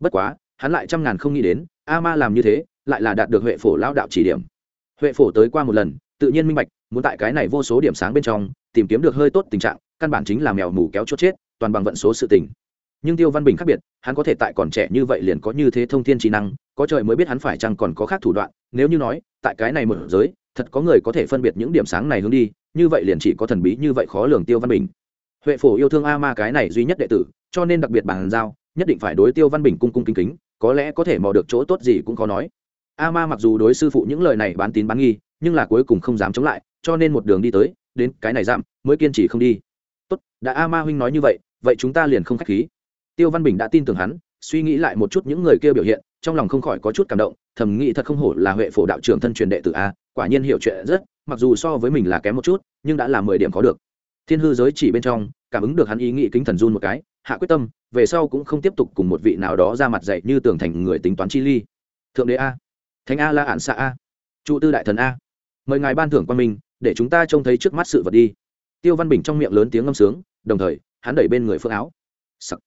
bất quá, hắn lại trăm ngàn không nghĩ đến, a ma làm như thế, lại là đạt được huệ phổ lao đạo chỉ điểm. Huệ phổ tới qua một lần, tự nhiên minh bạch, muốn tại cái này vô số điểm sáng bên trong, tìm kiếm được hơi tốt tình trạng, căn bản chính là mèo mù kéo chốt chết, toàn bằng vận số sự tình. Nhưng tiêu văn bình khác biệt, hắn có thể tại còn trẻ như vậy liền có như thế thông thiên trí năng, có trời mới biết hắn phải chăng còn có khác thủ đoạn, nếu như nói, tại cái này một giới, thật có người có thể phân biệt những điểm sáng này hướng đi, như vậy liền chỉ có thần bí như vậy khó lường tiêu văn bình. Huệ phổ yêu thương a ma cái này duy nhất đệ tử, cho nên đặc biệt bàn giao nhất định phải đối tiêu văn bình cung cung kính kính, có lẽ có thể mò được chỗ tốt gì cũng khó nói. A ma mặc dù đối sư phụ những lời này bán tín bán nghi, nhưng là cuối cùng không dám chống lại, cho nên một đường đi tới, đến cái này giảm mới kiên trì không đi. Tốt, đã a ma huynh nói như vậy vậy chúng ta liền không k h á c h khí. Tiêu văn bình đã tin tưởng hắn, suy nghĩ lại một chút những người kia biểu hiện, trong lòng không khỏi có chút cảm động, thầm nghĩ thật không hổ là huệ phổ đạo trưởng thân truyền đệ tử a, quả nhiên hiểu chuyện rất, mặc dù so với mình là kém một chút, nhưng đã là mười điểm có được. Thiên hư giới chỉ bên trong, cảm ứng được hắn ý nghĩ kính thần run một cái hạ quyết tâm, về sau cũng không tiếp tục cùng một vị nào đó ra mặt dạy như tưởng thành người tính toán chi ly. Thượng đế a. Thánh a la ạn xạ a. Trụ tư đại thần a. Mời ngài ban thưởng quan minh, để chúng ta trông thấy trước mắt sự vật đi. Tiêu văn bình trong miệng lớn tiếng ngâm sướng, đồng thời, hắn đẩy bên người phương áo. Sắc.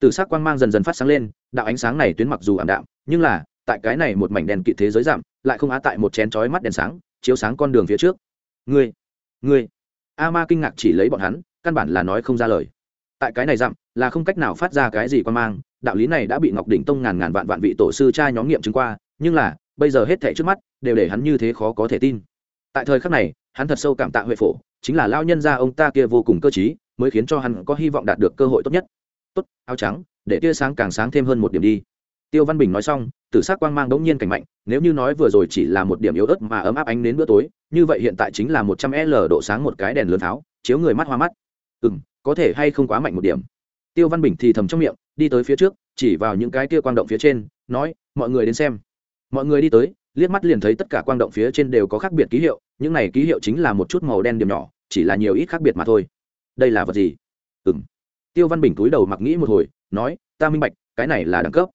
từ sắc quang mang dần dần phát sáng lên, đạo ánh sáng này tuyến mặc dù ảm đạm, nhưng là, tại cái này một mảnh đèn kỵ thế giới giảm, lại không á tại một chén chói mắt đèn sáng, chiếu sáng con đường phía trước. Ngươi ngươi. A ma kinh ngạc chỉ lấy bọn hắn, căn bản là nói không ra lời tại cái này dặm, là không cách nào phát ra cái gì quan mang. Đạo lý này đã bị ngọc đỉnh tông ngàn ngàn vạn vạn vị tổ sư cha nhóm nghiệm chứng qua, nhưng là, bây giờ hết thẻ trước mắt, đều để hắn như thế khó có thể tin. Tại thời khắc này, hắn thật sâu cảm tạ huệ phổ, chính là lao nhân gia ông ta kia vô cùng cơ trí, mới khiến cho hắn có hy vọng đạt được cơ hội tốt nhất. Tốt, áo trắng, để tia sáng càng sáng thêm hơn một điểm đi. Tiêu văn bình nói xong, tử sắc quang mang đống nhiên cảnh mạnh, nếu như nói vừa rồi chỉ là một điểm yếu ớt mà ấm áp ánh đến bữa tối, như vậy hiện tại chính là một trăm l độ sáng một cái đèn lớn tháo, chiếu người mắt hoa mắt. Ừ m có thể hay không quá mạnh một điểm. Tiêu văn bình thì thầm trong miệng, đi tới phía trước, chỉ vào những cái kia quang động phía trên, nói, mọi người đến xem. Mọi người đi tới, liếc mắt liền thấy tất cả quang động phía trên đều có khác biệt ký hiệu, những này ký hiệu chính là một chút màu đen điểm nhỏ, chỉ là nhiều ít khác biệt mà thôi. Đây là vật gì? Ừ m tiêu văn bình túi đầu mặc nghĩ một hồi, nói, ta minh bạch, cái này là đẳng cấp.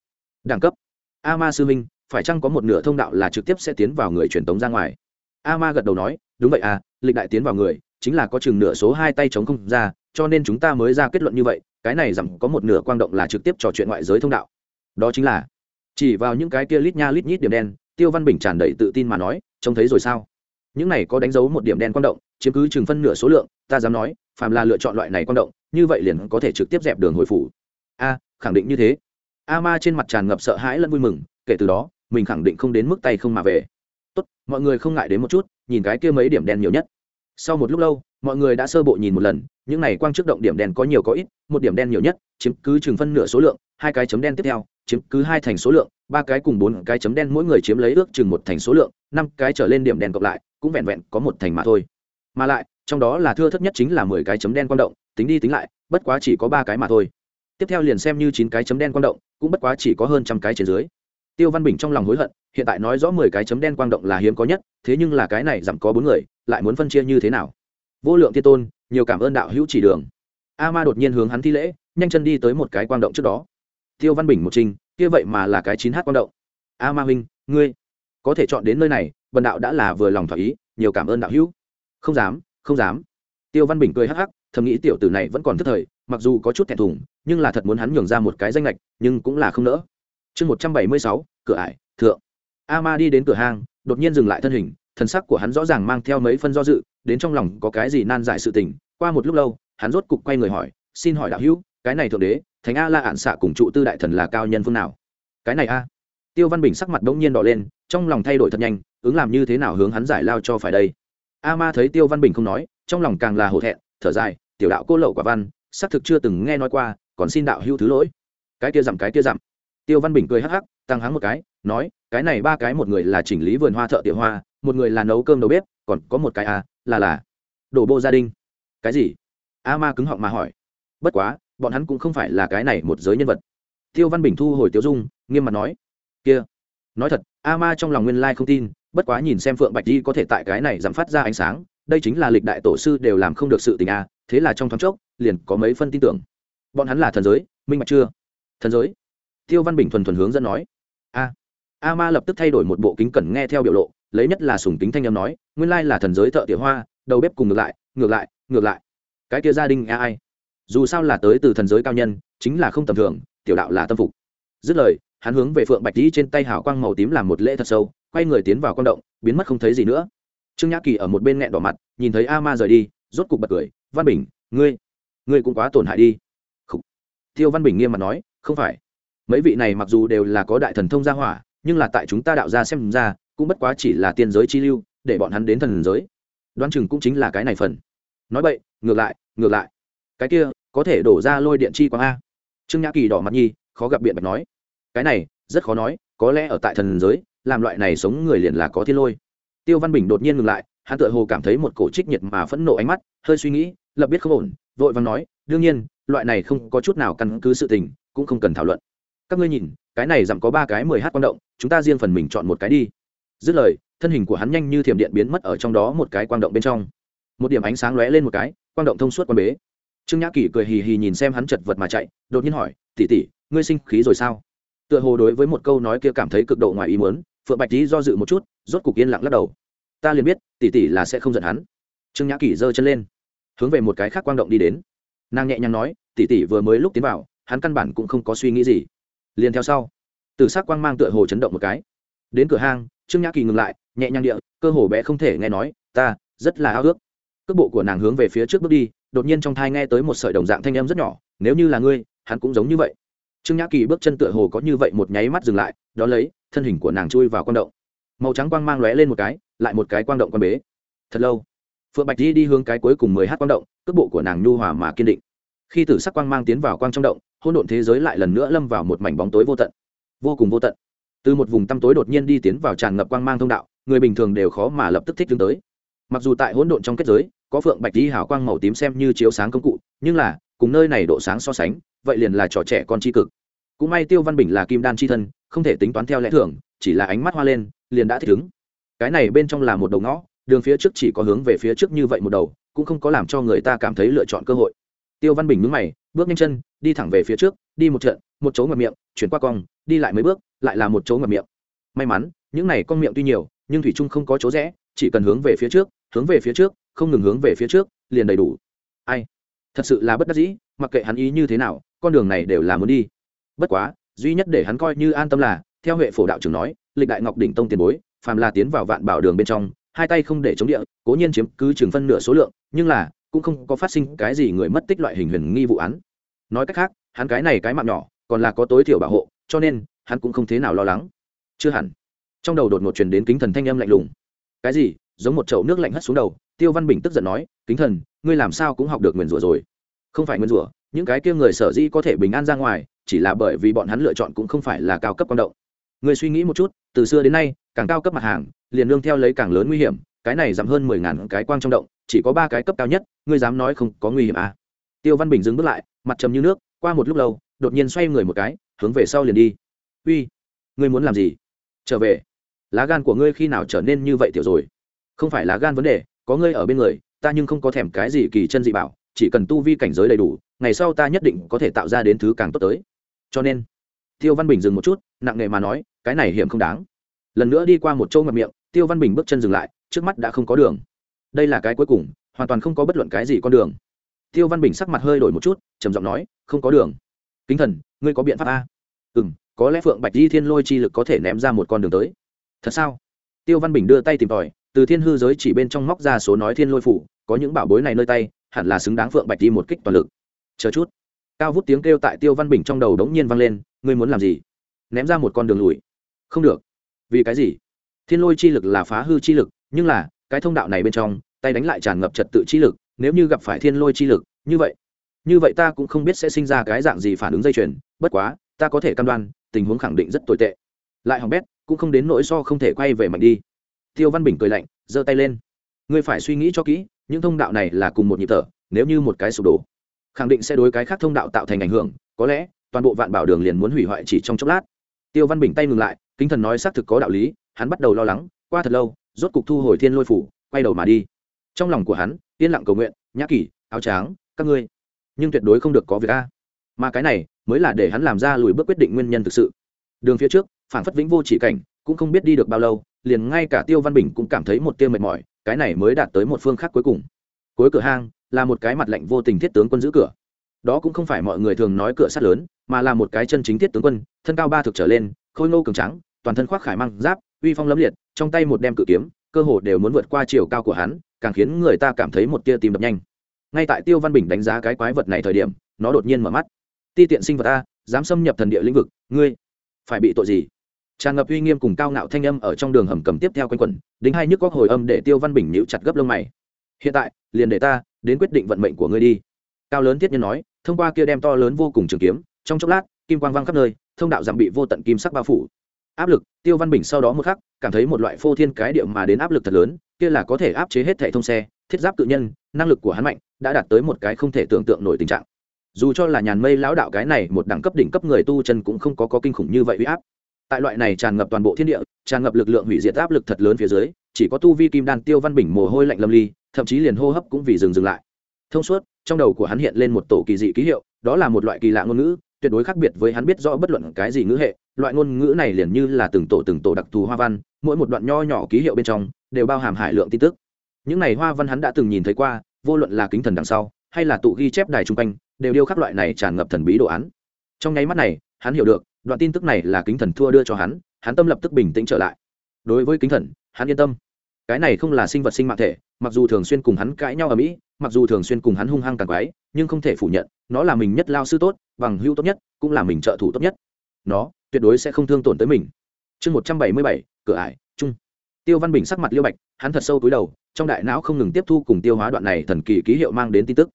Đẳng cấp? A ma sư minh phải chăng có một nửa thông đạo là trực tiếp sẽ tiến vào người truyền tống ra ngoài? A ma gật đầu nói, đúng vậy à lịch đại tiến vào người, chính là có chừng nửa số hai tay chống không ra cho nên chúng ta mới ra kết luận như vậy, cái này rằng có một nửa quang động là trực tiếp trò chuyện ngoại giới thông đạo. Đó chính là, chỉ vào những cái kia lít nha lít nhít điểm đen, tiêu văn bình tràn đầy tự tin mà nói, trông thấy rồi sao? Những này có đánh dấu một điểm đen quang động, chiếm cứ chừng phân nửa số lượng, ta dám nói, phàm là lựa chọn loại này quang động, như vậy liền có thể trực tiếp dẹp đường hồi phủ. A, khẳng định như thế. A ma trên mặt tràn ngập sợ hãi lẫn vui mừng, kể từ đó, mình khẳng định không đến mức tay không mà về. Tốt, mọi người không ngại đến một chút, nhìn cái kia mấy điểm đen nhiều nhất. Sau một lúc lâu, mọi người đã sơ bộ nhìn một lần những này quang trước động điểm đen có nhiều có ít, một điểm đen nhiều nhất, chiếm cứ chừng phân nửa số lượng, hai cái chấm đen tiếp theo, chiếm cứ hai thành số lượng, ba cái cùng bốn cái chấm đen mỗi người chiếm lấy ước chừng một thành số lượng, năm cái trở lên điểm đen cộng lại, cũng vẹn vẹn có một thành mà thôi. Mà lại, trong đó là thưa thất nhất chính là mười cái chấm đen quang động, tính đi tính lại, bất quá chỉ có ba cái mà thôi. Tiếp theo liền xem như chín cái chấm đen quang động, cũng bất quá chỉ có hơn trăm cái trên dưới. Tiêu văn bình trong lòng hối hận, hiện tại nói rõ mười cái chấm đen quang động là hiếm có nhất, thế nhưng là cái này giảm có bốn người, lại muốn phân chia như thế nào? Vô lượng thiên tôn nhiều cảm ơn đạo hữu chỉ đường. A ma đột nhiên hướng hắn thi lễ, nhanh chân đi tới một cái quang động trước đó. Tiêu văn bình một trình, kia vậy mà là cái chín h quang động. A ma huynh, ngươi có thể chọn đến nơi này, bần đạo đã là vừa lòng thỏa ý, nhiều cảm ơn đạo hữu. Không dám không dám. Tiêu văn bình cười hắc hắc, thầm nghĩ tiểu tử này vẫn còn thức thời, mặc dù có chút thẹn thùng, nhưng là thật muốn hắn nhường ra một cái danh lệch, nhưng cũng là không nỡ. Chương một trăm bảy mươi sáu, cửa ải, thượng. A ma đi đến cửa hang, đột nhiên dừng lại thân hình, thần sắc của hắn rõ ràng mang theo mấy phân do dự đến trong lòng có cái gì nan giải sự tình, qua một lúc lâu, hắn rốt cục quay người hỏi, xin hỏi đạo hữu, cái này thượng đế, thánh a la ạn xạ cùng trụ tư đại thần là cao nhân phương nào? Cái này a. Tiêu văn bình sắc mặt bỗng nhiên đỏ lên, trong lòng thay đổi thật nhanh, ứng làm như thế nào hướng hắn giải lao cho phải đây. A ma thấy tiêu văn bình không nói, trong lòng càng là hổ thẹn, thở dài, tiểu đạo cô lậu quả văn, xác thực chưa từng nghe nói qua, còn xin đạo hữu thứ lỗi. Cái kia dặm, cái kia dặm. Tiêu văn bình cười hắc hắc, tăng hắng một cái, nói, cái này ba cái, một người là chỉnh lý vườn hoa thợ tiểu hoa, một người là nấu cơm đầu bếp, còn có một cái a là là. Đổ bộ gia đình. Cái gì? A ma cứng họng mà hỏi. Bất quá, bọn hắn cũng không phải là cái này một giới nhân vật. Tiêu văn bình thu hồi tiêu dung, nghiêm mặt nói. Kia. Nói thật, a ma trong lòng nguyên lai không tin, bất quá nhìn xem phượng bạch di có thể tại cái này giảm phát ra ánh sáng, đây chính là lịch đại tổ sư đều làm không được sự tình a thế là trong thoáng chốc, liền có mấy phân tin tưởng. Bọn hắn là thần giới, minh bạch chưa? Thần giới? Tiêu văn bình thuần thuần hướng dẫn nói. A. A ma lập tức thay đổi một bộ kính cẩn nghe theo biểu lộ lấy nhất là sùng kính thanh âm nói, nguyên lai là thần giới thợ tiểu hoa, đầu bếp cùng ngược lại ngược lại ngược lại. Cái kia gia đình a ai? Dù sao là tới từ thần giới cao nhân, chính là không tầm thường, tiểu đạo là tâm phục. Dứt lời, hắn hướng về phượng bạch tý trên tay hào quang màu tím làm một lễ thật sâu, quay người tiến vào con động, biến mất không thấy gì nữa. Trương nhã kỳ ở một bên nghẹn đỏ mặt, nhìn thấy a ma rời đi, rốt cục bật cười, văn bình, ngươi ngươi cũng quá tổn hại đi. Khủ. tiêu văn bình nghiêm mặt nói, không phải. Mấy vị này mặc dù đều là có đại thần thông gia hỏa, nhưng là tại chúng ta đạo ra xem ra cũng bất quá chỉ là tiên giới chi lưu, để bọn hắn đến thần giới. Đoán chừng cũng chính là cái này phần. Nói vậy, ngược lại ngược lại. Cái kia, có thể đổ ra lôi điện chi quang a. Trương nhã kỳ đỏ mặt nhi, khó gặp biện bạch nói. Cái này, rất khó nói, có lẽ ở tại thần giới, làm loại này sống người liền là có thiên lôi. Tiêu văn bình đột nhiên ngừng lại, hắn tựa hồ cảm thấy một cổ trích nhiệt mà phẫn nộ ánh mắt, hơi suy nghĩ, lập biết không ổn, vội vàng nói, đương nhiên, loại này không có chút nào căn cứ sự tình, cũng không cần thảo luận. Các ngươi nhìn, cái này giảm có ba cái mười h quan động, chúng ta riêng phần mình chọn một cái đi dứt lời, thân hình của hắn nhanh như thiểm điện biến mất ở trong đó một cái quang động bên trong. Một điểm ánh sáng lóe lên một cái, quang động thông suốt quan bế. Trương nhã kỳ cười hì hì nhìn xem hắn chật vật mà chạy, đột nhiên hỏi tỉ tỉ ngươi sinh khí rồi sao? Tựa hồ đối với một câu nói kia cảm thấy cực độ ngoài ý muốn, phượng bạch tý do dự một chút, rốt cục yên lặng lắc đầu. Ta liền biết tỉ tỉ là sẽ không giận hắn. Trương nhã kỳ giơ chân lên, hướng về một cái khác quang động đi đến. Nàng nhẹ nhàng nói tỉ tỉ vừa mới lúc tiến vào, hắn căn bản cũng không có suy nghĩ gì. Liền theo sau từ s ắ c quang mang tựa hồ chấn động một cái đến cửa hang, trương nhã kỳ ngừng lại, nhẹ nhàng địa, cơ hồ bé không thể nghe nói, ta, rất là ao ước. Cước bộ của nàng hướng về phía trước bước đi, đột nhiên trong thai nghe tới một sợi đồng dạng thanh âm rất nhỏ, nếu như là ngươi, hắn cũng giống như vậy. Trương nhã kỳ bước chân tựa hồ có như vậy một nháy mắt dừng lại đ ó lấy, thân hình của nàng chui vào con động. Màu trắng quang mang lóe lên một cái, lại một cái quang động con bế. Thật lâu, phượng bạch di đi hướng cái cuối cùng mười hát quang động, cước bộ của nàng nhu hòa mà kiên định. Khi tử sắc quang mang tiến vào quang trong động hôn độn thế giới lại lần nữa lâm vào một mảnh bóng tối vô tận. Vô cùng vô tận từ một vùng tăm tối đột nhiên đi tiến vào tràn ngập quang mang thông đạo, người bình thường đều khó mà lập tức thích đứng tới. Mặc dù tại hỗn độn trong kết giới, có phượng bạch đi hào quang màu tím xem như chiếu sáng công cụ, nhưng là, cùng nơi này độ sáng so sánh, vậy liền là trò trẻ con tri cực. Cũng may tiêu văn bình là kim đan c h i thân, không thể tính toán theo lẽ thường, chỉ là ánh mắt hoa lên, liền đã thích ứng. Cái này bên trong là một đầu ngõ, đường phía trước chỉ có hướng về phía trước như vậy một đầu, cũng không có làm cho người ta cảm thấy lựa chọn cơ hội. Tiêu văn bình mướn mày, bước nhanh chân, đi thẳng về phía trước, đi một trận, một chỗ ngập miệng, chuyển qua cong, đi lại mấy bước lại là một chỗ ngập miệng. May mắn, những này con miệng tuy nhiều, nhưng thủy trung không có chỗ rẽ, chỉ cần hướng về phía trước, hướng về phía trước, không ngừng hướng về phía trước, liền đầy đủ. Ai? Thật sự là bất đắc dĩ, mặc kệ hắn ý như thế nào, con đường này đều là muốn đi. Bất quá, duy nhất để hắn coi như an tâm là, theo huệ phổ đạo trưởng nói, lịch đại ngọc đỉnh tông tiền bối, phàm là tiến vào vạn bảo đường bên trong, hai tay không để chống địa, cố nhiên chiếm cứ chừng phân nửa số lượng, nhưng là, cũng không có phát sinh cái gì người mất tích loại hình huyền nghi vụ án. Nói cách khác, hắn cái này cái mạng nhỏ, còn là có tối thiểu bảo hộ, cho nên hắn cũng không thế nào lo lắng. Chưa hẳn. Trong đầu đột ngột truyền đến kính thần thanh âm lạnh lùng. Cái gì? Giống một chậu nước lạnh hất xuống đầu, tiêu văn bình tức giận nói, kính thần, ngươi làm sao cũng học được nguyền rủa rồi. Không phải nguyền rủa, những cái kia người sở dĩ có thể bình an ra ngoài, chỉ là bởi vì bọn hắn lựa chọn cũng không phải là cao cấp quan động. Người suy nghĩ một chút, từ xưa đến nay, càng cao cấp mặt hàng, liền lương theo lấy càng lớn nguy hiểm, cái này giảm hơn mười ngàn cái quang trong động, chỉ có ba cái cấp cao nhất, ngươi dám nói không có nguy hiểm à? Tiêu văn bình dừng bước lại, mặt trầm như nước, qua một lúc lâu, đột nhiên xoay người một cái, hướng về sau liền đi uy, ngươi muốn làm gì? Trở về. Lá gan của ngươi khi nào trở nên như vậy tiểu rồi? Không phải lá gan vấn đề, có ngươi ở bên người, ta nhưng không có thèm cái gì kỳ chân dị bảo, chỉ cần tu vi cảnh giới đầy đủ, ngày sau ta nhất định có thể tạo ra đến thứ càng tốt tới. Cho nên, tiêu văn bình dừng một chút, nặng nề mà nói, cái này hiểm không đáng. Lần nữa đi qua một châu ngập miệng, tiêu văn bình bước chân dừng lại, trước mắt đã không có đường. Đây là cái cuối cùng, hoàn toàn không có bất luận cái gì con đường. Tiêu văn bình sắc mặt hơi đổi một chút, trầm giọng nói, không có đường. Kính thần, ngươi có biện pháp a? Ừ m có lẽ phượng bạch di thiên lôi chi lực có thể ném ra một con đường tới. Thật sao? Tiêu văn bình đưa tay tìm tòi, từ thiên hư giới chỉ bên trong móc ra số nói thiên lôi phủ, có những bảo bối này nơi tay, hẳn là xứng đáng phượng bạch di một kích toàn lực. Chờ chút. Cao vút tiếng kêu tại tiêu văn bình trong đầu đống nhiên vang lên, ngươi muốn làm gì? Ném ra một con đường lùi. Không được. Vì cái gì? Thiên lôi chi lực là phá hư chi lực, nhưng là, cái thông đạo này bên trong, tay đánh lại tràn ngập trật tự chi lực, nếu như gặp phải thiên lôi chi lực, như vậy như vậy ta cũng không biết sẽ sinh ra cái dạng gì phản ứng dây chuyền, bất quá, ta có thể cam đoan tình huống khẳng định rất tồi tệ. Lại hỏng bét, cũng không đến nỗi so không thể quay về mạnh đi. Tiêu văn bình cười lạnh, giơ tay lên. Ngươi phải suy nghĩ cho kỹ, những thông đạo này là cùng một nhịp thở, nếu như một cái sụp đổ, khẳng định sẽ đối cái khác thông đạo tạo thành ảnh hưởng, có lẽ, toàn bộ vạn bảo đường liền muốn hủy hoại chỉ trong chốc lát. Tiêu văn bình tay ngừng lại, kính thần nói xác thực có đạo lý, hắn bắt đầu lo lắng, qua thật lâu, rốt cục thu hồi thiên lôi phủ, quay đầu mà đi. Trong lòng của hắn, yên lặng cầu nguyện, nhã kỷ, áo tráng, các ngươi. Nhưng tuyệt đối không được có việc a mà cái này mới là để hắn làm ra lùi bước quyết định nguyên nhân thực sự. Đường phía trước phản phất vĩnh vô chỉ cảnh, cũng không biết đi được bao lâu, liền ngay cả tiêu văn bình cũng cảm thấy một tiêu mệt mỏi, cái này mới đạt tới một phương khác cuối cùng. Cuối cửa hang, là một cái mặt lạnh vô tình thiết tướng quân giữ cửa. Đó cũng không phải mọi người thường nói cửa sắt lớn, mà là một cái chân chính thiết tướng quân, thân cao ba thực trở lên, khôi ngô cường trắng toàn thân khoác khải mang giáp, uy phong lấm liệt, trong tay một đem cự kiếm, cơ hồ đều muốn vượt qua chiều cao của hắn, càng khiến người ta cảm thấy một tia tìm đập nhanh. Ngay tại tiêu văn bình đánh giá cái quái vật này thời điểm, nó đột nhiên mở mắt ti tiện sinh vật a, dám xâm nhập thần địa lĩnh vực, ngươi phải bị tội gì? Tràn ngập uy nghiêm cùng cao ngạo thanh âm ở trong đường hầm cầm tiếp theo quanh quẩn, đính hai nhức góc hồi âm để tiêu văn bình nhíu chặt gấp lông mày. Hiện tại, liền để ta đến quyết định vận mệnh của ngươi đi. Cao lớn thiết nhân nói, thông qua kia đem to lớn vô cùng trường kiếm, trong chốc lát, kim quang vang khắp nơi, thông đạo giảm bị vô tận kim sắc bao phủ. Áp lực, tiêu văn bình sau đó một khắc, cảm thấy một loại phô thiên cái điệu mà đến áp lực thật lớn, kia là có thể áp chế hết thẻ thông xe, thiết giáp tự nhân, năng lực của hắn mạnh, đã đạt tới một cái không thể tưởng tượng nổi tình trạng dù cho là nhàn mây lão đạo cái này một đẳng cấp đỉnh cấp người tu chân cũng không có, có kinh khủng như vậy uy áp. Tại loại này tràn ngập toàn bộ thiên địa tràn ngập lực lượng hủy diệt áp lực thật lớn phía dưới chỉ có tu vi kim đan tiêu văn bình mồ hôi lạnh lâm ly thậm chí liền hô hấp cũng vì dừng dừng lại. Thông suốt trong đầu của hắn hiện lên một tổ kỳ dị ký hiệu đó là một loại kỳ lạ ngôn ngữ tuyệt đối khác biệt với hắn biết rõ bất luận cái gì ngữ hệ. Loại ngôn ngữ này liền như là từng tổ từng tổ đặc thù hoa văn mỗi một đoạn nho nhỏ ký hiệu bên trong đều bao hàm hải lượng tin tức. Những này hoa văn hắn đã từng nhìn thấy qua vô luận là kính thần đằng sau hay là tụ ghi chép đài trung quanh đều điêu khắc loại này tràn ngập thần bí đồ án. Trong nháy mắt này, hắn hiểu được, đoạn tin tức này là kính thần thua đưa cho hắn hắn tâm lập tức bình tĩnh trở lại. Đối với kính thần, hắn yên tâm. Cái này không là sinh vật sinh mạng thể, mặc dù thường xuyên cùng hắn cãi nhau ở mỹ mặc dù thường xuyên cùng hắn hung hăng càng quái, nhưng không thể phủ nhận, nó là mình nhất lao sư tốt, bằng hữu tốt nhất, cũng là mình trợ thủ tốt nhất. Nó, tuyệt đối sẽ không thương tổn tới mình. Chương một trăm bảy mươi bảy, cửa ải, chung. Tiêu văn bình sắc mặt liêu bạch, hắn thật sâu túi đầu, trong đại não không ngừng tiếp thu cùng tiêu hóa đoạn này thần kỳ ký hiệu mang đến tin tức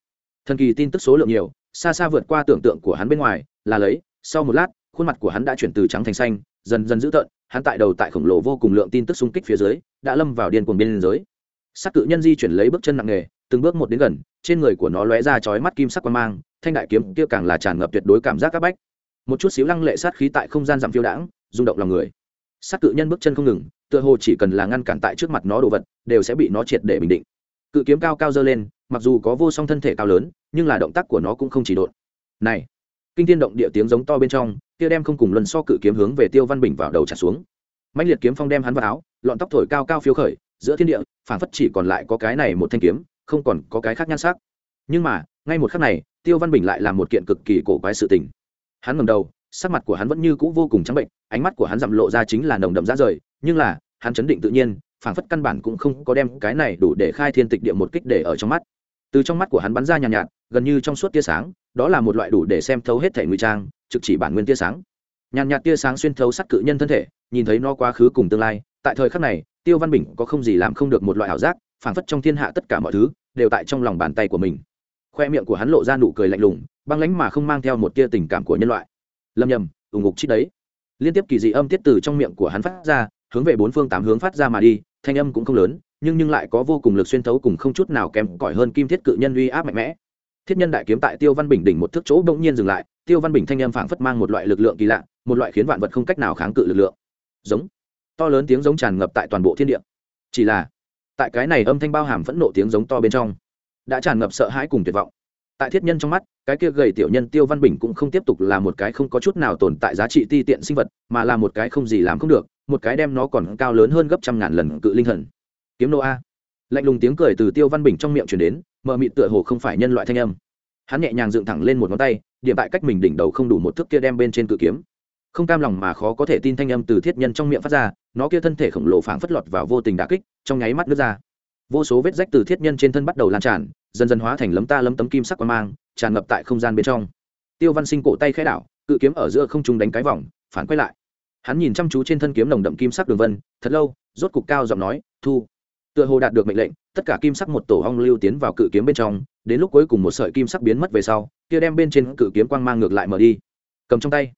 thần kỳ tin tức số lượng nhiều, xa xa vượt qua tưởng tượng của hắn bên ngoài, là lấy, sau một lát, khuôn mặt của hắn đã chuyển từ trắng thành xanh, dần dần dữ tợn, hắn tại đầu tại khổng lồ vô cùng lượng tin tức xung kích phía dưới, đã lâm vào điên cuồng biên giới sắc cự nhân di chuyển lấy bước chân nặng nề, từng bước một đến gần, trên người của nó lóe ra chói mắt kim sắc quang mang, thanh đại kiếm kia càng là tràn ngập tuyệt đối cảm giác các bách. Một chút xíu lăng lệ sát khí tại không gian giảm phiêu đãng, rung động lòng người. Sắc cự nhân bước chân không ngừng, tựa hồ chỉ cần là ngăn cản tại trước mặt nó đồ vật, đều sẽ bị nó triệt để bình định. Cự kiếm cao cao dơ lên mặc dù có vô song thân thể cao lớn, nhưng là động tác của nó cũng không chỉ độn. Này, kinh thiên động địa tiếng giống to bên trong tiêu đem không cùng luân so cự kiếm hướng về tiêu văn bình vào đầu trả xuống. Mạnh liệt kiếm phong đem hắn vào áo, lọn tóc thổi cao cao phiếu khởi, giữa thiên địa phản phất chỉ còn lại có cái này một thanh kiếm, không còn có cái khác nhan sắc. Nhưng mà, ngay một khắc này, tiêu văn bình lại làm một kiện cực kỳ cổ quái sự tình. Hắn ngầm đầu, sắc mặt của hắn vẫn như cũ vô cùng trắng bệnh, ánh mắt của hắn dặm lộ ra chính là nồng đậm ra rời, nhưng là, hắn chấn định tự nhiên phản phất căn bản cũng không có đem cái này đủ để khai thiên tịch địa một kích để ở trong mắt từ trong mắt của hắn bắn ra nhàn nhạt, nhạt gần như trong suốt tia sáng đó là một loại đủ để xem thấu hết thể ngụy trang trực chỉ bản nguyên tia sáng. Nhàn nhạt tia sáng xuyên thấu sắt cự nhân thân thể nhìn thấy nó quá khứ cùng tương lai tại thời khắc này tiêu văn bình có không gì làm không được một loại ảo giác phản phất trong thiên hạ tất cả mọi thứ đều tại trong lòng bàn tay của mình. Khoe miệng của hắn lộ ra nụ cười lạnh lùng băng lánh mà không mang theo một tia tình cảm của nhân loại. Lâm nhầm ủng ngục chít đấy. Liên tiếp kỳ dị âm tiết từ trong miệng của hắn phát ra hướng về bốn phương tám hướng phát ra mà đi thanh âm cũng không lớn nhưng nhưng lại có vô cùng lực xuyên thấu cùng không chút nào kém cỏi hơn kim thiết cự nhân uy áp mạnh mẽ. Thiết nhân đại kiếm tại tiêu văn bình đỉnh một thước chỗ bỗng nhiên dừng lại, tiêu văn bình thanh âm phảng phất mang một loại lực lượng kỳ lạ, một loại khiến vạn vật không cách nào kháng cự lực lượng. Giống. To lớn tiếng giống tràn ngập tại toàn bộ thiên địa. Chỉ là, tại cái này âm thanh bao hàm phẫn nộ tiếng giống to bên trong, đã tràn ngập sợ hãi cùng tuyệt vọng. Tại thiết nhân trong mắt, cái kia gầy tiểu nhân tiêu văn bình cũng không tiếp tục là một cái không có chút nào tồn tại giá trị ti tiện sinh vật, mà là một cái không gì làm không được, một cái đem nó còn cao lớn hơn gấp trăm ngàn lần cự linh thần kiếm nô a. Lạnh lùng tiếng cười từ tiêu văn bình trong miệng chuyển đến, mờ mịt tựa hồ không phải nhân loại thanh âm. Hắn nhẹ nhàng dựng thẳng lên một ngón tay, điểm tại cách mình đỉnh đầu không đủ một thước kia đem bên trên cự kiếm. Không cam lòng mà khó có thể tin thanh âm từ thiết nhân trong miệng phát ra, nó kia thân thể khổng lồ phảng phất lọt vào vô tình đà kích, trong nháy mắt nước ra. Vô số vết rách từ thiết nhân trên thân bắt đầu lan tràn, dần dần hóa thành lấm ta lấm tấm kim sắc qua mang, tràn ngập tại không gian bên trong. Tiêu văn sinh cổ tay khẽ đảo, cự kiếm ở giữa không trung đánh cái vòng, phản quay lại. Hắn nhìn chăm chú trên thân kiếm nồng đậm kim sắc đường vân, thật lâu, rốt cục cao giọng nói, thu tựa hồ đạt được mệnh lệnh, tất cả kim sắc một tổ hong lưu tiến vào cự kiếm bên trong, đến lúc cuối cùng một sợi kim sắc biến mất về sau, kia đem bên trên cự kiếm quang mang ngược lại mở đi. Cầm trong tay.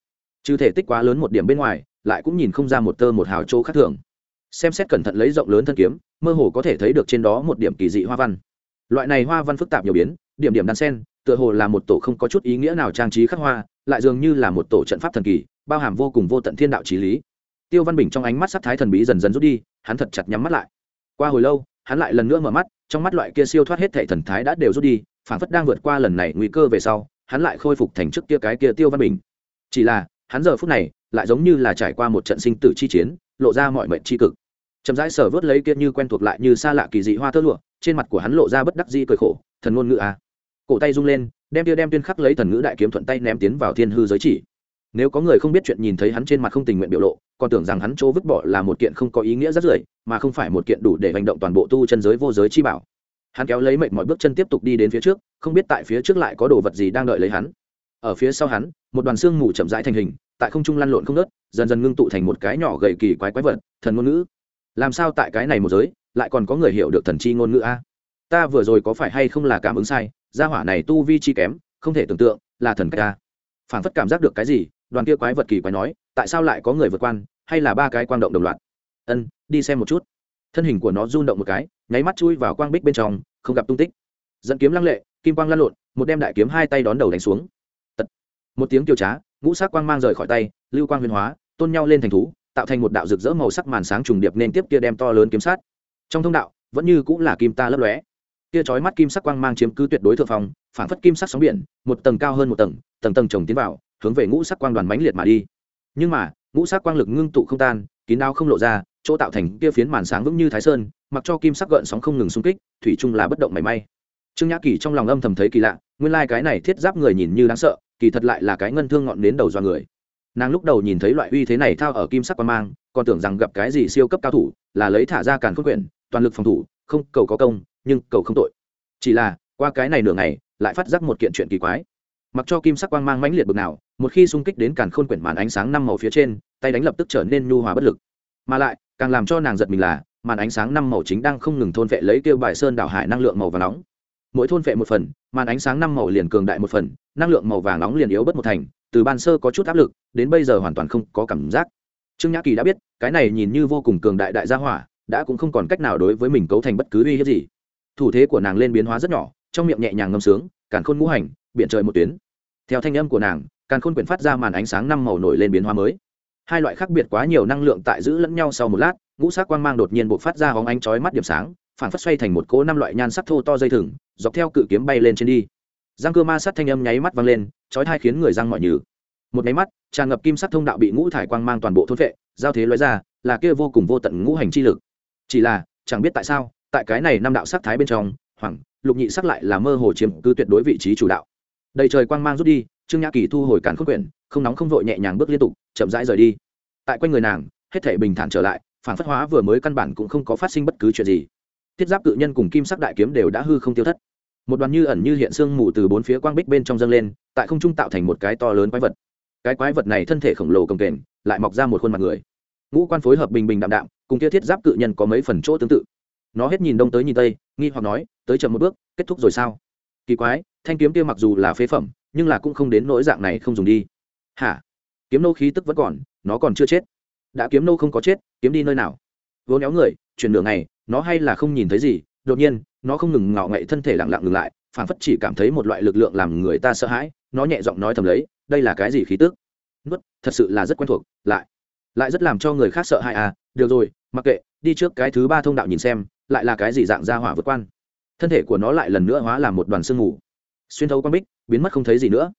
Trừ thể tích quá lớn một điểm bên ngoài, lại cũng nhìn không ra một tơ một hào chỗ khác thường. Xem xét cẩn thận lấy rộng lớn thân kiếm, mơ hồ có thể thấy được trên đó một điểm kỳ dị hoa văn. Loại này hoa văn phức tạp nhiều biến, điểm điểm đan sen, tựa hồ là một tổ không có chút ý nghĩa nào trang trí khắc hoa, lại dường như là một tổ trận pháp thần kỳ, bao hàm vô cùng vô tận thiên đạo trí lý. Tiêu văn bình trong ánh mắt sắc thái thần bí dần dần rút đi, hắn thật chặt nhắm mắt lại qua hồi lâu, hắn lại lần nữa mở mắt, trong mắt loại kia siêu thoát hết thể thần thái đã đều rút đi phản phất đang vượt qua lần này nguy cơ về sau, hắn lại khôi phục thành trước kia cái kia tiêu văn bình. Chỉ là, hắn giờ phút này lại giống như là trải qua một trận sinh tử chi chiến, lộ ra mọi mệnh chi cực. Chậm rãi sở vớt lấy kia như quen thuộc lại như xa lạ kỳ dị hoa tơ lụa, trên mặt của hắn lộ ra bất đắc di cười khổ, thần ngôn ngữ a. À. cổ tay rung lên, đem tia đem tuyên khắc lấy thần ngữ đại kiếm thuận tay ném tiến vào thiên hư giới chỉ nếu có người không biết chuyện nhìn thấy hắn trên mặt không tình nguyện biểu lộ, còn tưởng rằng hắn chỗ vứt bỏ là một kiện không có ý nghĩa rất rưởi, mà không phải một kiện đủ để hành động toàn bộ tu chân giới vô giới chi bảo. Hắn kéo lấy mệnh mọi bước chân tiếp tục đi đến phía trước, không biết tại phía trước lại có đồ vật gì đang đợi lấy hắn. Ở phía sau hắn, một đoàn xương mù chậm rãi thành hình, tại không trung lăn lộn không nớt dần dần ngưng tụ thành một cái nhỏ gầy kỳ quái quái vật, thần ngôn ngữ. Làm sao tại cái này một giới, lại còn có người hiểu được thần chi ngôn ngữ a? Ta vừa rồi có phải hay không là cảm ứng sai, gia hỏa này tu vi chi kém, không thể tưởng tượng, là thần cách ta phản phất cảm giác được cái gì đoàn kia quái vật kỳ quái nói, tại sao lại có người vượt quan, hay là ba cái quang động đồng loạt? Ân, đi xem một chút. Thân hình của nó run động một cái, nháy mắt chui vào quang bích bên trong, không gặp tung tích. Dẫn kiếm lăng lệ, kim quang lăn lộn, một đem đại kiếm hai tay đón đầu đánh xuống. Tật. một tiếng kiều trá, ngũ sắc quang mang rời khỏi tay, lưu quang huyền hóa, tôn nhau lên thành thú, tạo thành một đạo rực rỡ màu sắc màn sáng trùng điệp nên tiếp kia đem to lớn kiếm sát. Trong thông đạo, vẫn như cũng là kim ta lấp lóe kia chói mắt kim sắc quang mang chiếm cứ tuyệt đối thượng phòng phản phất kim sắc sóng biển, một tầng cao hơn một tầng tầng tầng chồng tiến vào, hướng về ngũ sắc quang đoàn mãnh liệt mà đi. Nhưng mà, ngũ sắc quang lực ngưng tụ không tan, kín đáo không lộ ra, chỗ tạo thành kia phiến màn sáng vững như thái sơn, mặc cho kim sắc gợn sóng không ngừng xung kích, thủy chung là bất động mảy may. Trương nhã kỳ trong lòng âm thầm thấy kỳ lạ, nguyên lai cái này thiết giáp người nhìn như đáng sợ, kỳ thật lại là cái ngân thương ngọn đến đầu do người. Nàng lúc đầu nhìn thấy loại uy thế này thao ở kim sắc quang mang, còn tưởng rằng gặp cái gì siêu cấp cao thủ, là lấy thả ra càn khôn quyển toàn lực phòng thủ, không cầu có công nhưng cầu không tội. Chỉ là, qua cái này nửa ngày, lại phát giác một kiện chuyện kỳ quái. Mặc cho kim sắc quang mang mãnh liệt bực nào, một khi xung kích đến càn khôn quyển màn ánh sáng năm màu phía trên, tay đánh lập tức trở nên nhu hòa bất lực. Mà lại, càng làm cho nàng giật mình là, màn ánh sáng năm màu chính đang không ngừng thôn vệ lấy kêu bài sơn đảo hải năng lượng màu và nóng. Mỗi thôn vệ một phần, màn ánh sáng năm màu liền cường đại một phần, năng lượng màu vàng nóng liền yếu bất một thành, từ ban sơ có chút áp lực, đến bây giờ hoàn toàn không có cảm giác. Trương nhã kỳ đã biết, cái này nhìn như vô cùng cường đại đại gia hỏa, đã cũng không còn cách nào đối với mình cấu thành bất cứ uy hiếp gì thủ thế của nàng lên biến hóa rất nhỏ, trong miệng nhẹ nhàng ngâm sướng, càn khôn ngũ hành biện trời một tuyến. Theo thanh âm của nàng, càn khôn quyển phát ra màn ánh sáng năm màu nổi lên biến hóa mới. Hai loại khác biệt quá nhiều năng lượng tại giữ lẫn nhau sau một lát, ngũ sắc quang mang đột nhiên buộc phát ra hóng ánh chói mắt điểm sáng phản phát xoay thành một cỗ năm loại nhan sắc thô to dây thừng, dọc theo cự kiếm bay lên trên đi. Răng cơ ma sát thanh âm nháy mắt vang lên, chói thai khiến người răng mọi nhừ. Một nháy mắt, tràn ngập kim sắc thông đạo bị ngũ thải quang mang toàn bộ thôn vệ, giao thế lóe ra, là kia vô cùng vô tận ngũ hành chi lực. Chỉ là, chẳng biết tại sao tại cái này năm đạo sắc thái bên trong, hoàng, lục nhị sắc lại là mơ hồ chiếm cứ tuyệt đối vị trí chủ đạo. Đầy trời quang mang rút đi, trương nhã kỳ thu hồi cản khúc quyển, không nóng không vội nhẹ nhàng bước liên tục, chậm rãi rời đi. Tại quanh người nàng, hết thể bình thản trở lại, phản phất hóa vừa mới căn bản cũng không có phát sinh bất cứ chuyện gì. Thiết giáp cự nhân cùng kim sắc đại kiếm đều đã hư không tiêu thất. Một đoàn như ẩn như hiện sương mù từ bốn phía quang bích bên trong dâng lên, tại không trung tạo thành một cái to lớn quái vật. Cái quái vật này thân thể khổng lồ cồng kềnh, lại mọc ra một khuôn mặt người. Ngũ quan phối hợp bình bình đạm đạm, cùng kia thiết giáp cự nhân có mấy phần chỗ tương tự nó hết nhìn đông tới nhìn tây, nghi hoặc nói, tới chậm một bước, kết thúc rồi sao? Kỳ quái, thanh kiếm kia mặc dù là phế phẩm, nhưng là cũng không đến nỗi dạng này không dùng đi. Hả? Kiếm nô khí tức vẫn còn, nó còn chưa chết. Đã kiếm nô không có chết, kiếm đi nơi nào? Vốn éo người, chuyển nửa ngày, nó hay là không nhìn thấy gì, đột nhiên, nó không ngừng ngạo ngậy thân thể lặng lặng ngừng lại phản phất chỉ cảm thấy một loại lực lượng làm người ta sợ hãi, nó nhẹ giọng nói thầm lấy, đây là cái gì khí tức? Nuốt, thật sự là rất quen thuộc, lại lại rất làm cho người khác sợ hãi à được rồi, mặc kệ, đi trước cái thứ ba thông đạo nhìn xem lại là cái gì dạng ra hỏa vượt quan. Thân thể của nó lại lần nữa hóa làm một đoàn sương mù. Xuyên thấu quang bích, biến mất không thấy gì nữa.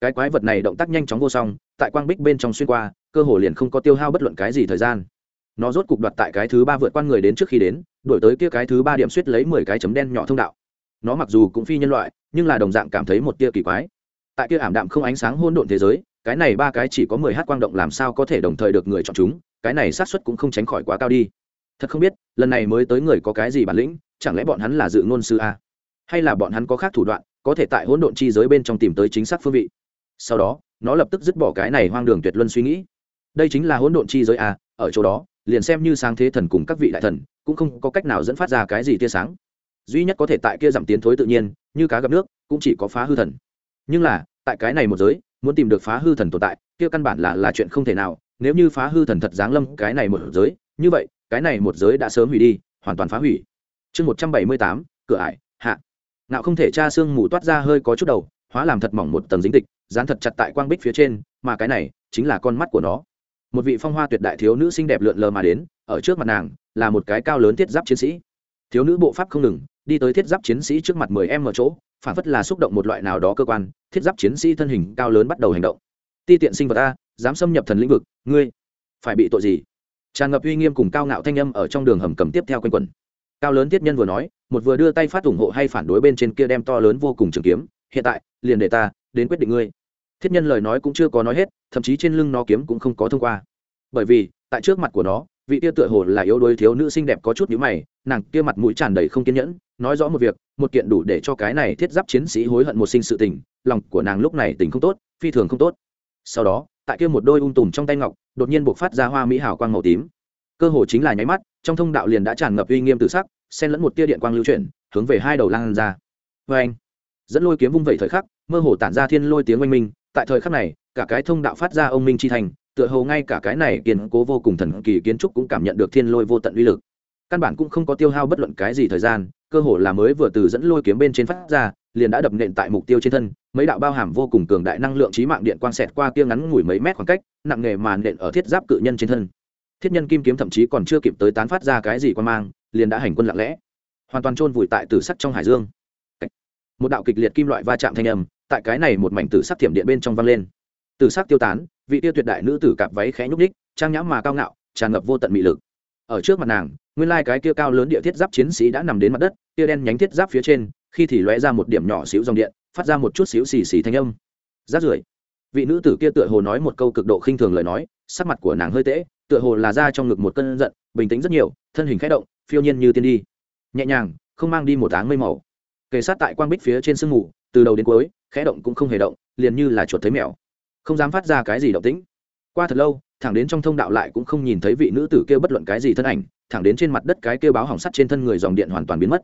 Cái quái vật này động tác nhanh chóng vô song, tại quang bích bên trong xuyên qua, cơ hồ liền không có tiêu hao bất luận cái gì thời gian. Nó rốt cục đoạt tại cái thứ ba vượt qua người đến trước khi đến, đổi tới kia cái thứ ba điểm suýt lấy mười cái chấm đen nhỏ thông đạo. Nó mặc dù cũng phi nhân loại, nhưng là đồng dạng cảm thấy một tia kỳ quái. Tại kia ảm đạm không ánh sáng hôn độn thế giới, cái này ba cái chỉ có mười h quang động làm sao có thể đồng thời được người chọn chúng, cái này xác suất cũng không tránh khỏi quá cao đi thật không biết, lần này mới tới người có cái gì bản lĩnh, chẳng lẽ bọn hắn là dự ngôn sư a? Hay là bọn hắn có khác thủ đoạn, có thể tại hỗn độn chi giới bên trong tìm tới chính xác phương vị? Sau đó, nó lập tức dứt bỏ cái này hoang đường tuyệt luân suy nghĩ. Đây chính là hỗn độn chi giới a, ở chỗ đó, liền xem như sáng thế thần cùng các vị đại thần, cũng không có cách nào dẫn phát ra cái gì tia sáng. Duy nhất có thể tại kia giảm tiến thối tự nhiên, như cá gặp nước, cũng chỉ có phá hư thần. Nhưng là, tại cái này một giới, muốn tìm được phá hư thần tồn tại, kia căn bản là là chuyện không thể nào, nếu như phá hư thần thật giáng lâm cái này một giới, như vậy cái này một giới đã sớm hủy đi, hoàn toàn phá hủy. Chương một trăm bảy mươi tám, cửa ải, hạ. Ngạo không thể tra xương mù toát ra hơi có chút đầu, hóa làm thật mỏng một tầng dính tịch, dán thật chặt tại quang bích phía trên, mà cái này chính là con mắt của nó. Một vị phong hoa tuyệt đại thiếu nữ xinh đẹp lượn lờ mà đến, ở trước mặt nàng, là một cái cao lớn thiết giáp chiến sĩ. Thiếu nữ bộ pháp không ngừng, đi tới thiết giáp chiến sĩ trước mặt mười em ở chỗ, phản phất là xúc động một loại nào đó cơ quan, thiết giáp chiến sĩ thân hình cao lớn bắt đầu hành động. Ti tiện sinh vật a, dám xâm nhập thần lĩnh vực, ngươi phải bị tội gì? Tràn ngập uy nghiêm cùng cao ngạo thanh âm ở trong đường hầm cầm tiếp theo quanh quẩn. cao lớn tiết nhân vừa nói, một vừa đưa tay phát ủng hộ hay phản đối bên trên kia đem to lớn vô cùng trường kiếm, hiện tại, liền để ta đến quyết định ngươi. Thiết nhân lời nói cũng chưa có nói hết, thậm chí trên lưng nó kiếm cũng không có thông qua. Bởi vì, tại trước mặt của nó, vị tia tựa hồ là yếu đuối thiếu nữ xinh đẹp có chút nhíu mày, nàng kia mặt mũi tràn đầy không kiên nhẫn, nói rõ một việc, một kiện đủ để cho cái này thiết giáp chiến sĩ hối hận một sinh sự tình, lòng của nàng lúc này tình không tốt, phi thường không tốt. Sau đó, tại kia một đôi ung tùm trong tay ngọc đột nhiên buộc phát ra hoa mỹ hào quang màu tím. Cơ hồ chính là nháy mắt, trong thông đạo liền đã tràn ngập uy nghiêm tử sắc, xen lẫn một tia điện quang lưu chuyển, hướng về hai đầu lan ra. Vê anh dẫn lôi kiếm vung vẩy thời khắc, mơ hồ tản ra thiên lôi tiếng oanh minh, tại thời khắc này, cả cái thông đạo phát ra ông minh chi thành, tựa hồ ngay cả cái này kiên cố vô cùng thần kỳ kiến trúc cũng cảm nhận được thiên lôi vô tận uy lực. Căn bản cũng không có tiêu hao bất luận cái gì thời gian, cơ hồ là mới vừa từ dẫn lôi kiếm bên trên phát ra liền đã đập nện tại mục tiêu trên thân, mấy đạo bao hàm vô cùng cường đại năng lượng trí mạng điện quang xẹt qua kia ngắn ngủi mấy mét khoảng cách, nặng nghề mà nện ở thiết giáp cự nhân trên thân. Thiết nhân kim kiếm thậm chí còn chưa kịp tới tán phát ra cái gì quan mang, liền đã hành quân lặng lẽ. Hoàn toàn chôn vùi tại tử sắc trong hải dương. Một đạo kịch liệt kim loại va chạm thanh âm, tại cái này một mảnh tử sắc thiểm điện bên trong vang lên. Tử sắc tiêu tán, vị tiêu tuyệt đại nữ tử cạp váy khẽ nhúc ních trang nhãm mà cao ngạo, tràn ngập vô tận mị lực. Ở trước mặt nàng, nguyên lai cái kia cao lớn địa thiết giáp chiến sĩ đã nằm đến mặt đất, kia đen nhánh thiết giáp phía trên khi thì lóe ra một điểm nhỏ xíu dòng điện, phát ra một chút xíu xì xì thanh âm. Rát rưởi. Vị nữ tử kia tựa hồ nói một câu cực độ khinh thường lời nói, sắc mặt của nàng hơi tễ, tựa hồ là ra trong ngực một cơn giận, bình tĩnh rất nhiều, thân hình khẽ động, phiêu nhiên như tiên đi. Nhẹ nhàng, không mang đi một áng mây màu. Kề sát tại quang bích phía trên sương mù, từ đầu đến cuối, khẽ động cũng không hề động, liền như là chuột thấy mèo. Không dám phát ra cái gì động tĩnh. Qua thật lâu, thẳng đến trong thông đạo lại cũng không nhìn thấy vị nữ tử kia bất luận cái gì thân ảnh, thẳng đến trên mặt đất cái kêu báo hỏng sắt trên thân người dòng điện hoàn toàn biến mất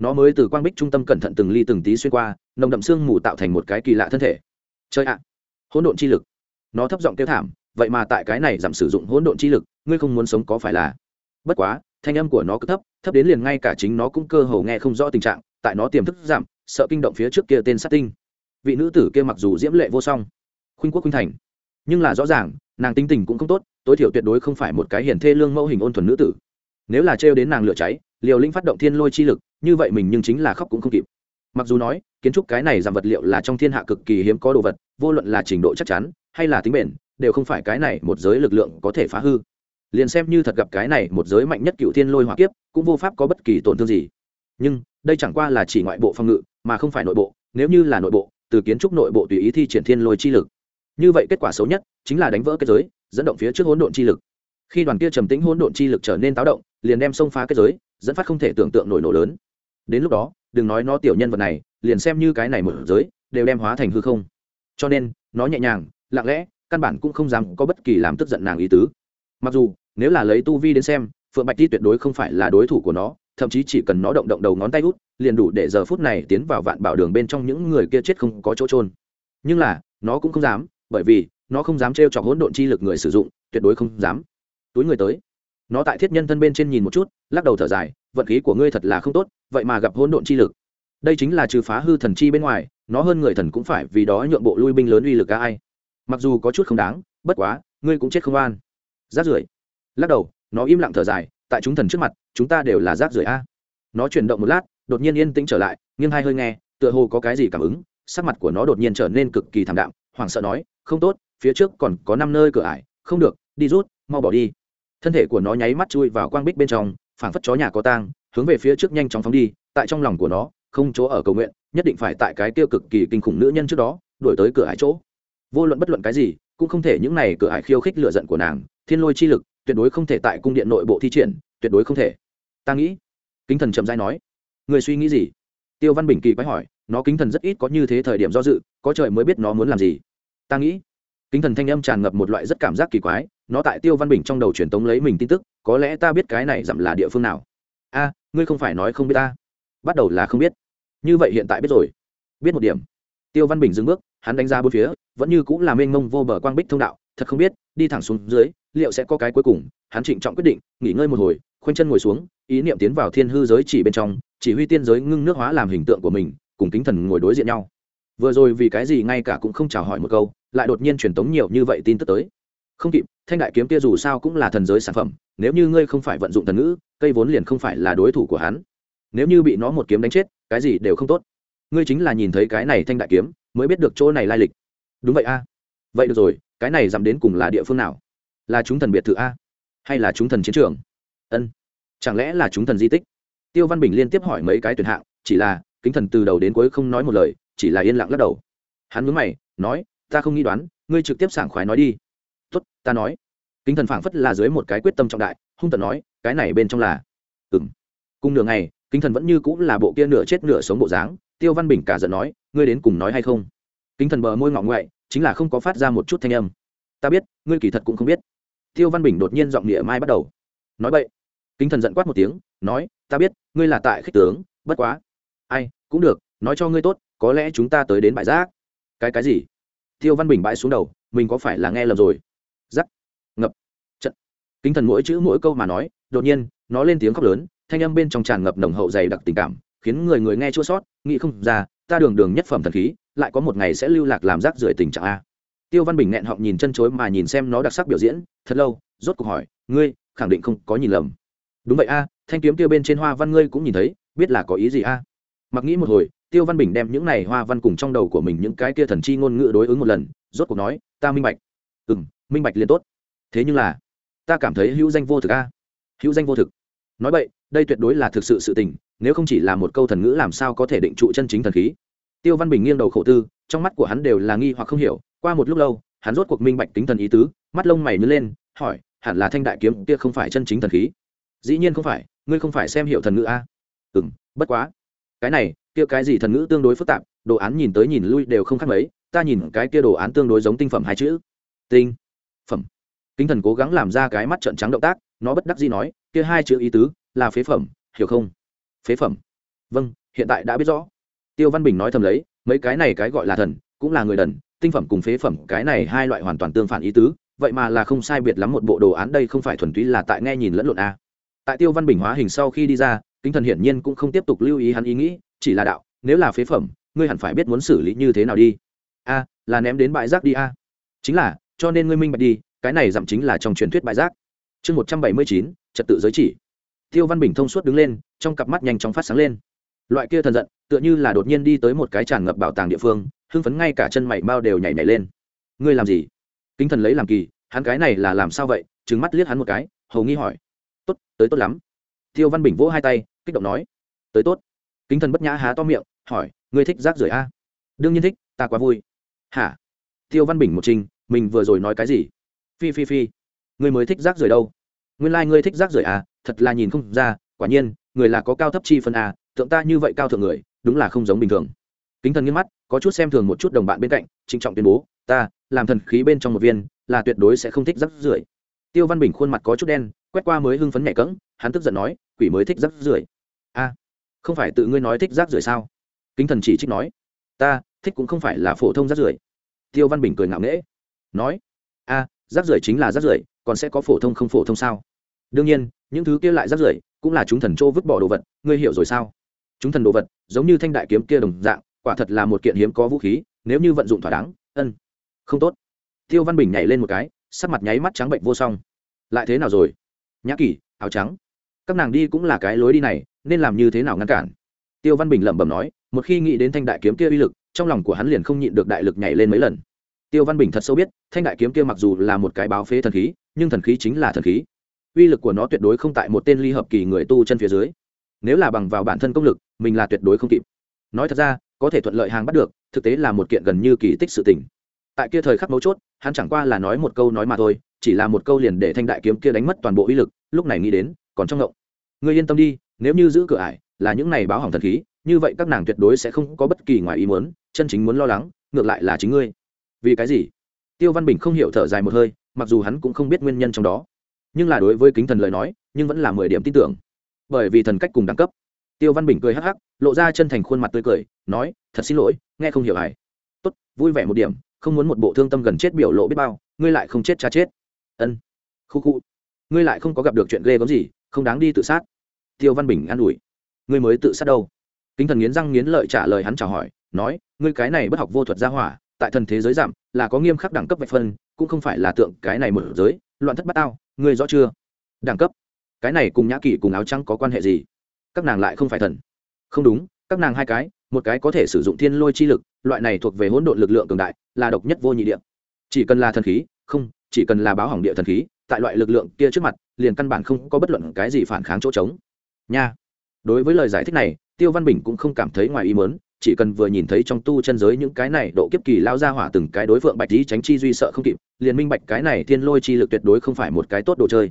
nó mới từ quang bích trung tâm cẩn thận từng ly từng tí xuyên qua, nồng đậm xương mù tạo thành một cái kỳ lạ thân thể. Chơi ạ. Hỗn độn chi lực. Nó thấp giọng kêu thảm, vậy mà tại cái này giảm sử dụng hỗn độn chi lực, ngươi không muốn sống có phải là? Bất quá, thanh âm của nó cứ thấp thấp đến liền ngay cả chính nó cũng cơ hồ nghe không rõ tình trạng, tại nó tiềm thức giảm, sợ kinh động phía trước kia tên sát tinh. Vị nữ tử kia mặc dù diễm lệ vô song, khuynh quốc khuynh thành, nhưng là rõ ràng, nàng tinh tình cũng không tốt, tối thiểu tuyệt đối không phải một cái hiền thê lương mẫu hình ôn thuần nữ tử. Nếu là trêu đến nàng lửa cháy liều linh phát động thiên lôi chi lực, như vậy mình nhưng chính là khóc cũng không kịp. Mặc dù nói, kiến trúc cái này giảm vật liệu là trong thiên hạ cực kỳ hiếm có đồ vật, vô luận là trình độ chắc chắn, hay là tính bền, đều không phải cái này một giới lực lượng có thể phá hư. Liền xem như thật gặp cái này một giới mạnh nhất cựu thiên lôi hỏa kiếp, cũng vô pháp có bất kỳ tổn thương gì. Nhưng, đây chẳng qua là chỉ ngoại bộ phòng ngự, mà không phải nội bộ, nếu như là nội bộ, từ kiến trúc nội bộ tùy ý thi triển thiên lôi chi lực. Như vậy kết quả xấu nhất chính là đánh vỡ kết giới, dẫn động phía trước hỗn độn chi lực khi đoàn kia trầm tĩnh hỗn độn chi lực trở nên táo động, liền đem xông phá kết giới, dẫn phát không thể tưởng tượng nổi nổ lớn. Đến lúc đó, đừng nói nó tiểu nhân vật này, liền xem như cái này mở giới, đều đem hóa thành hư không. Cho nên, nó nhẹ nhàng, lặng lẽ, căn bản cũng không dám có bất kỳ làm tức giận nàng ý tứ. Mặc dù, nếu là lấy tu vi đến xem, phượng bạch ti tuyệt đối không phải là đối thủ của nó, thậm chí chỉ cần nó động động đầu ngón tay út, liền đủ để giờ phút này tiến vào vạn bảo đường bên trong những người kia chết không có chỗ trôn nhưng là, nó cũng không dám, bởi vì, nó không dám trêu chọc hỗn độn chi lực người sử dụng, tuyệt đối không dám túi người tới. Nó tại thiết nhân thân bên trên nhìn một chút, lắc đầu thở dài, vận khí của ngươi thật là không tốt, vậy mà gặp hỗn độn chi lực. Đây chính là trừ phá hư thần chi bên ngoài, nó hơn người thần cũng phải vì đó nhượng bộ lui binh lớn uy lực ca ai. Mặc dù có chút không đáng, bất quá, ngươi cũng chết không an rát rưởi. Lắc đầu, nó im lặng thở dài, tại chúng thần trước mặt, chúng ta đều là rác rưởi a. Nó chuyển động một lát, đột nhiên yên tĩnh trở lại, nghiêng hai hơi nghe, tựa hồ có cái gì cảm ứng, sắc mặt của nó đột nhiên trở nên cực kỳ thảm đạm, hoảng sợ nói, không tốt, phía trước còn có năm nơi cửa ải, không được, đi rút, mau bỏ đi thân thể của nó nháy mắt chui vào quang bích bên trong, phảng phất chó nhà có tang, hướng về phía trước nhanh chóng phóng đi, tại trong lòng của nó, không chỗ ở cầu nguyện, nhất định phải tại cái tiêu cực kỳ kinh khủng nữ nhân trước đó, đuổi tới cửa hải chỗ. Vô luận bất luận cái gì, cũng không thể những này cửa hải khiêu khích lựa giận của nàng, thiên lôi chi lực, tuyệt đối không thể tại cung điện nội bộ thi triển, tuyệt đối không thể. Ta nghĩ, kính thần chậm dai nói người suy nghĩ gì? Tiêu văn bình kỳ quái hỏi, nó kính thần rất ít có như thế thời điểm do dự, có trời mới biết nó muốn làm gì. Ta nghĩ. Kính thần thanh âm tràn ngập một loại rất cảm giác kỳ quái nó tại tiêu văn bình trong đầu truyền tống lấy mình tin tức, có lẽ ta biết cái này dặm là địa phương nào. A, ngươi không phải nói không biết ta. Bắt đầu là không biết. Như vậy hiện tại biết rồi. Biết một điểm. Tiêu văn bình dừng bước, hắn đánh ra bốn phía, vẫn như cũng là mênh mông vô bờ quang bích thông đạo, thật không biết, đi thẳng xuống dưới, liệu sẽ có cái cuối cùng, hắn trịnh trọng quyết định, nghỉ ngơi một hồi, khoanh chân ngồi xuống, ý niệm tiến vào thiên hư giới chỉ bên trong, chỉ huy tiên giới ngưng nước hóa làm hình tượng của mình, cùng kính thần ngồi đối diện nhau. Vừa rồi vì cái gì ngay cả cũng không chào hỏi một câu, lại đột nhiên truyền tống nhiều như vậy tin tức tới không kịp, thanh đại kiếm kia dù sao cũng là thần giới sản phẩm, nếu như ngươi không phải vận dụng thần ngữ, cây vốn liền không phải là đối thủ của hắn. Nếu như bị nó một kiếm đánh chết, cái gì đều không tốt. Ngươi chính là nhìn thấy cái này thanh đại kiếm, mới biết được chỗ này lai lịch. Đúng vậy a. Vậy được rồi, cái này dám đến cùng là địa phương nào? Là chúng thần biệt thự a? Hay là chúng thần chiến trường? Ân. Chẳng lẽ là chúng thần di tích? Tiêu văn bình liên tiếp hỏi mấy cái tuyển hạng, chỉ là, kính thần từ đầu đến cuối không nói một lời, chỉ là yên lặng lắc đầu. Hắn mướn mày, nói, ta không nghĩ đoán, ngươi trực tiếp sảng khoái nói đi ta nói. Kính thần phảng phất là dưới một cái quyết tâm trọng đại, hung tận nói, cái này bên trong là ừng cùng nửa ngày, kính thần vẫn như cũng là bộ kia nửa chết nửa sống bộ dáng, tiêu văn bình cả giận nói, ngươi đến cùng nói hay không? Kính thần bờ môi ngọng ngoại, chính là không có phát ra một chút thanh âm. Ta biết, ngươi kỳ thật cũng không biết. Tiêu văn bình đột nhiên giọng địa mai bắt đầu. Nói vậy kính thần giận quát một tiếng, nói, ta biết, ngươi là tại khích tướng, bất quá. Ai, cũng được, nói cho ngươi tốt, có lẽ chúng ta tới đến bãi rác cái cái gì? Tiêu văn bình bãi xuống đầu, mình có phải là nghe lầm rồi? Giắc ngập. Trận. Kính thần mỗi chữ mỗi câu mà nói, đột nhiên, nó lên tiếng khóc lớn, thanh âm bên trong tràn ngập nồng hậu dày đặc tình cảm, khiến người người nghe chua sót nghĩ không ra, ta đường đường nhất phẩm thần khí, lại có một ngày sẽ lưu lạc làm rác rưởi tình trạng a. Tiêu văn bình nghẹn họng nhìn chân chối mà nhìn xem nó đặc sắc biểu diễn, thật lâu, rốt cuộc hỏi, ngươi, khẳng định không có nhìn lầm. Đúng vậy a, thanh kiếm tiêu bên trên hoa văn ngươi cũng nhìn thấy, biết là có ý gì a? Mặc nghĩ một hồi, tiêu văn bình đem những này hoa văn cùng trong đầu của mình những cái kia thần chi ngôn ngữ đối ứng một lần, rốt cuộc nói, ta minh bạch. Ừ m minh bạch liền tốt. Thế nhưng là, ta cảm thấy hữu danh vô thực a. Hữu danh vô thực. Nói vậy, đây tuyệt đối là thực sự sự tình, nếu không chỉ là một câu thần ngữ làm sao có thể định trụ chân chính thần khí. Tiêu văn bình nghiêng đầu khổ tư, trong mắt của hắn đều là nghi hoặc không hiểu, qua một lúc lâu, hắn rốt cuộc minh bạch tính thần ý tứ, mắt lông mày nhớ lên, hỏi, hẳn là thanh đại kiếm kia không phải chân chính thần khí? Dĩ nhiên không phải, ngươi không phải xem hiểu thần ngữ a. Ừ m bất quá. Cái này, kia cái gì thần ngữ tương đối phức tạp, đồ án nhìn tới nhìn lui đều không khác mấy, ta nhìn cái kia đồ án tương đối giống tinh phẩm hai chữ. Tinh phẩm. Kính thần cố gắng làm ra cái mắt trợn trắng động tác, nó bất đắc gì nói, kia hai chữ ý tứ, là phế phẩm, hiểu không? Phế phẩm. Vâng hiện tại đã biết rõ. Tiêu văn bình nói thầm lấy, mấy cái này cái gọi là thần, cũng là người đần, tinh phẩm cùng phế phẩm, cái này hai loại hoàn toàn tương phản ý tứ, vậy mà là không sai biệt lắm một bộ đồ án đây không phải thuần túy là tại nghe nhìn lẫn lộn a tại tiêu văn bình hóa hình sau khi đi ra, kính thần hiển nhiên cũng không tiếp tục lưu ý hắn ý nghĩ, chỉ là đạo, nếu là phế phẩm, ngươi hẳn phải biết muốn xử lý như thế nào đi. A, là ném đến bãi rác đi a. Chính là cho nên ngươi minh bạch đi, cái này giảm chính là trong truyền thuyết bãi rác. Chương một trăm bảy mươi chín, trật tự giới chỉ. Tiêu văn bình thông suốt đứng lên, trong cặp mắt nhanh chóng phát sáng lên. Loại kia thần giận, tựa như là đột nhiên đi tới một cái tràn ngập bảo tàng địa phương, hưng phấn ngay cả chân mày bao đều nhảy nhảy lên. Ngươi làm gì? Kính thần lấy làm kỳ, hắn cái này là làm sao vậy? Trừng mắt liếc hắn một cái, hầu nghi hỏi. Tốt, tới tốt lắm. Tiêu văn bình vỗ hai tay, kích động nói. Tới tốt. Kính thần bất nhã há to miệng, hỏi, ngươi thích rác rưởi a? Đương nhiên thích, ta quá vui. Hả? Tiêu văn bình một trình mình vừa rồi nói cái gì? Phi phi phi. Ngươi mới thích rác rưởi đâu? Nguyên lai、like、ngươi thích rác rưởi à thật là nhìn không ra, quả nhiên, người là có cao thấp chi phân à tượng ta như vậy cao thượng người, đúng là không giống bình thường. Kính thần nghiêm mắt, có chút xem thường một chút đồng bạn bên cạnh, trịnh trọng tuyên bố, ta, làm thần khí bên trong một viên, là tuyệt đối sẽ không thích rác rưởi. Tiêu văn bình khuôn mặt có chút đen, quét qua mới hưng phấn nhảy cẫng, hắn tức giận nói, quỷ mới thích rác rưởi. A, không phải tự ngươi nói thích rác rưởi sao? Kính thần chỉ trích nói, ta, thích cũng không phải là phổ thông rác rưởi. Tiêu văn bình cười ngạo nghễ nói, a, rác rưởi chính là rác rưởi, còn sẽ có phổ thông không phổ thông sao? Đương nhiên, những thứ kia lại rác rưởi, cũng là chúng thần chỗ vứt bỏ đồ vật, ngươi hiểu rồi sao? Chúng thần đồ vật, giống như thanh đại kiếm kia đồng dạng, quả thật là một kiện hiếm có vũ khí, nếu như vận dụng thỏa đáng, ân, không tốt. Tiêu văn bình nhảy lên một cái, sắc mặt nháy mắt trắng bệnh vô song. Lại thế nào rồi? Nhã kỳ áo trắng, các nàng đi cũng là cái lối đi này, nên làm như thế nào ngăn cản? Tiêu văn bình lẩm bẩm nói, một khi nghĩ đến thanh đại kiếm kia uy lực, trong lòng của hắn liền không nhịn được đại lực nhảy lên mấy lần tiêu văn bình thật sâu biết, thanh đại kiếm kia mặc dù là một cái báo phế thần khí, nhưng thần khí chính là thần khí. Uy lực của nó tuyệt đối không tại một tên ly hợp kỳ người tu chân phía dưới. Nếu là bằng vào bản thân công lực, mình là tuyệt đối không kịp. Nói thật ra, có thể thuận lợi hàng bắt được, thực tế là một kiện gần như kỳ tích sự tình. Tại kia thời khắc mấu chốt, hắn chẳng qua là nói một câu nói mà thôi, chỉ là một câu liền để thanh đại kiếm kia đánh mất toàn bộ uy lực, lúc này nghĩ đến, còn trong ngộng. Ngươi yên tâm đi, nếu như giữ cửa ải, là những này báo hỏng thần khí, như vậy các nàng tuyệt đối sẽ không có bất kỳ ngoài ý muốn, chân chính muốn lo lắng, ngược lại là chính ngươi vì cái gì? Tiêu văn bình không hiểu thở dài một hơi, mặc dù hắn cũng không biết nguyên nhân trong đó. Nhưng là đối với kính thần lời nói, nhưng vẫn là mười điểm tin tưởng. Bởi vì thần cách cùng đẳng cấp. Tiêu văn bình cười hắc hắc, lộ ra chân thành khuôn mặt tươi cười, nói, thật xin lỗi, nghe không hiểu hải tốt, vui vẻ một điểm, không muốn một bộ thương tâm gần chết biểu lộ biết bao, ngươi lại không chết cha chết. Ân, khu khu, ngươi lại không có gặp được chuyện ghê gớm gì, không đáng đi tự sát. Tiêu văn bình an ủi. Ngươi mới tự sát đâu? Kính thần nghiến răng nghiến lợi trả lời hắn chào hỏi, nói, ngươi cái này bất học vô thuật gia hỏa tại thần thế giới giảm là có nghiêm khắc đẳng cấp vạch phân cũng không phải là tượng cái này mở giới loạn thất bát ao, ngươi rõ chưa? Đẳng cấp? Cái này cùng nhã kỳ cùng áo trắng có quan hệ gì? Các nàng lại không phải thần. Không đúng các nàng hai cái một cái có thể sử dụng thiên lôi chi lực loại này thuộc về hỗn độn lực lượng cường đại là độc nhất vô nhị địa. Chỉ cần là thần khí không chỉ cần là báo hỏng địa thần khí tại loại lực lượng kia trước mặt liền căn bản không có bất luận cái gì phản kháng chỗ trống. Nha. Đối với lời giải thích này tiêu văn bình cũng không cảm thấy ngoài ý mớn chỉ cần vừa nhìn thấy trong tu chân giới những cái này, độ kiếp kỳ lao ra hỏa từng cái đối phượng bạch lý tránh chi duy sợ không kịp, liền minh bạch cái này thiên lôi chi lực tuyệt đối không phải một cái tốt đồ chơi.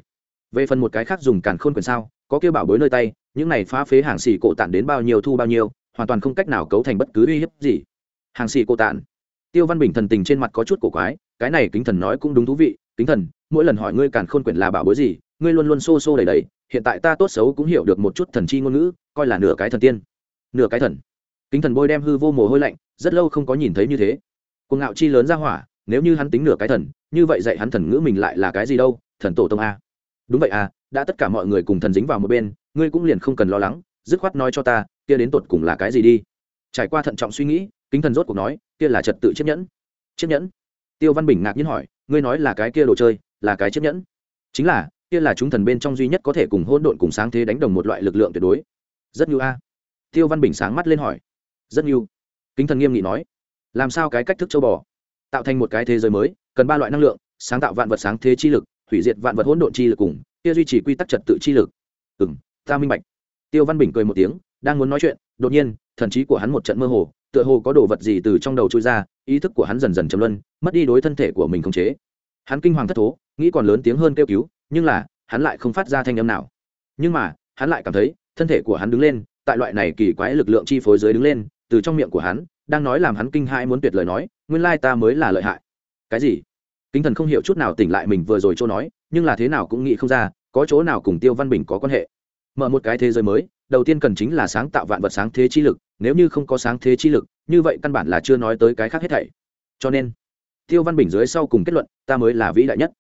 Về phần một cái khác dùng càn khôn quyền sao, có kêu bảo bối nơi tay, những này phá phế hàng xì cổ tản đến bao nhiêu thu bao nhiêu, hoàn toàn không cách nào cấu thành bất cứ uy hiếp gì. Hàng xì cổ tản. Tiêu văn bình thần tình trên mặt có chút cổ quái, cái này kính thần nói cũng đúng thú vị, kính thần, mỗi lần hỏi ngươi càn khôn quyền là bảo bối gì, ngươi luôn luôn xô xô đầy đầy, hiện tại ta tốt xấu cũng hiểu được một chút thần chi ngôn ngữ, coi là nửa cái thần tiên. Nửa cái thần kính thần bôi đem hư vô mồ hôi lạnh, rất lâu không có nhìn thấy như thế. Cuồng ngạo chi lớn ra hỏa, nếu như hắn tính nửa cái thần, như vậy dạy hắn thần ngữ mình lại là cái gì đâu, thần tổ tông a. Đúng vậy à đã tất cả mọi người cùng thần dính vào một bên, ngươi cũng liền không cần lo lắng, dứt khoát nói cho ta, kia đến tột cùng là cái gì đi. Trải qua thận trọng suy nghĩ, kính thần rốt cuộc nói, kia là trật tự chiếc nhẫn. Chiếc nhẫn? Tiêu văn bình ngạc nhiên hỏi, ngươi nói là cái kia đồ chơi, là cái chiếc nhẫn? Chính là, kia là chúng thần bên trong duy nhất có thể cùng hôn độn cùng sáng thế đánh đồng một loại lực lượng tuyệt đối. Rất như a. Tiêu văn bình sáng mắt lên hỏi rất nhiều, kính thần nghiêm nghị nói làm sao cái cách thức châu bò? Tạo thành một cái thế giới mới cần ba loại năng lượng sáng tạo vạn vật sáng thế chi lực hủy diệt vạn vật hỗn độn chi lực cùng kia duy trì quy tắc trật tự chi lực. Ừ m ta minh bạch. Tiêu văn bình cười một tiếng đang muốn nói chuyện đột nhiên thần trí của hắn một trận mơ hồ tựa hồ có đồ vật gì từ trong đầu trôi ra ý thức của hắn dần dần chấm luân mất đi đối thân thể của mình khống chế. Hắn kinh hoàng thất thố nghĩ còn lớn tiếng hơn kêu cứu nhưng là hắn lại không phát ra thanh âm nào. Nhưng mà hắn lại cảm thấy thân thể của hắn đứng lên tại loại này kỳ quái lực lượng chi phối dưới đứng lên từ trong miệng của hắn, đang nói làm hắn kinh hãi muốn tuyệt lời nói, nguyên lai ta mới là lợi hại. Cái gì? Kính thần không hiểu chút nào tỉnh lại mình vừa rồi chỗ nói, nhưng là thế nào cũng nghĩ không ra, có chỗ nào cùng tiêu văn bình có quan hệ. Mở một cái thế giới mới, đầu tiên cần chính là sáng tạo vạn vật sáng thế chi lực, nếu như không có sáng thế chi lực, như vậy căn bản là chưa nói tới cái khác hết thảy. Cho nên, tiêu văn bình dưới sau cùng kết luận, ta mới là vĩ đại nhất.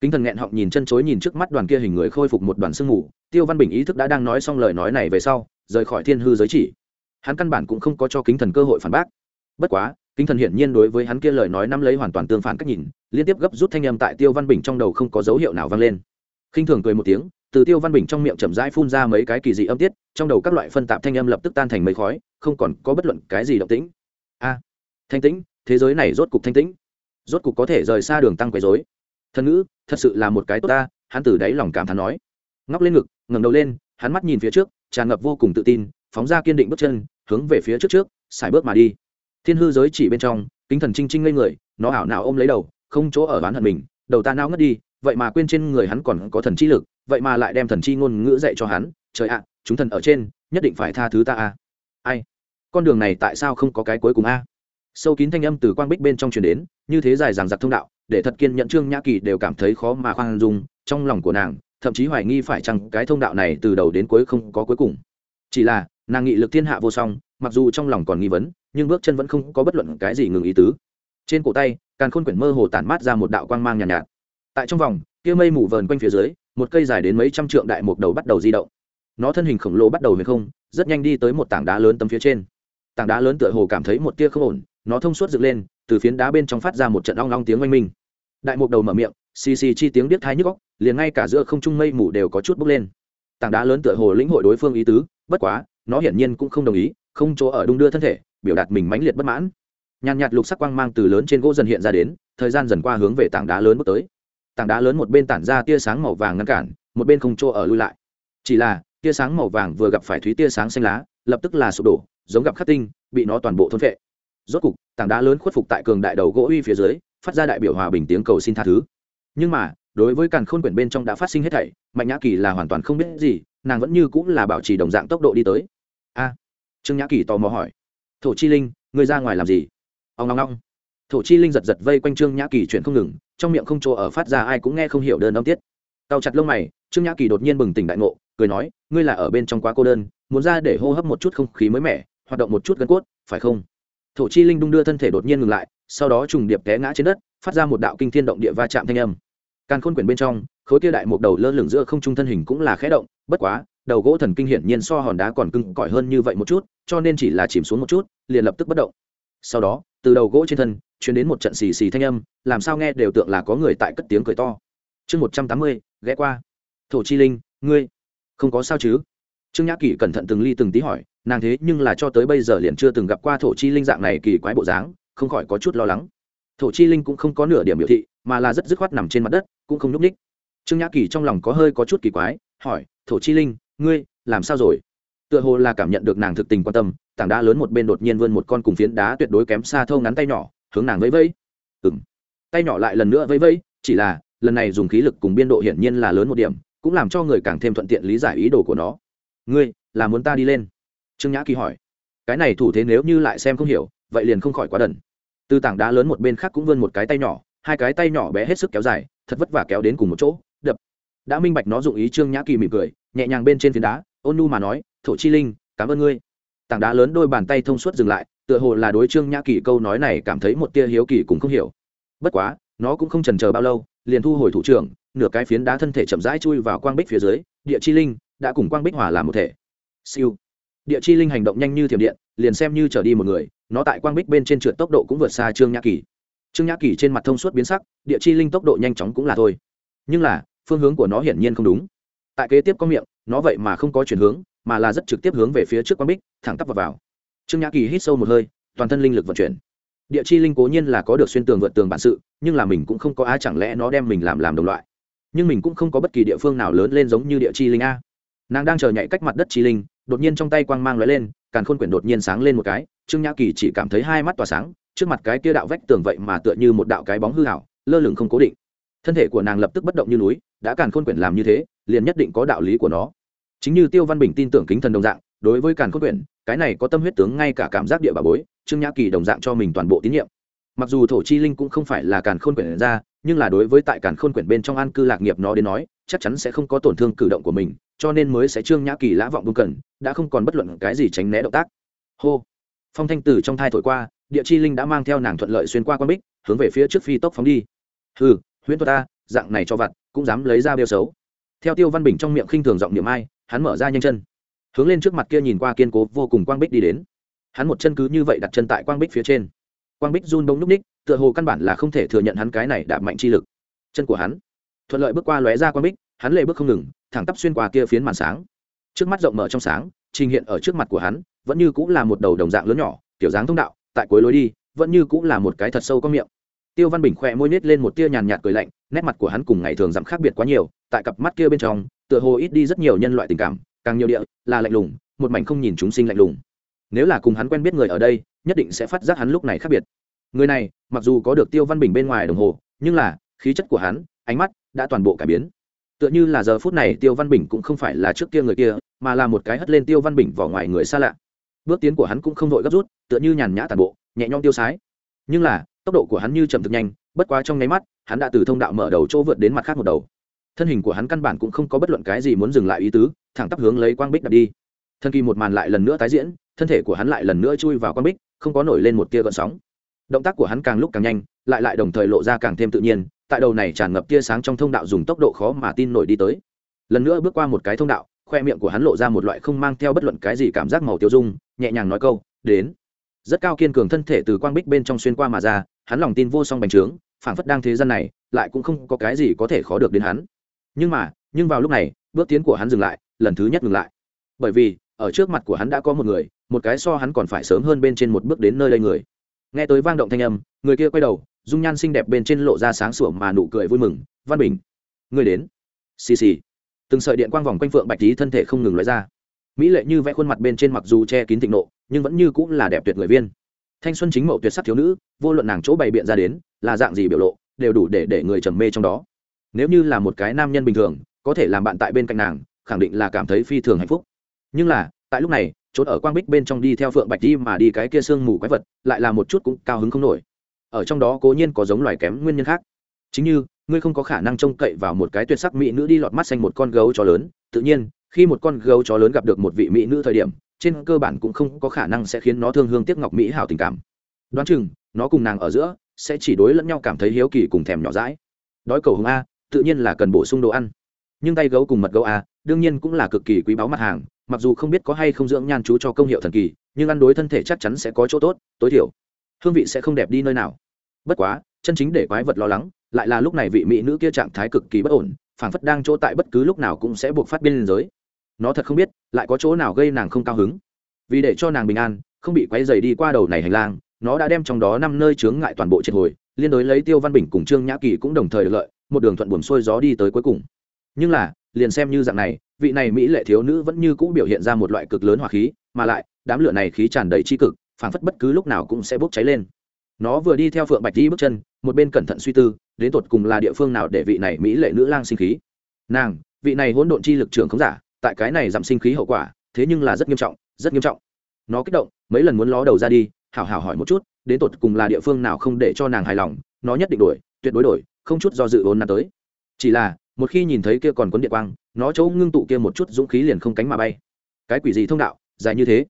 Kính thần nghẹn họng nhìn chân chối nhìn trước mắt đoàn kia hình người khôi phục một đoàn sương mù, tiêu văn bình ý thức đã đang nói xong lời nói này về sau, rời khỏi thiên hư giới chỉ hắn căn bản cũng không có cho kính thần cơ hội phản bác. Bất quá, kính thần hiển nhiên đối với hắn kia lời nói năm lấy hoàn toàn tương phản cách nhìn, liên tiếp gấp rút thanh âm tại tiêu văn bình trong đầu không có dấu hiệu nào vang lên. Khinh thường cười một tiếng, từ tiêu văn bình trong miệng chậm rãi phun ra mấy cái kỳ dị âm tiết, trong đầu các loại phân tạp thanh âm lập tức tan thành mấy khói, không còn có bất luận cái gì động tĩnh. A, thanh tĩnh, thế giới này rốt cục thanh tĩnh. Rốt cục có thể rời xa đường tăng quấy dối thân ngữ, thật sự là một cái tốt ta, hắn từ đáy lòng cảm thán nói. Ngóc lên ngực, ngẩng đầu lên, hắn mắt nhìn phía trước, tràn ngập vô cùng tự tin phóng ra kiên định bước chân, hướng về phía trước trước xài bước mà đi. Thiên hư giới chỉ bên trong, kính thần trinh trinh ngây người, nó ảo nào ôm lấy đầu, không chỗ ở bán hận mình, đầu ta nao ngất đi, vậy mà quên trên người hắn còn có thần chi lực, vậy mà lại đem thần chi ngôn ngữ dạy cho hắn, trời ạ, chúng thần ở trên, nhất định phải tha thứ ta a. Ai? Con đường này tại sao không có cái cuối cùng a? Sâu kín thanh âm từ quang bích bên trong truyền đến, như thế dài dằng dặc thông đạo, để thật kiên nhận trương nhã kỳ đều cảm thấy khó mà khoan dung, trong lòng của nàng, thậm chí hoài nghi phải chăng cái thông đạo này từ đầu đến cuối không có cuối cùng. Chỉ là nàng nghị lực thiên hạ vô song mặc dù trong lòng còn nghi vấn nhưng bước chân vẫn không có bất luận cái gì ngừng ý tứ. Trên cổ tay càng khôn quyển mơ hồ tản mát ra một đạo quang mang nhàn nhạt, nhạt. Tại trong vòng kia mây mù vờn quanh phía dưới một cây dài đến mấy trăm trượng đại mục đầu bắt đầu di động. Nó thân hình khổng lồ bắt đầu về không rất nhanh đi tới một tảng đá lớn tấm phía trên. Tảng đá lớn tựa hồ cảm thấy một tia không ổn nó thông suốt dựng lên từ phiến đá bên trong phát ra một trận long long tiếng oanh minh. Đại mục đầu mở miệng xì xì chi tiếng điếc thái nhức góc liền ngay cả giữa không trung mây mù đều có chút bốc lên. Tảng đá lớn tựa hồ lĩnh hội đối phương ý tứ bất quá nó hiển nhiên cũng không đồng ý, không chỗ ở đung đưa thân thể, biểu đạt mình mãnh liệt bất mãn. Nhàn nhạt lục sắc quang mang từ lớn trên gỗ dần hiện ra đến, thời gian dần qua hướng về tảng đá lớn bước tới. Tảng đá lớn một bên tản ra tia sáng màu vàng ngăn cản, một bên không chỗ ở lui lại. Chỉ là, tia sáng màu vàng vừa gặp phải thúy tia sáng xanh lá, lập tức là sụp đổ, giống gặp khắc tinh, bị nó toàn bộ thôn vệ rốt cục, tảng đá lớn khuất phục tại cường đại đầu gỗ uy phía dưới, phát ra đại biểu hòa bình tiếng cầu xin tha thứ. Nhưng mà, đối với càn khôn quyển bên trong đã phát sinh hết thảy, mạnh nhã kỳ là hoàn toàn không biết gì, nàng vẫn như cũng là bảo trì đồng dạng tốc độ đi tới trương nhã kỳ tò mò hỏi. Thổ chi linh, ngươi ra ngoài làm gì? Ông long long thổ chi linh giật giật vây quanh trương nhã kỳ chuyện không ngừng, trong miệng không chỗ ở phát ra ai cũng nghe không hiểu đơn âm tiết. Tao chặt lông mày, trương nhã kỳ đột nhiên bừng tỉnh đại ngộ, cười nói, ngươi là ở bên trong quá cô đơn, muốn ra để hô hấp một chút không khí mới mẻ, hoạt động một chút gân cốt, phải không? Thổ chi linh đung đưa thân thể đột nhiên ngừng lại, sau đó trùng điệp té ngã trên đất, phát ra một đạo kinh thiên động địa va chạm thanh âm. Càn khôn quyển bên trong khối kia đại một đầu lơ lửng giữa không trung thân hình cũng là khẽ động, bất quá, đầu gỗ thần kinh hiển nhiên so hòn đá còn cứng cỏi hơn như vậy một chút, cho nên chỉ là chìm xuống một chút, liền lập tức bất động. Sau đó, từ đầu gỗ trên thân chuyển đến một trận xì xì thanh âm, làm sao nghe đều tượng là có người tại cất tiếng cười to. Chương một trăm tám mươi, ghé qua. Thổ chi linh, ngươi, không có sao chứ? Trương nhã kỳ cẩn thận từng ly từng tí hỏi, nàng thế nhưng là cho tới bây giờ liền chưa từng gặp qua thổ chi linh dạng này kỳ quái bộ dáng, không khỏi có chút lo lắng. Thổ chi linh cũng không có nửa điểm biểu thị, mà là rất dứt khoát nằm trên mặt đất, cũng không nhúc ních trương nhã kỳ trong lòng có hơi có chút kỳ quái, hỏi, thổ chi linh, ngươi làm sao rồi? Tựa hồ là cảm nhận được nàng thực tình quan tâm, tảng đá lớn một bên đột nhiên vươn một con cùng phiến đá tuyệt đối kém xa thâu ngắn tay nhỏ, hướng nàng vẫy vẫy. Ừ m tay nhỏ lại lần nữa vẫy vẫy, chỉ là, lần này dùng khí lực cùng biên độ hiển nhiên là lớn một điểm, cũng làm cho người càng thêm thuận tiện lý giải ý đồ của nó. Ngươi, là muốn ta đi lên? Trương nhã kỳ hỏi. Cái này thủ thế nếu như lại xem không hiểu, vậy liền không khỏi quá đần. Từ tảng đá lớn một bên khác cũng vươn một cái tay nhỏ, hai cái tay nhỏ bé hết sức kéo dài, thật vất vả kéo đến cùng một chỗ đã minh bạch nó dụng ý trương nhã kỳ mỉm cười, nhẹ nhàng bên trên phiến đá, ôn nu mà nói, thổ chi linh, cảm ơn ngươi. Tảng đá lớn đôi bàn tay thông suốt dừng lại, tựa hồ là đối trương nhã kỳ câu nói này cảm thấy một tia hiếu kỳ cũng không hiểu. Bất quá, nó cũng không trần chờ bao lâu, liền thu hồi thủ trưởng, nửa cái phiến đá thân thể chậm rãi chui vào quang bích phía dưới, địa chi linh, đã cùng quang bích hòa làm một thể. Siêu. Địa chi linh hành động nhanh như thiểm điện, liền xem như trở đi một người, nó tại quang bích bên trên trượt tốc độ cũng vượt xa trương nhã kỳ. Trương nhã kỳ trên mặt thông suốt biến sắc, địa chi linh tốc độ nhanh chóng cũng là thôi. Nhưng là phương hướng của nó hiển nhiên không đúng. Tại kế tiếp có miệng nó vậy mà không có chuyển hướng mà là rất trực tiếp hướng về phía trước quang bích thẳng tắp vào, vào. trương nhã kỳ hít sâu một hơi toàn thân linh lực vận chuyển. Địa chi linh cố nhiên là có được xuyên tường vượt tường bản sự nhưng là mình cũng không có á chẳng lẽ nó đem mình làm làm đồng loại. Nhưng mình cũng không có bất kỳ địa phương nào lớn lên giống như địa chi linh a. Nàng đang chờ nhảy cách mặt đất chi linh đột nhiên trong tay quang mang lóe lên càn khôn quyển đột nhiên sáng lên một cái trương nhã kỳ chỉ cảm thấy hai mắt tỏa sáng trước mặt cái kia đạo vách tường vậy mà tựa như một đạo cái bóng hư hảo lơ lửng không cố định thân thể của nàng lập tức bất động như núi, đã càn khôn quyển làm như thế, liền nhất định có đạo lý của nó. Chính như tiêu văn bình tin tưởng kính thần đồng dạng, đối với càn khôn quyển, cái này có tâm huyết tướng ngay cả cảm giác địa bà bối, trương nhã kỳ đồng dạng cho mình toàn bộ tín nhiệm. Mặc dù thổ chi linh cũng không phải là càn khôn quyển ra, nhưng là đối với tại càn khôn quyển bên trong an cư lạc nghiệp nó đến nói, chắc chắn sẽ không có tổn thương cử động của mình, cho nên mới sẽ trương nhã kỳ lã vọng bưng cần, đã không còn bất luận cái gì tránh né động tác. Hô! Phong thanh tử trong thai thổi qua, địa chi linh đã mang theo nàng thuận lợi xuyên qua quan bích, hướng về phía trước phi tốc phóng đi. Hừ! Huyễn thuật ta, dạng này cho vặt, cũng dám lấy ra bêu xấu. Theo tiêu văn bình trong miệng khinh thường giọng niệm ai, hắn mở ra nhanh chân. Hướng lên trước mặt kia nhìn qua kiên cố, vô cùng quang bích đi đến. Hắn một chân cứ như vậy đặt chân tại quang bích phía trên. Quang bích run bông núp ních, tựa hồ căn bản là không thể thừa nhận hắn cái này đạp mạnh chi lực. Chân của hắn, thuận lợi bước qua lóe ra quang bích, hắn lệ bước không ngừng, thẳng tắp xuyên qua kia phiến màn sáng. Trước mắt rộng mở trong sáng, trình hiện ở trước mặt của hắn, vẫn như cũng là một đầu đồng dạng lớn nhỏ, kiểu dáng thông đạo, tại cuối lối đi, vẫn như cũng là một cái thật sâu có miệng tiêu văn bình khỏe môi nết lên một tia nhàn nhạt cười lạnh, nét mặt của hắn cùng ngày thường giảm khác biệt quá nhiều, tại cặp mắt kia bên trong, tựa hồ ít đi rất nhiều nhân loại tình cảm, càng nhiều địa là lạnh lùng, một mảnh không nhìn chúng sinh lạnh lùng. Nếu là cùng hắn quen biết người ở đây, nhất định sẽ phát giác hắn lúc này khác biệt. Người này, mặc dù có được tiêu văn bình bên ngoài đồng hồ, nhưng là, khí chất của hắn, ánh mắt đã toàn bộ cải biến. Tựa như là giờ phút này tiêu văn bình cũng không phải là trước kia người kia, mà là một cái hất lên tiêu văn bình vào ngoài người xa lạ. Bước tiến của hắn cũng không vội gấp rút, tựa như nhàn nhã tàn bộ, nhẹ nhõm tiêu sái. Nhưng là tốc độ của hắn như chậm thực nhanh, bất quá trong nháy mắt, hắn đã từ thông đạo mở đầu chỗ vượt đến mặt khác một đầu. Thân hình của hắn căn bản cũng không có bất luận cái gì muốn dừng lại ý tứ, thẳng tắp hướng lấy quang bích đặt đi. Thân kỳ một màn lại lần nữa tái diễn, thân thể của hắn lại lần nữa chui vào quang bích, không có nổi lên một tia gợn sóng. Động tác của hắn càng lúc càng nhanh, lại lại đồng thời lộ ra càng thêm tự nhiên, tại đầu này tràn ngập tia sáng trong thông đạo dùng tốc độ khó mà tin nổi đi tới. Lần nữa bước qua một cái thông đạo, khoe miệng của hắn lộ ra một loại không mang theo bất luận cái gì cảm giác màu tiêu dung, nhẹ nhàng nói câu, đến rất cao kiên cường thân thể từ quang bích bên trong xuyên qua mà ra, hắn lòng tin vô song bành trướng, phảng phất đang thế gian này, lại cũng không có cái gì có thể khó được đến hắn. Nhưng mà, nhưng vào lúc này, bước tiến của hắn dừng lại, lần thứ nhất ngừng lại. Bởi vì, ở trước mặt của hắn đã có một người, một cái so hắn còn phải sớm hơn bên trên một bước đến nơi đây người. Nghe tới vang động thanh âm, người kia quay đầu, dung nhan xinh đẹp bên trên lộ ra sáng sủa mà nụ cười vui mừng, văn bình người đến. Xì xì. Từng sợi điện quang vòng quanh phượng bạch tí thân thể không ngừng lóe ra. Mỹ lệ như vẽ khuôn mặt bên trên mặc dù che kín thịnh nộ nhưng vẫn như cũng là đẹp tuyệt người viên. Thanh xuân chính mậu tuyệt sắc thiếu nữ, vô luận nàng chỗ bày biện ra đến, là dạng gì biểu lộ, đều đủ để để người trầm mê trong đó. Nếu như là một cái nam nhân bình thường, có thể làm bạn tại bên cạnh nàng, khẳng định là cảm thấy phi thường hạnh phúc. Nhưng là, tại lúc này trốn ở quang bích bên trong đi theo phượng bạch đi mà đi cái kia sương mù quái vật, lại là một chút cũng cao hứng không nổi. Ở trong đó cố nhiên có giống loài kém nguyên nhân khác. Chính như, ngươi không có khả năng trông cậy vào một cái tuyệt sắc mỹ nữ đi lọt mắt xanh một con gấu chó lớn. Tự nhiên, khi một con gấu chó lớn gặp được một vị mỹ nữ thời điểm trên cơ bản cũng không có khả năng sẽ khiến nó thương hương tiếc ngọc mỹ hảo tình cảm. Đoán chừng, nó cùng nàng ở giữa sẽ chỉ đối lẫn nhau cảm thấy hiếu kỳ cùng thèm nhỏ rãi đói cầu hùng a, tự nhiên là cần bổ sung đồ ăn. Nhưng tay gấu cùng mật gấu a, đương nhiên cũng là cực kỳ quý báu mặt hàng, mặc dù không biết có hay không dưỡng nhan chú cho công hiệu thần kỳ, nhưng ăn đối thân thể chắc chắn sẽ có chỗ tốt, tối thiểu. Hương vị sẽ không đẹp đi nơi nào. Bất quá, chân chính để quái vật lo lắng lại là lúc này vị mỹ nữ kia trạng thái cực kỳ bất ổn, phảng phất đang chỗ tại bất cứ lúc nào cũng sẽ buộc phát biên giới nó thật không biết, lại có chỗ nào gây nàng không cao hứng. Vì để cho nàng bình an, không bị quay dày đi qua đầu này hành lang, nó đã đem trong đó năm nơi chướng ngại toàn bộ triệt hồi, liên đối lấy tiêu văn bình cùng trương nhã kỳ cũng đồng thời được lợi, một đường thuận buồm xuôi gió đi tới cuối cùng. Nhưng là, liền xem như dạng này, vị này mỹ lệ thiếu nữ vẫn như cũ biểu hiện ra một loại cực lớn hỏa khí, mà lại, đám lửa này khí tràn đầy tri cực, phảng phất bất cứ lúc nào cũng sẽ bốc cháy lên. Nó vừa đi theo phượng bạch đi bước chân, một bên cẩn thận suy tư, đến tột cùng là địa phương nào để vị này mỹ lệ nữ lang sinh khí. Nàng, vị này hỗn độn chi lực trường không giả tại cái này giảm sinh khí hậu quả, thế nhưng là rất nghiêm trọng, rất nghiêm trọng. Nó kích động, mấy lần muốn ló đầu ra đi, hảo hảo hỏi một chút, đến tột cùng là địa phương nào không để cho nàng hài lòng, nó nhất định đổi, tuyệt đối đổi, không chút do dự vốn nắn tới. Chỉ là, một khi nhìn thấy kia còn cuốn điện quang, nó chỗ ngưng tụ kia một chút dũng khí liền không cánh mà bay. Cái quỷ gì thông đạo, dài như thế?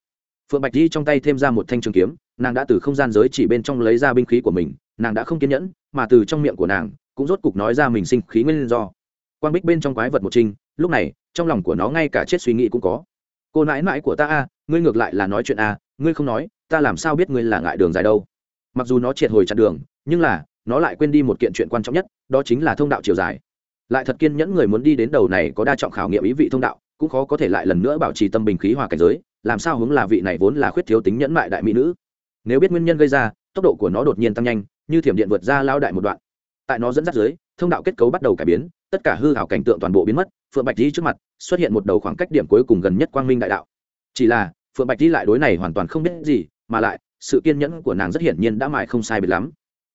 Phượng bạch di trong tay thêm ra một thanh trường kiếm, nàng đã từ không gian giới chỉ bên trong lấy ra binh khí của mình, nàng đã không kiên nhẫn, mà từ trong miệng của nàng, cũng rốt cục nói ra mình sinh khí nguyên do. Quang bích bên trong quái vật một trinh lúc này, trong lòng của nó ngay cả chết suy nghĩ cũng có. Cô nãi nãi của ta a, ngươi ngược lại là nói chuyện a, ngươi không nói, ta làm sao biết ngươi là ngại đường dài đâu? Mặc dù nó triệt hồi chặn đường, nhưng là, nó lại quên đi một kiện chuyện quan trọng nhất, đó chính là thông đạo chiều dài. Lại thật kiên nhẫn người muốn đi đến đầu này có đa trọng khảo nghiệm ý vị thông đạo, cũng khó có thể lại lần nữa bảo trì tâm bình khí hòa cảnh giới, làm sao hướng là vị này vốn là khuyết thiếu tính nhẫn mại đại mỹ nữ. Nếu biết nguyên nhân gây ra, tốc độ của nó đột nhiên tăng nhanh, như thiểm điện vượt ra lao đại một đoạn. Tại nó dẫn dắt dưới, thông đạo kết cấu bắt đầu cải biến tất cả hư hảo cảnh tượng toàn bộ biến mất, phượng bạch di trước mặt xuất hiện một đầu khoảng cách điểm cuối cùng gần nhất quang minh đại đạo. Chỉ là, phượng bạch di lại đối này hoàn toàn không biết gì, mà lại, sự kiên nhẫn của nàng rất hiển nhiên đã mài không sai biệt lắm.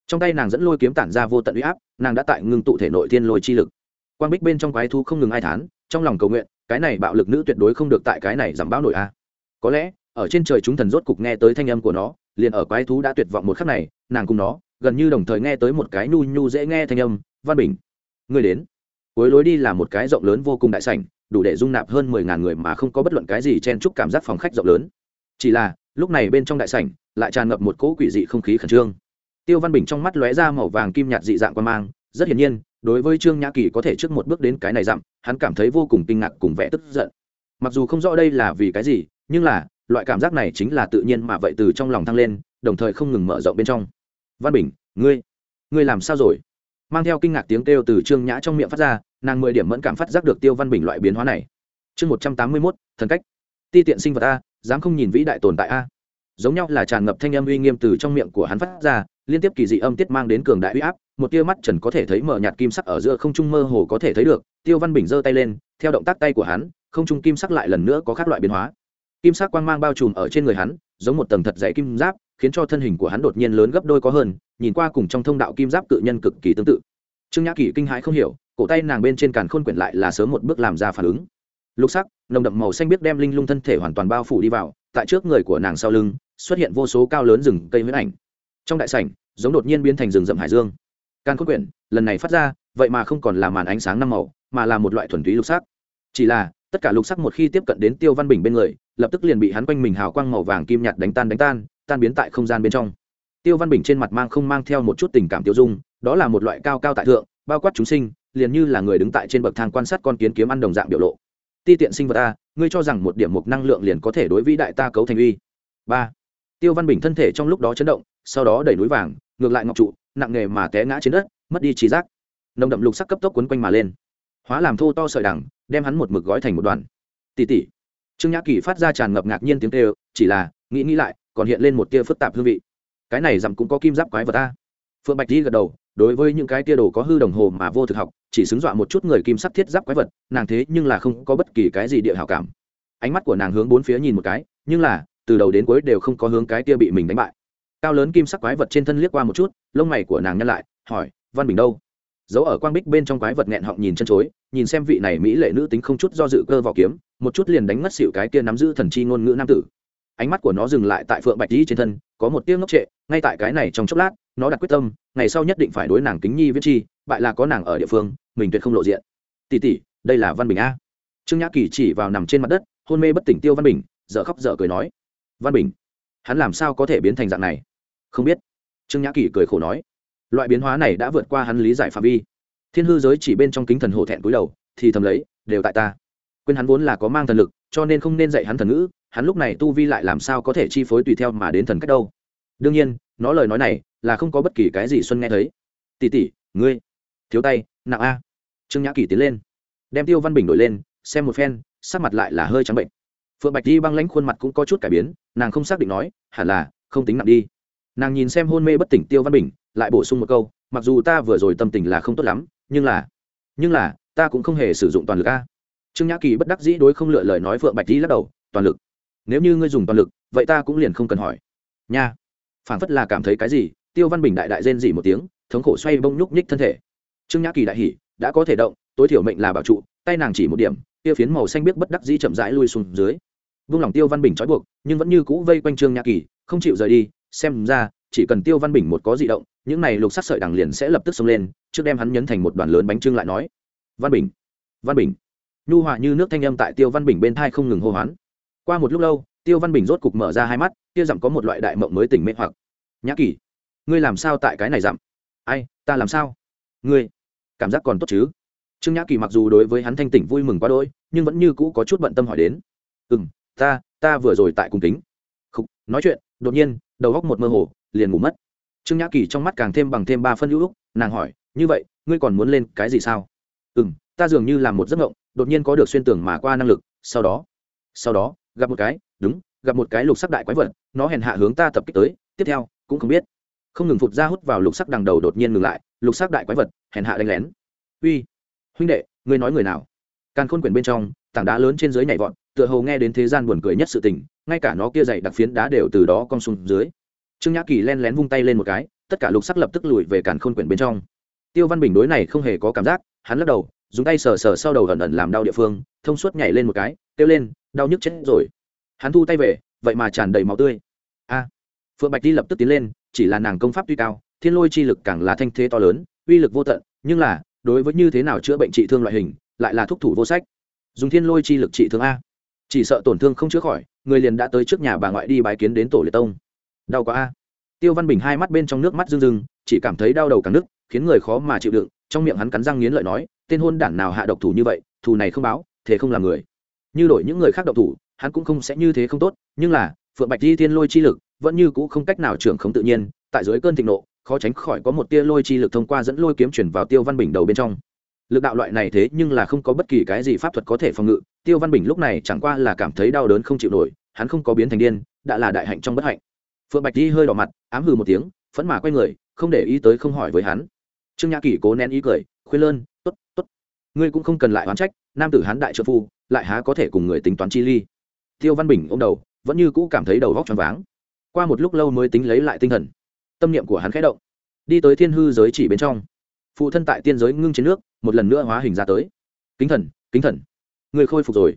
Trong tay nàng dẫn lôi kiếm tản ra vô tận uy áp, nàng đã tại ngưng tụ thể nội thiên lôi chi lực. Quang bích bên trong quái thú không ngừng ai thán, trong lòng cầu nguyện, cái này bạo lực nữ tuyệt đối không được tại cái này giảm bão nổi a. Có lẽ, ở trên trời chúng thần rốt cục nghe tới thanh âm của nó, liền ở quái thú đã tuyệt vọng một khắc này, nàng cùng nó, gần như đồng thời nghe tới một cái nhu nhu dễ nghe thanh âm, văn bình người đến cuối lối đi là một cái rộng lớn vô cùng đại sảnh, đủ để dung nạp hơn mười ngàn người mà không có bất luận cái gì chen chúc cảm giác phòng khách rộng lớn. Chỉ là, lúc này bên trong đại sảnh lại tràn ngập một cỗ quỷ dị không khí khẩn trương. Tiêu văn bình trong mắt lóe ra màu vàng kim nhạt dị dạng quan mang, rất hiển nhiên, đối với trương nhã kỳ có thể trước một bước đến cái này dặm, hắn cảm thấy vô cùng kinh ngạc cùng vẻ tức giận. Mặc dù không rõ đây là vì cái gì, nhưng là, loại cảm giác này chính là tự nhiên mà vậy từ trong lòng thăng lên, đồng thời không ngừng mở rộng bên trong. Văn bình, ngươi ngươi làm sao rồi? Mang theo kinh ngạc tiếng kêu từ trương nhã trong miệng phát ra, nàng mười điểm mẫn cảm phát giác được tiêu văn bình loại biến hóa này. Chương một trăm tám mươi mốt, thần cách. Ti tiện sinh vật a, dám không nhìn vĩ đại tồn tại a. Giống nhau là tràn ngập thanh âm uy nghiêm từ trong miệng của hắn phát ra, liên tiếp kỳ dị âm tiết mang đến cường đại uy áp, một tia mắt trần có thể thấy mở nhạt kim sắc ở giữa không trung mơ hồ có thể thấy được, tiêu văn bình giơ tay lên, theo động tác tay của hắn, không trung kim sắc lại lần nữa có các loại biến hóa. Kim sắc quang mang bao trùm ở trên người hắn, giống một tầng thật dày kim giáp khiến cho thân hình của hắn đột nhiên lớn gấp đôi có hơn, nhìn qua cùng trong thông đạo kim giáp cự nhân cực kỳ tương tự. Trương nhã kỳ kinh hãi không hiểu, cổ tay nàng bên trên càn khôn quyển lại là sớm một bước làm ra phản ứng. Lục sắc, nồng đậm màu xanh biết đem linh lung thân thể hoàn toàn bao phủ đi vào, tại trước người của nàng sau lưng, xuất hiện vô số cao lớn rừng cây huyết ảnh. Trong đại sảnh, giống đột nhiên biến thành rừng rậm hải dương. Càn khôn quyển, lần này phát ra, vậy mà không còn là màn ánh sáng năm màu, mà là một loại thuần túy lục sắc. Chỉ là, tất cả lục sắc một khi tiếp cận đến tiêu văn bình bên người, lập tức liền bị hắn quanh mình hào quang màu vàng kim nhạt đánh tan đánh tan tan biến tại không gian bên trong. Tiêu văn bình trên mặt mang không mang theo một chút tình cảm tiêu dung, đó là một loại cao cao tại thượng, bao quát chúng sinh, liền như là người đứng tại trên bậc thang quan sát con kiến kiếm ăn đồng dạng biểu lộ. Ti tiện sinh vật a, ngươi cho rằng một điểm mục năng lượng liền có thể đối vĩ đại ta cấu thành uy. Ba. Tiêu văn bình thân thể trong lúc đó chấn động, sau đó đẩy núi vàng, ngược lại ngọc trụ, nặng nghề mà té ngã trên đất, mất đi trí giác. Nồng đậm lục sắc cấp tốc quấn quanh mà lên. Hóa làm thô to sợi đằng, đem hắn một mực gói thành một đoàn. Tỷ tỷ trương nhã kỳ phát ra tràn ngập ngạc nhiên tiếng tê chỉ là, nghĩ nghĩ lại còn hiện lên một tia phức tạp hương vị. Cái này dặm cũng có kim giáp quái vật ta phượng bạch di gật đầu, đối với những cái tia đồ có hư đồng hồ mà vô thực học, chỉ xứng dọa một chút người kim sắc thiết giáp quái vật, nàng thế nhưng là không có bất kỳ cái gì địa hảo cảm. Ánh mắt của nàng hướng bốn phía nhìn một cái, nhưng là, từ đầu đến cuối đều không có hướng cái tia bị mình đánh bại. Cao lớn kim sắc quái vật trên thân liếc qua một chút, lông mày của nàng nhăn lại, hỏi, văn bình đâu? Giấu ở quang bích bên trong quái vật nghẹn họng nhìn chân chối, nhìn xem vị này mỹ lệ nữ tính không chút do dự cơ vào kiếm, một chút liền đánh mất xịu cái kia nắm giữ thần chi ngôn ngữ nam tử ánh mắt của nó dừng lại tại phượng bạch di trên thân, có một tiếng ngốc trệ, ngay tại cái này trong chốc lát, nó đặt quyết tâm, ngày sau nhất định phải đối nàng kính nhi viết chi, bại là có nàng ở địa phương, mình tuyệt không lộ diện. Tỷ tỷ, đây là văn bình a. Trương nhã kỳ chỉ vào nằm trên mặt đất, hôn mê bất tỉnh tiêu văn bình, dở khóc dở cười nói, văn bình, hắn làm sao có thể biến thành dạng này? Không biết. Trương nhã kỳ cười khổ nói, loại biến hóa này đã vượt qua hắn lý giải phạm vi. Thiên hư giới chỉ bên trong kính thần hổ thẹn cúi đầu, thì thầm lấy, đều tại ta. Quên hắn vốn là có mang thần lực, cho nên không nên dạy hắn thần ngữ hắn lúc này tu vi lại làm sao có thể chi phối tùy theo mà đến thần cách đâu. Đương nhiên, nó lời nói này là không có bất kỳ cái gì xuân nghe thấy. Tỉ tỉ ngươi, thiếu tay, nặng a. Trương nhã kỳ tiến lên, đem tiêu văn bình đổi lên, xem một phen, sắc mặt lại là hơi trắng bệnh. Phượng bạch đi băng lãnh khuôn mặt cũng có chút cải biến, nàng không xác định nói, hẳn là không tính nặng đi. Nàng nhìn xem hôn mê bất tỉnh tiêu văn bình, lại bổ sung một câu, mặc dù ta vừa rồi tâm tình là không tốt lắm, nhưng là nhưng là, ta cũng không hề sử dụng toàn lực a. Trương nhã kỳ bất đắc dĩ đối không lựa lời nói phượng bạch đi lắc đầu, toàn lực nếu như ngươi dùng toàn lực, vậy ta cũng liền không cần hỏi. Nha. Phản phất là cảm thấy cái gì, tiêu văn bình đại đại rên dỉ một tiếng, thống khổ xoay bông nhúc nhích thân thể. Trương nhã kỳ đại hỉ, đã có thể động, tối thiểu mệnh là bảo trụ, tay nàng chỉ một điểm tiêu phiến màu xanh biết bất đắc dĩ chậm rãi lui xuống dưới. Vung lòng tiêu văn bình trói buộc, nhưng vẫn như cũ vây quanh trương nhã kỳ, không chịu rời đi, xem ra, chỉ cần tiêu văn bình một có di động, những này lục sắc sợi đằng liền sẽ lập tức xông lên, trước đem hắn nhấn thành một đoàn lớn bánh trưng lại nói. Văn bình văn bình. Nhu hòa như nước thanh âm tại tiêu văn bình bên thai không ngừng hô hoán qua một lúc lâu, tiêu văn bình rốt cục mở ra hai mắt, kia dặm có một loại đại mộng mới tỉnh mê hoặc. Nhã kỳ, ngươi làm sao tại cái này dặm? Ai, ta làm sao? Ngươi, cảm giác còn tốt chứ? Trương nhã kỳ mặc dù đối với hắn thanh tỉnh vui mừng quá đôi nhưng vẫn như cũ có chút bận tâm hỏi đến. Ừ m ta ta vừa rồi tại cùng tính. không nói chuyện, đột nhiên, đầu góc một mơ hồ, liền ngủ mất. Trương nhã kỳ trong mắt càng thêm bằng thêm ba phân hữu lúc nàng hỏi, như vậy, ngươi còn muốn lên cái gì sao? Ừ m ta dường như làm một giấc ngộng đột nhiên có được xuyên tưởng mà qua năng lực, sau đó sau đó gặp một cái, đúng, gặp một cái lục sắc đại quái vật, nó hèn hạ hướng ta tập kích tới, tiếp theo, cũng không biết. Không ngừng phụt ra hút vào lục sắc đằng đầu đột nhiên ngừng lại, lục sắc đại quái vật, hèn hạ đánh lén. Uy, huynh đệ, ngươi nói người nào? Càng khôn quyển bên trong, tảng đá lớn trên dưới nhảy vọt, tựa hồ nghe đến thế gian buồn cười nhất sự tình, ngay cả nó kia dày đặc phiến đá đều từ đó cong xuống dưới. Trương nhã kỳ len lén vung tay lên một cái, tất cả lục sắc lập tức lùi về càn khôn quyển bên trong. Tiêu văn bình đối này không hề có cảm giác, hắn lắc đầu, dùng tay sờ sờ sau đầu ẩn ẩn làm đau địa phương, thông suốt nhảy lên một cái kêu lên, đau nhức chết rồi. Hắn thu tay về, vậy mà tràn đầy máu tươi. A. Phượng bạch đi lập tức tiến lên, chỉ là nàng công pháp tuy cao, thiên lôi chi lực càng là thanh thế to lớn, uy lực vô tận, nhưng là, đối với như thế nào chữa bệnh trị thương loại hình, lại là thúc thủ vô sách. Dùng thiên lôi chi lực trị thương a. Chỉ sợ tổn thương không chữa khỏi, người liền đã tới trước nhà bà ngoại đi bái kiến đến tổ liệt tông. Đau quá a. Tiêu văn bình hai mắt bên trong nước mắt rưng rưng, chỉ cảm thấy đau đầu càng nức, khiến người khó mà chịu đựng, trong miệng hắn cắn răng nghiến lợi nói, tên hôn đản nào hạ độc thủ như vậy, thù này không báo thế không làm người như đổi những người khác độc thủ, hắn cũng không sẽ như thế không tốt, nhưng là, phượng bạch di thiên lôi chi lực vẫn như cũ không cách nào trưởng không tự nhiên, tại dưới cơn thịnh nộ, khó tránh khỏi có một tia lôi chi lực thông qua dẫn lôi kiếm chuyển vào tiêu văn bình đầu bên trong. Lực đạo loại này thế nhưng là không có bất kỳ cái gì pháp thuật có thể phòng ngự, tiêu văn bình lúc này chẳng qua là cảm thấy đau đớn không chịu nổi, hắn không có biến thành điên, đã là đại hạnh trong bất hạnh. Phượng bạch di hơi đỏ mặt, ám hừ một tiếng, phẫn mà quay người, không để ý tới không hỏi với hắn. Trương nhã kỷ cố nén ý cười, khuyên lơn t ố t t ố t ngươi cũng không cần lại oán trách nam tử hán đại trợ phu, lại há có thể cùng người tính toán chi ly. Tiêu văn bình ô m đầu, vẫn như cũ cảm thấy đầu góc t r váng. Qua một lúc lâu mới tính lấy lại tinh thần. Tâm niệm của hắn khẽ động. Đi tới thiên hư giới chỉ bên trong. Phụ thân tại tiên giới ngưng trên nước, một lần nữa hóa hình ra tới. Kính thần kính thần. Người khôi phục rồi.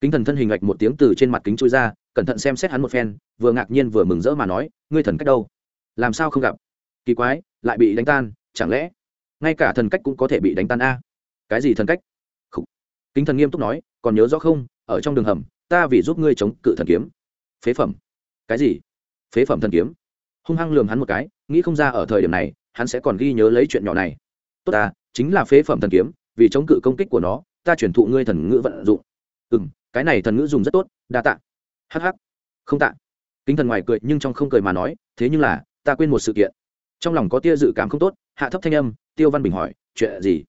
Kính thần thân hình ạch một tiếng từ trên mặt kính trôi ra, cẩn thận xem xét hắn một phen, vừa ngạc nhiên vừa mừng rỡ mà nói, ngươi thần cách đâu? Làm sao không gặp? Kỳ quái, lại bị đánh tan, chẳng lẽ ngay cả thần cách cũng có thể bị đánh tan a? Cái gì thần cách? Kính thần nghiêm túc nói, còn nhớ rõ không? Ở trong đường hầm, ta vì giúp ngươi chống cự thần kiếm. Phế phẩm. Cái gì? Phế phẩm thần kiếm. Hung hăng lườm hắn một cái, nghĩ không ra ở thời điểm này, hắn sẽ còn ghi nhớ lấy chuyện nhỏ này. Tốt ta, chính là phế phẩm thần kiếm, vì chống cự công kích của nó, ta chuyển thụ ngươi thần ngữ vận dụng. Ừ m cái này thần ngữ dùng rất tốt, đa tạ. Hh không tạ. Kính thần ngoài cười, nhưng trong không cười mà nói, thế nhưng là, ta quên một sự kiện. Trong lòng có tia dự cảm không tốt, hạ thấp thanh âm, tiêu văn bình hỏi, chuyện gì?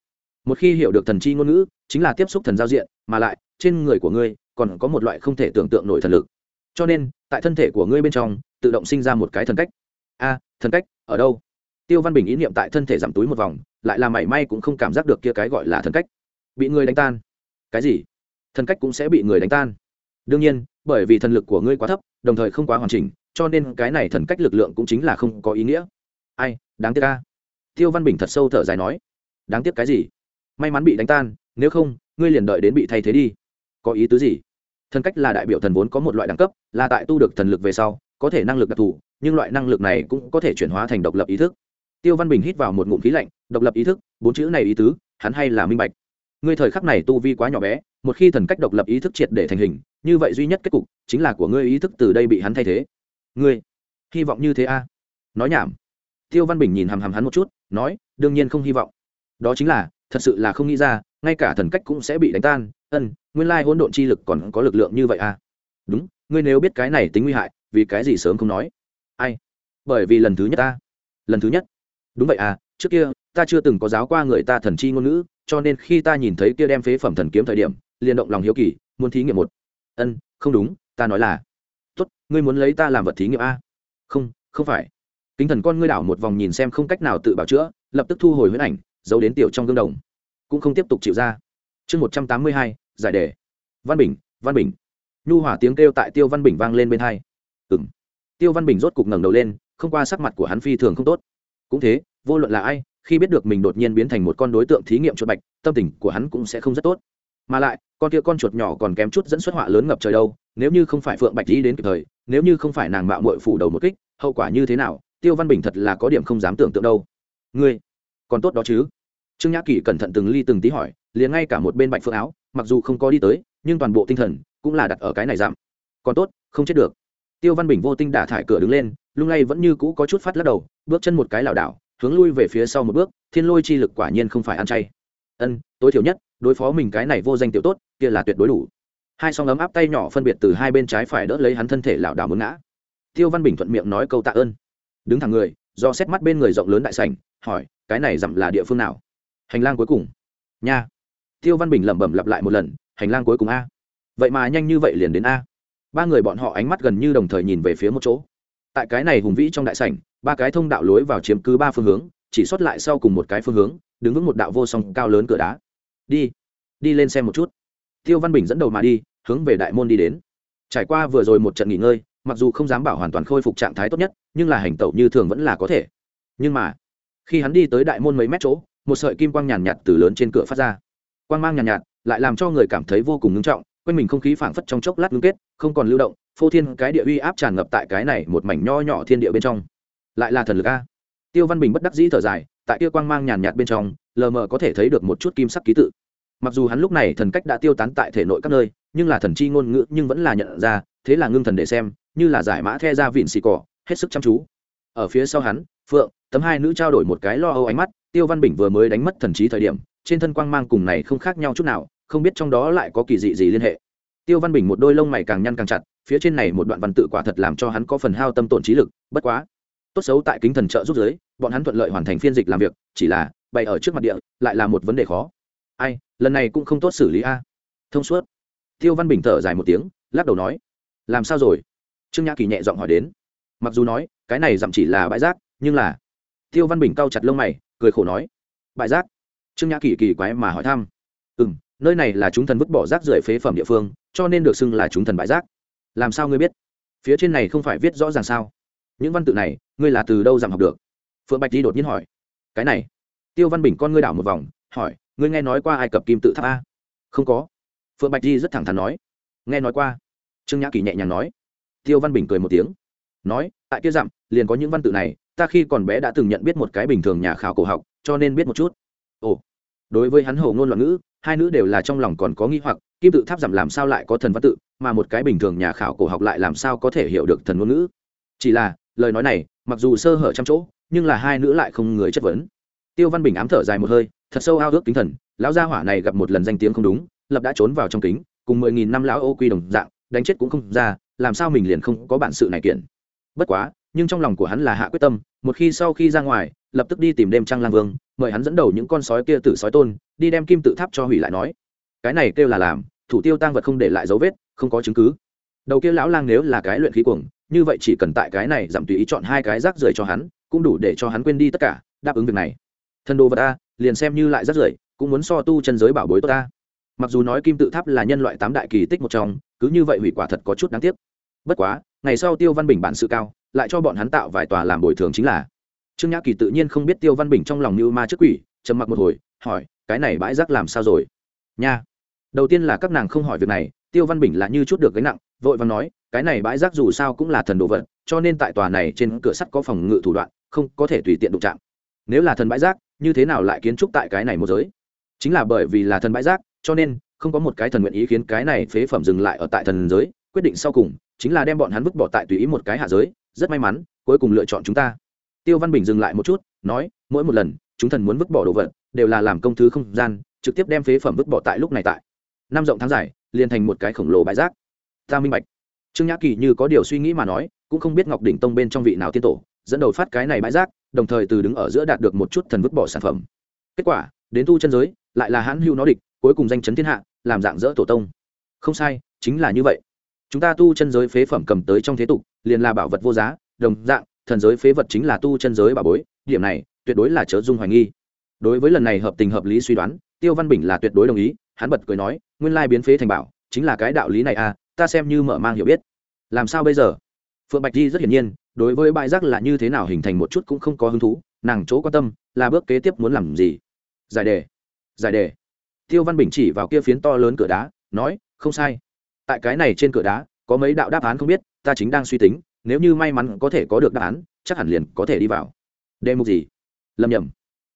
Một khi hiểu được thần chi ngôn ngữ, chính là tiếp xúc thần giao diện, mà lại, trên người của ngươi còn có một loại không thể tưởng tượng nổi thần lực. Cho nên, tại thân thể của ngươi bên trong, tự động sinh ra một cái thần cách. A, thần cách, ở đâu? Tiêu văn bình ý niệm tại thân thể giảm túi một vòng, lại là mảy may cũng không cảm giác được kia cái gọi là thần cách. Bị người đánh tan. Cái gì? Thần cách cũng sẽ bị người đánh tan. Đương nhiên, bởi vì thần lực của ngươi quá thấp, đồng thời không quá hoàn chỉnh, cho nên cái này thần cách lực lượng cũng chính là không có ý nghĩa. Ai, đáng tiếc ca tiêu văn bình thật sâu thở dài nói. Đáng tiếc cái gì? May mắn bị đánh tan, nếu không, ngươi liền đợi đến bị thay thế đi. Có ý tứ gì? Thần cách là đại biểu thần vốn có một loại đẳng cấp, là tại tu được thần lực về sau, có thể năng lực đặc thù, nhưng loại năng lực này cũng có thể chuyển hóa thành độc lập ý thức. Tiêu văn bình hít vào một ngụm khí lạnh, độc lập ý thức, bốn chữ này ý tứ, hắn hay là minh bạch. Ngươi thời khắc này tu vi quá nhỏ bé, một khi thần cách độc lập ý thức triệt để thành hình, như vậy duy nhất kết cục chính là của ngươi ý thức từ đây bị hắn thay thế. Ngươi, hy vọng như thế a? Nói nhảm. Tiêu văn bình nhìn hằm hằm hắn một chút, nói, đương nhiên không hy vọng. Đó chính là thật sự là không nghĩ ra, ngay cả thần cách cũng sẽ bị đánh tan. Ân, nguyên lai hỗn độn chi lực còn có lực lượng như vậy à? Đúng, ngươi nếu biết cái này tính nguy hại, vì cái gì sớm không nói? Ai? Bởi vì lần thứ nhất ta. Lần thứ nhất? Đúng vậy à trước kia, ta chưa từng có giáo qua người ta thần chi ngôn ngữ, cho nên khi ta nhìn thấy kia đem phế phẩm thần kiếm thời điểm, liền động lòng hiếu kỳ, muốn thí nghiệm một. Ân, không đúng, ta nói là, tốt, ngươi muốn lấy ta làm vật thí nghiệm a? Không không phải. Kính thần con ngươi đảo một vòng nhìn xem không cách nào tự bảo chữa, lập tức thu hồi huyết ảnh giấu đến tiểu trong gương đồng, cũng không tiếp tục chịu ra. Chương một trăm tám mươi hai, giải đề. Văn bình văn bình. Nhu hỏa tiếng kêu tại tiêu văn bình vang lên bên hai. Ừng tiêu văn bình rốt cục ngẩng đầu lên, không qua sắc mặt của hắn phi thường không tốt. Cũng thế, vô luận là ai, khi biết được mình đột nhiên biến thành một con đối tượng thí nghiệm chuột bạch, tâm tình của hắn cũng sẽ không rất tốt. Mà lại, con kia con chuột nhỏ còn kém chút dẫn xuất họa lớn ngập trời đâu, nếu như không phải phượng bạch đi đến kịp thời, nếu như không phải nàng mạo mội phủ đầu một kích, hậu quả như thế nào, tiêu văn bình thật là có điểm không dám tưởng tượng đâu. Ngươi còn tốt đó chứ? Trương nhã kỳ cẩn thận từng ly từng tí hỏi, liền ngay cả một bên bạch phượng áo, mặc dù không có đi tới, nhưng toàn bộ tinh thần cũng là đặt ở cái này giảm. Còn tốt, không chết được. Tiêu văn bình vô tinh đả thải cửa đứng lên, lung lay vẫn như cũ có chút phát lắc đầu, bước chân một cái lảo đảo, hướng lui về phía sau một bước, thiên lôi chi lực quả nhiên không phải ăn chay. Ân, tối thiểu nhất, đối phó mình cái này vô danh tiểu tốt, kia là tuyệt đối đủ. Hai song ấm áp tay nhỏ phân biệt từ hai bên trái phải đỡ lấy hắn thân thể lảo đảo muốn ngã. Tiêu văn bình thuận miệng nói câu tạ ơn. Đứng thẳng người, do xét mắt bên người rộng lớn đại sảnh, hỏi cái này dặm là địa phương nào? Hành lang cuối cùng. Nha. Tiêu văn bình lẩm bẩm lặp lại một lần, hành lang cuối cùng a. Vậy mà nhanh như vậy liền đến a. Ba người bọn họ ánh mắt gần như đồng thời nhìn về phía một chỗ. Tại cái này hùng vĩ trong đại sảnh, ba cái thông đạo lối vào chiếm cứ ba phương hướng, chỉ xuất lại sau cùng một cái phương hướng, đứng vững một đạo vô song cao lớn cửa đá. Đi. Đi lên xem một chút. Tiêu văn bình dẫn đầu mà đi, hướng về đại môn đi đến. Trải qua vừa rồi một trận nghỉ ngơi, mặc dù không dám bảo hoàn toàn khôi phục trạng thái tốt nhất, nhưng là hành tẩu như thường vẫn là có thể. Nhưng mà khi hắn đi tới đại môn mấy mét chỗ một sợi kim quang nhàn nhạt từ lớn trên cửa phát ra. Quang mang nhàn nhạt, lại làm cho người cảm thấy vô cùng ngưng trọng quanh mình không khí phảng phất trong chốc lát ngưng kết không còn lưu động phô thiên cái địa uy áp tràn ngập tại cái này một mảnh nho nhỏ thiên địa bên trong. Lại là thần lực a. Tiêu văn bình bất đắc dĩ thở dài tại kia quang mang nhàn nhạt bên trong lờ mờ có thể thấy được một chút kim sắc ký tự. Mặc dù hắn lúc này thần cách đã tiêu tán tại thể nội các nơi nhưng là thần chi ngôn ngữ nhưng vẫn là nhận ra thế là ngưng thần để xem như là giải mã the ra vịn xì cỏ hết sức chăm chú. Ở phía sau hắn phượng tấm hai nữ trao đổi một cái lo âu ánh mắt, tiêu văn bình vừa mới đánh mất thần trí thời điểm, trên thân quang mang cùng này không khác nhau chút nào, không biết trong đó lại có kỳ dị gì liên hệ. Tiêu văn bình một đôi lông mày càng nhăn càng chặt, phía trên này một đoạn văn tự quả thật làm cho hắn có phần hao tâm tổn trí lực, bất quá. Tốt xấu tại kính thần trợ giúp giới, bọn hắn thuận lợi hoàn thành phiên dịch làm việc, chỉ là, bày ở trước mặt địa, lại là một vấn đề khó. Ai, lần này cũng không tốt xử lý a. Thông suốt. Tiêu văn bình thở dài một tiếng, lắc đầu nói, làm sao rồi? Trương nhã kỳ nhẹ giọng hỏi đến. Mặc dù nói, cái này dặm chỉ là bãi rác, nhưng là tiêu văn bình cau chặt lông mày, cười khổ nói bãi rác trương nhã kỳ kỳ quái mà hỏi thăm ừ m nơi này là chúng thần vứt bỏ rác rưởi phế phẩm địa phương, cho nên được xưng là chúng thần bãi rác làm sao ngươi biết? Phía trên này không phải viết rõ ràng sao? Những văn tự này, ngươi là từ đâu giảm học được? Phượng bạch đi đột nhiên hỏi, cái này. Tiêu văn bình con ngươi đảo một vòng, hỏi, ngươi nghe nói qua ai cập kim tự tháp a? Không có. Phượng bạch di rất thẳng thắn nói, nghe nói qua. Trương nhã kỳ nhẹ nhàng nói. Tiêu văn bình cười một tiếng, nói, tại kia dặm, liền có những văn tự này ta khi còn bé đã từng nhận biết một cái bình thường nhà khảo cổ học, cho nên biết một chút. Ồ, đối với hắn hầu ngôn loạn ngữ, hai nữ đều là trong lòng còn có nghi hoặc, kim tự tháp dặm làm sao lại có thần văn tự, mà một cái bình thường nhà khảo cổ học lại làm sao có thể hiểu được thần ngôn ngữ? Chỉ là, lời nói này, mặc dù sơ hở trăm chỗ, nhưng là hai nữ lại không người chất vấn. Tiêu văn bình ám thở dài một hơi, thật sâu ao ước kính thần, lão gia hỏa này gặp một lần danh tiếng không đúng, lập đã trốn vào trong kính, cùng mười nghìn năm lão ô quy đồng dạng, đánh chết cũng không ra, làm sao mình liền không có bản sự này kiện? Bất quá nhưng trong lòng của hắn là hạ quyết tâm, một khi sau khi ra ngoài, lập tức đi tìm đêm trăng lang vương, mời hắn dẫn đầu những con sói kia tử sói tôn, đi đem kim tự tháp cho hủy lại nói. Cái này kêu là làm, thủ tiêu tăng vật không để lại dấu vết, không có chứng cứ. Đầu kia lão lang nếu là cái luyện khí cuồng, như vậy chỉ cần tại cái này giảm tùy ý chọn hai cái rác rưởi cho hắn, cũng đủ để cho hắn quên đi tất cả, đáp ứng việc này. Thần đồ vật ta liền xem như lại rác rưởi, cũng muốn so tu chân giới bảo bối tốt ta. Mặc dù nói kim tự tháp là nhân loại tám đại kỳ tích một trong, cứ như vậy hủy quả thật có chút đáng tiếc. Bất quá, ngày sau tiêu văn bình bản sự cao lại cho bọn hắn tạo vài tòa làm bồi thường chính là. Trương nhã kỳ tự nhiên không biết tiêu văn bình trong lòng như ma trước quỷ, trầm mặc một hồi, hỏi, cái này bãi rác làm sao rồi? Nha. Đầu tiên là các nàng không hỏi việc này, tiêu văn bình là như chút được gánh nặng, vội và nói, cái này bãi rác dù sao cũng là thần đồ vật, cho nên tại tòa này trên cửa sắt có phòng ngự thủ đoạn, không có thể tùy tiện đụng chạm. Nếu là thần bãi rác, như thế nào lại kiến trúc tại cái này một giới? Chính là bởi vì là thần bãi rác, cho nên không có một cái thần nguyện ý khiến cái này phế phẩm dừng lại ở tại thần giới, quyết định sau cùng chính là đem bọn hắn vứt bỏ tại tùy ý một cái hạ giới, rất may mắn, cuối cùng lựa chọn chúng ta. Tiêu văn bình dừng lại một chút, nói, mỗi một lần, chúng thần muốn vứt bỏ đồ vật, đều là làm công thứ không gian, trực tiếp đem phế phẩm vứt bỏ tại lúc này tại. Năm rộng tháng dài, liền thành một cái khổng lồ bãi rác. Ta minh bạch. Trương nhã kỳ như có điều suy nghĩ mà nói, cũng không biết ngọc đỉnh tông bên trong vị nào tiên tổ, dẫn đầu phát cái này bãi rác, đồng thời từ đứng ở giữa đạt được một chút thần vứt bỏ sản phẩm. Kết quả, đến tu chân giới, lại là hãn hưu nó địch, cuối cùng danh chấn thiên hạ, làm dạng dỡ tổ tông. Không sai, chính là như vậy chúng ta tu chân giới phế phẩm cầm tới trong thế tục, liền là bảo vật vô giá, đồng dạng, thần giới phế vật chính là tu chân giới bảo bối, điểm này, tuyệt đối là chớ dung hoài nghi. Đối với lần này hợp tình hợp lý suy đoán, tiêu văn bình là tuyệt đối đồng ý, hắn bật cười nói, nguyên lai biến phế thành bảo, chính là cái đạo lý này à ta xem như mở mang hiểu biết. Làm sao bây giờ? Phượng bạch di rất hiển nhiên, đối với bãi rác là như thế nào hình thành một chút cũng không có hứng thú, nàng chỗ quan tâm, là bước kế tiếp muốn làm gì? Giải đề giải đề. Tiêu văn bình chỉ vào kia phiến to lớn cửa đá, nói, không sai tại cái này trên cửa đá, có mấy đạo đáp án không biết, ta chính đang suy tính, nếu như may mắn có thể có được đáp án, chắc hẳn liền có thể đi vào. Đề mục gì? Lâm nhầm.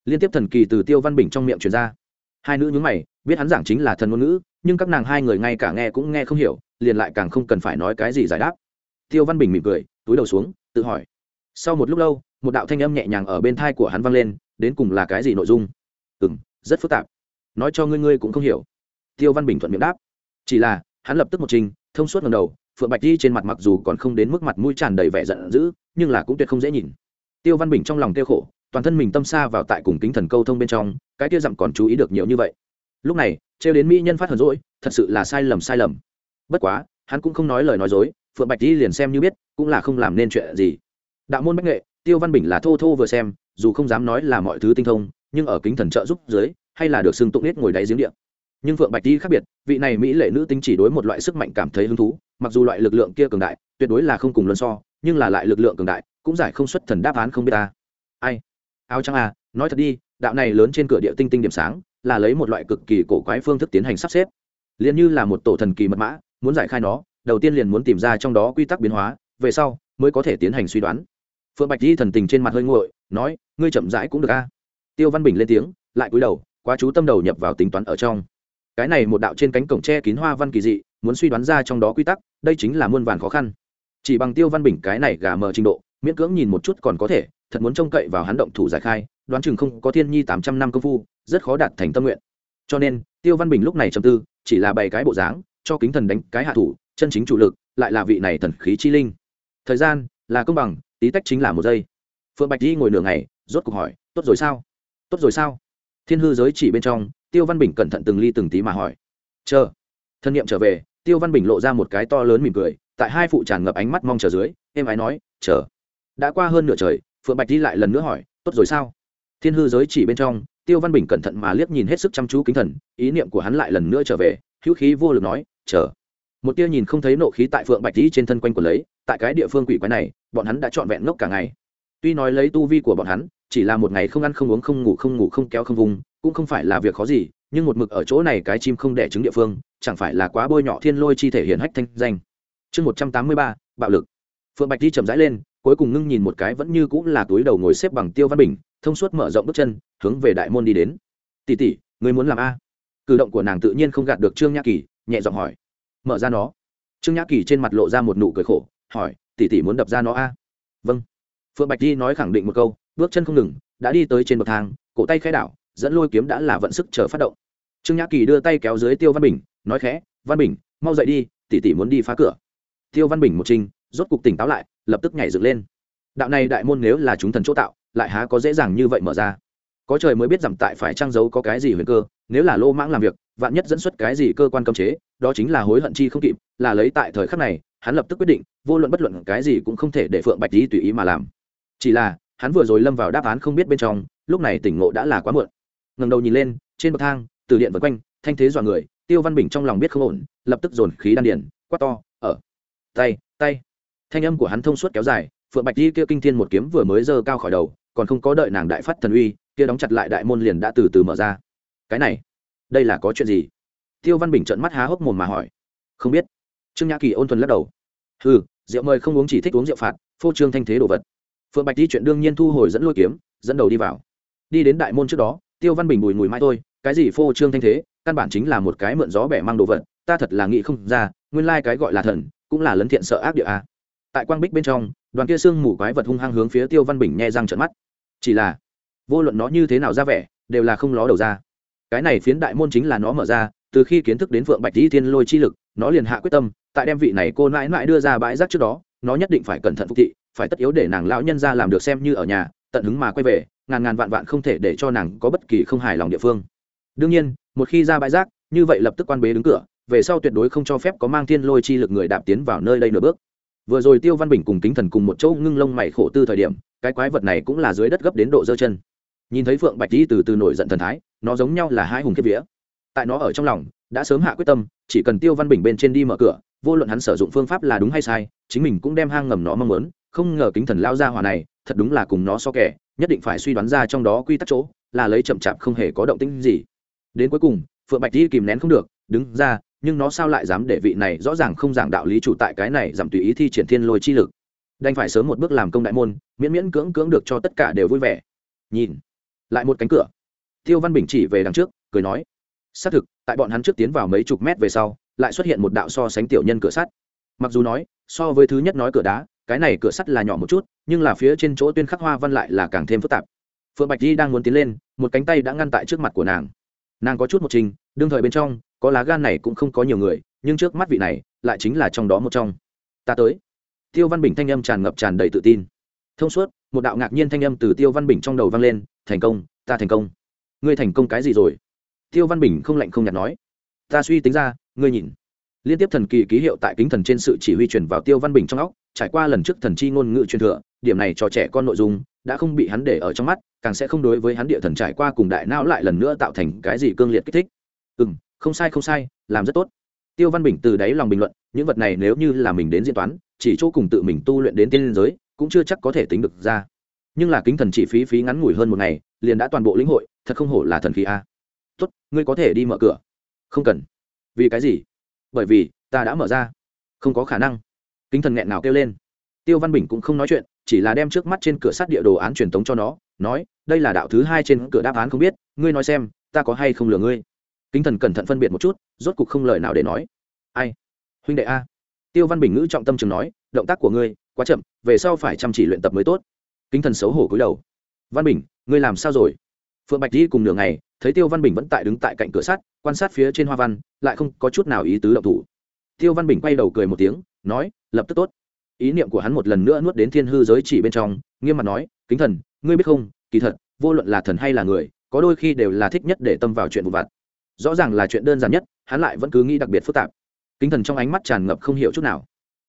Liên tiếp thần kỳ từ tiêu văn bình trong miệng truyền ra. Hai nữ nhúng mày, biết hắn giảng chính là thần ngôn ngữ, nhưng các nàng hai người ngay cả nghe cũng nghe không hiểu, liền lại càng không cần phải nói cái gì giải đáp. Tiêu văn bình mỉm cười, túi đầu xuống, tự hỏi. Sau một lúc lâu, một đạo thanh âm nhẹ nhàng ở bên thai của hắn vang lên, đến cùng là cái gì nội dung? Ừ m rất phức tạp. Nói cho ngươi ngươi cũng không hiểu. Tiêu văn bình thuận miệng đáp. Chỉ là hắn lập tức một trình, thông suốt ngầm đầu, phượng bạch đi trên mặt mặc dù còn không đến mức mặt mũi tràn đầy vẻ giận dữ, nhưng là cũng tuyệt không dễ nhìn. Tiêu văn bình trong lòng tiêu khổ, toàn thân mình tâm xa vào tại cùng kính thần câu thông bên trong, cái kia dặm còn chú ý được nhiều như vậy. Lúc này, trêu đến mỹ nhân phát hờn rỗi thật sự là sai lầm sai lầm. Bất quá, hắn cũng không nói lời nói dối, phượng bạch đi liền xem như biết, cũng là không làm nên chuyện gì. Đạo môn bách nghệ, tiêu văn bình là thô thô vừa xem, dù không dám nói là mọi thứ tinh thông, nhưng ở kính thần trợ giúp dưới, hay là được xưng tụng nết ngồi đáy giếng điện nhưng phượng bạch đi khác biệt, vị này mỹ lệ nữ tính chỉ đối một loại sức mạnh cảm thấy hứng thú, mặc dù loại lực lượng kia cường đại, tuyệt đối là không cùng luân so, nhưng là lại lực lượng cường đại, cũng giải không xuất thần đáp án không biết ta. Ai? Áo trắng à nói thật đi, đạo này lớn trên cửa địa tinh tinh điểm sáng, là lấy một loại cực kỳ cổ quái phương thức tiến hành sắp xếp. Liền như là một tổ thần kỳ mật mã, muốn giải khai nó, đầu tiên liền muốn tìm ra trong đó quy tắc biến hóa, về sau mới có thể tiến hành suy đoán. Phượng bạch di thần tình trên mặt hơi nguội, nói, ngươi chậm rãi cũng được a. Tiêu văn bình lên tiếng, lại cúi đầu, quá chú tâm đầu nhập vào tính toán ở trong cái này một đạo trên cánh cổng tre kín hoa văn kỳ dị, muốn suy đoán ra trong đó quy tắc, đây chính là muôn vàn khó khăn. Chỉ bằng tiêu văn bình cái này gà mờ trình độ, miễn cưỡng nhìn một chút còn có thể, thật muốn trông cậy vào hắn động thủ giải khai, đoán chừng không có thiên nhi tám trăm năm công phu, rất khó đạt thành tâm nguyện. Cho nên, tiêu văn bình lúc này trầm tư, chỉ là bày cái bộ dáng, cho kính thần đánh cái hạ thủ, chân chính chủ lực, lại là vị này thần khí chi linh. Thời gian là công bằng, tí tách chính là một giây. Phượng bạch đi ngồi nửa ngày, rốt cuộc hỏi, tốt rồi sao? Tốt rồi sao? Thiên hư giới chỉ bên trong tiêu văn bình cẩn thận từng ly từng tí mà hỏi. Chờ. Thân nhiệm trở về, tiêu văn bình lộ ra một cái to lớn mỉm cười, tại hai phụ tràn ngập ánh mắt mong chờ dưới em ái nói, chờ. Đã qua hơn nửa trời, phượng bạch đi lại lần nữa hỏi, tốt rồi sao? Thiên hư giới chỉ bên trong, tiêu văn bình cẩn thận mà liếc nhìn hết sức chăm chú kính thần, ý niệm của hắn lại lần nữa trở về, hữu khí vô lực nói, chờ. Một tia nhìn không thấy nộ khí tại phượng bạch dĩ trên thân quanh của lấy, tại cái địa phương quỷ quái này, bọn hắn đã trọn vẹn ngốc cả ngày. Tuy nói lấy tu vi của bọn hắn, chỉ là một ngày không ăn không uống không ngủ không ngủ không kéo không vùng cũng không phải là việc khó gì, nhưng một mực ở chỗ này cái chim không đẻ trứng địa phương, chẳng phải là quá bôi nhọ thiên lôi chi thể hiện hách thanh danh. Chương một trăm tám mươi ba, bạo lực. Phượng bạch đi chậm rãi lên, cuối cùng ngưng nhìn một cái vẫn như cũng là túi đầu ngồi xếp bằng tiêu văn bình, thông suốt mở rộng bước chân, hướng về đại môn đi đến. Tỷ tỷ, người muốn làm a? Cử động của nàng tự nhiên không gạt được trương nhã kỳ, nhẹ giọng hỏi. Mở ra nó. Trương nhã kỳ trên mặt lộ ra một nụ cười khổ, hỏi, tỷ tỷ muốn đập ra nó a? Vâng. Phượng bạch di nói khẳng định một câu, bước chân không ngừng, đã đi tới trên bậc thang, cổ tay khai đảo dẫn lôi kiếm đã là vận sức chờ phát động. Trương nhã kỳ đưa tay kéo dưới tiêu văn bình, nói khẽ, văn bình, mau dậy đi, tỷ tỷ muốn đi phá cửa. Tiêu văn bình một trình, rốt cục tỉnh táo lại, lập tức nhảy dựng lên. Đạo này đại môn nếu là chúng thần chỗ tạo, lại há có dễ dàng như vậy mở ra. Có trời mới biết rằng tại phải trang giấu có cái gì huyền cơ, nếu là lô mãng làm việc, vạn nhất dẫn xuất cái gì cơ quan cấm chế, đó chính là hối hận chi không kịp, là lấy tại thời khắc này, hắn lập tức quyết định, vô luận bất luận cái gì cũng không thể để phượng bạch lý tùy ý mà làm. Chỉ là, hắn vừa rồi lâm vào đáp án không biết bên trong, lúc này tỉnh ngộ đã là quá muộn ngẩng đầu nhìn lên, trên bậc thang, từ điện vân quanh, thanh thế dọa người, tiêu văn bình trong lòng biết không ổn, lập tức dồn khí đan điển quát to, ở, tay tay. Thanh âm của hắn thông suốt kéo dài, phượng bạch di kia kinh thiên một kiếm vừa mới giơ cao khỏi đầu, còn không có đợi nàng đại phát thần uy, kia đóng chặt lại đại môn liền đã từ từ mở ra. Cái này, đây là có chuyện gì? Tiêu văn bình trợn mắt há hốc mồm mà hỏi. Không biết. Trương nhã kỳ ôn thuần lắc đầu. Ừ rượu mời không uống chỉ thích uống rượu phạt, phô trương thanh thế đồ vật. Phượng bạch di chuyện đương nhiên thu hồi dẫn lôi kiếm, dẫn đầu đi vào. Đi đến đại môn trước đó tiêu văn bình bùi mùi mai thôi, cái gì phô trương thanh thế, căn bản chính là một cái mượn gió bẻ mang đồ vật, ta thật là nghĩ không ra, nguyên lai cái gọi là thần, cũng là lấn thiện sợ ác địa a. Tại quang bích bên trong, đoàn kia xương mù quái vật hung hăng hướng phía tiêu văn bình nhẹ răng trận mắt. Chỉ là, vô luận nó như thế nào ra vẻ, đều là không ló đầu ra. Cái này phiến đại môn chính là nó mở ra, từ khi kiến thức đến phượng bạch di thiên lôi chi lực, nó liền hạ quyết tâm, tại đem vị này cô nãi nãi đưa ra bãi rác trước đó, nó nhất định phải cẩn thận phục thị, phải tất yếu để nàng lão nhân ra làm được xem như ở nhà, tận hứng mà quay về ngàn ngàn vạn vạn không thể để cho nàng có bất kỳ không hài lòng địa phương. Đương nhiên, một khi ra bãi rác, như vậy lập tức quan bế đứng cửa, về sau tuyệt đối không cho phép có mang thiên lôi chi lực người đạp tiến vào nơi đây nửa bước. Vừa rồi tiêu văn bình cùng kính thần cùng một chỗ ngưng lông mày khổ tư thời điểm, cái quái vật này cũng là dưới đất gấp đến độ dơ chân. Nhìn thấy phượng bạch đi từ từ nổi giận thần thái, nó giống nhau là hai hùng kiếp vía. Tại nó ở trong lòng, đã sớm hạ quyết tâm, chỉ cần tiêu văn bình bên trên đi mở cửa, vô luận hắn sử dụng phương pháp là đúng hay sai, chính mình cũng đem hang ngầm nó mong muốn không ngờ kính thần lao ra hỏa này, thật đúng là cùng nó so kẻ, nhất định phải suy đoán ra trong đó quy tắc chỗ, là lấy chậm chạp không hề có động tĩnh gì. Đến cuối cùng, phượng bạch di kìm nén không được, đứng ra, nhưng nó sao lại dám để vị này rõ ràng không giảng đạo lý chủ tại cái này giảm tùy ý thi triển thiên lôi chi lực? Đành phải sớm một bước làm công đại môn, miễn miễn cưỡng cưỡng được cho tất cả đều vui vẻ. Nhìn, lại một cánh cửa. Tiêu văn bình chỉ về đằng trước, cười nói, xác thực, tại bọn hắn trước tiến vào mấy chục mét về sau, lại xuất hiện một đạo so sánh tiểu nhân cửa sắt. Mặc dù nói, so với thứ nhất nói cửa đá cái này cửa sắt là nhỏ một chút, nhưng là phía trên chỗ tuyên khắc hoa văn lại là càng thêm phức tạp. Phượng bạch di đang muốn tiến lên, một cánh tay đã ngăn tại trước mặt của nàng. Nàng có chút một trình, đương thời bên trong, có lá gan này cũng không có nhiều người, nhưng trước mắt vị này, lại chính là trong đó một trong. Ta tới. Tiêu văn bình thanh âm tràn ngập tràn đầy tự tin. Thông suốt, một đạo ngạc nhiên thanh âm từ tiêu văn bình trong đầu vang lên, thành công, ta thành công. Ngươi thành công cái gì rồi? Tiêu văn bình không lạnh không nhạt nói. Ta suy tính ra, ngươi nhìn. Liên tiếp thần kỳ ký hiệu tại kính thần trên sự chỉ huy truyền vào tiêu văn bình trong óc trải qua lần trước thần chi ngôn ngữ truyền thừa, điểm này cho trẻ con nội dung đã không bị hắn để ở trong mắt, càng sẽ không đối với hắn địa thần trải qua cùng đại não lại lần nữa tạo thành cái gì cương liệt kích thích. Ừ m không sai không sai, làm rất tốt. Tiêu văn bình từ đáy lòng bình luận, những vật này nếu như là mình đến diễn toán, chỉ chỗ cùng tự mình tu luyện đến tiên giới, cũng chưa chắc có thể tính được ra. Nhưng là kính thần chỉ phí phí ngắn ngủi hơn một ngày, liền đã toàn bộ lĩnh hội, thật không hổ là thần khí a. Tốt, ngươi có thể đi mở cửa. Không cần. Vì cái gì? Bởi vì, ta đã mở ra. Không có khả năng kính thần nghẹn nào kêu lên. Tiêu văn bình cũng không nói chuyện, chỉ là đem trước mắt trên cửa sắt địa đồ án truyền tống cho nó, nói, đây là đạo thứ hai trên cửa đáp án không biết, ngươi nói xem, ta có hay không lừa ngươi? Kính thần cẩn thận phân biệt một chút, rốt cục không lời nào để nói. Ai? Huynh đệ a? Tiêu văn bình ngữ trọng tâm chừng nói, động tác của ngươi quá chậm, về sau phải chăm chỉ luyện tập mới tốt. Kính thần xấu hổ cúi đầu. Văn bình, ngươi làm sao rồi? Phượng bạch đi cùng nửa ngày, thấy tiêu văn bình vẫn tại đứng tại cạnh cửa sắt, quan sát phía trên hoa văn, lại không có chút nào ý tứ động thủ. Tiêu văn bình quay đầu cười một tiếng nói, lập tức tốt. Ý niệm của hắn một lần nữa nuốt đến thiên hư giới chỉ bên trong, nghiêm mặt nói, kính thần, ngươi biết không, kỳ thật, vô luận là thần hay là người, có đôi khi đều là thích nhất để tâm vào chuyện vụ vặt. Rõ ràng là chuyện đơn giản nhất, hắn lại vẫn cứ nghĩ đặc biệt phức tạp. Kính thần trong ánh mắt tràn ngập không hiểu chút nào.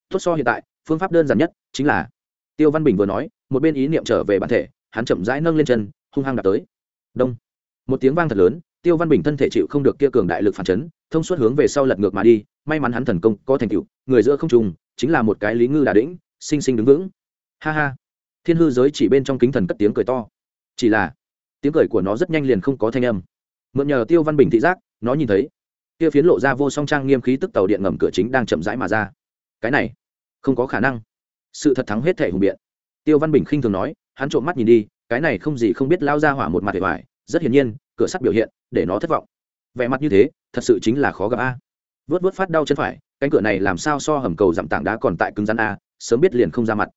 Tốt so hiện tại, phương pháp đơn giản nhất chính là, tiêu văn bình vừa nói, một bên ý niệm trở về bản thể, hắn chậm rãi nâng lên chân, hung hăng đạp tới. Đông. Một tiếng vang thật lớn tiêu văn bình thân thể chịu không được kia cường đại lực phản chấn, thông suốt hướng về sau lật ngược mà đi, may mắn hắn thần công có thành tựu, người giữa không trùng chính là một cái lý ngư đà đĩnh, sinh sinh đứng vững. Ha ha. Thiên hư giới chỉ bên trong kính thần cất tiếng cười to. Chỉ là, tiếng cười của nó rất nhanh liền không có thanh âm. Mượn nhờ tiêu văn bình thị giác, nó nhìn thấy, kia phiến lộ ra vô song trang nghiêm khí tức tàu điện ngầm cửa chính đang chậm rãi mà ra. Cái này, không có khả năng. Sự thật thắng hết thể hùng biện. Tiêu văn bình khinh thường nói, hắn trộm mắt nhìn đi, cái này không gì không biết lao ra hỏa một mặt vẻ vải, rất hiển nhiên, cửa sắt biểu hiện để nó thất vọng. Vẻ mặt như thế, thật sự chính là khó gặp a. Vớt vớt phát đau chân phải, cánh cửa này làm sao so hầm cầu giảm tảng đá còn tại cứng rắn a, sớm biết liền không ra mặt.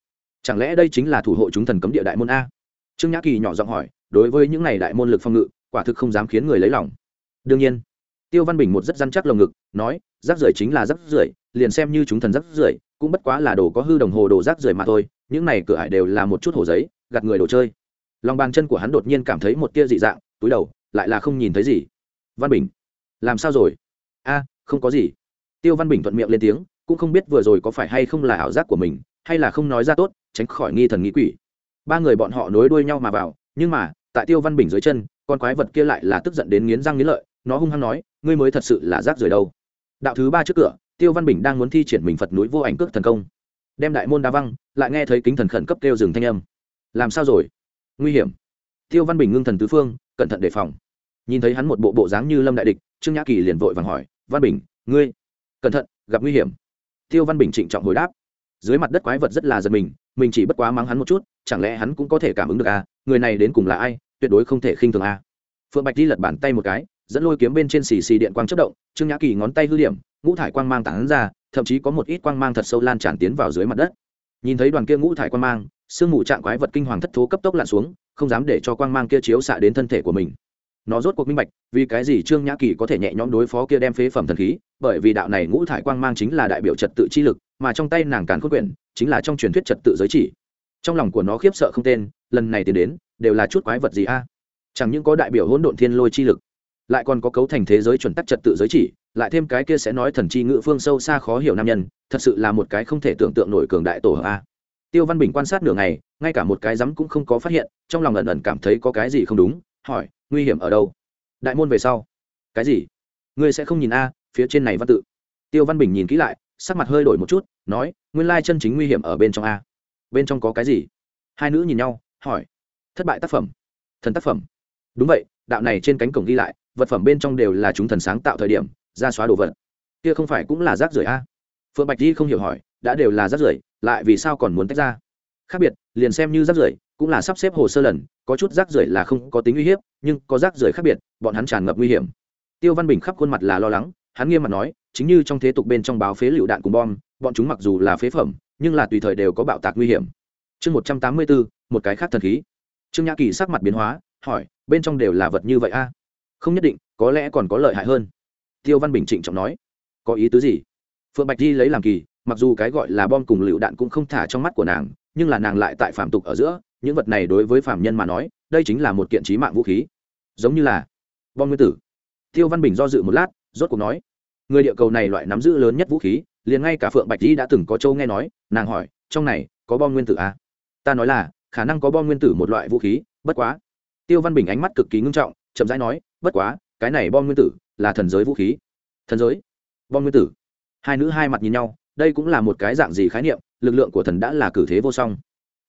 Chẳng lẽ đây chính là thủ hộ chúng thần cấm địa đại môn a? Trương nhã kỳ nhỏ giọng hỏi, đối với những này đại môn lực phong ngự, quả thực không dám khiến người lấy lòng. Đương nhiên, tiêu văn bình một rất dăn chắc lồng ngực, nói rác rưởi chính là rác rưởi, liền xem như chúng thần rác rưởi, cũng bất quá là đồ có hư đồng hồ đồ rác rưởi mà thôi, những này cửa ải đều là một chút hồ giấy gặt người đồ chơi. Lòng bàn chân của hắn đột nhiên cảm thấy một tia dị dạng, túi đầu lại là không nhìn thấy gì. Văn bình, làm sao rồi? A, không có gì. Tiêu văn bình thuận miệng lên tiếng, cũng không biết vừa rồi có phải hay không là ảo giác của mình, hay là không nói ra tốt, tránh khỏi nghi thần nghĩ quỷ. Ba người bọn họ nối đuôi nhau mà vào, nhưng mà, tại tiêu văn bình dưới chân, con quái vật kia lại là tức giận đến nghiến răng nghiến lợi, nó hung hăng nói, ngươi mới thật sự là rác rưởi đâu. Đạo thứ ba trước cửa, tiêu văn bình đang muốn thi triển mình phật núi vô ảnh cước thần công. Đem đại môn đa văng, lại nghe thấy kính thần khẩn cấp kêu dừng thanh âm. Làm sao rồi? Nguy hiểm. Tiêu văn bình ngưng thần tứ phương, cẩn thận đề phòng nhìn thấy hắn một bộ bộ dáng như lâm đại địch, trương nhã kỳ liền vội vàng hỏi, văn bình, ngươi, cẩn thận, gặp nguy hiểm. Tiêu văn bình trịnh trọng hồi đáp, dưới mặt đất quái vật rất là giật mình mình chỉ bất quá mắng hắn một chút, chẳng lẽ hắn cũng có thể cảm ứng được à? Người này đến cùng là ai? Tuyệt đối không thể khinh thường à? Phượng bạch đi lật bàn tay một cái, dẫn lôi kiếm bên trên xì xì điện quang chất động, trương nhã kỳ ngón tay hư điểm, ngũ thải quang mang tản ra, thậm chí có một ít quang mang thật sâu lan tràn tiến vào dưới mặt đất. Nhìn thấy đoàn kia ngũ thải quang mang, sương mù trạng quái vật kinh hoàng thất thố cấp tốc lặn xuống, không dám để cho quang mang kia chiếu xạ đến thân thể của mình nó rốt cuộc minh bạch, vì cái gì trương nhã kỳ có thể nhẹ nhõm đối phó kia đem phế phẩm thần khí, bởi vì đạo này ngũ thải quang mang chính là đại biểu trật tự chi lực, mà trong tay nàng càn khôn quyển, chính là trong truyền thuyết trật tự giới chỉ. Trong lòng của nó khiếp sợ không tên, lần này tiến đến, đều là chút quái vật gì a? Chẳng những có đại biểu hỗn độn thiên lôi chi lực, lại còn có cấu thành thế giới chuẩn tắc trật tự giới chỉ, lại thêm cái kia sẽ nói thần chi ngự phương sâu xa khó hiểu nam nhân, thật sự là một cái không thể tưởng tượng nổi cường đại tổ hợp a. Tiêu văn bình quan sát nửa ngày, ngay cả một cái rắm cũng không có phát hiện, trong lòng ẩn ẩn cảm thấy có cái gì không đúng, hỏi nguy hiểm ở đâu? Đại môn về sau. Cái gì? Ngươi sẽ không nhìn a, phía trên này văn tự. Tiêu văn bình nhìn kỹ lại, sắc mặt hơi đổi một chút, nói, nguyên lai chân chính nguy hiểm ở bên trong a. Bên trong có cái gì? Hai nữ nhìn nhau, hỏi. Thất bại tác phẩm. Thần tác phẩm. Đúng vậy, đạo này trên cánh cổng ghi lại, vật phẩm bên trong đều là chúng thần sáng tạo thời điểm, ra xóa đồ vật. Kia không phải cũng là rác rưởi a? Phượng bạch di không hiểu hỏi, đã đều là rác rưởi, lại vì sao còn muốn tách ra? Khác biệt, liền xem như rác rưởi, cũng là sắp xếp hồ sơ lần có chút rác rưởi là không có tính uy hiếp, nhưng có rác rưởi khác biệt, bọn hắn tràn ngập nguy hiểm. Tiêu văn bình khắp khuôn mặt là lo lắng, hắn nghiêm mặt nói, chính như trong thế tục bên trong báo phế lựu đạn cùng bom, bọn chúng mặc dù là phế phẩm, nhưng là tùy thời đều có bạo tạc nguy hiểm. Chương một trăm tám mươi bốn, một cái khác thần khí. Trương nhã kỳ sắc mặt biến hóa, hỏi, bên trong đều là vật như vậy a? Không nhất định, có lẽ còn có lợi hại hơn. Tiêu văn bình trịnh trọng nói, có ý tứ gì? Phượng bạch di lấy làm kỳ, mặc dù cái gọi là bom cùng lựu đạn cũng không thả trong mắt của nàng, nhưng là nàng lại tại phạm tục ở giữa những vật này đối với phạm nhân mà nói, đây chính là một kiện trí mạng vũ khí. Giống như là bom nguyên tử. Tiêu văn bình do dự một lát, rốt cuộc nói, người địa cầu này loại nắm giữ lớn nhất vũ khí, liền ngay cả phượng bạch dĩ đã từng có châu nghe nói, nàng hỏi, trong này có bom nguyên tử à? ta nói là, khả năng có bom nguyên tử một loại vũ khí, bất quá. Tiêu văn bình ánh mắt cực kỳ ngưng trọng, chậm rãi nói, bất quá, cái này bom nguyên tử là thần giới vũ khí. Thần giới? Bom nguyên tử. Hai nữ hai mặt nhìn nhau, đây cũng là một cái dạng gì khái niệm, lực lượng của thần đã là cử thế vô song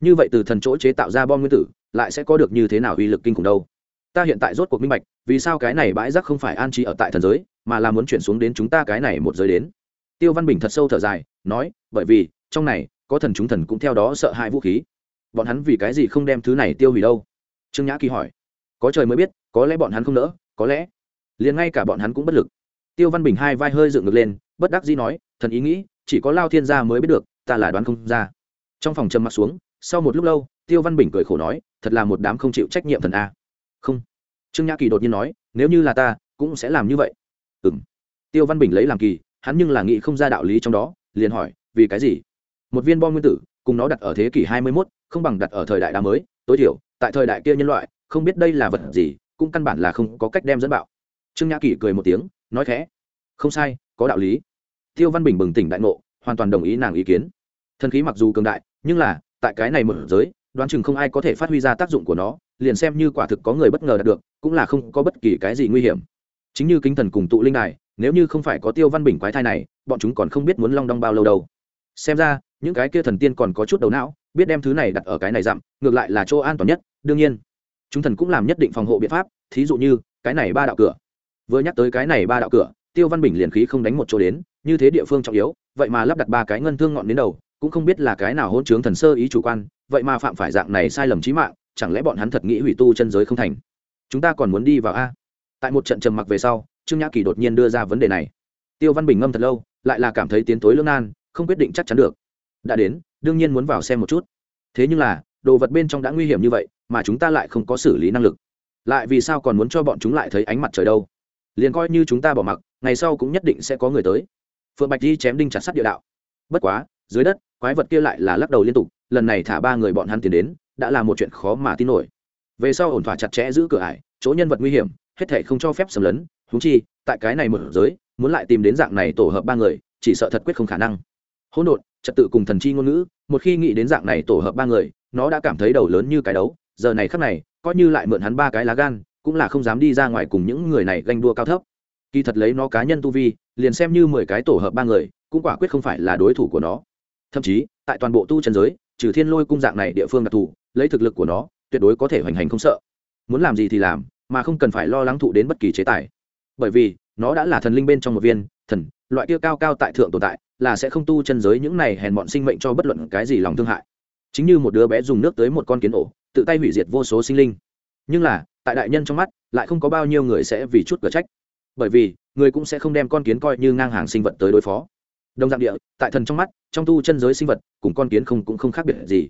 như vậy từ thần chỗ chế tạo ra bom nguyên tử, lại sẽ có được như thế nào uy lực kinh khủng đâu? Ta hiện tại rốt cuộc minh bạch, vì sao cái này bãi rác không phải an trí ở tại thần giới, mà là muốn chuyển xuống đến chúng ta cái này một giới đến? Tiêu văn bình thật sâu thở dài, nói, bởi vì, trong này, có thần chúng thần cũng theo đó sợ hãi vũ khí. Bọn hắn vì cái gì không đem thứ này tiêu hủy đâu? Trương nhã kỳ hỏi. Có trời mới biết, có lẽ bọn hắn không nỡ, có lẽ. Liền ngay cả bọn hắn cũng bất lực. Tiêu văn bình hai vai hơi dựng ngược lên, bất đắc dĩ nói, thần ý nghĩ, chỉ có lao thiên gia mới biết được, ta là đoán không ra. Trong phòng trầm m ặ t xuống sau một lúc lâu, tiêu văn bình cười khổ nói, thật là một đám không chịu trách nhiệm thần a. Không. Trương nhã kỳ đột nhiên nói, nếu như là ta, cũng sẽ làm như vậy. Ừ m tiêu văn bình lấy làm kỳ, hắn nhưng là nghĩ không ra đạo lý trong đó, liền hỏi, vì cái gì? Một viên bom nguyên tử, cùng nó đặt ở thế kỷ hai mươi mốt, không bằng đặt ở thời đại đá mới, tối thiểu, tại thời đại kia nhân loại, không biết đây là vật gì, cũng căn bản là không có cách đem dẫn bạo. Trương nhã kỳ cười một tiếng, nói khẽ, không sai, có đạo lý. Tiêu văn bình bừng tỉnh đại ngộ, hoàn toàn đồng ý nàng ý kiến. Thần khí mặc dù cường đại, nhưng là tại cái này mở giới, đoán chừng không ai có thể phát huy ra tác dụng của nó, liền xem như quả thực có người bất ngờ đạt được, cũng là không có bất kỳ cái gì nguy hiểm. Chính như kính thần cùng tụ linh đài, nếu như không phải có tiêu văn bình quái thai này, bọn chúng còn không biết muốn long đong bao lâu đâu. Xem ra, những cái kia thần tiên còn có chút đầu não, biết đem thứ này đặt ở cái này dặm, ngược lại là chỗ an toàn nhất, đương nhiên. Chúng thần cũng làm nhất định phòng hộ biện pháp, thí dụ như, cái này ba đạo cửa. Vừa nhắc tới cái này ba đạo cửa, tiêu văn bình liền khí không đánh một chỗ đến, như thế địa phương trọng yếu, vậy mà lắp đặt ba cái ngân thương ngọn đến đầu cũng không biết là cái nào hôn chướng thần sơ ý chủ quan, vậy mà phạm phải dạng này sai lầm trí mạng, chẳng lẽ bọn hắn thật nghĩ hủy tu chân giới không thành? Chúng ta còn muốn đi vào a? Tại một trận trầm mặc về sau, trương nhã kỳ đột nhiên đưa ra vấn đề này. Tiêu văn bình ngâm thật lâu, lại là cảm thấy tiến tối lương nan, không quyết định chắc chắn được. Đã đến, đương nhiên muốn vào xem một chút. Thế nhưng là, đồ vật bên trong đã nguy hiểm như vậy, mà chúng ta lại không có xử lý năng lực. Lại vì sao còn muốn cho bọn chúng lại thấy ánh mặt trời đâu? Liền coi như chúng ta bỏ mặc, ngày sau cũng nhất định sẽ có người tới. Phượng bạch di chém đinh chặt sắt địa đạo. Bất quá dưới đất, quái vật kia lại là lắc đầu liên tục, lần này thả ba người bọn hắn tiến đến, đã là một chuyện khó mà tin nổi. Về sau ổn thỏa chặt chẽ giữ cửa ải, chỗ nhân vật nguy hiểm, hết thể không cho phép xâm lấn húng chi, tại cái này mở giới, muốn lại tìm đến dạng này tổ hợp ba người, chỉ sợ thật quyết không khả năng. Hỗn độn, trật tự cùng thần chi ngôn ngữ, một khi nghĩ đến dạng này tổ hợp ba người, nó đã cảm thấy đầu lớn như cái đấu, giờ này khắc này, coi như lại mượn hắn ba cái lá gan, cũng là không dám đi ra ngoài cùng những người này ganh đua cao thấp. Kỳ thật lấy nó cá nhân tu vi, liền xem như mười cái tổ hợp ba người, cũng quả quyết không phải là đối thủ của nó thậm chí, tại toàn bộ tu trần giới, trừ thiên lôi cung dạng này địa phương đặc thù, lấy thực lực của nó, tuyệt đối có thể hoành hành không sợ. Muốn làm gì thì làm, mà không cần phải lo lắng thụ đến bất kỳ chế tài. Bởi vì, nó đã là thần linh bên trong một viên, thần, loại kia cao cao tại thượng tồn tại, là sẽ không tu chân giới những này hèn bọn sinh mệnh cho bất luận cái gì lòng thương hại. Chính như một đứa bé dùng nước tới một con kiến ổ, tự tay hủy diệt vô số sinh linh. Nhưng là, tại đại nhân trong mắt, lại không có bao nhiêu người sẽ vì chút cửa trách. Bởi vì, người cũng sẽ không đem con kiến coi như ngang hàng sinh vật tới đối phó đồng dạng địa, tại thần trong mắt, trong tu chân giới sinh vật, cùng con kiến không cũng không khác biệt gì.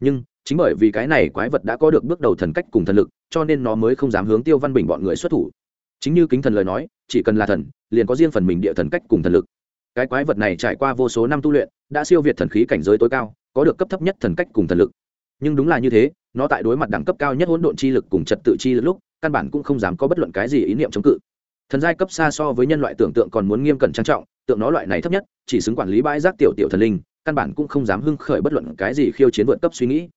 Nhưng, chính bởi vì cái này quái vật đã có được bước đầu thần cách cùng thần lực, cho nên nó mới không dám hướng tiêu văn bình bọn người xuất thủ. Chính như kính thần lời nói, chỉ cần là thần, liền có riêng phần mình địa thần cách cùng thần lực. Cái quái vật này trải qua vô số năm tu luyện, đã siêu việt thần khí cảnh giới tối cao, có được cấp thấp nhất thần cách cùng thần lực. Nhưng đúng là như thế, nó tại đối mặt đẳng cấp cao nhất hỗn độn chi lực cùng trật tự chi lực lúc, căn bản cũng không dám có bất luận cái gì ý niệm chống cự. Thần giai cấp xa so với nhân loại tưởng tượng còn muốn nghiêm cẩn trang trọng tượng nó loại này thấp nhất, chỉ xứng quản lý bãi rác tiểu tiểu thần linh, căn bản cũng không dám hưng khởi bất luận cái gì khiêu chiến vượt cấp suy nghĩ.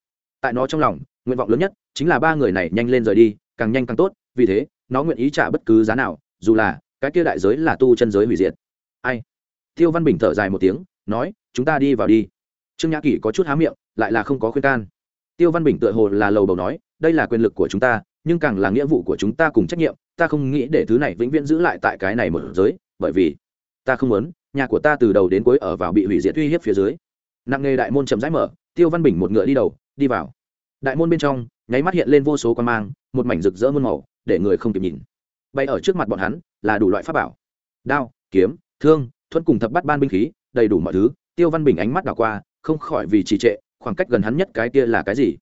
Tại nó trong lòng, nguyện vọng lớn nhất chính là ba người này nhanh lên rời đi, càng nhanh càng tốt, vì thế, nó nguyện ý trả bất cứ giá nào, dù là cái kia đại giới là tu chân giới hủy diệt. Ai? Tiêu văn bình thở dài một tiếng, nói, chúng ta đi vào đi. Trương nhã kỷ có chút há miệng, lại là không có khuyên can. Tiêu văn bình tựa hồ là lầu bầu nói, đây là quyền lực của chúng ta, nhưng càng là nghĩa vụ của chúng ta cùng trách nhiệm, ta không nghĩ để thứ này vĩnh viễn giữ lại tại cái này một giới, bởi vì ta không muốn, nhà của ta từ đầu đến cuối ở vào bị hủy diệt uy hiếp phía dưới. Nặng nghề đại môn chậm rãi mở, tiêu văn bình một ngựa đi đầu, đi vào. Đại môn bên trong, nháy mắt hiện lên vô số quan mang, một mảnh rực rỡ muôn màu, để người không kịp nhìn. Bay ở trước mặt bọn hắn, là đủ loại pháp bảo. Đao, kiếm, thương, thuẫn cùng thập bắt ban binh khí, đầy đủ mọi thứ. Tiêu văn bình ánh mắt đảo qua, không khỏi vì trì trệ, khoảng cách gần hắn nhất cái kia là cái gì?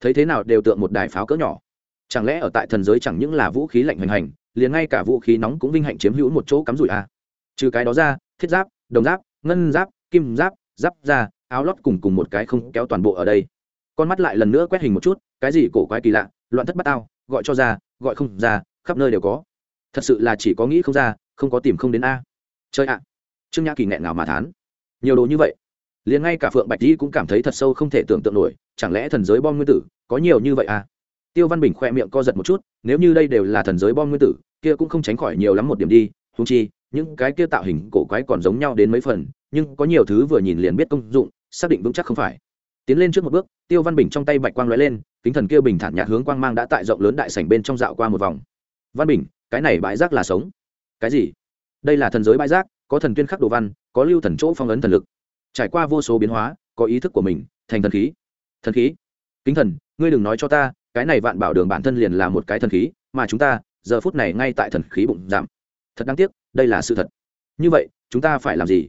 Thấy thế nào đều tượng một đài pháo cỡ nhỏ. Chẳng lẽ ở tại thần giới chẳng những là vũ khí lạnh hoành hành, liền ngay cả vũ khí nóng cũng vinh hạnh chiếm hữu một chỗ cắm rủi à trừ cái đó ra, thiết giáp, đồng giáp, ngân giáp, kim giáp giáp da, áo lót cùng cùng một cái không kéo toàn bộ ở đây. Con mắt lại lần nữa quét hình một chút, cái gì cổ quái kỳ lạ, loạn thất bát ao gọi cho ra, gọi không ra, khắp nơi đều có. Thật sự là chỉ có nghĩ không ra, không có tìm không đến a. Chơi ạ! Trương nhã kỳ nghẹn nào mà thán. Nhiều đồ như vậy. Liền ngay cả phượng bạch di cũng cảm thấy thật sâu không thể tưởng tượng nổi, chẳng lẽ thần giới bom nguyên tử có nhiều như vậy à tiêu văn bình khoe miệng co giật một chút, nếu như đây đều là thần giới bom nguyên tử, kia cũng không tránh khỏi nhiều lắm một điểm đi húng chi những cái kia tạo hình cổ quái còn giống nhau đến mấy phần, nhưng có nhiều thứ vừa nhìn liền biết công dụng, xác định vững chắc không phải. Tiến lên trước một bước, tiêu văn bình trong tay bạch quang lóe lên, kính thần kia bình thản nhạt hướng quang mang đã tại rộng lớn đại sảnh bên trong dạo qua một vòng. Văn bình, cái này bãi rác là sống. Cái gì? Đây là thần giới bãi rác, có thần tuyên khắc đồ văn, có lưu thần chỗ phong ấn thần lực. Trải qua vô số biến hóa, có ý thức của mình, thành thần khí. Thần khí? Kính thần, ngươi đừng nói cho ta, cái này vạn bảo đường bản thân liền là một cái thần khí, mà chúng ta, giờ phút này ngay tại thần khí bụng giảm thật đáng tiếc, đây là sự thật. Như vậy, chúng ta phải làm gì?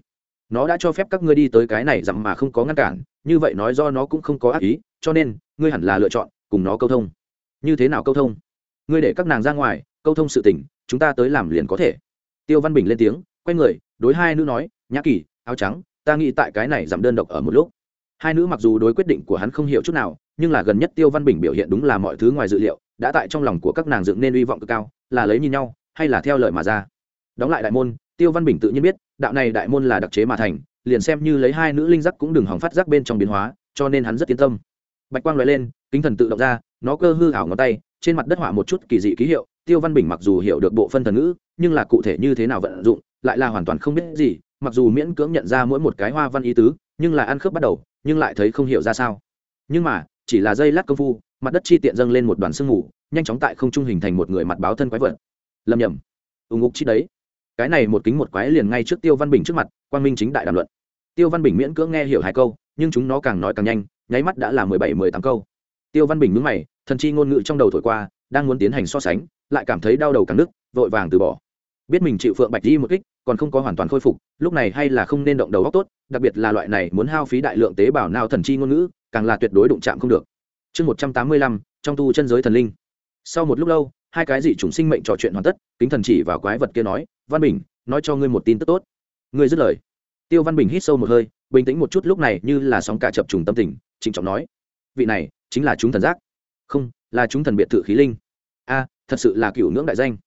Nó đã cho phép các ngươi đi tới cái này dặm mà không có ngăn cản, như vậy nói do nó cũng không có ác ý, cho nên, ngươi hẳn là lựa chọn, cùng nó câu thông. Như thế nào câu thông? Ngươi để các nàng ra ngoài, câu thông sự tình, chúng ta tới làm liền có thể. Tiêu văn bình lên tiếng, quay người, đối hai nữ nói, nhã kỳ, áo trắng, ta nghĩ tại cái này giảm đơn độc ở một lúc. Hai nữ mặc dù đối quyết định của hắn không hiểu chút nào, nhưng là gần nhất tiêu văn bình biểu hiện đúng là mọi thứ ngoài dự liệu, đã tại trong lòng của các nàng dựng nên hy vọng cực cao, là lấy nhìn nhau, hay là theo lời mà ra đóng lại đại môn, tiêu văn bình tự nhiên biết, đạo này đại môn là đặc chế mà thành, liền xem như lấy hai nữ linh giác cũng đừng hỏng phát giác bên trong biến hóa, cho nên hắn rất yên tâm. Bạch quang loại lên, kính thần tự động ra, nó cơ hư ảo ngón tay, trên mặt đất họa một chút kỳ dị ký hiệu, tiêu văn bình mặc dù hiểu được bộ phân thần ngữ, nhưng là cụ thể như thế nào vận dụng, lại là hoàn toàn không biết gì, mặc dù miễn cưỡng nhận ra mỗi một cái hoa văn ý tứ, nhưng là ăn khớp bắt đầu, nhưng lại thấy không hiểu ra sao. Nhưng mà, chỉ là dây lát công phu, mặt đất chi tiện dâng lên một đoàn sương mù, nhanh chóng tại không trung hình thành một người mặt báo thân quái vật. Lầm nhầm. Ủng ngục chi đấy cái này một kính một quái liền ngay trước tiêu văn bình trước mặt, quang minh chính đại đàm luận. Tiêu văn bình miễn cưỡng nghe hiểu hai câu, nhưng chúng nó càng nói càng nhanh, nháy mắt đã là mười bảy, mười tám câu. Tiêu văn bình mướn mày, thần chi ngôn ngữ trong đầu thổi qua, đang muốn tiến hành so sánh, lại cảm thấy đau đầu càng nức, vội vàng từ bỏ. Biết mình chịu phượng bạch đi một kích, còn không có hoàn toàn khôi phục, lúc này hay là không nên động đầu góc tốt, đặc biệt là loại này muốn hao phí đại lượng tế bào nào thần chi ngôn ngữ, càng là tuyệt đối đụng chạm không được. Chương một trăm tám mươi lăm, trong tu chân giới thần linh. Sau một lúc lâu, hai cái dị chủng sinh mệnh trò chuyện hoàn tất, kính thần chỉ vào quái vật kia nói văn bình, nói cho ngươi một tin tức tốt. Ngươi dứt lời. Tiêu văn bình hít sâu một hơi, bình tĩnh một chút lúc này như là sóng cả chập trùng tâm tình, trịnh trọng nói, vị này, chính là chúng thần giác. Không, là chúng thần biệt thự khí linh. A, thật sự là cựu ngưỡng đại danh.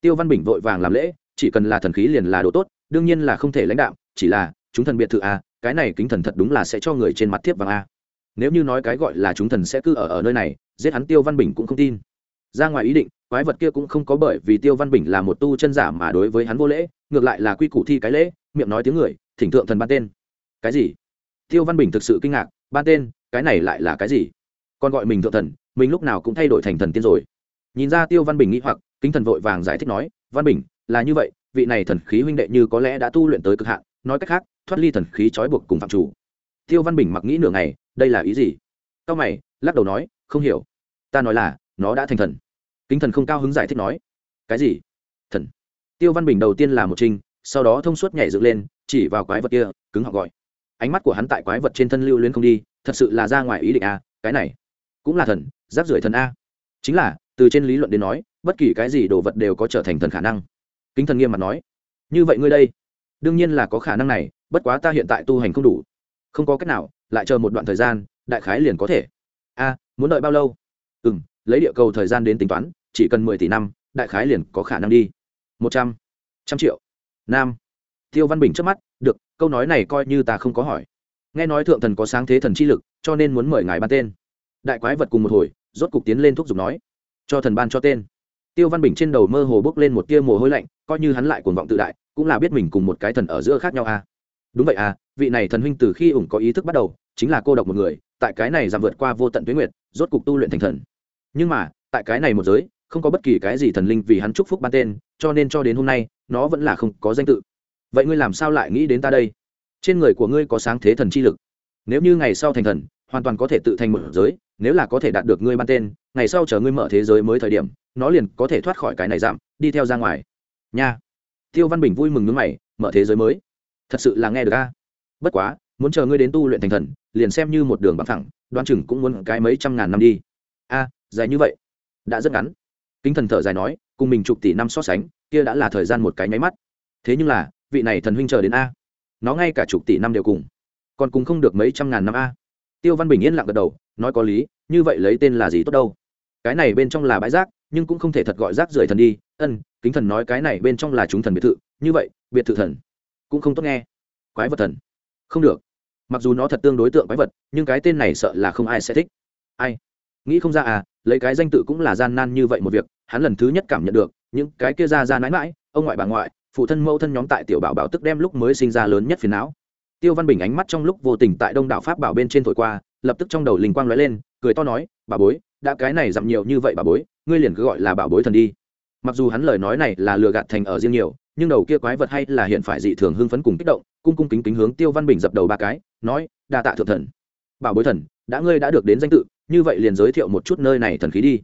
Tiêu văn bình vội vàng làm lễ, chỉ cần là thần khí liền là đồ tốt, đương nhiên là không thể lãnh đạo, chỉ là, chúng thần biệt thự a, cái này kính thần thật đúng là sẽ cho người trên mặt thiếp vàng a. Nếu như nói cái gọi là chúng thần sẽ cứ ở ở nơi này, giết hắn tiêu văn bình cũng không tin ra ngoài ý định, quái vật kia cũng không có bởi vì tiêu văn bình là một tu chân giả mà đối với hắn vô lễ, ngược lại là quy củ thi cái lễ, miệng nói tiếng người, thỉnh thượng thần ban tên. Cái gì? Tiêu văn bình thực sự kinh ngạc, ban tên, cái này lại là cái gì? Còn gọi mình thượng thần, mình lúc nào cũng thay đổi thành thần tiên rồi. Nhìn ra tiêu văn bình nghĩ hoặc, kính thần vội vàng giải thích nói, văn bình, là như vậy, vị này thần khí huynh đệ như có lẽ đã tu luyện tới cực hạn, nói cách khác, thoát ly thần khí trói buộc cùng phạm chủ. Tiêu văn bình mặc nghĩ nửa ngày, đây là ý gì? Cao mày, lắc đầu nói, không hiểu. Ta nói là nó đã thành thần. Kính thần không cao hứng giải thích nói, cái gì? Thần? Tiêu văn bình đầu tiên là một trinh sau đó thông suốt nhảy dựng lên, chỉ vào quái vật kia, cứng họ gọi. Ánh mắt của hắn tại quái vật trên thân lưu luyến không đi, thật sự là ra ngoài ý định a, cái này cũng là thần, giáp rưỡi thần a. Chính là, từ trên lý luận đến nói, bất kỳ cái gì đồ vật đều có trở thành thần khả năng. Kính thần nghiêm mặt nói, như vậy ngươi đây, đương nhiên là có khả năng này, bất quá ta hiện tại tu hành không đủ. Không có cách nào, lại chờ một đoạn thời gian, đại khái liền có thể. A, muốn đợi bao lâu? Ừ m lấy địa cầu thời gian đến tính toán, chỉ cần mười tỷ năm, đại khái liền có khả năng đi. Một trăm trăm triệu. Nam. Tiêu văn bình trước mắt, được, câu nói này coi như ta không có hỏi. Nghe nói thượng thần có sáng thế thần chi lực, cho nên muốn mời ngài ban tên. Đại quái vật cùng một hồi, rốt cục tiến lên thúc giục nói, cho thần ban cho tên. Tiêu văn bình trên đầu mơ hồ bốc lên một tia mồ hôi lạnh, coi như hắn lại cuồng vọng tự đại, cũng là biết mình cùng một cái thần ở giữa khác nhau a đúng vậy à vị này thần huynh từ khi ủng có ý thức bắt đầu, chính là cô độc một người, tại cái này giảm vượt qua vô tận tuyến nguyệt, rốt cục tu luyện thành thần nhưng mà, tại cái này một giới, không có bất kỳ cái gì thần linh vì hắn chúc phúc ban tên, cho nên cho đến hôm nay, nó vẫn là không có danh tự. Vậy ngươi làm sao lại nghĩ đến ta đây? Trên người của ngươi có sáng thế thần chi lực. Nếu như ngày sau thành thần, hoàn toàn có thể tự thành một giới, nếu là có thể đạt được ngươi ban tên, ngày sau chờ ngươi mở thế giới mới thời điểm, nó liền có thể thoát khỏi cái này giảm, đi theo ra ngoài. Nha. Tiêu văn bình vui mừng nước mày, mở thế giới mới. Thật sự là nghe được a. Bất quá, muốn chờ ngươi đến tu luyện thành thần, liền xem như một đường bằng thẳng đoan chừng cũng muốn cái mấy trăm ngàn năm đi. A dài như vậy? Đã rất ngắn. Kính thần thở dài nói, cùng mình chục tỷ năm so sánh, kia đã là thời gian một cái nháy mắt. Thế nhưng là, vị này thần huynh chờ đến a. Nó ngay cả chục tỷ năm đều cùng. Còn cùng không được mấy trăm ngàn năm a. Tiêu văn bình yên lặng gật đầu, nói có lý, như vậy lấy tên là gì tốt đâu? Cái này bên trong là bãi rác, nhưng cũng không thể thật gọi rác rưởi thần đi. Ân, kính thần nói cái này bên trong là chúng thần biệt thự, như vậy, biệt thự thần cũng không tốt nghe. Quái vật thần. Không được. Mặc dù nó thật tương đối tượng quái vật, nhưng cái tên này sợ là không ai sẽ thích. Ai? Nghĩ không ra à lấy cái danh tự cũng là gian nan như vậy một việc, hắn lần thứ nhất cảm nhận được, những cái kia ra ra mãi mãi, ông ngoại bà ngoại, phụ thân mẫu thân nhóm tại tiểu bảo bảo tức đem lúc mới sinh ra lớn nhất phiền não. Tiêu văn bình ánh mắt trong lúc vô tình tại đông đảo pháp bảo bên trên thổi qua, lập tức trong đầu linh quang lóe lên, cười to nói, bà bối, đã cái này dặm nhiều như vậy bà bối, ngươi liền cứ gọi là bảo bối thần đi. Mặc dù hắn lời nói này là lừa gạt thành ở riêng nhiều, nhưng đầu kia quái vật hay là hiện phải dị thường hưng phấn cùng kích động, cung cung kính kính hướng tiêu văn bình dập đầu ba cái, nói, đa tạ thượng thần. Bảo bối thần, đã ngươi đã được đến danh tự như vậy liền giới thiệu một chút nơi này thần khí đi.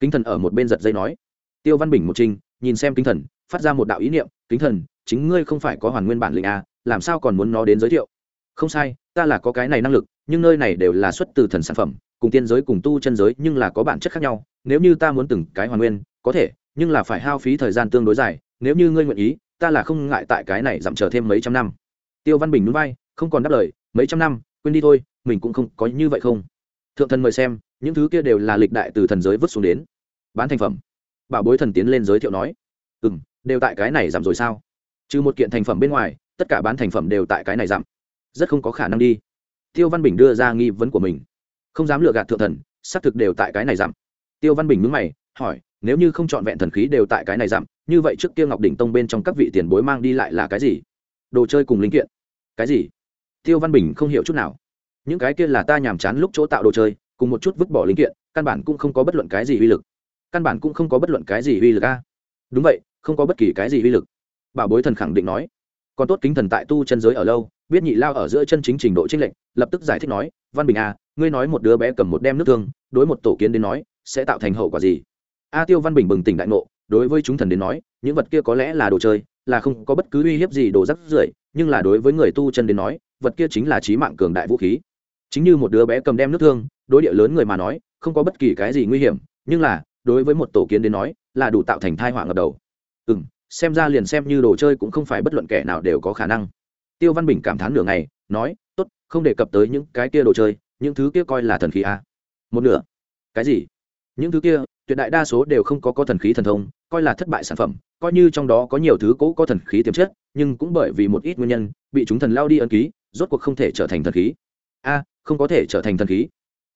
Kính thần ở một bên giật dây nói. Tiêu văn bình một trinh nhìn xem kính thần phát ra một đạo ý niệm kính thần chính ngươi không phải có hoàn nguyên bản lĩnh à, làm sao còn muốn nó đến giới thiệu? Không sai ta là có cái này năng lực nhưng nơi này đều là xuất từ thần sản phẩm cùng tiên giới cùng tu chân giới nhưng là có bản chất khác nhau nếu như ta muốn từng cái hoàn nguyên có thể nhưng là phải hao phí thời gian tương đối dài nếu như ngươi nguyện ý ta là không ngại tại cái này giảm chờ thêm mấy trăm năm. Tiêu văn bình núi vai không còn đáp lời mấy trăm năm quên đi thôi mình cũng không có như vậy không thượng thần mời xem, những thứ kia đều là lịch đại từ thần giới vứt xuống đến. Bán thành phẩm. Bảo bối thần tiến lên giới thiệu nói ừ m đều tại cái này giảm rồi sao? Trừ một kiện thành phẩm bên ngoài, tất cả bán thành phẩm đều tại cái này giảm. Rất không có khả năng đi. Tiêu văn bình đưa ra nghi vấn của mình. Không dám lừa gạt thượng thần, xác thực đều tại cái này giảm. Tiêu văn bình mướn mày, hỏi, nếu như không c h ọ n vẹn thần khí đều tại cái này giảm, như vậy trước kia ngọc đỉnh tông bên trong các vị tiền bối mang đi lại là cái gì? Đồ chơi cùng linh kiện. Cái gì? Tiêu văn bình không hiểu chút nào những cái kia là ta nhàm chán lúc chỗ tạo đồ chơi cùng một chút vứt bỏ linh kiện căn bản cũng không có bất luận cái gì uy lực. Căn bản cũng không có bất luận cái gì uy lực a. Đúng vậy không có bất kỳ cái gì uy lực. Bảo bối thần khẳng định nói. Còn tốt kính thần tại tu chân giới ở lâu biết nhị lao ở giữa chân chính trình độ trinh lệnh lập tức giải thích nói văn bình a à, ngươi nói một đứa bé cầm một đem nước thương đối một tổ kiến đến nói sẽ tạo thành hậu quả gì? A tiêu văn bình bừng tỉnh đại ngộ đối với chúng thần đến nói những vật kia có lẽ là đồ chơi là không có bất cứ uy hiếp gì đồ rắc rưởi nhưng là đối với người tu chân đến nói vật kia chính là trí mạng cường đại vũ khí chính như một đứa bé cầm đem nước thương, đối địa lớn người mà nói, không có bất kỳ cái gì nguy hiểm, nhưng là, đối với một tổ kiến đến nói, là đủ tạo thành thai họa ngập đầu. Ừ m xem ra liền xem như đồ chơi cũng không phải bất luận kẻ nào đều có khả năng. Tiêu văn bình cảm thán nửa ngày, nói t ố t không đề cập tới những cái kia đồ chơi, những thứ kia coi là thần khí à. một nửa? Cái gì? Những thứ kia, tuyệt đại đa số đều không có có thần khí thần thông, coi là thất bại sản phẩm, coi như trong đó có nhiều thứ cố có thần khí tiềm chất, nhưng cũng bởi vì một ít nguyên nhân, bị chúng thần lao đi ân ký, rốt cuộc không thể trở thành thần khí. A không có thể trở thành thần khí.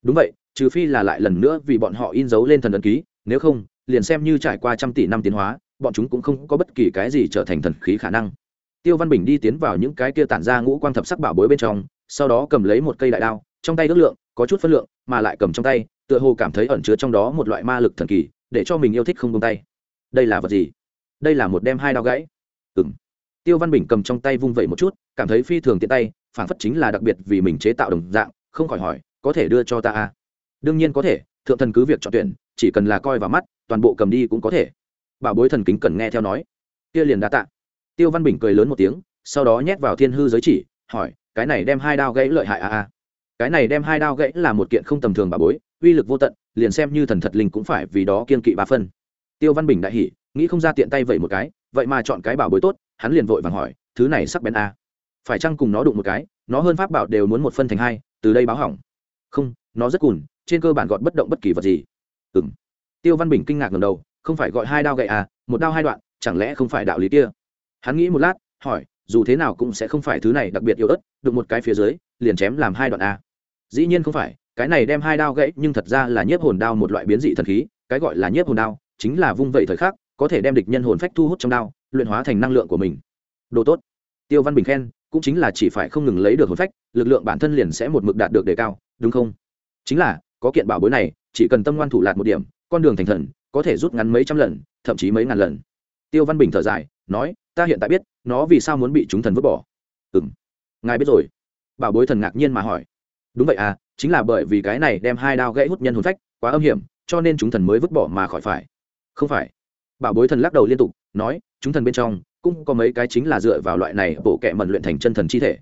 Đúng vậy, trừ phi là lại lần nữa vì bọn họ in dấu lên thần ấn ký, nếu không, liền xem như trải qua trăm tỷ năm tiến hóa, bọn chúng cũng không có bất kỳ cái gì trở thành thần khí khả năng. Tiêu văn bình đi tiến vào những cái kia tản ra ngũ quang thập sắc bảo bối bên trong, sau đó cầm lấy một cây đại đao, trong tay ước lượng, có chút phân lượng, mà lại cầm trong tay, tựa hồ cảm thấy ẩn chứa trong đó một loại ma lực thần kỳ, để cho mình yêu thích không tung tay. Đây là vật gì? Đây là một đem hai đao gãy. Ừ m tiêu văn bình cầm trong tay vung vẩy một chút, cảm thấy phi thường tiện tay phản phất chính là đặc biệt vì mình chế tạo đồng dạng không khỏi hỏi, có thể đưa cho ta à? đương nhiên có thể, thượng thần cứ việc chọn tuyển, chỉ cần là coi vào mắt, toàn bộ cầm đi cũng có thể. Bảo bối thần kính cần nghe theo nói. Kia liền đã tạ. Tiêu văn bình cười lớn một tiếng, sau đó nhét vào thiên hư giới chỉ, hỏi, cái này đem hai đao gãy lợi hại a a cái này đem hai đao gãy là một kiện không tầm thường bà bối, uy lực vô tận, liền xem như thần thật linh cũng phải vì đó kiên kỵ ba phân. Tiêu văn bình đại hỉ, nghĩ không ra tiện tay vậy một cái, vậy mà chọn cái bảo bối tốt, hắn liền vội vàng hỏi, thứ này sắc bén a phải chăng cùng nó đụng một cái nó hơn pháp bảo đều muốn một phân thành hai, từ đây báo hỏng. Không, nó rất cùn, trên cơ bản gọn bất động bất kỳ vật gì. Ừ m tiêu văn bình kinh ngạc ngầm đầu, không phải gọi hai đao gậy à một đao hai đoạn, chẳng lẽ không phải đạo lý kia? Hắn nghĩ một lát, hỏi, dù thế nào cũng sẽ không phải thứ này đặc biệt yếu ớt, đụng một cái phía dưới, liền chém làm hai đoạn a dĩ nhiên không phải, cái này đem hai đao gãy nhưng thật ra là nhiếp hồn đao một loại biến dị thần khí, cái gọi là nhiếp hồn đao, chính là vung vẩy thời khắc, có thể đem địch nhân hồn phách thu hút trong đao, luyện hóa thành năng lượng của mình. Đồ tốt. Tiêu văn bình khen cũng chính là chỉ phải không ngừng lấy được hồn phách, lực lượng bản thân liền sẽ một mực đạt được đề cao, đúng không? Chính là, có kiện bảo bối này, chỉ cần tâm ngoan thủ lạt một điểm, con đường thành thần, có thể rút ngắn mấy trăm lần, thậm chí mấy ngàn lần. Tiêu văn bình thở dài, nói, ta hiện tại biết, nó vì sao muốn bị chúng thần vứt bỏ. Ừ m ngài biết rồi. Bảo bối thần ngạc nhiên mà hỏi. Đúng vậy à chính là bởi vì cái này đem hai đao gãy hút nhân hồn phách, quá âm hiểm, cho nên chúng thần mới vứt bỏ mà khỏi phải. Không phải. Bảo bối thần lắc đầu liên tục, nói, chúng thần bên trong cũng có mấy cái chính là dựa vào loại này bộ kệ mẩn luyện thành chân thần chi thể.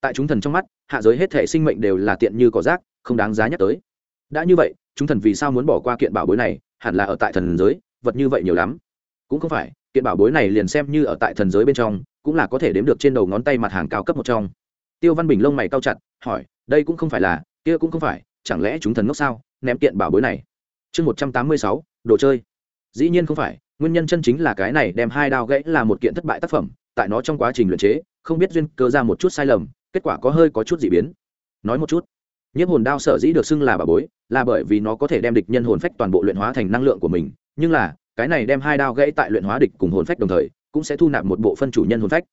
Tại chúng thần trong mắt, hạ giới hết thể sinh mệnh đều là tiện như cỏ rác, không đáng giá nhắc tới. Đã như vậy, chúng thần vì sao muốn bỏ qua kiện bảo bối này, hẳn là ở tại thần giới, vật như vậy nhiều lắm. Cũng không phải, kiện bảo bối này liền xem như ở tại thần giới bên trong, cũng là có thể đếm được trên đầu ngón tay mặt hàng cao cấp một trong. Tiêu văn bình lông mày cao chặt, hỏi, đây cũng không phải là, kia cũng không phải, chẳng lẽ chúng thần ngốc sao, ném kiện bảo bối này? Chương một trăm tám mươi sáu, đồ chơi. Dĩ nhiên không phải nguyên nhân chân chính là cái này đem hai đao gãy là một kiện thất bại tác phẩm, tại nó trong quá trình luyện chế, không biết duyên cơ ra một chút sai lầm, kết quả có hơi có chút d ị biến. Nói một chút, nhiếp hồn đao sở dĩ được xưng là bà bối, là bởi vì nó có thể đem địch nhân hồn phách toàn bộ luyện hóa thành năng lượng của mình, nhưng là, cái này đem hai đao gãy tại luyện hóa địch cùng hồn phách đồng thời, cũng sẽ thu nạp một bộ phân chủ nhân hồn phách.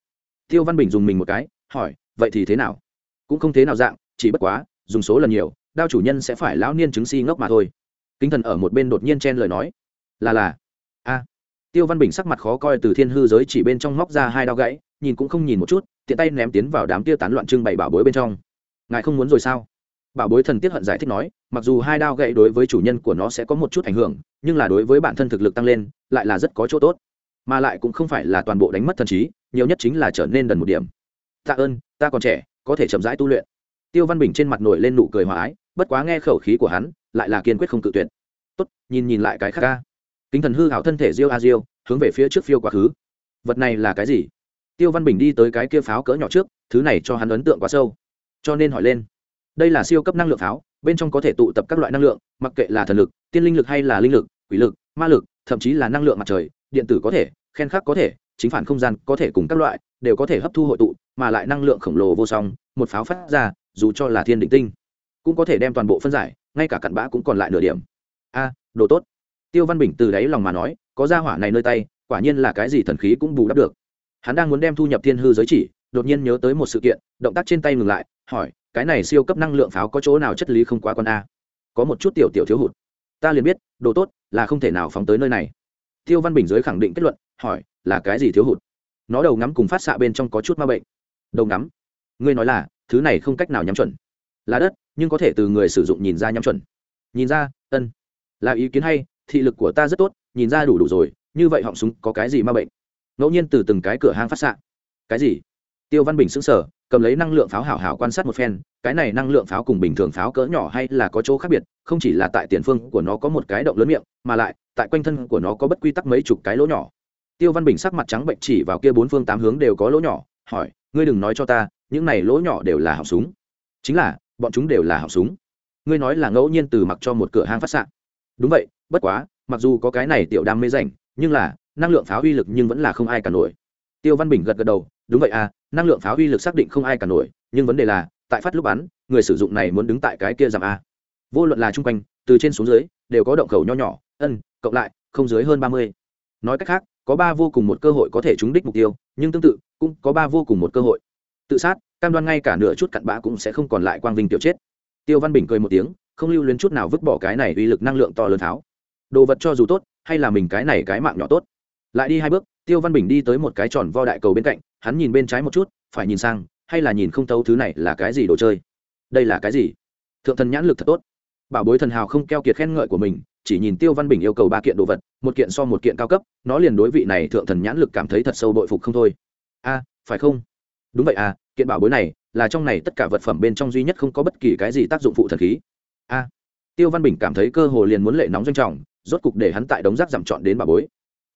Tiêu văn bình dùng mình một cái, hỏi, vậy thì thế nào? Cũng không thế nào dạng, chỉ bất quá, dùng số lần nhiều, đao chủ nhân sẽ phải lão niên chứng si ngốc mà thôi. Kinh thần ở một bên đột nhiên chen lời nói, là là tiêu văn bình sắc mặt khó coi từ thiên hư giới chỉ bên trong móc ra hai đao gãy, nhìn cũng không nhìn một chút, tiện tay ném tiến vào đám tia tán loạn trưng bày bảo bối bên trong. Ngài không muốn rồi sao? Bảo bối thần tiết hận giải thích nói, mặc dù hai đao gãy đối với chủ nhân của nó sẽ có một chút ảnh hưởng, nhưng là đối với bản thân thực lực tăng lên, lại là rất có chỗ tốt. Mà lại cũng không phải là toàn bộ đánh mất thần trí, nhiều nhất chính là trở nên đần một điểm. Tạ ơn, ta còn trẻ, có thể chậm rãi tu luyện. Tiêu văn bình trên mặt nổi lên nụ cười hòa ái, bất quá nghe khẩu khí của hắn, lại là kiên quyết không cự tuyệt. Tốt, nhìn nhìn lại cái khác ca kính thần hư hảo thân thể diêu a diêu, hướng về phía trước phiêu quá khứ. Vật này là cái gì? Tiêu văn bình đi tới cái kia pháo cỡ nhỏ trước, thứ này cho hắn ấn tượng quá sâu. Cho nên hỏi lên. Đây là siêu cấp năng lượng pháo, bên trong có thể tụ tập các loại năng lượng, mặc kệ là thần lực, tiên linh lực hay là linh lực, quỷ lực, ma lực, thậm chí là năng lượng mặt trời, điện tử có thể, khen khắc có thể, chính phản không gian có thể cùng các loại, đều có thể hấp thu hội tụ, mà lại năng lượng khổng lồ vô song, một pháo phát ra, dù cho là thiên định tinh, cũng có thể đem toàn bộ phân giải, ngay cả cặn bã cũng còn lại nửa điểm. A, đồ tốt tiêu văn bình từ đáy lòng mà nói, có ra hỏa này nơi tay, quả nhiên là cái gì thần khí cũng bù đắp được. Hắn đang muốn đem thu nhập thiên hư giới chỉ, đột nhiên nhớ tới một sự kiện, động tác trên tay ngừng lại, hỏi, cái này siêu cấp năng lượng pháo có chỗ nào chất lý không quá con a? Có một chút tiểu tiểu thiếu hụt. Ta liền biết, đồ tốt, là không thể nào phóng tới nơi này. Tiêu văn bình giới khẳng định kết luận, hỏi, là cái gì thiếu hụt? Nó đầu ngắm cùng phát xạ bên trong có chút ma bệnh. Đầu ngắm? Ngươi nói là, thứ này không cách nào nhắm chuẩn. Là đất, nhưng có thể từ người sử dụng nhìn ra nhắm chuẩn. Nhìn ra, ân. Là ý kiến hay thị lực của ta rất tốt, nhìn ra đủ đủ rồi, như vậy họng súng có cái gì ma bệnh? Ngẫu nhiên từ từng cái cửa hang phát xạ. Cái gì? Tiêu văn bình xứng sở cầm lấy năng lượng pháo hảo hảo quan sát một phen, cái này năng lượng pháo cùng bình thường pháo cỡ nhỏ hay là có chỗ khác biệt, không chỉ là tại tiền phương của nó có một cái động lớn miệng, mà lại, tại quanh thân của nó có bất quy tắc mấy chục cái lỗ nhỏ. Tiêu văn bình sắc mặt trắng bệnh chỉ vào kia bốn phương tám hướng đều có lỗ nhỏ, hỏi, ngươi đừng nói cho ta, những này lỗ nhỏ đều là họng súng. Chính là, bọn chúng đều là họng súng. Ngươi nói là ngẫu nhiên từ mặc cho một cửa hang phát xạ. Đúng vậy bất quá, mặc dù có cái này tiểu đam mê rảnh, nhưng là, năng lượng pháo uy lực nhưng vẫn là không ai cả nổi. Tiêu văn bình gật gật đầu, đúng vậy à năng lượng pháo uy lực xác định không ai cả nổi, nhưng vấn đề là, tại phát lúc bắn, người sử dụng này muốn đứng tại cái kia giảm a. Vô luận là chung quanh, từ trên xuống dưới, đều có động khẩu nho nhỏ, ân, cộng lại, không dưới hơn ba mươi. Nói cách khác, có ba vô cùng một cơ hội có thể trúng đích mục tiêu, nhưng tương tự, cũng có ba vô cùng một cơ hội. Tự sát, cam đoan ngay cả nửa chút cặn bã cũng sẽ không còn lại quang vinh tiểu chết. Tiêu văn bình cười một tiếng, không lưu luyến chút nào vứt bỏ cái này uy lực năng lượng to lớn tháo đồ vật cho dù tốt, hay là mình cái này cái mạng nhỏ tốt. Lại đi hai bước, tiêu văn bình đi tới một cái tròn vo đại cầu bên cạnh, hắn nhìn bên trái một chút, phải nhìn sang, hay là nhìn không thấu thứ này là cái gì đồ chơi? Đây là cái gì? Thượng thần nhãn lực thật tốt. Bảo bối thần hào không keo kiệt khen ngợi của mình, chỉ nhìn tiêu văn bình yêu cầu ba kiện đồ vật, một kiện so một kiện cao cấp, nó liền đối vị này thượng thần nhãn lực cảm thấy thật sâu bội phục không thôi. A, phải không? Đúng vậy à kiện bảo bối này là trong này tất cả vật phẩm bên trong duy nhất không có bất kỳ cái gì tác dụng phụ thần khí. A. Tiêu văn bình cảm thấy cơ hồ liền muốn lệ nóng doanh trọng rốt cục để hắn tại đống rác giảm chọn đến bà bối.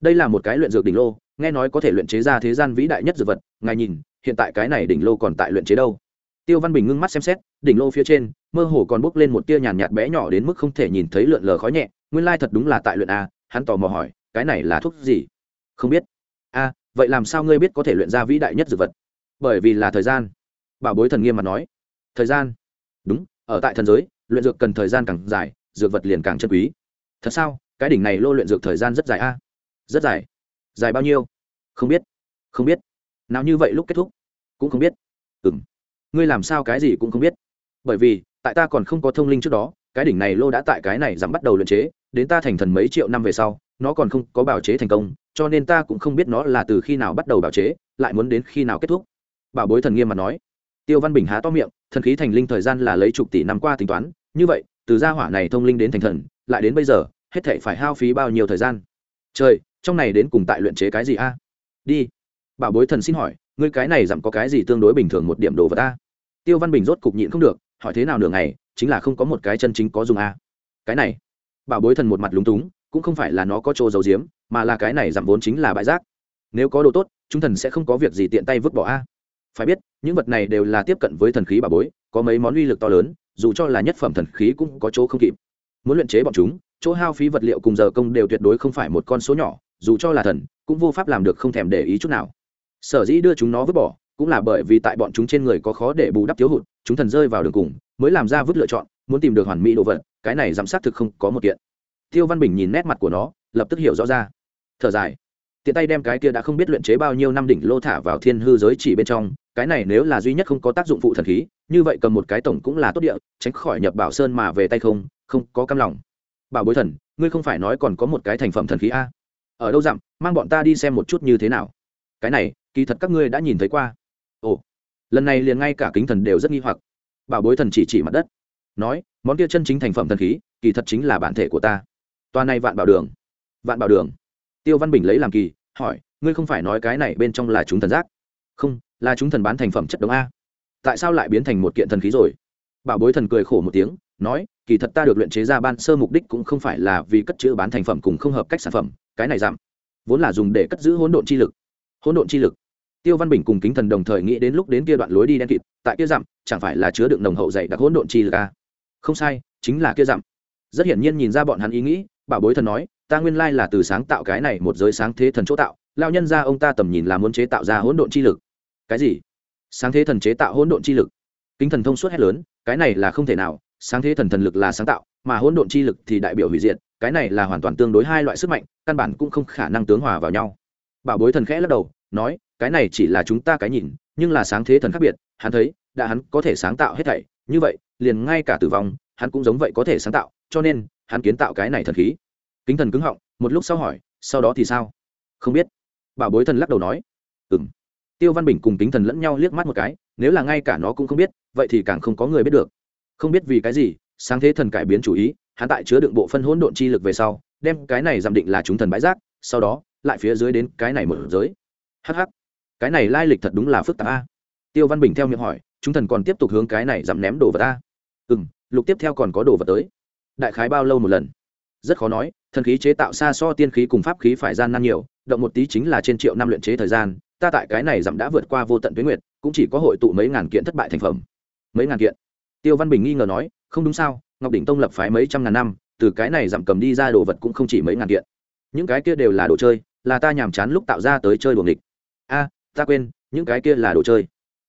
Đây là một cái luyện dược đỉnh lô, nghe nói có thể luyện chế ra thế gian vĩ đại nhất dược vật, ngài nhìn, hiện tại cái này đỉnh lô còn tại luyện chế đâu? Tiêu văn bình ngưng mắt xem xét, đỉnh lô phía trên, mơ hồ còn bốc lên một tia nhàn nhạt bé nhỏ đến mức không thể nhìn thấy lượn lờ khói nhẹ, nguyên lai thật đúng là tại luyện a, hắn tò mò hỏi, cái này là thuốc gì? Không biết. A, vậy làm sao ngươi biết có thể luyện ra vĩ đại nhất dược vật? Bởi vì là thời gian. Bảo bối thần nghiêm mặt nói. Thời gian? Đúng, ở tại thần giới, luyện dược cần thời gian càng dài, dược vật liền càng chân quý thật sao? Cái đỉnh này lô luyện dược thời gian rất dài a. Rất dài. Dài bao nhiêu? Không biết. Không biết. Nào như vậy lúc kết thúc? Cũng không biết. Ừ m ngươi làm sao cái gì cũng không biết. Bởi vì, tại ta còn không có thông linh trước đó, cái đỉnh này lô đã tại cái này giảm bắt đầu luyện chế, đến ta thành thần mấy triệu năm về sau, nó còn không có bào chế thành công, cho nên ta cũng không biết nó là từ khi nào bắt đầu bào chế, lại muốn đến khi nào kết thúc. Bảo bối thần nghiêm mà nói. Tiêu văn bình há to miệng, thần khí thành linh thời gian là lấy chục tỷ năm qua tính toán, như vậy, từ gia hỏa này thông linh đến thành thần lại đến bây giờ hết thể phải hao phí bao nhiêu thời gian? Trời trong này đến cùng tại luyện chế cái gì a? Đi. Bảo bối thần xin hỏi ngươi cái này giảm có cái gì tương đối bình thường một điểm đồ vật a? Tiêu văn bình rốt cục nhịn không được hỏi thế nào nửa ngày chính là không có một cái chân chính có dùng a. Cái này. Bảo bối thần một mặt lúng túng cũng không phải là nó có chỗ dầu diếm, mà là cái này giảm vốn chính là bãi rác. Nếu có đồ tốt chúng thần sẽ không có việc gì tiện tay vứt bỏ a. Phải biết những vật này đều là tiếp cận với thần khí bà bối có mấy món uy lực to lớn dù cho là nhất phẩm thần khí cũng có chỗ không kịp muốn luyện chế bọn chúng, chỗ hao phí vật liệu cùng giờ công đều tuyệt đối không phải một con số nhỏ, dù cho là thần, cũng vô pháp làm được không thèm để ý chút nào. Sở dĩ đưa chúng nó vứt bỏ, cũng là bởi vì tại bọn chúng trên người có khó để bù đắp thiếu hụt, chúng thần rơi vào đường cùng, mới làm ra vứt lựa chọn, muốn tìm được hoàn mỹ đồ vật, cái này giám sát thực không có một kiện. Tiêu văn bình nhìn nét mặt của nó, lập tức hiểu rõ ra. Thở dài. Tiện tay đem cái kia đã không biết luyện chế bao nhiêu năm đỉnh lô thả vào thiên hư giới chỉ bên trong, cái này nếu là duy nhất không có tác dụng phụ thần khí, như vậy cầm một cái tổng cũng là tốt địa, tránh khỏi nhập bảo sơn mà về tay không không có cam lòng. Bảo bối thần, ngươi không phải nói còn có một cái thành phẩm thần khí a? Ở đâu dặm, mang bọn ta đi xem một chút như thế nào. Cái này, kỳ thật các ngươi đã nhìn thấy qua. Ồ, lần này liền ngay cả kính thần đều rất nghi hoặc. Bảo bối thần chỉ chỉ mặt đất, nói, món kia chân chính thành phẩm thần khí, kỳ thật chính là bản thể của ta. Toa này vạn bảo đường, vạn bảo đường. Tiêu văn bình lấy làm kỳ, hỏi, ngươi không phải nói cái này bên trong là chúng thần giác? Không, là chúng thần bán thành phẩm chất đống a. Tại sao lại biến thành một kiện thần khí rồi? Bảo bối thần cười khổ một tiếng, nói kỳ thật ta được luyện chế ra ban sơ mục đích cũng không phải là vì cất chữ bán thành phẩm cùng không hợp cách sản phẩm, cái này giảm. Vốn là dùng để cất giữ hỗn độn chi lực. Hỗn độn chi lực. Tiêu văn bình cùng kính thần đồng thời nghĩ đến lúc đến kia đoạn lối đi đen kịt, tại kia dặm chẳng phải là chứa đựng nồng hậu dày đặc hỗn độn chi lực à? không sai, chính là kia dặm rất hiển nhiên nhìn ra bọn hắn ý nghĩ, bảo bối thần nói, ta nguyên lai là từ sáng tạo cái này một giới sáng thế thần chỗ tạo lao nhân ra ông ta tầm nhìn là muốn chế tạo ra hỗn độn chi lực. Cái gì? Sáng thế thần chế tạo hỗn độn chi lực? Kính thần thông suốt hết lớn, cái này là không thể nào sáng thế thần thần lực là sáng tạo, mà hỗn độn chi lực thì đại biểu hủy diệt, cái này là hoàn toàn tương đối hai loại sức mạnh, căn bản cũng không khả năng tướng hòa vào nhau. Bảo bối thần khẽ lắc đầu, nói, cái này chỉ là chúng ta cái nhìn, nhưng là sáng thế thần khác biệt, hắn thấy, đã hắn có thể sáng tạo hết thảy, như vậy, liền ngay cả tử vong, hắn cũng giống vậy có thể sáng tạo, cho nên, hắn kiến tạo cái này thần khí. Kính thần cứng họng, một lúc sau hỏi, sau đó thì sao? Không biết. Bảo bối thần lắc đầu nói ừ m tiêu văn bình cùng kính thần lẫn nhau liếc mắt một cái, nếu là ngay cả nó cũng không biết, vậy thì càng không có người biết được không biết vì cái gì, sáng thế thần cải biến chủ ý, hắn tại chứa đựng bộ phân hỗn độn chi lực về sau, đem cái này giảm định là chúng thần bãi rác, sau đó, lại phía dưới đến cái này mở giới. Hh cái này lai lịch thật đúng là phức tạp a. Tiêu văn bình theo miệng hỏi, chúng thần còn tiếp tục hướng cái này giảm ném đồ vật a? Ừ m lục tiếp theo còn có đồ vật tới. Đại khái bao lâu một lần? Rất khó nói, thần khí chế tạo xa so tiên khí cùng pháp khí phải gian nan nhiều, động một tí chính là trên triệu năm luyện chế thời gian, ta tại cái này giảm đã vượt qua vô tận tuyến nguyệt, cũng chỉ có hội tụ mấy ngàn kiện thất bại thành phẩm. Mấy ngàn kiện? Tiêu văn bình nghi ngờ nói, không đúng sao, ngọc đỉnh tông lập phái mấy trăm ngàn năm, từ cái này giảm cầm đi ra đồ vật cũng không chỉ mấy ngàn kiện. Những cái kia đều là đồ chơi, là ta nhàm chán lúc tạo ra tới chơi buồng địch a, ta quên, những cái kia là đồ chơi.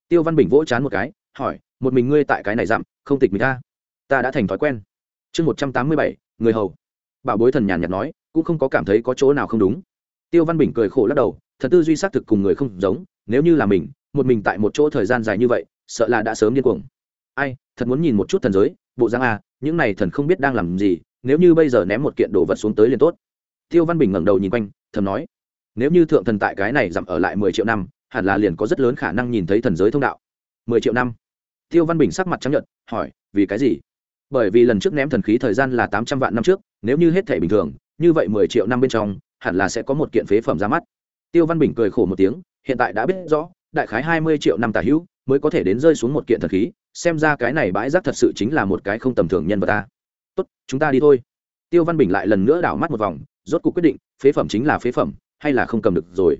Tiêu văn bình vỗ chán một cái, hỏi, một mình ngươi tại cái này dặm không tịch mình ta? Ta đã thành thói quen. Chương một trăm tám mươi bảy, người hầu. Bảo bối thần nhàn nhạt nói, cũng không có cảm thấy có chỗ nào không đúng. Tiêu văn bình cười khổ lắc đầu, thật tư duy xác thực cùng người không giống, nếu như là mình, một mình tại một chỗ thời gian dài như vậy, sợ là đã sớm điên cuồng. Ai thật muốn nhìn một chút thần giới, bộ giang a, những này thần không biết đang làm gì, nếu như bây giờ ném một kiện đồ vật xuống tới liền tốt. Tiêu văn bình ngẩng đầu nhìn quanh, thầm nói, nếu như thượng thần tại cái này giảm ở lại mười triệu năm, hẳn là liền có rất lớn khả năng nhìn thấy thần giới thông đạo. Mười triệu năm? Tiêu văn bình sắc mặt chấp nhận hỏi, vì cái gì? Bởi vì lần trước ném thần khí thời gian là tám trăm vạn năm trước, nếu như hết thể bình thường, như vậy mười triệu năm bên trong, hẳn là sẽ có một kiện phế phẩm ra mắt. Tiêu văn bình cười khổ một tiếng, hiện tại đã biết rõ, đại khái hai mươi triệu năm tả hữu mới có thể đến rơi xuống một kiện thần khí, xem ra cái này bãi rác thật sự chính là một cái không tầm thường nhân vật ta. Tốt, chúng ta đi thôi. Tiêu văn bình lại lần nữa đảo mắt một vòng, rốt cuộc quyết định, phế phẩm chính là phế phẩm, hay là không cầm được rồi.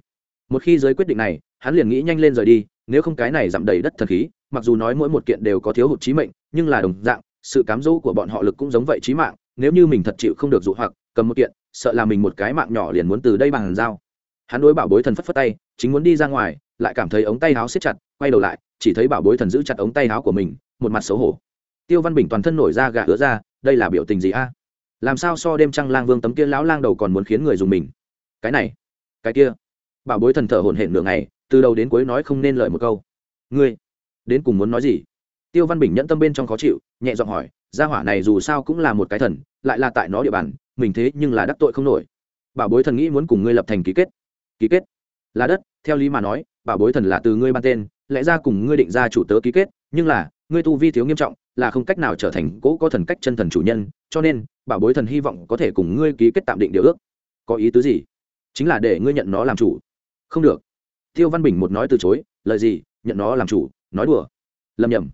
Một khi giới quyết định này, hắn liền nghĩ nhanh lên rời đi, nếu không cái này giảm đầy đất thần khí, mặc dù nói mỗi một kiện đều có thiếu hụt trí mệnh, nhưng là đồng dạng, sự cám dỗ của bọn họ lực cũng giống vậy trí mạng, nếu như mình thật chịu không được dụ hoặc, cầm một kiện, sợ là mình một cái mạng nhỏ liền muốn từ đây bằng dao. Hắn đối bảo bối thần phất phất tay chính muốn đi ra ngoài, lại cảm thấy ống tay áo siết chặt, quay đầu lại, chỉ thấy bảo bối thần giữ chặt ống tay áo của mình, một mặt xấu hổ. Tiêu văn bình toàn thân nổi ra gà ứa ra, đây là biểu tình gì a? Làm sao so đêm trăng lang vương tấm kia lão lang đầu còn muốn khiến người dùng mình? Cái này, cái kia. Bảo bối thần thở hổn hển nửa ngày, từ đầu đến cuối nói không nên lời một câu. Ngươi, đến cùng muốn nói gì? Tiêu văn bình nhẫn tâm bên trong khó chịu, nhẹ giọng hỏi, gia hỏa này dù sao cũng là một cái thần, lại là tại nó địa bàn, mình thế nhưng là đắc tội không nổi. Bảo bối thần nghĩ muốn cùng ngươi lập thành ký kết. Ký kết? Là đất, theo lý mà nói bảo bối thần là từ ngươi ban tên, lẽ ra cùng ngươi định ra chủ tớ ký kết, nhưng là, ngươi tu vi thiếu nghiêm trọng, là không cách nào trở thành cỗ có thần cách chân thần chủ nhân, cho nên bảo bối thần hy vọng có thể cùng ngươi ký kết tạm định điều ước. Có ý tứ gì? Chính là để ngươi nhận nó làm chủ. Không được. Tiêu văn bình một nói từ chối, lời gì? Nhận nó làm chủ, nói đùa. Lầm nhầm.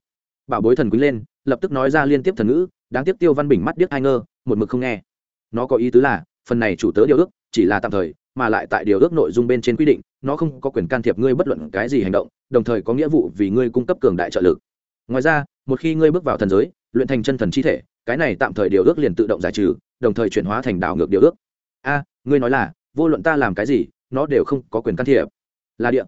Bảo bối thần quý lên, lập tức nói ra liên tiếp thần ngữ, đáng tiếc tiêu văn bình mắt điếc ai ngơ, một mực không nghe. Nó có ý tứ là, phần này chủ tớ điều ước, chỉ là tạm thời mà lại tại điều ước nội dung bên trên quy định, nó không có quyền can thiệp ngươi bất luận cái gì hành động, đồng thời có nghĩa vụ vì ngươi cung cấp cường đại trợ lực. Ngoài ra, một khi ngươi bước vào thần giới, luyện thành chân thần chi thể, cái này tạm thời điều ước liền tự động giải trừ, đồng thời chuyển hóa thành đảo ngược điều ước. A, ngươi nói là, vô luận ta làm cái gì, nó đều không có quyền can thiệp. Là địa.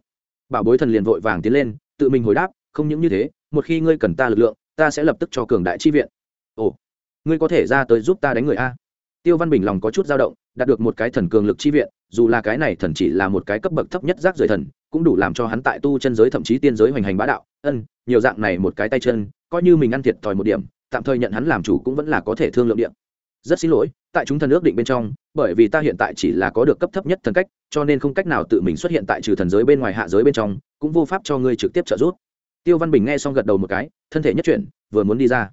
Bảo bối thần liền vội vàng tiến lên, tự mình hồi đáp, không những như thế, một khi ngươi cần ta lực lượng, ta sẽ lập tức cho cường đại chi viện. Ồ, ngươi có thể ra tới giúp ta đánh người a. Tiêu văn bình lòng có chút dao động, đạt được một cái thần cường lực chi viện dù là cái này thần chỉ là một cái cấp bậc thấp nhất rác rưởi thần, cũng đủ làm cho hắn tại tu chân giới thậm chí tiên giới hoành hành bá đạo. Ân, nhiều dạng này một cái tay chân, coi như mình ăn thiệt thòi một điểm, tạm thời nhận hắn làm chủ cũng vẫn là có thể thương lượng điện. Rất xin lỗi, tại chúng thần ước định bên trong, bởi vì ta hiện tại chỉ là có được cấp thấp nhất thần cách, cho nên không cách nào tự mình xuất hiện tại trừ thần giới bên ngoài hạ giới bên trong, cũng vô pháp cho ngươi trực tiếp trợ giúp. Tiêu văn bình nghe xong gật đầu một cái, thân thể nhất chuyển, vừa muốn đi ra.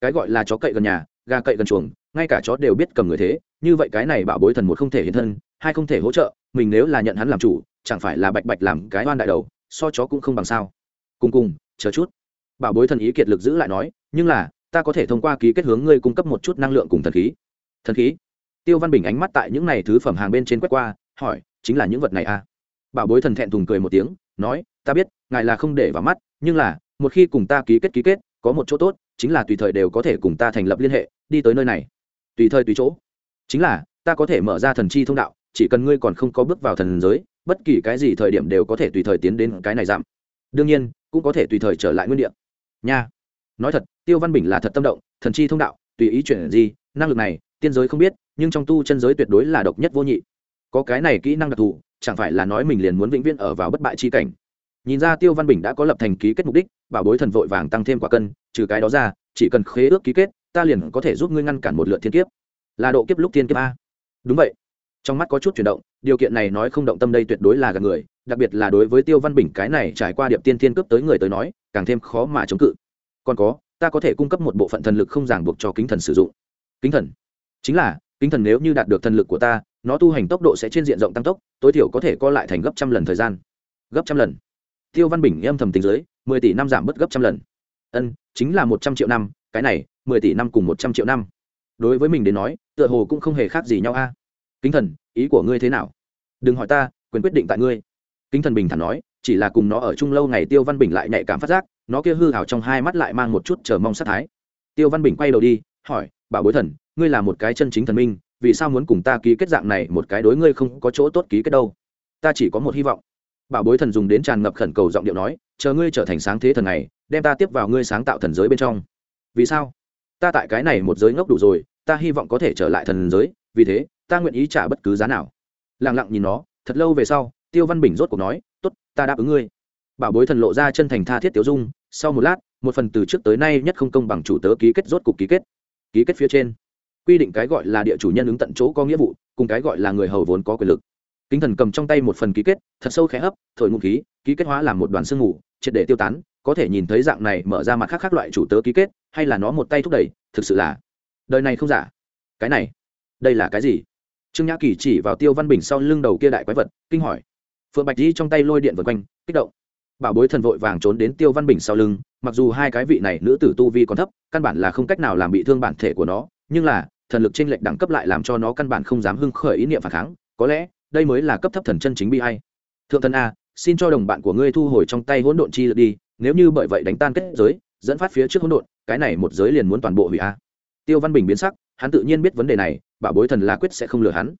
Cái gọi là chó cậy gần nhà, gà cậy gần chuồng, ngay cả chó đều biết cầm người thế, như vậy cái này bảo bối thần một không thể hiện thân hai không thể hỗ trợ, mình nếu là nhận hắn làm chủ, chẳng phải là bạch bạch làm cái oan đại đầu, so chó cũng không bằng sao. Cùng cùng, chờ chút. Bảo bối thần ý kiệt lực giữ lại nói, nhưng là, ta có thể thông qua ký kết hướng ngươi cung cấp một chút năng lượng cùng thần khí. Thần khí? Tiêu văn bình ánh mắt tại những này thứ phẩm hàng bên trên quét qua, hỏi, chính là những vật này à? Bảo bối thần thẹn thùng cười một tiếng, nói, ta biết, ngài là không để vào mắt, nhưng là, một khi cùng ta ký kết ký kết, có một chỗ tốt, chính là tùy thời đều có thể cùng ta thành lập liên hệ, đi tới nơi này. Tùy thời tùy chỗ. Chính là, ta có thể mở ra thần chi thông đạo chỉ cần ngươi còn không có bước vào thần giới, bất kỳ cái gì thời điểm đều có thể tùy thời tiến đến cái này giảm. Đương nhiên, cũng có thể tùy thời trở lại nguyên địa. Nha. Nói thật, tiêu văn bình là thật tâm động, thần chi thông đạo, tùy ý chuyển gì năng lực này, tiên giới không biết, nhưng trong tu chân giới tuyệt đối là độc nhất vô nhị. Có cái này kỹ năng đặc thù, chẳng phải là nói mình liền muốn vĩnh viễn ở vào bất bại chi cảnh. Nhìn ra tiêu văn bình đã có lập thành ký kết mục đích, bảo bối thần vội vàng tăng thêm quả cân, trừ cái đó ra, chỉ cần khế ước ký kết, ta liền có thể giúp ngươi ngăn cản một lượt thiên kiếp. Là độ kiếp lúc thiên kiếp a. Đúng vậy trong mắt có chút chuyển động, điều kiện này nói không động tâm đây tuyệt đối là gần người, đặc biệt là đối với tiêu văn bình cái này trải qua điệp tiên thiên cướp tới người tới nói, càng thêm khó mà chống cự. Còn có, ta có thể cung cấp một bộ phận thần lực không ràng buộc cho kính thần sử dụng. Kính thần? Chính là, kính thần nếu như đạt được thần lực của ta, nó tu hành tốc độ sẽ trên diện rộng tăng tốc, tối thiểu có thể co lại thành gấp trăm lần thời gian. Gấp trăm lần? Tiêu văn bình âm thầm tính giới mười tỷ năm giảm bớt gấp trăm lần. Ân, chính là một trăm triệu năm, cái này, mười tỷ năm cùng một trăm triệu năm. Đối với mình đến nói, tựa hồ cũng không hề khác gì nhau a kính thần, ý của ngươi thế nào? Đừng hỏi ta, quyền quyết định tại ngươi. Kính thần bình thản nói, chỉ là cùng nó ở chung lâu ngày tiêu văn bình lại nhạy cảm phát giác, nó kia hư hào trong hai mắt lại mang một chút chờ mong sát thái. Tiêu văn bình quay đầu đi, hỏi, bảo bối thần, ngươi là một cái chân chính thần minh, vì sao muốn cùng ta ký kết dạng này một cái đối ngươi không có chỗ tốt ký kết đâu? Ta chỉ có một hy vọng. Bảo bối thần dùng đến tràn ngập khẩn cầu giọng điệu nói, chờ ngươi trở thành sáng thế thần này, đem ta tiếp vào ngươi sáng tạo thần giới bên trong. Vì sao? Ta tại cái này một giới ngốc đủ rồi, ta hy vọng có thể trở lại thần giới, vì thế ta nguyện ý trả bất cứ giá nào. Lẳng lặng nhìn nó, thật lâu về sau, tiêu văn bình rốt cuộc nói t ố t ta đáp ứng ngươi. Bảo bối thần lộ ra chân thành tha thiết tiểu dung, sau một lát, một phần từ trước tới nay nhất không công bằng chủ tớ ký kết rốt cục ký kết. Ký kết phía trên, quy định cái gọi là địa chủ nhân ứng tận chỗ có nghĩa vụ, cùng cái gọi là người hầu vốn có quyền lực. Kính thần cầm trong tay một phần ký kết, thật sâu khẽ hấp, thổi ngụ khí, ký kết hóa làm một đoàn sương ngủ triệt để tiêu tán, có thể nhìn thấy dạng này mở ra mặt khác khác loại chủ tớ ký kết, hay là nó một tay thúc đẩy, thực sự là, đời này không giả. Cái này, đây là cái gì? Trương nhã kỳ chỉ vào tiêu văn bình sau lưng đầu kia đại quái vật, kinh hỏi. Phượng bạch di trong tay lôi điện vượt quanh, kích động. Bảo bối thần vội vàng trốn đến tiêu văn bình sau lưng, mặc dù hai cái vị này nữ tử tu vi còn thấp, căn bản là không cách nào làm bị thương bản thể của nó, nhưng là, thần lực trên lệch đẳng cấp lại làm cho nó căn bản không dám hưng khởi ý niệm phản kháng, có lẽ, đây mới là cấp thấp thần chân chính bi hay thượng thần a, xin cho đồng bạn của ngươi thu hồi trong tay hỗn độn chi lực đi, nếu như bởi vậy đánh tan kết giới, dẫn phát phía trước hỗn độn, cái này một giới liền muốn toàn bộ hủy a. Tiêu văn bình biến sắc hắn tự nhiên biết vấn đề này, bảo bối thần là quyết sẽ không lừa hắn.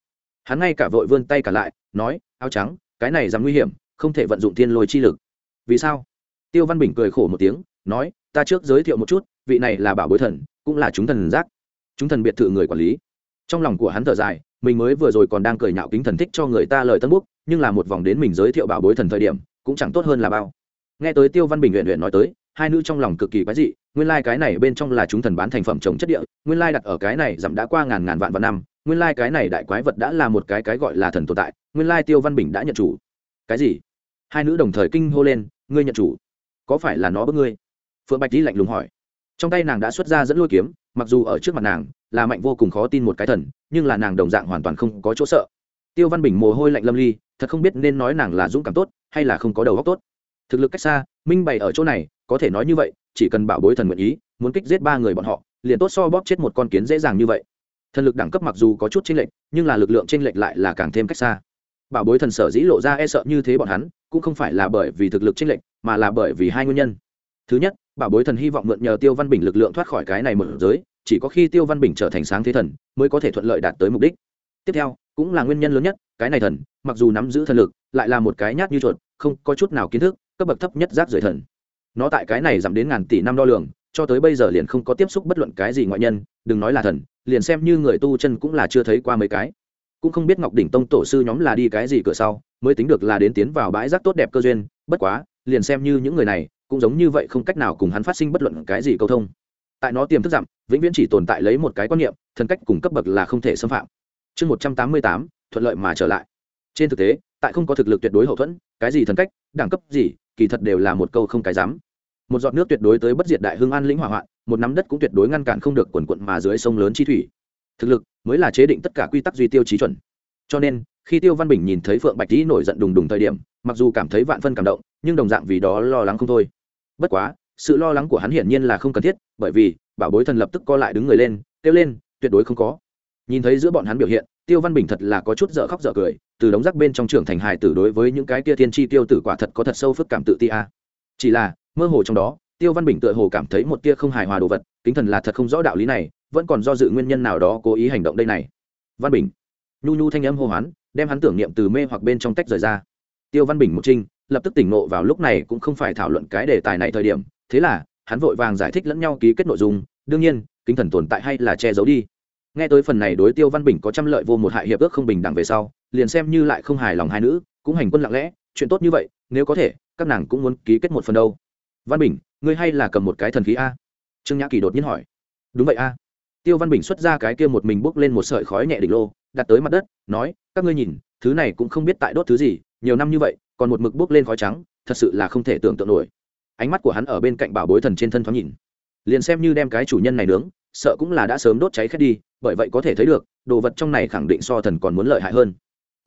Hắn ngay cả vội vươn tay cả lại, nói, áo trắng, cái này dám nguy hiểm, không thể vận dụng thiên lôi chi lực. Vì sao? Tiêu văn bình cười khổ một tiếng, nói, ta trước giới thiệu một chút, vị này là bảo bối thần, cũng là chúng thần giác. Chúng thần biệt thự người quản lý. Trong lòng của hắn thở dài, mình mới vừa rồi còn đang cười nhạo kính thần thích cho người ta lời tân búc nhưng là một vòng đến mình giới thiệu bảo bối thần thời điểm, cũng chẳng tốt hơn là bao. Nghe tới tiêu văn bình huyện huyện nói tới hai nữ trong lòng cực kỳ quái dị, nguyên lai、like、cái này bên trong là chúng thần bán thành phẩm trồng chất địa, nguyên lai đặt ở cái này giảm đã qua ngàn ngàn vạn vạn năm, nguyên lai、like、cái này đại quái vật đã là một cái cái gọi là thần tồn tại, nguyên lai、like、tiêu văn bình đã nhận chủ. Cái gì? Hai nữ đồng thời kinh hô lên, ngươi nhận chủ? Có phải là nó bước ngươi? Phượng bạch tý lạnh lùng hỏi. Trong tay nàng đã xuất ra dẫn lôi kiếm, mặc dù ở trước mặt nàng, là mạnh vô cùng khó tin một cái thần, nhưng là nàng đồng dạng hoàn toàn không có chỗ sợ. Tiêu văn bình mồ hôi lạnh lâm ly, thật không biết nên nói nàng là dũng cảm tốt, hay là không có đầu óc tốt. Thực lực cách xa, minh bày ở chỗ này có thể nói như vậy, chỉ cần bảo bối thần nguyện ý, muốn kích giết ba người bọn họ, liền tốt so bóp chết một con kiến dễ dàng như vậy. Thần lực đẳng cấp mặc dù có chút chênh lệch, nhưng là lực lượng chênh lệch lại là càng thêm cách xa. Bảo bối thần sở dĩ lộ ra e sợ như thế bọn hắn, cũng không phải là bởi vì thực lực chênh lệch, mà là bởi vì hai nguyên nhân. Thứ nhất, bảo bối thần hy vọng mượn nhờ tiêu văn bình lực lượng thoát khỏi cái này một giới, chỉ có khi tiêu văn bình trở thành sáng thế thần, mới có thể thuận lợi đạt tới mục đích. Tiếp theo, cũng là nguyên nhân lớn nhất, cái này thần, mặc dù nắm giữ thần lực, lại là một cái nhát như chuột, không có chút nào kiến thức, cấp bậc thấp nhất rác rưởi thần nó tại cái này giảm đến ngàn tỷ năm đo lường cho tới bây giờ liền không có tiếp xúc bất luận cái gì ngoại nhân đừng nói là thần liền xem như người tu chân cũng là chưa thấy qua mấy cái. Cũng không biết ngọc đỉnh tông tổ sư nhóm là đi cái gì cửa sau mới tính được là đến tiến vào bãi rác tốt đẹp cơ duyên bất quá liền xem như những người này cũng giống như vậy không cách nào cùng hắn phát sinh bất luận cái gì câu thông. Tại nó tiềm thức giảm, vĩnh viễn chỉ tồn tại lấy một cái quan niệm thần cách cùng cấp bậc là không thể xâm phạm. Chương một trăm tám mươi tám thuận lợi mà trở lại. Trên thực tế tại không có thực lực tuyệt đối hậu thuẫn cái gì thần cách đẳng cấp gì kỳ thật đều là một câu không cái dám một giọt nước tuyệt đối tới bất diệt đại hưng an lĩnh hỏa hoạn, một nắm đất cũng tuyệt đối ngăn cản không được quần quận mà dưới sông lớn chi thủy. Thực lực mới là chế định tất cả quy tắc duy tiêu chí chuẩn. Cho nên, khi tiêu văn bình nhìn thấy phượng bạch tý nổi giận đùng đùng thời điểm, mặc dù cảm thấy vạn phân cảm động, nhưng đồng dạng vì đó lo lắng không thôi. Bất quá, sự lo lắng của hắn hiển nhiên là không cần thiết, bởi vì, bảo bối thần lập tức co lại đứng người lên, kêu lên, tuyệt đối không có. Nhìn thấy giữa bọn hắn biểu hiện, tiêu văn bình thật là có chút dở khóc dở cười, từ đống rác bên trong trưởng thành hài tử đối với những cái kia thiên tri tiêu tử quả thật có thật sâu phức cảm tự ti a. Chỉ là mơ hồ trong đó, tiêu văn bình tựa hồ cảm thấy một tia không hài hòa đồ vật, kính thần là thật không rõ đạo lý này, vẫn còn do dự nguyên nhân nào đó cố ý hành động đây này. Văn bình. Nhu nhu thanh âm hô hoán, đem hắn tưởng niệm từ mê hoặc bên trong tách rời ra. Tiêu văn bình một trinh, lập tức tỉnh nộ vào lúc này cũng không phải thảo luận cái đề tài này thời điểm, thế là, hắn vội vàng giải thích lẫn nhau ký kết nội dung, đương nhiên, kính thần tồn tại hay là che giấu đi. Nghe tới phần này đối tiêu văn bình có trăm lợi vô một hại hiệp ước không bình đẳng về sau, liền xem như lại không hài lòng hai nữ, cũng hành quân lặng lẽ, chuyện tốt như vậy, nếu có thể, các nàng cũng muốn ký kết một phần đâu văn bình, ngươi hay là cầm một cái thần khí a? Trương nhã kỳ đột nhiên hỏi. Đúng vậy a. Tiêu văn bình xuất ra cái kia một mình bốc lên một sợi khói nhẹ đỉnh lô, đặt tới mặt đất, nói, các ngươi nhìn, thứ này cũng không biết tại đốt thứ gì, nhiều năm như vậy, còn một mực bốc lên khói trắng, thật sự là không thể tưởng tượng nổi. Ánh mắt của hắn ở bên cạnh bảo bối thần trên thân thoáng nhìn. Liền xem như đem cái chủ nhân này nướng, sợ cũng là đã sớm đốt cháy khét đi, bởi vậy có thể thấy được, đồ vật trong này khẳng định so thần còn muốn lợi hại hơn.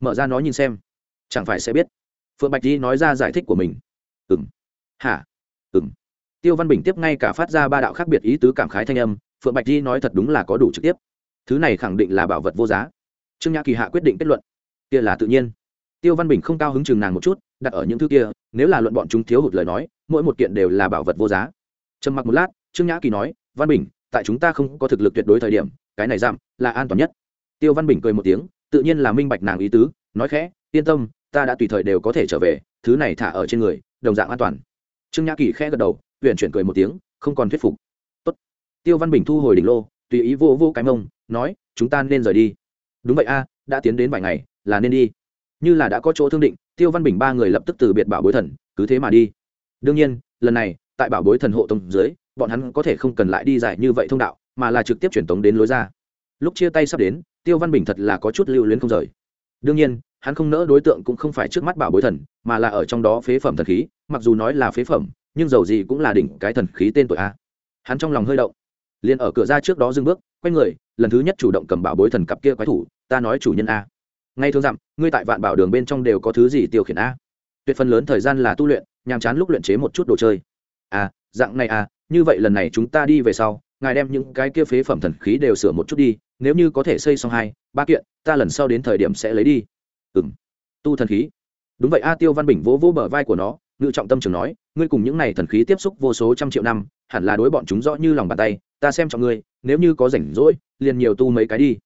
Mở ra nó nhìn xem. Chẳng phải sẽ biết. Phượng bạch di nói ra giải thích của mình. Ừng hả? Ừm. tiêu văn bình tiếp ngay cả phát ra ba đạo khác biệt ý tứ cảm khái thanh âm, phượng bạch di nói thật đúng là có đủ trực tiếp. Thứ này khẳng định là bảo vật vô giá. Trương nhã kỳ hạ quyết định kết luận. Kia là tự nhiên. Tiêu văn bình không cao hứng chừng nàng một chút, đặt ở những thứ kia, nếu là luận bọn chúng thiếu hụt lời nói, mỗi một kiện đều là bảo vật vô giá. Trầm mặc một lát, trương nhã kỳ nói, văn bình, tại chúng ta không có thực lực tuyệt đối thời điểm, cái này giảm, là an toàn nhất. Tiêu văn bình cười một tiếng, tự nhiên là minh bạch nàng ý tứ, nói khẽ, yên tâm, ta đã tùy thời đều có thể trở về, thứ này thả ở trên người, đồng dạng an toàn trương nhã kỳ khẽ gật đầu huyện chuyển cười một tiếng, không còn thuyết phục. Tốt. tiêu văn bình thu hồi đỉnh lô, tùy ý vô vô cái mông, nói, chúng ta nên rời đi. Đúng vậy a, đã tiến đến vài ngày, là nên đi. Như là đã có chỗ thương định, tiêu văn bình ba người lập tức từ biệt bảo bối thần, cứ thế mà đi. Đương nhiên, lần này, tại bảo bối thần hộ tông dưới, bọn hắn có thể không cần lại đi dài như vậy thông đạo, mà là trực tiếp truyền tống đến lối ra. Lúc chia tay sắp đến, tiêu văn bình thật là có chút lưu luyến không rời. Đương nhiên, hắn không nỡ đối tượng cũng không phải trước mắt bảo bối thần, mà là ở trong đó phế phẩm thần khí mặc dù nói là phế phẩm, nhưng dầu gì cũng là đỉnh cái thần khí tên tuổi a. Hắn trong lòng hơi động. Liền ở cửa ra trước đó dừng bước, quay người, lần thứ nhất chủ động cầm bảo bối thần cặp kia quái thủ, ta nói chủ nhân a. Ngay thường dặm, ngươi tại vạn bảo đường bên trong đều có thứ gì tiêu khiển a? Tuyệt phần lớn thời gian là tu luyện, nhàm chán lúc luyện chế một chút đồ chơi. À dạng này à như vậy lần này chúng ta đi về sau, ngài đem những cái kia phế phẩm thần khí đều sửa một chút đi, nếu như có thể xây xong hai, ba kiện, ta lần sau đến thời điểm sẽ lấy đi. Ừ m tu thần khí. Đúng vậy a tiêu văn bình vỗ vỗ bờ vai của nó ngự trọng tâm trường nói, ngươi cùng những này thần khí tiếp xúc vô số trăm triệu năm, hẳn là đối bọn chúng rõ như lòng bàn tay, ta xem trọng ngươi, nếu như có rảnh rỗi, liền nhiều tu mấy cái đi.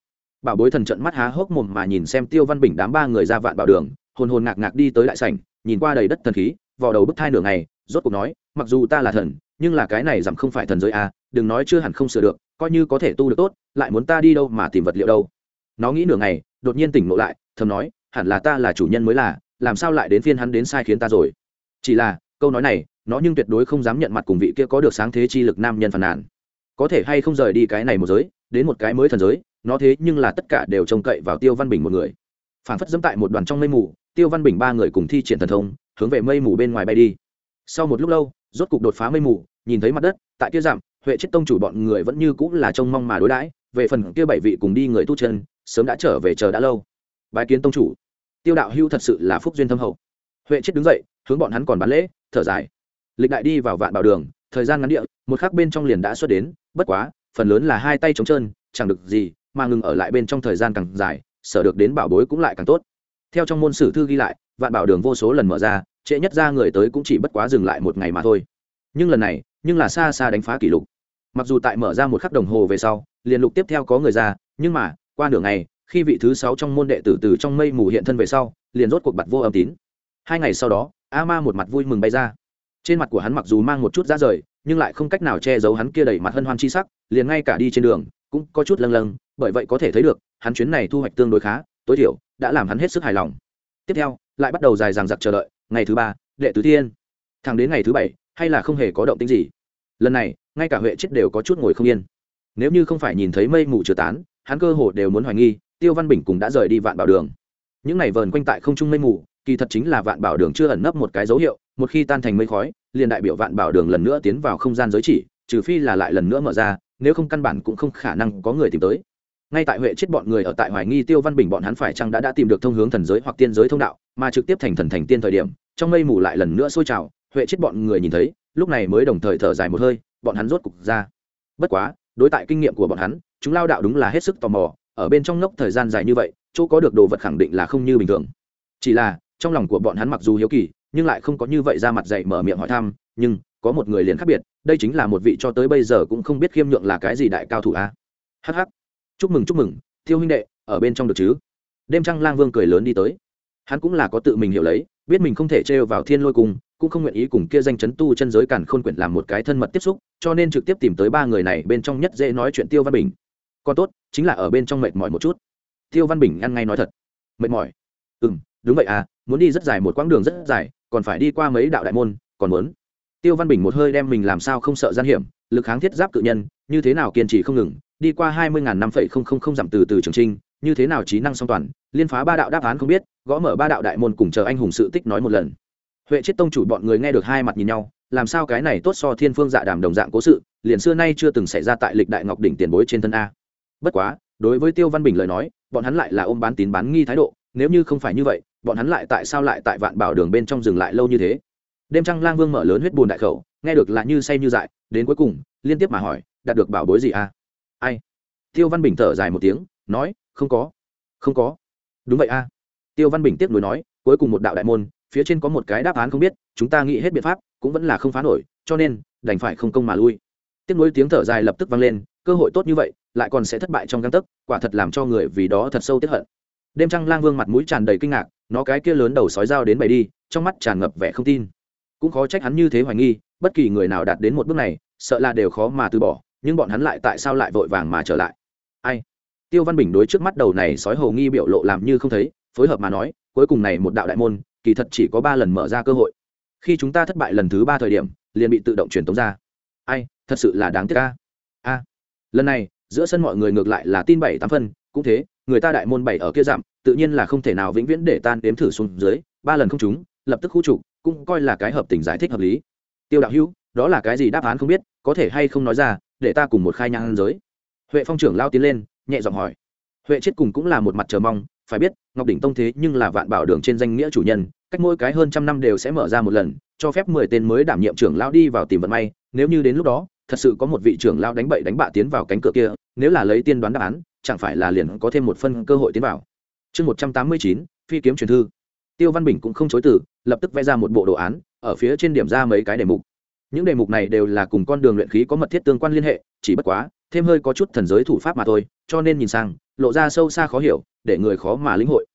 Bảo bối thần trận mắt há hốc mồm mà nhìn xem tiêu văn bình đám ba người ra vạn bảo đường, hồn hồn ngạc ngạc đi tới đại sảnh, nhìn qua đầy đất thần khí vào đầu bức thai nửa ngày, rốt cuộc nói, mặc dù ta là thần, nhưng là cái này giảm không phải thần giới a đừng nói chưa hẳn không sửa được, coi như có thể tu được tốt, lại muốn ta đi đâu mà tìm vật liệu đâu. Nó nghĩ nửa ngày, đột nhiên tỉnh ngộ lại, thầm nói, hẳn là ta là chủ nhân mới là, làm sao lại đến phiên hắn đến sai khiến ta rồi? Chỉ là, câu nói này, nó nhưng tuyệt đối không dám nhận mặt cùng vị kia có được sáng thế chi lực nam nhân phàn nàn. Có thể hay không rời đi cái này một giới, đến một cái mới thần giới, nó thế nhưng là tất cả đều trông cậy vào tiêu văn bình một người. Phản phất dẫm tại một đoàn trong mây mù, tiêu văn bình ba người cùng thi triển thần thông, hướng về mây mù bên ngoài bay đi. Sau một lúc lâu, rốt cục đột phá mây mù, nhìn thấy mặt đất, tại kia giảm, huệ chết tông chủ bọn người vẫn như cũng là trông mong mà đối đãi, về phần kia bảy vị cùng đi người tu chân, sớm đã trở về chờ đã lâu. Bài kiến tông chủ. Tiêu đạo hưu thật sự là phúc duyên thâm hậu. Huệ chết đứng dậy hướng bọn hắn còn bán lễ, thở dài. Lịch đại đi vào vạn bảo đường, thời gian ngắn địa, một khắc bên trong liền đã xuất đến, bất quá, phần lớn là hai tay trống trơn, chẳng được gì, mà ngừng ở lại bên trong thời gian càng dài, sở được đến bảo bối cũng lại càng tốt. Theo trong môn sử thư ghi lại, vạn bảo đường vô số lần mở ra, trễ nhất ra người tới cũng chỉ bất quá dừng lại một ngày mà thôi. Nhưng lần này, nhưng là xa xa đánh phá kỷ lục. Mặc dù tại mở ra một khắc đồng hồ về sau, liền lục tiếp theo có người ra, nhưng mà, qua nửa ngày, khi vị thứ sáu trong môn đệ tử từ trong mây mù hiện thân về sau, liền rốt cuộc bặt vô âm tín. Hai ngày sau đó a ma một mặt vui mừng bay ra. Trên mặt của hắn mặc dù mang một chút ra rời, nhưng lại không cách nào che giấu hắn kia đầy mặt hân hoan chi sắc, liền ngay cả đi trên đường cũng có chút lâng lâng, bởi vậy có thể thấy được, hắn chuyến này thu hoạch tương đối khá, tối thiểu đã làm hắn hết sức hài lòng. Tiếp theo, lại bắt đầu dài dằng dặc chờ đợi, ngày thứ ba, đệ tứ thiên. Thẳng đến ngày thứ bảy, hay là không hề có động tính gì. Lần này, ngay cả huệ chết đều có chút ngồi không yên. Nếu như không phải nhìn thấy mây mù chưa tán, hắn cơ hồ đều muốn hoài nghi, tiêu văn bình cũng đã rời đi vạn bảo đường. Những ngày vờn quanh tại không trung mây mù kỳ thật chính là vạn bảo đường chưa ẩn nấp một cái dấu hiệu, một khi tan thành mây khói, liền đại biểu vạn bảo đường lần nữa tiến vào không gian giới chỉ, trừ phi là lại lần nữa mở ra, nếu không căn bản cũng không khả năng có người tìm tới. Ngay tại huệ chết bọn người ở tại hoài nghi tiêu văn bình bọn hắn phải chăng đã đã tìm được thông hướng thần giới hoặc tiên giới thông đạo, mà trực tiếp thành thần thành tiên thời điểm, trong mây mù lại lần nữa sôi trào, huệ chết bọn người nhìn thấy, lúc này mới đồng thời thở dài một hơi, bọn hắn rốt cục ra. Bất quá, đối tại kinh nghiệm của bọn hắn, chúng lao đạo đúng là hết sức tò mò, ở bên trong ngốc thời gian dài như vậy, chỗ có được đồ vật khẳng định là không như bình thường. Chỉ là trong lòng của bọn hắn mặc dù hiếu kỳ, nhưng lại không có như vậy ra mặt dạy mở miệng hỏi thăm, nhưng có một người liền khác biệt, đây chính là một vị cho tới bây giờ cũng không biết khiêm nhượng là cái gì đại cao thủ a. Hh chúc mừng chúc mừng thiêu huynh đệ, ở bên trong được chứ? Đêm trăng lang vương cười lớn đi tới. Hắn cũng là có tự mình hiểu lấy, biết mình không thể trêu vào thiên lôi cùng, cũng không nguyện ý cùng kia danh chấn tu chân giới cản khôn quyển làm một cái thân mật tiếp xúc, cho nên trực tiếp tìm tới ba người này bên trong nhất dễ nói chuyện tiêu văn bình. Còn tốt, chính là ở bên trong mệt mỏi một chút. Tiêu văn bình ăn ngay nói thật. Mệt mỏi. Ừ m đúng vậy à muốn đi rất dài một quãng đường rất dài, còn phải đi qua mấy đạo đại môn, còn muốn. Tiêu văn bình một hơi đem mình làm sao không sợ gian hiểm, lực kháng thiết giáp cự nhân, như thế nào kiên trì không ngừng, đi qua hai mươi năm phẩy không không không dặm từ từ trường trinh như thế nào trí năng song toàn, liên phá ba đạo đáp án không biết, gõ mở ba đạo đại môn cùng chờ anh hùng sự tích nói một lần. Huệ chết tông chủ bọn người nghe được hai mặt nhìn nhau, làm sao cái này tốt so thiên phương dạ đàm đồng dạng cố sự, liền xưa nay chưa từng xảy ra tại lịch đại ngọc đỉnh tiền bối trên thân a. Bất quá, đối với tiêu văn bình lời nói, bọn hắn lại là ôm bán tín bán nghi thái độ, nếu như không phải như vậy bọn hắn lại tại sao lại tại vạn bảo đường bên trong dừng lại lâu như thế? Đêm trăng lang vương mở lớn huyết bùn đại khẩu, nghe được là như say như dại, đến cuối cùng, liên tiếp mà hỏi, đạt được bảo bối gì à? ai? Tiêu văn bình thở dài một tiếng, nói, không có không có. Đúng vậy à? tiêu văn bình tiếp nối nói, cuối cùng một đạo đại môn, phía trên có một cái đáp án không biết, chúng ta nghĩ hết biện pháp, cũng vẫn là không phá nổi, cho nên, đành phải không công mà lui. Tiếp nối tiếng thở dài lập tức vang lên, cơ hội tốt như vậy, lại còn sẽ thất bại trong găng tấc, quả thật làm cho người vì đó thật sâu tiếp hận đêm trăng lang vương mặt mũi tràn đầy kinh ngạc, nó cái kia lớn đầu sói dao đến bày đi, trong mắt tràn ngập vẻ không tin. Cũng khó trách hắn như thế hoài nghi, bất kỳ người nào đạt đến một bước này, sợ là đều khó mà từ bỏ, nhưng bọn hắn lại tại sao lại vội vàng mà trở lại? Ai? Tiêu văn bình đối trước mắt đầu này sói hầu nghi biểu lộ làm như không thấy, phối hợp mà nói, cuối cùng này một đạo đại môn, kỳ thật chỉ có ba lần mở ra cơ hội. Khi chúng ta thất bại lần thứ ba thời điểm, liền bị tự động truyền tống ra. Ai, thật sự là đáng tiếc ca a. Lần này, giữa sân mọi người ngược lại là tin bảy tám phân cũng thế, người ta đại môn bảy ở kia giảm tự nhiên là không thể nào vĩnh viễn để tan đếm thử xuống dưới, ba lần không trúng, lập tức khu trục, cũng coi là cái hợp tình giải thích hợp lý. Tiêu đạo hữu, đó là cái gì đáp án không biết, có thể hay không nói ra, để ta cùng một khai nhang giới. Huệ phong trưởng lao tiến lên, nhẹ giọng hỏi. Huệ chết cùng cũng là một mặt chờ mong, phải biết, ngọc đỉnh tông thế nhưng là vạn bảo đường trên danh nghĩa chủ nhân, cách mỗi cái hơn trăm năm đều sẽ mở ra một lần, cho phép mười tên mới đảm nhiệm trưởng lao đi vào tìm vận may, nếu như đến lúc đó, thật sự có một vị trưởng lao đánh bậy đánh bạ tiến vào cánh cửa kia, nếu là lấy tiên đoán đáp án chẳng phải là liền có thêm một phân cơ hội tiến vào. Chương một trăm tám mươi chín, phi kiếm truyền thư. Tiêu văn bình cũng không chối từ, lập tức vẽ ra một bộ đồ án, ở phía trên điểm ra mấy cái đề mục. Những đề mục này đều là cùng con đường luyện khí có mật thiết tương quan liên hệ, chỉ bất quá, thêm hơi có chút thần giới thủ pháp mà thôi, cho nên nhìn sang, lộ ra sâu xa khó hiểu, để người khó mà lĩnh hội.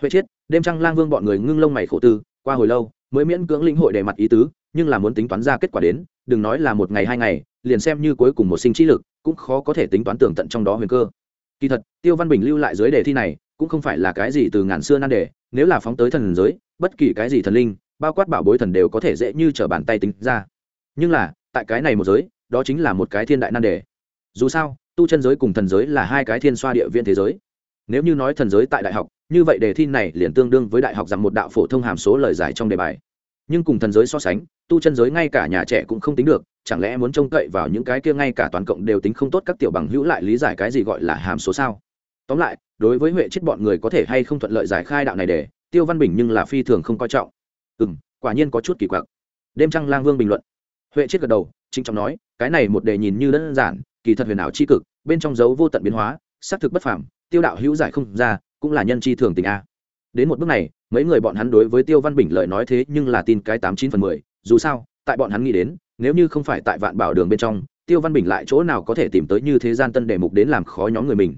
Huệ chiết, đêm trăng lang vương bọn người ngưng lông mày khổ tư, qua hồi lâu, mới miễn cưỡng lĩnh hội đề mặt ý tứ, nhưng là muốn tính toán ra kết quả đến, đừng nói là một ngày hai ngày, liền xem như cuối cùng một sinh trí lực, cũng khó có thể tính toán tường tận trong đó huyền cơ kỳ thật, tiêu văn bình lưu lại dưới đề thi này cũng không phải là cái gì từ ngàn xưa nan đề, nếu là phóng tới thần giới, bất kỳ cái gì thần linh, bao quát bảo bối thần đều có thể dễ như t r ở bàn tay tính ra. Nhưng là, tại cái này một giới, đó chính là một cái thiên đại nan đề. Dù sao, tu chân giới cùng thần giới là hai cái thiên xoa địa viên thế giới. Nếu như nói thần giới tại đại học, như vậy đề thi này liền tương đương với đại học rằng một đạo phổ thông hàm số lời giải trong đề bài nhưng cùng thần giới so sánh, tu chân giới ngay cả nhà trẻ cũng không tính được, chẳng lẽ muốn trông cậy vào những cái kia ngay cả toàn cộng đều tính không tốt các tiểu bằng hữu lại lý giải cái gì gọi là hàm số sao? Tóm lại, đối với huệ chết bọn người có thể hay không thuận lợi giải khai đạo này để, tiêu văn bình nhưng là phi thường không coi trọng. Ừ m quả nhiên có chút kỳ quặc. Đêm trăng lang vương bình luận. Huệ chết gật đầu chính trọng nói, cái này một đề nhìn như đơn giản, kỳ thật huyền ảo c h i cực, bên trong dấu vô tận biến hóa, xác thực bất phảm tiêu đạo hữu giải không ra, cũng là nhân chi thường tình a. Đến một bước này mấy người bọn hắn đối với tiêu văn bình lời nói thế nhưng là tin cái tám chín phần mười, dù sao, tại bọn hắn nghĩ đến, nếu như không phải tại vạn bảo đường bên trong, tiêu văn bình lại chỗ nào có thể tìm tới như thế gian tân đề mục đến làm khó nhóm người mình.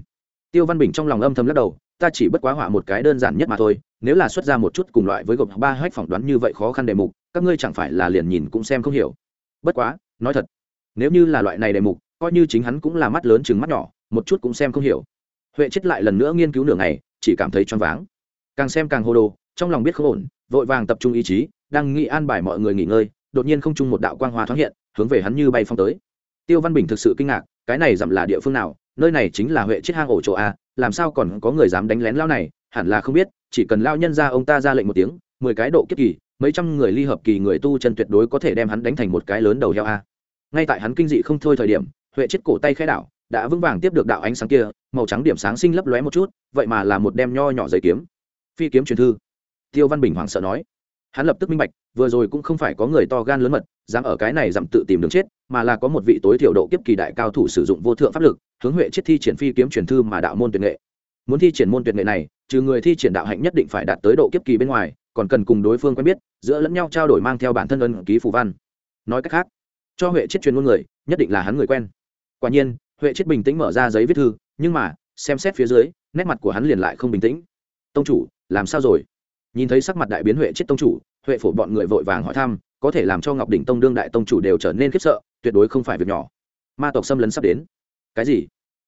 Tiêu văn bình trong lòng âm thầm lắc đầu, ta chỉ bất quá họa một cái đơn giản nhất mà thôi, nếu là xuất ra một chút cùng loại với gộp ba hách phỏng đoán như vậy khó khăn đề mục, các ngươi chẳng phải là liền nhìn cũng xem không hiểu. Bất quá, nói thật, nếu như là loại này đề mục, coi như chính hắn cũng là mắt lớn chừng mắt nhỏ, một chút cũng xem không hiểu. Huệ chết lại lần nữa nghiên cứu nửa ngày, chỉ cảm thấy choáng váng. Càng xem càng hô đồ trong lòng biết không ổn, vội vàng tập trung ý chí, đang nghĩ an bài mọi người nghỉ ngơi, đột nhiên không chung một đạo quang hoa thoáng hiện, hướng về hắn như bay phong tới. Tiêu văn bình thực sự kinh ngạc, cái này dặm là địa phương nào, nơi này chính là huệ chết hang ổ chỗ a, làm sao còn có người dám đánh lén lao này, hẳn là không biết, chỉ cần lao nhân ra ông ta ra lệnh một tiếng, mười cái độ kiếp kỳ, mấy trăm người ly hợp kỳ người tu chân tuyệt đối có thể đem hắn đánh thành một cái lớn đầu heo a. Ngay tại hắn kinh dị không thôi thời điểm, huệ chết cổ tay khai đảo, đã vững vàng tiếp được đạo ánh sáng kia, màu trắng điểm sáng sinh lấp lóe một chút, vậy mà là một đem nho nhỏ giấy kiếm. Phi kiếm truyền thư tiêu văn bình hoảng sợ nói. Hắn lập tức minh bạch, vừa rồi cũng không phải có người to gan lớn mật, dám ở cái này dặm tự tìm đường chết, mà là có một vị tối thiểu độ kiếp kỳ đại cao thủ sử dụng vô thượng pháp lực, hướng huệ chết thi triển phi kiếm truyền thư mà đạo môn tuyệt nghệ. Muốn thi triển môn tuyệt nghệ này, trừ người thi triển đạo hạnh nhất định phải đạt tới độ kiếp kỳ bên ngoài, còn cần cùng đối phương quen biết, giữa lẫn nhau trao đổi mang theo bản thân ân ký phù văn. Nói cách khác, cho huệ chết truyền ngôn người, nhất định là hắn người quen. Quả nhiên, huệ chết bình tĩnh mở ra giấy viết thư, nhưng mà, xem xét phía dưới, nét mặt của hắn liền lại không bình tĩnh. Tông chủ, làm sao rồi? Nhìn thấy sắc mặt đại biến huệ chết tông chủ, huệ phổ bọn người vội vàng hỏi thăm, có thể làm cho ngọc đỉnh tông đương đại tông chủ đều trở nên khiếp sợ, tuyệt đối không phải việc nhỏ. Ma tộc xâm lấn sắp đến. Cái gì?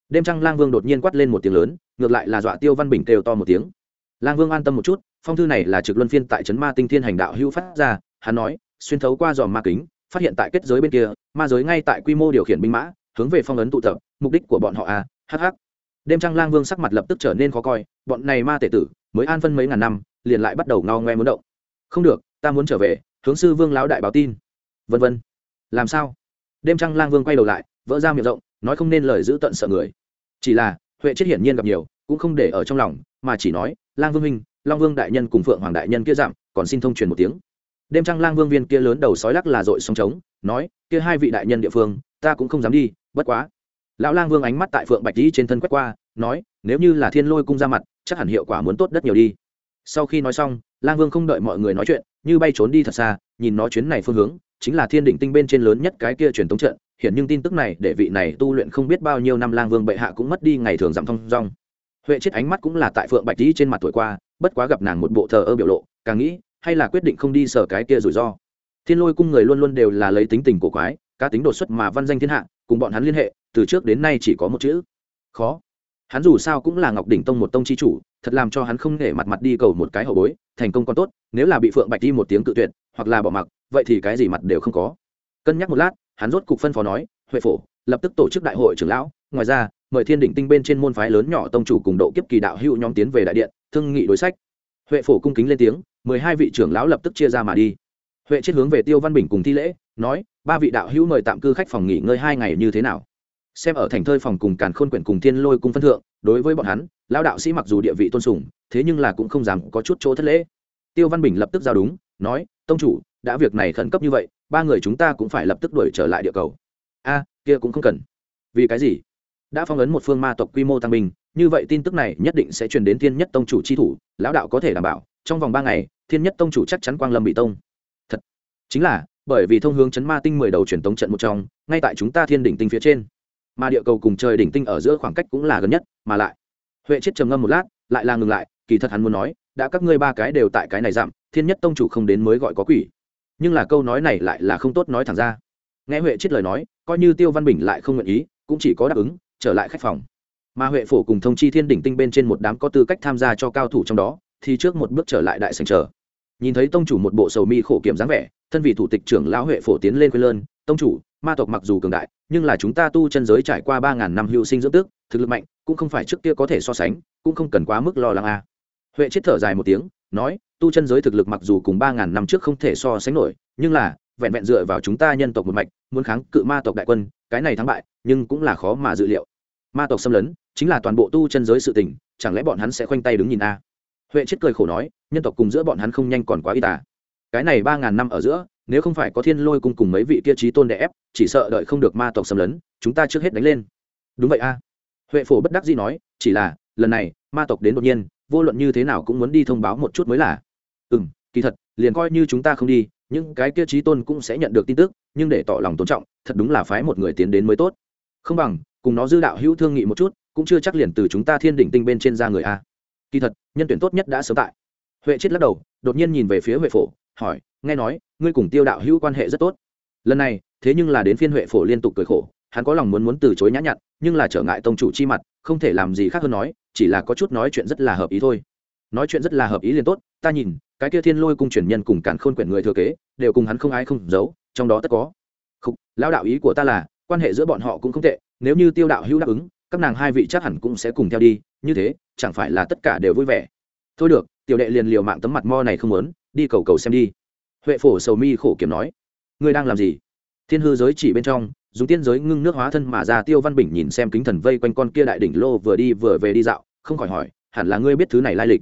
Đêm trăng lang vương đột nhiên quát lên một tiếng lớn, ngược lại là dọa tiêu văn bình kêu to một tiếng. Lang vương an tâm một chút, phong thư này là trực luân phiên tại trấn ma tinh thiên hành đạo hữu phát ra, hắn nói, xuyên thấu qua dòm ma kính, phát hiện tại kết giới bên kia, ma giới ngay tại quy mô điều khiển binh mã, hướng về phong ấn tụ tập, mục đích của bọn họ à hh đêm trăng lang vương sắc mặt lập tức trở nên khó coi, bọn này ma tể tử, mới an phân mấy ngàn năm liền lại bắt đầu ngao ngoe muốn động. Không được, ta muốn trở về, hướng sư vương lão đại báo tin. Vân vân. Làm sao? Đêm trăng lang vương quay đầu lại, vỡ ra miệng rộng, nói không nên lời giữ tận sợ người. Chỉ là, huệ chết hiển nhiên gặp nhiều, cũng không để ở trong lòng, mà chỉ nói, lang vương minh long vương đại nhân cùng phượng hoàng đại nhân kia giảm còn xin thông truyền một tiếng. Đêm trăng lang vương viên kia lớn đầu sói lắc là dội song trống, nói, kia hai vị đại nhân địa phương, ta cũng không dám đi, bất quá. Lão lang vương ánh mắt tại phượng bạch dĩ trên thân quét qua, nói, nếu như là thiên lôi cung ra mặt, chắc hẳn hiệu quả muốn tốt đất nhiều đi sau khi nói xong, lang vương không đợi mọi người nói chuyện, như bay trốn đi thật xa, nhìn nó chuyến này phương hướng, chính là thiên đỉnh tinh bên trên lớn nhất cái kia truyền thống trận. Hiện nhưng tin tức này, để vị này tu luyện không biết bao nhiêu năm lang vương bệ hạ cũng mất đi ngày thường giảm thông rong huệ chết ánh mắt cũng là tại phượng bạch tý trên mặt tuổi qua, bất quá gặp nàng một bộ thờ ơ biểu lộ, càng nghĩ, hay là quyết định không đi sở cái kia rủi ro. Thiên lôi cung người luôn luôn đều là lấy tính tình của quái, cá tính đột xuất mà văn danh thiên hạ, cùng bọn hắn liên hệ, từ trước đến nay chỉ có một chữ. Khó. Hắn dù sao cũng là ngọc đỉnh tông một tông chi chủ thật làm cho hắn không để mặt mặt đi cầu một cái hậu bối, thành công còn tốt, nếu là bị phượng bạch đi một tiếng cự tuyệt, hoặc là bỏ mặc, vậy thì cái gì mặt đều không có. Cân nhắc một lát, hắn rốt cục phân phó nói, huệ phổ, lập tức tổ chức đại hội trưởng lão, ngoài ra, mời thiên đỉnh tinh bên trên môn phái lớn nhỏ tông chủ cùng độ kiếp kỳ đạo hữu nhóm tiến về đại điện, thương nghị đối sách. Huệ phổ cung kính lên tiếng, mười hai vị trưởng lão lập tức chia ra mà đi. Huệ chết hướng về tiêu văn bình cùng thi lễ, nói, ba vị đạo hữu mời tạm cư khách phòng nghỉ ngơi hai ngày như thế nào? Xem ở thành thơi phòng cùng càn khôn quyển cùng thiên lôi cung phân thượng, đối với bọn hắn, lão đạo sĩ mặc dù địa vị tôn sùng, thế nhưng là cũng không dám có chút chỗ thất lễ. Tiêu văn bình lập tức giao đúng, nói, tông chủ, đã việc này khẩn cấp như vậy, ba người chúng ta cũng phải lập tức đuổi trở lại địa cầu. A, kia cũng không cần. Vì cái gì? Đã phong ấn một phương ma tộc quy mô tăng bình như vậy tin tức này nhất định sẽ truyền đến thiên nhất tông chủ chi thủ, lão đạo có thể đảm bảo, trong vòng ba ngày, thiên nhất tông chủ chắc chắn quang lâm bị tông. Thật, chính là, bởi vì thông hướng chấn ma tinh mười đầu truyền tống trận một trong, ngay tại chúng ta thiên đỉnh tinh phía trên mà địa cầu cùng trời đỉnh tinh ở giữa khoảng cách cũng là gần nhất, mà lại. Huệ chết trầm ngâm một lát, lại là ngừng lại, kỳ thật hắn muốn nói, đã các ngươi ba cái đều tại cái này giảm thiên nhất tông chủ không đến mới gọi có quỷ. Nhưng là câu nói này lại là không tốt nói thẳng ra. Nghe huệ chết lời nói, coi như tiêu văn bình lại không nguyện ý, cũng chỉ có đáp ứng, trở lại khách phòng. Mà huệ phổ cùng thông chi thiên đỉnh tinh bên trên một đám có tư cách tham gia cho cao thủ trong đó, thì trước một bước trở lại đại sành chờ. Nhìn thấy tông chủ một bộ sầu mi khổ kiểm dáng vẻ thân vị thủ tịch trưởng lão huệ phổ tiến lên quê lơn, tông chủ, ma tộc mặc dù cường đại, nhưng là chúng ta tu chân giới trải qua ba ngàn năm hữu sinh dưỡng tước, thực lực mạnh, cũng không phải trước kia có thể so sánh, cũng không cần quá mức lo lắng a. À. huệ chết thở dài một tiếng, nói, tu chân giới thực lực mặc dù cùng ba ngàn năm trước không thể so sánh nổi, nhưng là, vẹn vẹn dựa vào chúng ta nhân tộc một mạch, muốn kháng cự ma tộc đại quân, cái này thắng bại, nhưng cũng là khó mà dự liệu. Ma tộc xâm lấn, chính là toàn bộ tu chân giới sự tình, chẳng lẽ bọn hắn sẽ khoanh tay đứng nhìn a? Huệ chết cười khổ nói, nhân tộc cùng giữa bọn hắn không nhanh còn quá y tả cái này ba ngàn năm ở giữa, nếu không phải có thiên lôi cùng cùng mấy vị kia trí tôn đè ép, chỉ sợ đợi không được ma tộc xâm lấn, chúng ta trước hết đánh lên. Đúng vậy a. Huệ phổ bất đắc dĩ nói, chỉ là, lần này, ma tộc đến đột nhiên, vô luận như thế nào cũng muốn đi thông báo một chút mới là. Ừ m kỳ thật, liền coi như chúng ta không đi, những cái kia trí tôn cũng sẽ nhận được tin tức, nhưng để tỏ lòng tôn trọng, thật đúng là phái một người tiến đến mới tốt. Không bằng, cùng nó dư đạo hữu thương nghị một chút, cũng chưa chắc liền từ chúng ta thiên đỉnh tinh bên trên ra người a. Kỳ thật, nhân tuyển tốt nhất đã sớm tại. Huệ chết lắc đầu, đột nhiên nhìn về phía huệ phổ hỏi, nghe nói, ngươi cùng tiêu đạo hữu quan hệ rất tốt. Lần này, thế nhưng là đến phiên huệ phổ liên tục cười khổ, hắn có lòng muốn muốn từ chối nhã nhặn, nhưng là trở ngại tông chủ chi mặt, không thể làm gì khác hơn nói, chỉ là có chút nói chuyện rất là hợp ý thôi. Nói chuyện rất là hợp ý liền tốt, ta nhìn, cái kia thiên lôi cung truyền nhân cùng cản khôn quyển người thừa kế, đều cùng hắn không ai không giấu, trong đó tất có. Không Lão đạo ý của ta là, quan hệ giữa bọn họ cũng không tệ, nếu như tiêu đạo hữu đáp ứng, các nàng hai vị chắc hẳn cũng sẽ cùng theo đi, như thế, chẳng phải là tất cả đều vui vẻ. Thôi được, tiểu đệ liền liều mạng tấm mặt mo này không muốn đi cầu cầu xem đi. Huệ phổ sầu mi khổ kiểm nói, ngươi đang làm gì? Thiên hư giới chỉ bên trong, dùng tiên giới ngưng nước hóa thân mà ra tiêu văn bình nhìn xem kính thần vây quanh con kia đại đỉnh lô vừa đi vừa về đi dạo, không khỏi hỏi, hẳn là ngươi biết thứ này lai lịch?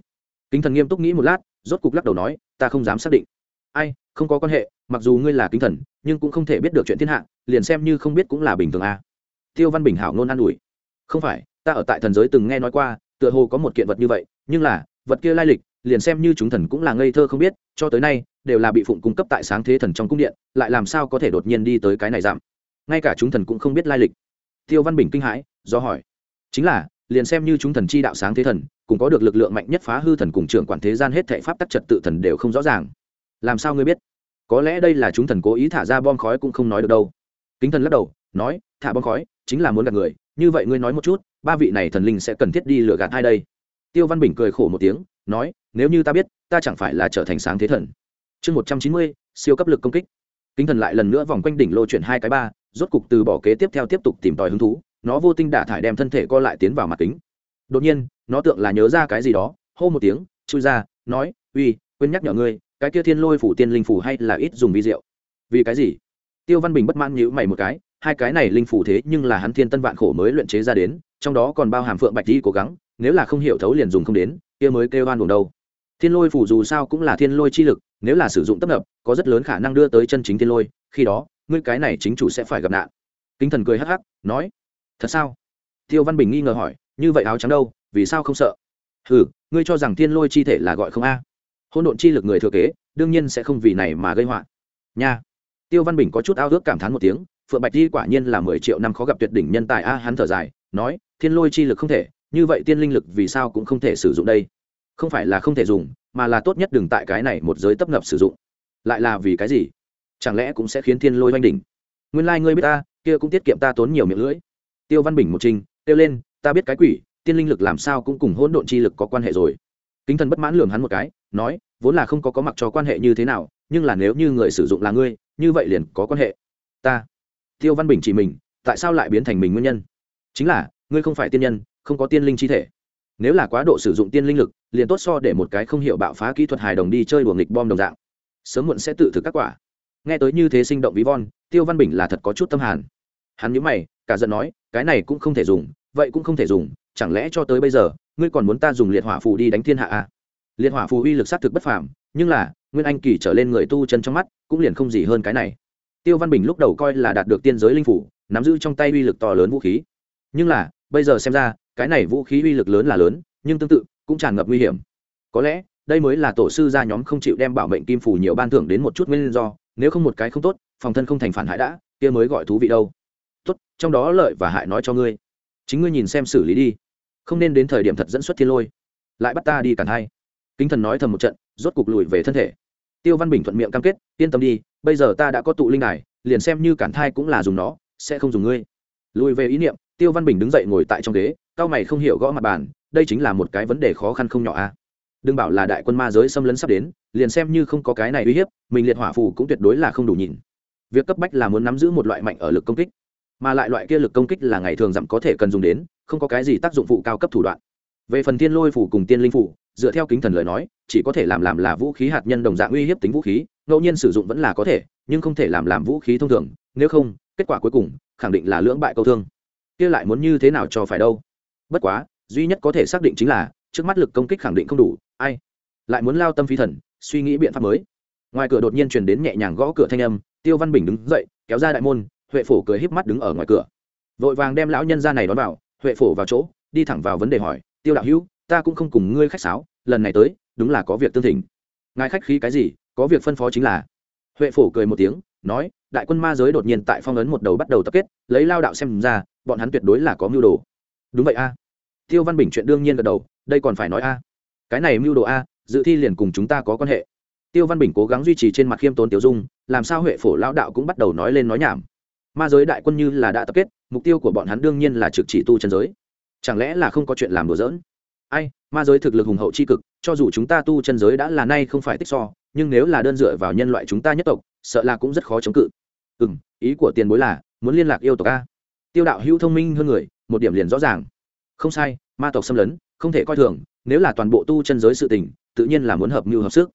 Kính thần nghiêm túc nghĩ một lát, rốt cục lắc đầu nói, ta không dám xác định. Ai, không có quan hệ, mặc dù ngươi là kính thần, nhưng cũng không thể biết được chuyện thiên hạ, liền xem như không biết cũng là bình thường à. tiêu văn bình hảo ngôn an ủi, không phải, ta ở tại thần giới từng nghe nói qua, tựa hồ có một kiện vật như vậy, nhưng là, vật kia lai lịch liền xem như chúng thần cũng là ngây thơ không biết, cho tới nay, đều là bị phụng cung cấp tại sáng thế thần trong cung điện, lại làm sao có thể đột nhiên đi tới cái này giảm ngay cả chúng thần cũng không biết lai lịch. Tiêu văn bình kinh hãi, do hỏi. Chính là, liền xem như chúng thần chi đạo sáng thế thần cũng có được lực lượng mạnh nhất phá hư thần cùng trưởng quản thế gian hết thệ pháp tắc trật tự thần đều không rõ ràng. Làm sao ngươi biết? Có lẽ đây là chúng thần cố ý thả ra bom khói cũng không nói được đâu. Kính thần lắc đầu, nói, thả bom khói, chính là muốn gạt người, như vậy ngươi nói một chút, ba vị này thần linh sẽ cần thiết đi lừa gạt hai đây? Tiêu văn bình cười khổ một tiếng nói, nếu như ta biết, ta chẳng phải là trở thành sáng thế thần. Chương một trăm chín mươi, siêu cấp lực công kích. Kính thần lại lần nữa vòng quanh đỉnh lô chuyển hai cái ba, rốt cục từ bỏ kế tiếp theo tiếp tục tìm tòi hứng thú, nó vô tinh đả thải đem thân thể co lại tiến vào mặt kính. Đột nhiên, nó tượng là nhớ ra cái gì đó, hô một tiếng, chui ra, nói, uy, quên nhắc nhở ngươi, cái kia thiên lôi phủ tiên linh phủ hay là ít dùng vi rượu vì cái gì? Tiêu văn bình bất mãn nhữ mày một cái, hai cái này linh phủ thế nhưng là hắn thiên tân vạn khổ mới luyện chế ra đến, trong đó còn bao hàm phượng bạch đi cố gắng, nếu là không hiểu thấu liền dùng không đến kia mới kêu oan buồn đâu. Thiên lôi phủ dù sao cũng là thiên lôi chi lực, nếu là sử dụng tấp nập, có rất lớn khả năng đưa tới chân chính thiên lôi, khi đó, ngươi cái này chính chủ sẽ phải gặp nạn. Kính thần cười hắc hắc, nói, thật sao? Tiêu văn bình nghi ngờ hỏi, như vậy áo trắng đâu, vì sao không sợ? Ừ ngươi cho rằng thiên lôi chi thể là gọi không a? Hôn độn chi lực người thừa kế, đương nhiên sẽ không vì này mà gây họa. Nha. Tiêu văn bình có chút ao ước cảm thán một tiếng, phượng bạch di quả nhiên là mười triệu năm khó gặp tuyệt đỉnh nhân tài a. Hắn thở dài, nói, thiên lôi chi lực không thể như vậy tiên linh lực vì sao cũng không thể sử dụng đây? Không phải là không thể dùng, mà là tốt nhất đừng tại cái này một giới tấp nập sử dụng. Lại là vì cái gì? Chẳng lẽ cũng sẽ khiến thiên lôi oanh đỉnh? Nguyên lai、like、ngươi biết ta, kia cũng tiết kiệm ta tốn nhiều miệng lưỡi. Tiêu văn bình một trình, kêu lên, ta biết cái quỷ, tiên linh lực làm sao cũng cùng hỗn độn chi lực có quan hệ rồi. Kính thần bất mãn lường hắn một cái, nói, vốn là không có có mặc cho quan hệ như thế nào, nhưng là nếu như người sử dụng là ngươi, như vậy liền có quan hệ. Ta. Tiêu văn bình chỉ mình, tại sao lại biến thành mình nguyên nhân? Chính là, ngươi không phải tiên nhân không có tiên linh chi thể. Nếu là quá độ sử dụng tiên linh lực, liền tốt so để một cái không hiểu bạo phá kỹ thuật hài đồng đi chơi đùa nghịch bom đồng dạng. Sớm muộn sẽ tự thực các quả. Nghe tới như thế sinh động ví von, tiêu văn bình là thật có chút tâm hàn. Hắn nhớ mày, cả giận nói, cái này cũng không thể dùng, vậy cũng không thể dùng, chẳng lẽ cho tới bây giờ, ngươi còn muốn ta dùng liệt hỏa phù đi đánh thiên hạ à? liệt hỏa phù uy lực xác thực bất phàm, nhưng là, nguyên anh kỳ trở lên người tu chân trong mắt, cũng liền không gì hơn cái này. Tiêu văn bình lúc đầu coi là đạt được tiên giới linh phủ, nắm giữ trong tay uy lực to lớn vũ khí. Nhưng là, bây giờ xem ra cái này vũ khí uy lực lớn là lớn, nhưng tương tự, cũng tràn ngập nguy hiểm. Có lẽ, đây mới là tổ sư gia nhóm không chịu đem bảo mệnh kim phủ nhiều ban thưởng đến một chút nguyên do, nếu không một cái không tốt, phòng thân không thành phản hại đã, kia mới gọi thú vị đâu. Tốt, trong đó lợi và hại nói cho ngươi. Chính ngươi nhìn xem xử lý đi. Không nên đến thời điểm thật dẫn xuất thiên lôi. Lại bắt ta đi cản hay. kính thần nói thầm một trận, rốt cục lùi về thân thể. Tiêu văn bình thuận miệng cam kết, yên tâm đi, bây giờ ta đã có tụ linh đài, liền xem như cản thai cũng là dùng nó, sẽ không dùng ngươi. Lùi về ý niệm, tiêu văn bình đứng dậy ngồi tại trong ghế cao mày không hiểu gõ mặt bàn, đây chính là một cái vấn đề khó khăn không nhỏ a đừng bảo là đại quân ma giới xâm lấn sắp đến, liền xem như không có cái này uy hiếp, mình liệt hỏa phù cũng tuyệt đối là không đủ nhìn. Việc cấp bách là muốn nắm giữ một loại mạnh ở lực công kích, mà lại loại kia lực công kích là ngày thường dặm có thể cần dùng đến, không có cái gì tác dụng phụ cao cấp thủ đoạn. Về phần thiên lôi phủ cùng tiên linh phủ, dựa theo kính thần lời nói, chỉ có thể làm làm là vũ khí hạt nhân đồng dạng uy hiếp tính vũ khí, ngẫu nhiên sử dụng vẫn là có thể, nhưng không thể làm làm vũ khí thông thường, nếu không, kết quả cuối cùng, khẳng định là lưỡng bại câu thương. Kia lại muốn như thế nào cho phải đâu? Bất quá, duy nhất có thể xác định chính là, trước mắt lực công kích khẳng định không đủ, ai? Lại muốn lao tâm phí thần, suy nghĩ biện pháp mới. Ngoài cửa đột nhiên truyền đến nhẹ nhàng gõ cửa thanh âm, tiêu văn bình đứng dậy, kéo ra đại môn, huệ phổ cười híp mắt đứng ở ngoài cửa. Vội vàng đem lão nhân ra này đón vào, huệ phổ vào chỗ, đi thẳng vào vấn đề hỏi, tiêu đạo hữu, ta cũng không cùng ngươi khách sáo, lần này tới, đúng là có việc tương thỉnh. Ngài khách khí cái gì, có việc phân phó chính là. Huệ phổ cười một tiếng, nói, đại quân ma giới đột nhiên tại phong ấn một đầu bắt đầu tập kết, lấy lao đạo xem ra, bọn hắn tuyệt đối là có mưu đồ đúng vậy a. Tiêu văn bình chuyện đương nhiên gật đầu, đây còn phải nói a. Cái này mưu đồ a, dự thi liền cùng chúng ta có quan hệ. Tiêu văn bình cố gắng duy trì trên mặt khiêm tốn tiểu dung, làm sao huệ phổ lão đạo cũng bắt đầu nói lên nói nhảm. Ma giới đại quân như là đã tập kết, mục tiêu của bọn hắn đương nhiên là trực chỉ tu chân giới. Chẳng lẽ là không có chuyện làm đùa giỡn? Ai, ma giới thực lực hùng hậu c h i cực, cho dù chúng ta tu chân giới đã là nay không phải tích so, nhưng nếu là đơn dựa vào nhân loại chúng ta nhất tộc, sợ là cũng rất khó chống cự. Ừ m ý của tiền bối là, muốn liên lạc yêu tộc a. Tiêu đạo hữu thông minh hơn người một điểm liền rõ ràng. Không sai, ma tộc xâm lấn, không thể coi thường, nếu là toàn bộ tu chân giới sự tình, tự nhiên là muốn hợp mưu hợp sức,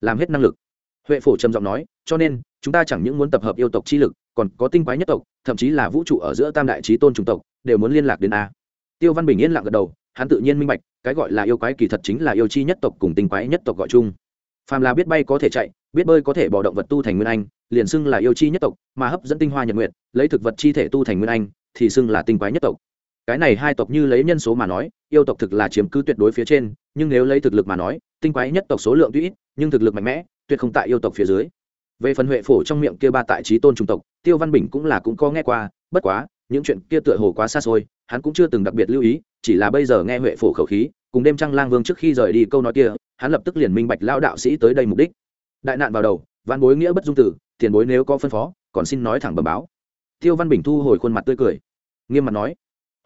làm hết năng lực. Huệ phổ trầm giọng nói, cho nên, chúng ta chẳng những muốn tập hợp yêu tộc chi lực, còn có tinh quái nhất tộc, thậm chí là vũ trụ ở giữa tam đại trí tôn chủng tộc, đều muốn liên lạc đến a. Tiêu văn bình yên lặng gật đầu, hắn tự nhiên minh bạch, cái gọi là yêu quái kỳ thật chính là yêu chi nhất tộc cùng tinh quái nhất tộc gọi chung. Phàm là biết bay có thể chạy, biết bơi có thể bỏ động vật tu thành nguyên anh, liền xưng là yêu chi nhất tộc, mà hấp dẫn tinh hoa nhật nguyện lấy thực vật chi thể tu thành nguyên anh, thì xưng là tinh quái nhất tộc cái này hai tộc như lấy nhân số mà nói, yêu tộc thực là chiếm cứ tuyệt đối phía trên, nhưng nếu lấy thực lực mà nói, tinh quái nhất tộc số lượng tuy ít, nhưng thực lực mạnh mẽ, tuyệt không tại yêu tộc phía dưới. Về phần huệ phổ trong miệng kia ba tại trí tôn trung tộc, tiêu văn bình cũng là cũng có nghe qua, bất quá, những chuyện kia tựa hồ quá xa xôi, hắn cũng chưa từng đặc biệt lưu ý, chỉ là bây giờ nghe huệ phổ khẩu khí, cùng đêm trăng lang vương trước khi rời đi câu nói kia, hắn lập tức liền minh bạch lao đạo sĩ tới đây mục đích. Đại nạn vào đầu văn bối nghĩa bất dung tử, tiền bối nếu có phân phó, còn xin nói thẳng bẩm báo. Tiêu văn bình thu hồi khuôn mặt tươi cười, nghiêm mặt nói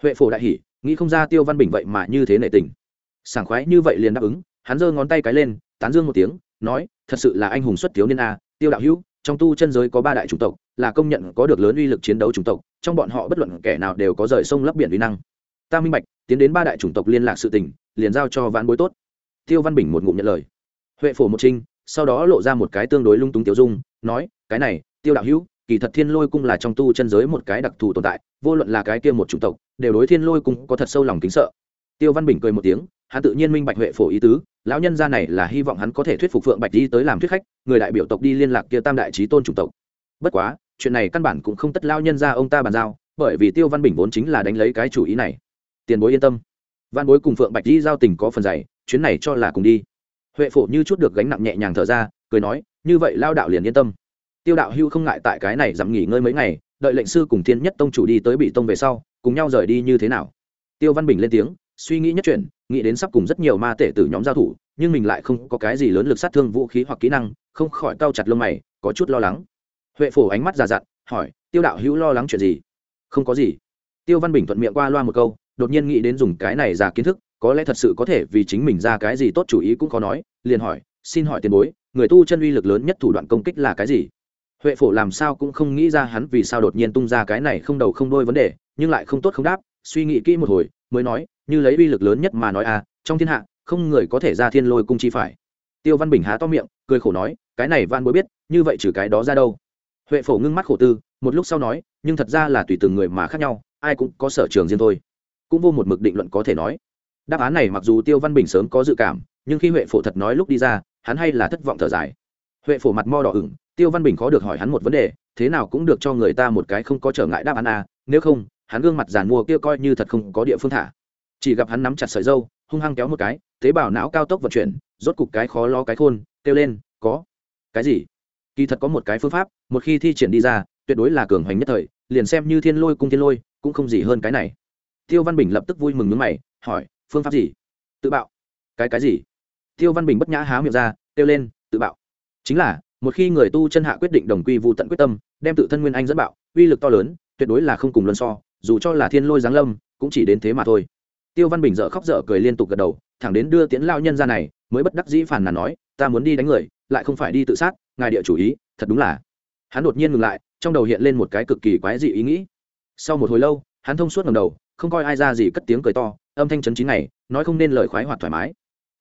huệ phổ đại hỉ, nghĩ không ra tiêu văn bình vậy mà như thế nệ tình. Sảng khoái như vậy liền đáp ứng, hắn giơ ngón tay cái lên, tán dương một tiếng, nói, thật sự là anh hùng xuất thiếu niên a, tiêu đạo hữu, trong tu chân giới có ba đại chủng tộc, là công nhận có được lớn uy lực chiến đấu chủng tộc, trong bọn họ bất luận kẻ nào đều có rời sông lấp biển uy năng. Ta minh bạch, tiến đến ba đại chủng tộc liên lạc sự tình, liền giao cho vãn bối tốt. Tiêu văn bình một ngụm nhận lời. Huệ phổ một trinh, sau đó lộ ra một cái tương đối lung túng tiêu dung, nói, cái này, tiêu đạo hữu kỳ thật thiên lôi cung là trong tu chân giới một cái đặc thù tồn tại, vô luận là cái kia một chủng tộc, đều đối thiên lôi cung có thật sâu lòng kính sợ. Tiêu văn bình cười một tiếng, hắn tự nhiên minh bạch huệ phổ ý tứ, lão nhân gia này là hy vọng hắn có thể thuyết phục phượng bạch đi tới làm thuyết khách, người đại biểu tộc đi liên lạc kia tam đại trí tôn chủng tộc. Bất quá, chuyện này căn bản cũng không tất lao nhân gia ông ta bàn giao, bởi vì tiêu văn bình vốn chính là đánh lấy cái chủ ý này. Tiền bối yên tâm. Văn bối cùng phượng bạch di giao tình có phần dày, chuyến này cho là cùng đi. Huệ phổ như chút được gánh nặng nhẹ nhàng thở ra, cười nói, như vậy lao đạo liền yên tâm tiêu đạo hưu không ngại tại cái này giảm nghỉ ngơi mấy ngày, đợi lệnh sư cùng thiên nhất tông chủ đi tới bị tông về sau, cùng nhau rời đi như thế nào. Tiêu văn bình lên tiếng, suy nghĩ nhất chuyện, nghĩ đến sắp cùng rất nhiều ma tể từ nhóm giao thủ, nhưng mình lại không có cái gì lớn lực sát thương vũ khí hoặc kỹ năng, không khỏi cau chặt lông mày, có chút lo lắng. Huệ phổ ánh mắt già dặn, hỏi, tiêu đạo hữu lo lắng chuyện gì? Không có gì. Tiêu văn bình thuận miệng qua loa một câu, đột nhiên nghĩ đến dùng cái này ra kiến thức, có lẽ thật sự có thể vì chính mình ra cái gì tốt chủ ý cũng khó nói, liền hỏi, xin hỏi tiền bối, người tu chân uy lực lớn nhất thủ đoạn công kích là cái gì? Huệ phổ làm sao cũng không nghĩ ra hắn vì sao đột nhiên tung ra cái này không đầu không đôi vấn đề, nhưng lại không tốt không đáp, suy nghĩ kỹ một hồi, mới nói, như lấy uy lực lớn nhất mà nói à trong thiên hạ, không người có thể ra thiên lôi cung chi phải. Tiêu văn bình há to miệng, cười khổ nói, cái này van bối biết, như vậy trừ cái đó ra đâu? Huệ phổ ngưng mắt khổ tư, một lúc sau nói, nhưng thật ra là tùy từng người mà khác nhau, ai cũng có sở trường riêng thôi. Cũng vô một mực định luận có thể nói. Đáp án này mặc dù tiêu văn bình sớm có dự cảm, nhưng khi huệ phổ thật nói lúc đi ra, hắn hay là thất vọng thở dài. Huệ phổ mặt mo đỏ ửng tiêu văn bình khó được hỏi hắn một vấn đề, thế nào cũng được cho người ta một cái không có trở ngại đáp án à? nếu không, hắn gương mặt giàn mua kia coi như thật không có địa phương thả. Chỉ gặp hắn nắm chặt sợi dâu, hung hăng kéo một cái tế bào não cao tốc vận chuyển, rốt cục cái khó lo cái khôn, kêu lên, có. Cái gì? Kỳ thật có một cái phương pháp, một khi thi triển đi ra, tuyệt đối là cường hoành nhất thời, liền xem như thiên lôi cung thiên lôi, cũng không gì hơn cái này. Tiêu văn bình lập tức vui mừng nước mày, hỏi, phương pháp gì? Tự bạo. Cái cái gì? Tiêu văn bình bất nhã há miệng ra, kêu lên, tự bạo. Chính là một khi người tu chân hạ quyết định đồng quy vô tận quyết tâm, đem tự thân nguyên anh dẫn bạo, uy lực to lớn, tuyệt đối là không cùng luân so, dù cho là thiên lôi giáng lâm, cũng chỉ đến thế mà thôi. Tiêu văn bình dợ khóc dở cười liên tục gật đầu, thẳng đến đưa tiễn lao nhân ra này, mới bất đắc dĩ phản nàn nói, ta muốn đi đánh người, lại không phải đi tự sát, ngài địa chủ ý, thật đúng là. Hắn đột nhiên ngừng lại, trong đầu hiện lên một cái cực kỳ quái dị ý nghĩ. Sau một hồi lâu, hắn thông suốt ngầm đầu, không coi ai ra gì cất tiếng cười to, âm thanh chấn chín này, nói không nên lời khoái hoạt thoải mái.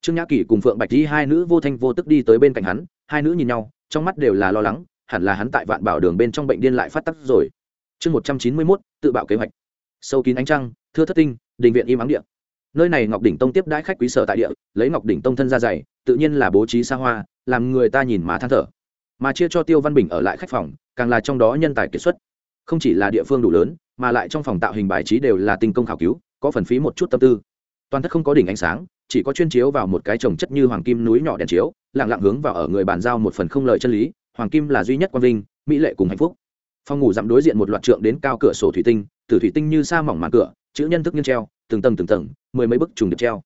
Trương nhã kỷ cùng phượng bạch di hai nữ vô thanh vô tức đi tới bên cạnh hắn, hai nữ nhìn nhau trong mắt đều là lo lắng, hẳn là hắn tại vạn bảo đường bên trong bệnh điên lại phát tắc rồi. Chương một trăm chín mươi mốt, tự bạo kế hoạch. Sâu kín ánh trăng, thưa thất tinh, đình viện im ắng địa. Nơi này ngọc đỉnh tông tiếp đãi khách quý sở tại địa, lấy ngọc đỉnh tông thân ra dày, tự nhiên là bố trí xa hoa, làm người ta nhìn mà than thở. Mà chia cho tiêu văn bình ở lại khách phòng, càng là trong đó nhân tài kiệt xuất. Không chỉ là địa phương đủ lớn, mà lại trong phòng tạo hình bài trí đều là tinh công khảo cứu, có phần phí một chút tâm tư. Toàn thất không có đỉnh ánh sáng chỉ có chuyên chiếu vào một cái trồng chất như hoàng kim núi nhỏ đèn chiếu, lặng lặng hướng vào ở người bàn giao một phần không lời chân lý, hoàng kim là duy nhất quang vinh, mỹ lệ cùng hạnh phúc. Phòng ngủ dặm đối diện một loạt trượng đến cao cửa sổ thủy tinh, từ thủy tinh như sa mỏng màn cửa, chữ nhân thức nghiêng treo, từng tầng từng tầng, mười mấy bức trùng được treo.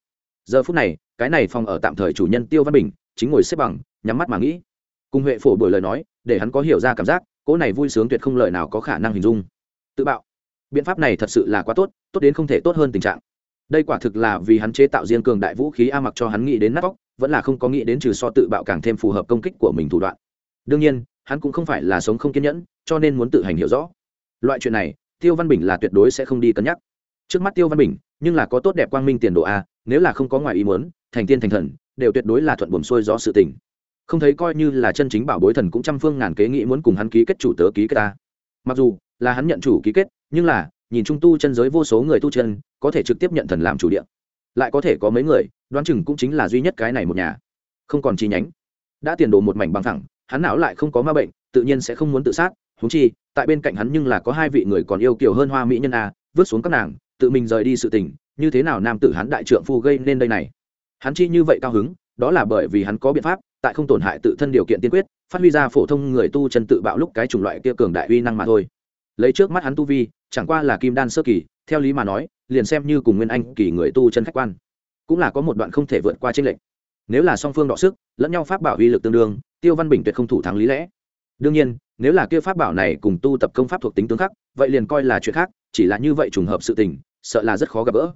Giờ phút này, cái này phòng ở tạm thời chủ nhân tiêu văn bình, chính ngồi xếp bằng, nhắm mắt mà nghĩ. Cùng huệ phổ buổi lời nói, để hắn có hiểu ra cảm giác, cỗ này vui sướng tuyệt không lời nào có khả năng hình dung. Tự bạo. Biện pháp này thật sự là quá tốt tốt đến không thể tốt hơn tình trạng đây quả thực là vì hắn chế tạo riêng cường đại vũ khí a mặc cho hắn nghĩ đến nát vóc vẫn là không có nghĩ đến trừ so tự bạo càng thêm phù hợp công kích của mình thủ đoạn. Đương nhiên, hắn cũng không phải là sống không kiên nhẫn, cho nên muốn tự hành hiểu rõ. Loại chuyện này, tiêu văn bình là tuyệt đối sẽ không đi cân nhắc. Trước mắt tiêu văn bình, nhưng là có tốt đẹp quang minh tiền đồ a, nếu là không có ngoài ý muốn, thành tiên thành thần, đều tuyệt đối là thuận buồm xuôi gió sự tình. Không thấy coi như là chân chính bảo bối thần cũng trăm phương ngàn kế nghĩ muốn cùng hắn ký kết chủ tớ ký kết ta mặc dù là hắn nhận chủ ký kết, nhưng là, nhìn trung tu chân giới vô số người tu chân có thể trực tiếp nhận thần làm chủ địa. Lại có thể có mấy người, đoán chừng cũng chính là duy nhất cái này một nhà. Không còn chi nhánh. Đã tiền đồ một mảnh bằng thẳng, hắn não lại không có ma bệnh, tự nhiên sẽ không muốn tự sát. Húng chi, tại bên cạnh hắn nhưng là có hai vị người còn yêu kiều hơn hoa mỹ nhân a, vứt xuống các nàng, tự mình rời đi sự tình, như thế nào nam tử hắn đại trượng phu gây nên đây này. Hắn chi như vậy cao hứng, đó là bởi vì hắn có biện pháp, tại không tổn hại tự thân điều kiện tiên quyết, phát huy ra phổ thông người tu chân tự bạo lúc cái chủng loại kia cường đại uy năng mà thôi. Lấy trước mắt hắn tu vi, chẳng qua là kim đan sơ kỳ, theo lý mà nói liền xem như cùng nguyên anh kỳ người tu chân khách quan, cũng là có một đoạn không thể vượt qua tranh lệch. Nếu là song phương đọ sức, lẫn nhau pháp bảo uy lực tương đương, tiêu văn bình tuyệt không thủ thắng lý lẽ. Đương nhiên, nếu là kia pháp bảo này cùng tu tập công pháp thuộc tính tương khắc, vậy liền coi là chuyện khác, chỉ là như vậy trùng hợp sự tình, sợ là rất khó gặp gỡ.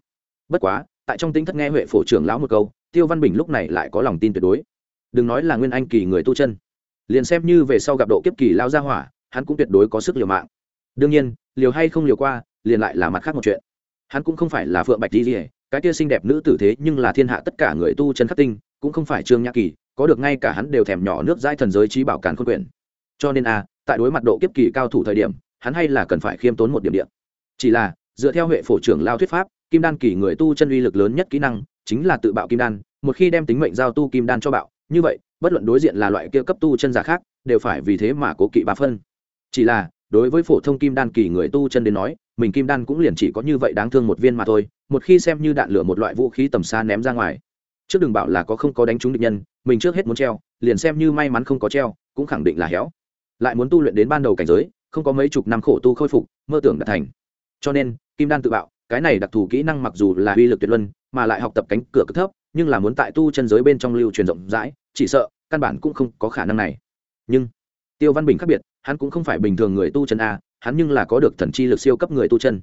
Bất quá, tại trong tính thất nghe huệ phổ trưởng lão một câu, tiêu văn bình lúc này lại có lòng tin tuyệt đối. Đừng nói là nguyên anh kỳ người tu chân, liền xem như về sau gặp độ kiếp kỳ lao ra hỏa, hắn cũng tuyệt đối có sức liều mạng. Đương nhiên, liều hay không liều qua, liền lại là mặt khác một chuyện hắn cũng không phải là phượng bạch di rỉa cái kia xinh đẹp nữ tử thế nhưng là thiên hạ tất cả người tu chân khắc tinh, cũng không phải trương nhã kỳ, có được ngay cả hắn đều thèm nhỏ nước dai thần giới trí bảo càn khôn quyển. Cho nên a, tại đối mặt độ kiếp kỳ cao thủ thời điểm, hắn hay là cần phải khiêm tốn một điểm điện chỉ là, dựa theo hệ phổ trưởng lao thuyết pháp, kim đan kỳ người tu chân uy lực lớn nhất kỹ năng chính là tự bạo kim đan, một khi đem tính mệnh giao tu kim đan cho bạo, như vậy, bất luận đối diện là loại kia cấp tu chân giả khác, đều phải vì thế mà cố kỵ ba phân. Chỉ là, đối với phổ thông kim đan kỳ người tu chân đến nói mình kim đan cũng liền chỉ có như vậy đáng thương một viên mà thôi, một khi xem như đạn lửa một loại vũ khí tầm xa ném ra ngoài. Trước đừng bảo là có không có đánh trúng địch nhân, mình trước hết muốn treo, liền xem như may mắn không có treo, cũng khẳng định là héo. Lại muốn tu luyện đến ban đầu cảnh giới, không có mấy chục năm khổ tu khôi phục, mơ tưởng đã thành. Cho nên, kim đan tự bạo, cái này đặc thù kỹ năng mặc dù là uy lực tuyệt luân, mà lại học tập cánh cửa cực thấp, nhưng là muốn tại tu chân giới bên trong lưu truyền rộng rãi, chỉ sợ, căn bản cũng không có khả năng này. Nhưng, tiêu văn bình khác biệt hắn cũng không phải bình thường người tu chân a, hắn nhưng là có được thần chi lực siêu cấp người tu chân.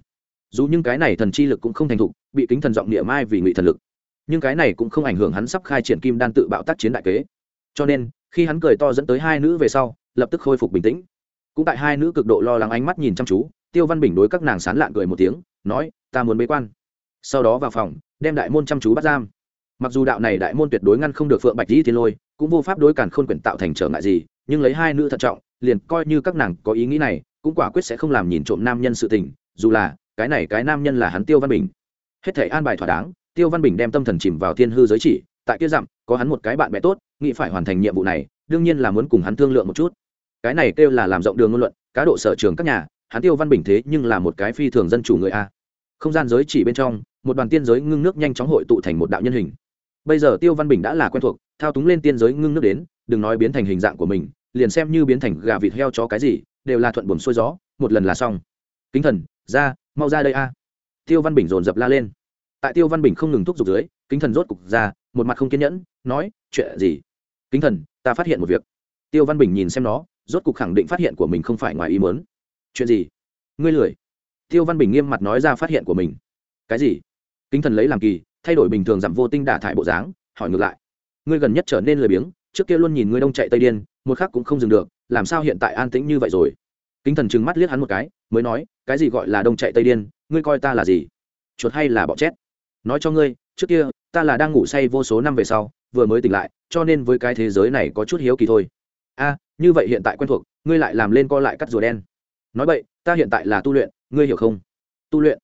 Dù những cái này thần chi lực cũng không thành thục, bị kính thần giọng địa mai vì ngụy thần lực. Nhưng cái này cũng không ảnh hưởng hắn sắp khai triển kim đan tự bạo tác chiến đại kế. Cho nên, khi hắn cười to dẫn tới hai nữ về sau, lập tức khôi phục bình tĩnh. Cũng tại hai nữ cực độ lo lắng ánh mắt nhìn chăm chú, tiêu văn bình đối các nàng sán lạn cười một tiếng, nói, ta muốn bế quan. Sau đó vào phòng, đem đại môn chăm chú bắt giam. Mặc dù đạo này đại môn tuyệt đối ngăn không được phượng bạch dĩ thiên lôi, cũng vô pháp đối cản khôn quyển tạo thành trở ngại gì, nhưng lấy hai nữ thận trọng liền coi như các nàng có ý nghĩ này, cũng quả quyết sẽ không làm nhìn trộm nam nhân sự tình, dù là, cái này cái nam nhân là hắn tiêu văn bình. Hết thể an bài thỏa đáng, tiêu văn bình đem tâm thần chìm vào thiên hư giới chỉ, tại kia dặm, có hắn một cái bạn bè tốt, nghĩ phải hoàn thành nhiệm vụ này, đương nhiên là muốn cùng hắn thương lượng một chút. Cái này kêu là làm rộng đường ngôn luận, cá độ sở trường các nhà, hắn tiêu văn bình thế nhưng là một cái phi thường dân chủ người a. Không gian giới chỉ bên trong, một đoàn tiên giới ngưng nước nhanh chóng hội tụ thành một đạo nhân hình. Bây giờ tiêu văn bình đã là quen thuộc, thao túng lên tiên giới ngưng nước đến, đừng nói biến thành hình dạng của mình liền xem như biến thành gà vịt heo chó cái gì, đều là thuận buồm xuôi gió, một lần là xong. Kính thần, ra, mau ra đây a. Tiêu văn bình dồn dập la lên. Tại tiêu văn bình không ngừng thúc giục dưới, kính thần rốt cục ra, một mặt không kiên nhẫn, nói, chuyện gì? Kính thần, ta phát hiện một việc. Tiêu văn bình nhìn xem nó, rốt cục khẳng định phát hiện của mình không phải ngoài ý muốn. Chuyện gì? Ngươi lười? Tiêu văn bình nghiêm mặt nói ra phát hiện của mình. Cái gì? Kính thần lấy làm kỳ, thay đổi bình thường giảm vô tinh đả thải bộ dáng, hỏi ngược lại. Ngươi gần nhất trở nên lười biếng, trước kia luôn nhìn ngươi đông chạy tây điên một khắc cũng không dừng được, làm sao hiện tại an tĩnh như vậy rồi? Kính thần trừng mắt liếc hắn một cái, mới nói, cái gì gọi là đông chạy tây điên, ngươi coi ta là gì? Chuột hay là bọ chét nói cho ngươi, trước kia, ta là đang ngủ say vô số năm về sau, vừa mới tỉnh lại, cho nên với cái thế giới này có chút hiếu kỳ thôi. A, như vậy hiện tại quen thuộc, ngươi lại làm lên co lại cắt rùa đen. Nói vậy ta hiện tại là tu luyện, ngươi hiểu không? Tu luyện.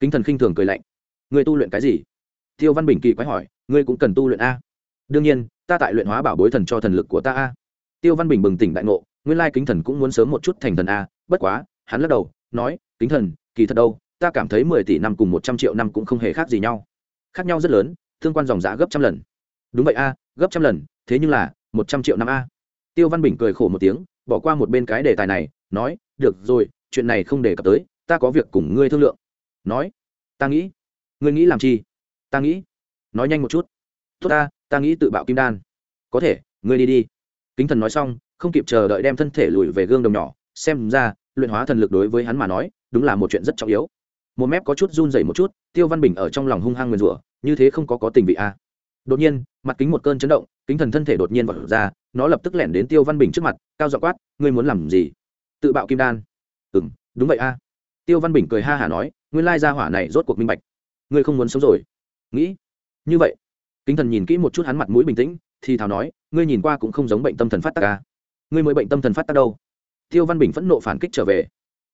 Kính thần khinh thường cười lạnh. Ngươi tu luyện cái gì? Tiêu văn bình kỳ quái hỏi, ngươi cũng cần tu luyện a. Đương nhiên, ta tại luyện hóa bảo bối thần cho thần lực của ta a tiêu văn bình bừng tỉnh đại ngộ, nguyên lai kính thần cũng muốn sớm một chút thành thần a, bất quá, hắn lắc đầu, nói, kính thần, kỳ thật đâu, ta cảm thấy mười tỷ năm cùng một trăm triệu năm cũng không hề khác gì nhau. Khác nhau rất lớn tương quan dòng giã gấp trăm lần. Đúng vậy a, gấp trăm lần, thế nhưng là, một trăm triệu năm a. Tiêu văn bình cười khổ một tiếng, bỏ qua một bên cái đề tài này, nói, được rồi, chuyện này không đề cập tới, ta có việc cùng ngươi thương lượng. Nói, ta nghĩ, ngươi nghĩ làm chi? Ta nghĩ, nói nhanh một chút. Tốt ta ta nghĩ tự bạo kim đan. Có thể, ngươi đi đi kính thần nói xong, không kịp chờ đợi đem thân thể lùi về gương đồng nhỏ, xem ra, luyện hóa thần lực đối với hắn mà nói, đúng là một chuyện rất trọng yếu. Một mép có chút run dày một chút, tiêu văn bình ở trong lòng hung hăng nguyền rủa, như thế không có có tình vị a. Đột nhiên, mặt kính một cơn chấn động, kính thần thân thể đột nhiên vọt ra, nó lập tức lẻn đến tiêu văn bình trước mặt, cao dọ quát, ngươi muốn làm gì? Tự bạo kim đan. Ừ m đúng vậy a. Tiêu văn bình cười ha hả nói, nguyên lai gia hỏa này rốt cuộc minh bạch. Ngươi không muốn sống rồi. Nghĩ. Như vậy. Kính thần nhìn kỹ một chút hắn mặt mũi bình tĩnh, thì thào nói ngươi nhìn qua cũng không giống bệnh tâm thần phát tác ca ngươi mới bệnh tâm thần phát tác đâu. Tiêu văn bình phẫn nộ phản kích trở về.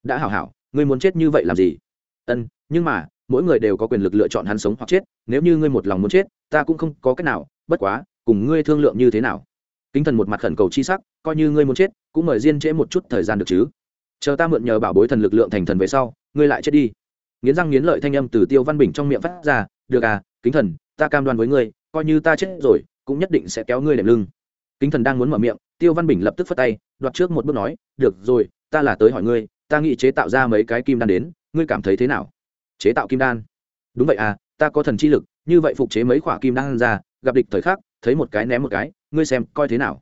Đã hảo hảo, ngươi muốn chết như vậy làm gì? Ân, nhưng mà, mỗi người đều có quyền lực lựa chọn hắn sống hoặc chết, nếu như ngươi một lòng muốn chết, ta cũng không có cách nào, bất quá, cùng ngươi thương lượng như thế nào? Kính thần một mặt khẩn cầu chi sắc, coi như ngươi muốn chết, cũng mời riêng trễ một chút thời gian được chứ. Chờ ta mượn nhờ bảo bối thần lực lượng thành thần về sau, ngươi lại chết đi. Nghiến răng nghiến lợi thanh âm từ tiêu văn bình trong miệng phát ra, được à kính thần, ta cam đoan với ngươi, coi như ta chết rồi cũng nhất định sẽ kéo ngươi đệm lưng. Kính thần đang muốn mở miệng, tiêu văn bình lập tức phất tay, đoạt trước một bước nói, được rồi, ta là tới hỏi ngươi, ta nghĩ chế tạo ra mấy cái kim đan đến, ngươi cảm thấy thế nào? Chế tạo kim đan? Đúng vậy à ta có thần chi lực, như vậy phục chế mấy khoả kim đan ra, gặp địch thời khắc, thấy một cái ném một cái, ngươi xem coi thế nào?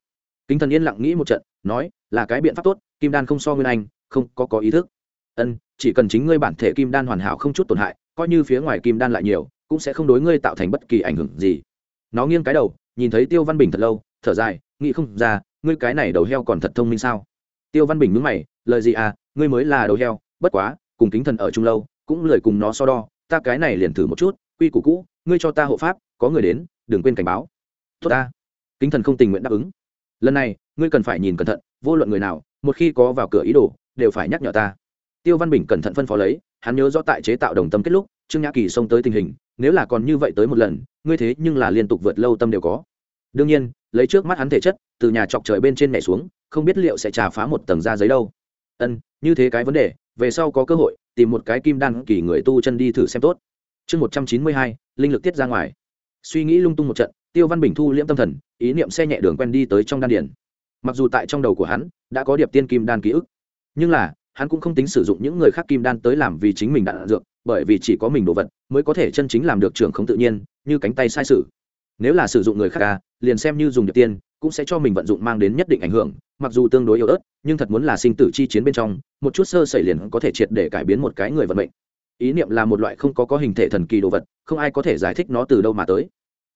Kính thần yên lặng nghĩ một trận, nói, là cái biện pháp tốt, kim đan không so nguyên anh, không có có ý thức. Ân, chỉ cần chính ngươi bản thể kim đan hoàn hảo không chút tổn hại, coi như phía ngoài kim đan lại nhiều, cũng sẽ không đối ngươi tạo thành bất kỳ ảnh hưởng gì. Nó nghiêng cái đầu nhìn thấy tiêu văn bình thật lâu, thở dài, nghĩ không ra, ngươi cái này đầu heo còn thật thông minh sao? Tiêu văn bình mướn mày, lời gì à ngươi mới là đầu heo, bất quá, cùng kính thần ở chung lâu, cũng lời cùng nó so đo, ta cái này liền thử một chút, quy củ cũ, ngươi cho ta hộ pháp, có người đến, đừng quên cảnh báo. Tốt ta. Kính thần không tình nguyện đáp ứng. Lần này, ngươi cần phải nhìn cẩn thận, vô luận người nào, một khi có vào cửa ý đồ, đều phải nhắc nhở ta. Tiêu văn bình cẩn thận phân phó lấy, hắn nhớ rõ tại chế tạo đồng tâm kết lúc, trương nhã kỳ xông tới tình hình nếu là còn như vậy tới một lần, ngươi thế nhưng là liên tục vượt lâu tâm đều có. Đương nhiên, lấy trước mắt hắn thể chất, từ nhà chọc trời bên trên nhảy xuống, không biết liệu sẽ trà phá một tầng da giấy đâu. Ân, như thế cái vấn đề, về sau có cơ hội, tìm một cái kim đan kỳ người tu chân đi thử xem tốt. Chương một trăm chín mươi hai, linh lực tiết ra ngoài. Suy nghĩ lung tung một trận, tiêu văn bình thu liễm tâm thần, ý niệm xe nhẹ đường quen đi tới trong đan điển mặc dù tại trong đầu của hắn, đã có điệp tiên kim đan ký ức, nhưng là, hắn cũng không tính sử dụng những người khác kim đan tới làm vì chính mình đạn dược bởi vì chỉ có mình đồ vật mới có thể chân chính làm được trường không tự nhiên, như cánh tay sai sự. Nếu là sử dụng người khác ca liền xem như dùng điệp tiên, cũng sẽ cho mình vận dụng mang đến nhất định ảnh hưởng, mặc dù tương đối yếu ớt, nhưng thật muốn là sinh tử chi chiến bên trong, một chút sơ xảy liền có thể triệt để cải biến một cái người vận mệnh. Ý niệm là một loại không có có hình thể thần kỳ đồ vật, không ai có thể giải thích nó từ đâu mà tới.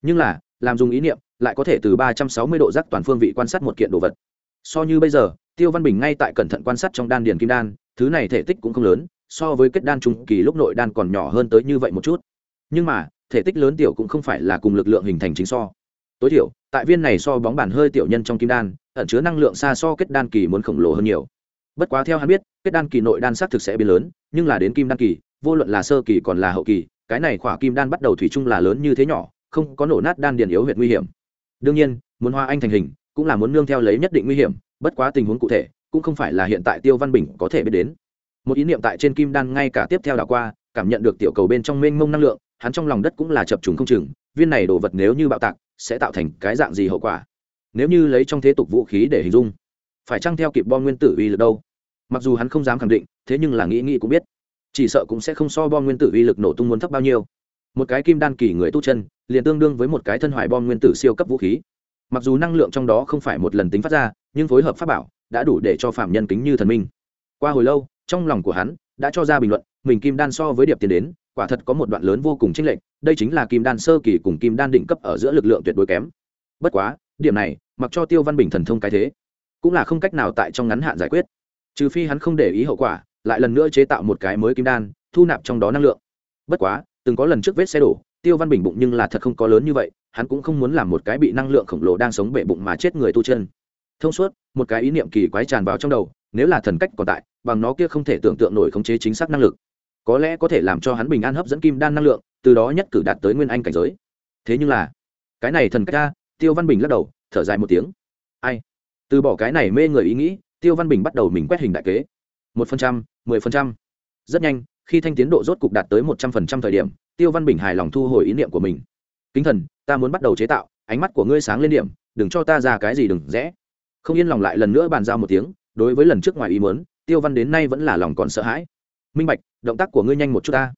Nhưng là, làm dùng ý niệm, lại có thể từ ba trăm sáu mươi độ giác toàn phương vị quan sát một kiện đồ vật. So như bây giờ, tiêu văn bình ngay tại cẩn thận quan sát trong đan điền kim đan, thứ này thể tích cũng không lớn so với kết đan trung kỳ lúc nội đan còn nhỏ hơn tới như vậy một chút. Nhưng mà, thể tích lớn tiểu cũng không phải là cùng lực lượng hình thành chính so. Tối thiểu, tại viên này so bóng bản hơi tiểu nhân trong kim đan, ẩn chứa năng lượng xa so kết đan kỳ muốn khổng lồ hơn nhiều. Bất quá theo hắn biết, kết đan kỳ nội đan xác thực sẽ biến lớn, nhưng là đến kim đan kỳ, vô luận là sơ kỳ còn là hậu kỳ, cái này khỏa kim đan bắt đầu thủy chung là lớn như thế nhỏ, không có nổ nát đan điền yếu huyệt nguy hiểm. Đương nhiên, muốn hoa anh thành hình, cũng là muốn nương theo lấy nhất định nguy hiểm, bất quá tình huống cụ thể, cũng không phải là hiện tại tiêu văn bình có thể biết đến một ý niệm tại trên kim đan ngay cả tiếp theo đảo qua, cảm nhận được tiểu cầu bên trong mênh mông năng lượng, hắn trong lòng đất cũng là chập trùng không chừng, viên này đồ vật nếu như bạo tạc, sẽ tạo thành cái dạng gì hậu quả? Nếu như lấy trong thế tục vũ khí để hình dung, phải chăng theo kịp bom nguyên tử uy lực đâu? Mặc dù hắn không dám khẳng định, thế nhưng là nghĩ nghĩ cũng biết. Chỉ sợ cũng sẽ không so bom nguyên tử uy lực nổ tung muốn thấp bao nhiêu. Một cái kim đan kỳ người tu chân, liền tương đương với một cái thân hoài bom nguyên tử siêu cấp vũ khí. Mặc dù năng lượng trong đó không phải một lần tính phát ra, nhưng phối hợp pháp bảo đã đủ để cho phạm nhân kính như thần minh. Qua hồi lâu trong lòng của hắn đã cho ra bình luận, mình kim đan so với điệp tiền đến, quả thật có một đoạn lớn vô cùng chênh lệch, đây chính là kim đan sơ kỳ cùng kim đan đỉnh cấp ở giữa lực lượng tuyệt đối kém. Bất quá, điểm này mặc cho tiêu văn bình thần thông cái thế, cũng là không cách nào tại trong ngắn hạn giải quyết. Trừ phi hắn không để ý hậu quả, lại lần nữa chế tạo một cái mới kim đan, thu nạp trong đó năng lượng. Bất quá, từng có lần trước vết xe đổ, tiêu văn bình bụng nhưng là thật không có lớn như vậy, hắn cũng không muốn làm một cái bị năng lượng khổng lồ đang sống bệ bụng mà chết người tu chân. Thông suốt, một cái ý niệm kỳ quái tràn vào trong đầu nếu là thần cách còn tại, bằng nó kia không thể tưởng tượng nổi khống chế chính xác năng lực. Có lẽ có thể làm cho hắn bình an hấp dẫn kim đan năng lượng, từ đó nhất cử đạt tới nguyên anh cảnh giới. Thế nhưng là, cái này thần cách ca tiêu văn bình lắc đầu, thở dài một tiếng. Ai? Từ bỏ cái này mê người ý nghĩ, tiêu văn bình bắt đầu mình quét hình đại kế. Một phần trăm, mười phần trăm. Rất nhanh, khi thanh tiến độ rốt cục đạt tới một trăm phần trăm thời điểm, tiêu văn bình hài lòng thu hồi ý niệm của mình. Kính thần, ta muốn bắt đầu chế tạo, ánh mắt của ngươi sáng lên điểm, đừng cho ta ra cái gì đừng rẽ. Không yên lòng lại lần nữa bàn giao một tiếng đối với lần trước ngoài ý muốn, tiêu văn đến nay vẫn là lòng còn sợ hãi. Minh bạch, động tác của ngươi nhanh một chút ta.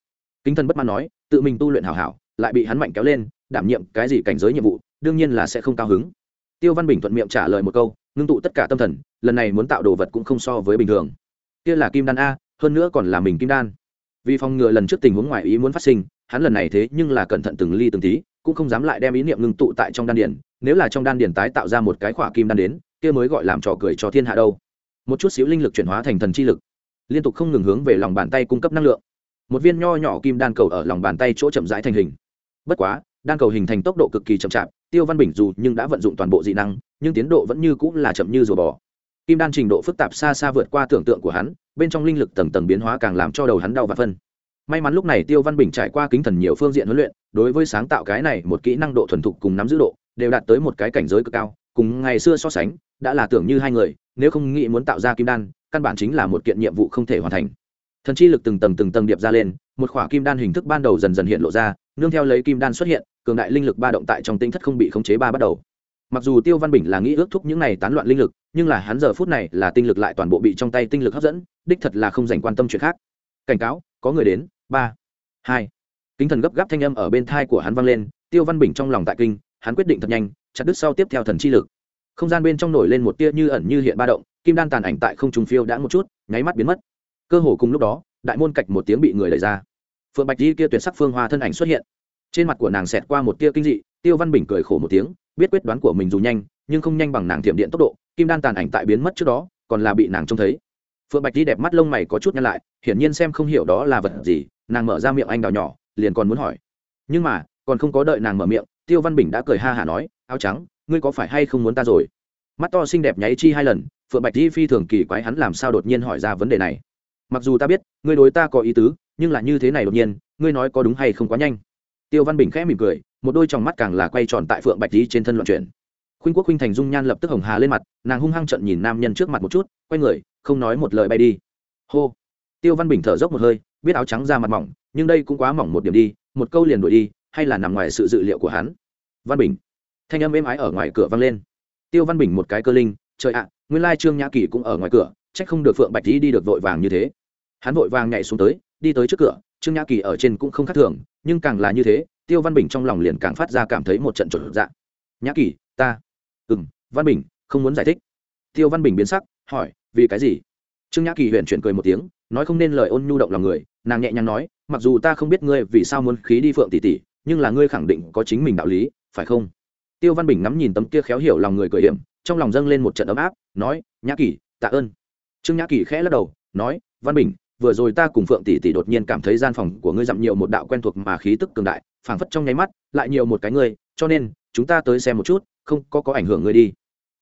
Kính thần bất mãn nói, tự mình tu luyện hảo hảo, lại bị hắn mạnh kéo lên, đảm nhiệm cái gì cảnh giới nhiệm vụ, đương nhiên là sẽ không cao hứng. Tiêu văn bình thuận miệng trả lời một câu, ngưng tụ tất cả tâm thần, lần này muốn tạo đồ vật cũng không so với bình thường. Kia là kim đan a, hơn nữa còn là mình kim đan. Vì phòng ngừa lần trước tình huống ngoài ý muốn phát sinh, hắn lần này thế nhưng là cẩn thận từng ly từng tí, cũng không dám lại đem ý niệm ngưng tụ tại trong đan điển nếu là trong đan điển tái tạo ra một cái khỏa kim đan đến, kia mới gọi làm trò cười cho thiên hạ đâu một chút xíu linh lực chuyển hóa thành thần chi lực, liên tục không ngừng hướng về lòng bàn tay cung cấp năng lượng. Một viên nho nhỏ kim đan cầu ở lòng bàn tay chỗ chậm rãi thành hình. Bất quá, đan cầu hình thành tốc độ cực kỳ chậm chạp, tiêu văn bình dù nhưng đã vận dụng toàn bộ dị năng, nhưng tiến độ vẫn như cũng là chậm như rùa bò. Kim đan trình độ phức tạp xa xa vượt qua tưởng tượng của hắn, bên trong linh lực tầng tầng biến hóa càng làm cho đầu hắn đau và phân. May mắn lúc này tiêu văn bình trải qua kính thần nhiều phương diện huấn luyện, đối với sáng tạo cái này một kỹ năng độ thuần thục cùng nắm giữ độ, đều đạt tới một cái cảnh giới cực cao cùng ngày xưa so sánh, đã là tưởng như hai người, nếu không nghĩ muốn tạo ra kim đan, căn bản chính là một kiện nhiệm vụ không thể hoàn thành. Thần chi lực từng tầng từng tầng điệp ra lên, một khỏa kim đan hình thức ban đầu dần dần hiện lộ ra, nương theo lấy kim đan xuất hiện, cường đại linh lực ba động tại trong tinh thất không bị khống chế ba bắt đầu. Mặc dù tiêu văn bình là nghĩ ước thúc những này tán loạn linh lực, nhưng là hắn giờ phút này là tinh lực lại toàn bộ bị trong tay tinh lực hấp dẫn, đích thật là không dành quan tâm chuyện khác. Cảnh cáo, có người đến, ba, hai. Kính thần gấp gáp thanh âm ở bên thai của hắn vang lên, tiêu văn bình trong lòng tại kinh, hắn quyết định thật nhanh chặt đứt sau tiếp theo thần chi lực. Không gian bên trong nổi lên một tia như ẩn như hiện ba động, kim đan tàn ảnh tại không trùng phiêu đã một chút, nháy mắt biến mất. Cơ hồ cùng lúc đó, đại môn cạch một tiếng bị người đẩy ra. Phượng bạch di kia tuyệt sắc phương hoa thân ảnh xuất hiện. Trên mặt của nàng xẹt qua một tia kinh dị, tiêu văn bình cười khổ một tiếng, biết quyết đoán của mình dù nhanh, nhưng không nhanh bằng nàng thiểm điện tốc độ, kim đan tàn ảnh tại biến mất trước đó, còn là bị nàng trông thấy. Phượng bạch di đẹp mắt lông mày có chút nhăn lại, hiển nhiên xem không hiểu đó là vật gì, nàng mở ra miệng anh đào nhỏ, liền còn muốn hỏi. Nhưng mà, còn không có đợi nàng mở miệng tiêu văn bình đã cười ha hả nói, áo trắng, ngươi có phải hay không muốn ta rồi? Mắt to xinh đẹp nháy chi hai lần, phượng bạch di phi thường kỳ quái hắn làm sao đột nhiên hỏi ra vấn đề này. Mặc dù ta biết, ngươi đối ta có ý tứ, nhưng là như thế này đột nhiên, ngươi nói có đúng hay không quá nhanh? Tiêu văn bình khẽ mỉm cười, một đôi tròng mắt càng là quay tròn tại phượng bạch di trên thân loạn chuyển khuynh quốc khuynh thành dung nhan lập tức hồng hà lên mặt, nàng hung hăng trận nhìn nam nhân trước mặt một chút, quay người, không nói một lời bay đi. Hô. Tiêu văn bình thở dốc một hơi, biết áo trắng ra mặt mỏng, nhưng đây cũng quá mỏng một điểm đi, một câu liền đuổi đi hay là nằm ngoài sự dự liệu của hắn? Văn bình. Thanh âm êm ái ở ngoài cửa vang lên. Tiêu văn bình một cái cơ linh, trời ạ, nguyên lai trương nhã kỳ cũng ở ngoài cửa trách không được phượng bạch lý đi được vội vàng như thế. Hắn vội vàng nhảy xuống tới, đi tới trước cửa, trương nhã kỳ ở trên cũng không khác thường, nhưng càng là như thế, tiêu văn bình trong lòng liền càng phát ra cảm thấy một trận trộn dạ. Nhã kỳ, ta. Ừ m văn bình, không muốn giải thích. Tiêu văn bình biến sắc, hỏi, vì cái gì? Trương nhã kỳ huyện chuyển cười một tiếng, nói không nên lời ôn nhu động lòng người, nàng nhẹ nhàng nói, mặc dù ta không biết ngươi vì sao muốn khí đi phượng tỷ tỷ nhưng là ngươi khẳng định có chính mình đạo lý, phải không? Tiêu văn bình ngắm nhìn tấm kia khéo hiểu lòng người cười hiểm, trong lòng dâng lên một trận ấm áp, nói, nhã kỳ, tạ ơn. Trương nhã kỳ khẽ lắc đầu, nói, văn bình, vừa rồi ta cùng phượng tỷ tỷ đột nhiên cảm thấy gian phòng của ngươi dặm nhiều một đạo quen thuộc mà khí tức cường đại, phảng phất trong nháy mắt, lại nhiều một cái ngươi, cho nên, chúng ta tới xem một chút, không có có ảnh hưởng ngươi đi.